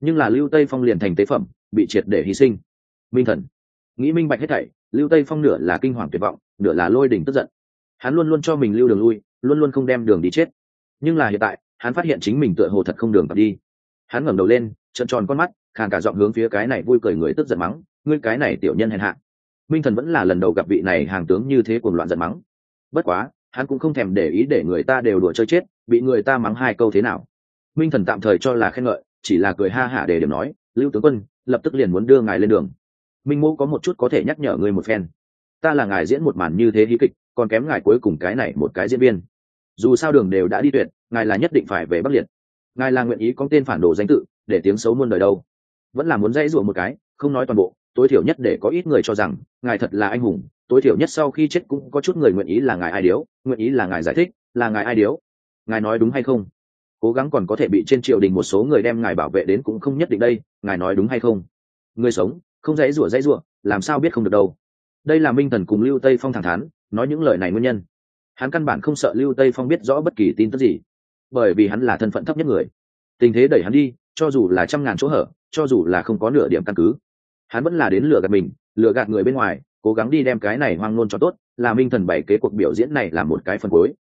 Nhưng là lưu tây phong liền thành tế phẩm, bị triệt để hy sinh. Minh thần, nghĩ minh bạch hết thảy, lưu tây phong nửa là kinh hoàng tuyệt vọng, nửa là lôi đỉnh tức giận. Hắn luôn luôn cho mình lưu đường lui, luôn luôn không đem đường đi chết. Nhưng là hiện tại, hắn phát hiện chính mình tựa hồ thật không đường tập đi hắn ngẩng đầu lên, trợn tròn con mắt, khàn cả giọng hướng phía cái này vui cười người tức giận mắng, ngươi cái này tiểu nhân hèn hạ. Minh thần vẫn là lần đầu gặp vị này hàng tướng như thế cuồng loạn giận mắng. Bất quá, hắn cũng không thèm để ý để người ta đều đùa chơi chết, bị người ta mắng hai câu thế nào. Minh thần tạm thời cho là khen ngợi, chỉ là cười ha hả để điểm nói, lưu tướng quân, lập tức liền muốn đưa ngài lên đường. Minh mô có một chút có thể nhắc nhở người một phen. Ta là ngài diễn một màn như thế hí kịch, còn kém ngài cuối cùng cái này một cái diễn viên. Dù sao đường đều đã đi tuyệt, ngài là nhất định phải về bắc liệt ngài là nguyện ý có tên phản đồ danh tự, để tiếng xấu muôn đời đâu? Vẫn là muốn dãy ruộng một cái, không nói toàn bộ, tối thiểu nhất để có ít người cho rằng, ngài thật là anh hùng, tối thiểu nhất sau khi chết cũng có chút người nguyện ý là ngài ai điếu, nguyện ý là ngài giải thích, là ngài ai điếu. Ngài nói đúng hay không? Cố gắng còn có thể bị trên triều đình một số người đem ngài bảo vệ đến cũng không nhất định đây, ngài nói đúng hay không? Người sống, không dãy rủa dãy rủa, làm sao biết không được đâu? Đây là minh thần cùng lưu tây phong thẳng thắn, nói những lời này nguyên nhân. Hắn căn bản không sợ lưu tây phong biết rõ bất kỳ tin tức gì bởi vì hắn là thân phận thấp nhất người. Tình thế đẩy hắn đi, cho dù là trăm ngàn chỗ hở, cho dù là không có nửa điểm căn cứ, hắn vẫn là đến lừa gạt mình, lừa gạt người bên ngoài, cố gắng đi đem cái này hoang nôn cho tốt, là minh thần bày kế cuộc biểu diễn này là một cái phần cuối.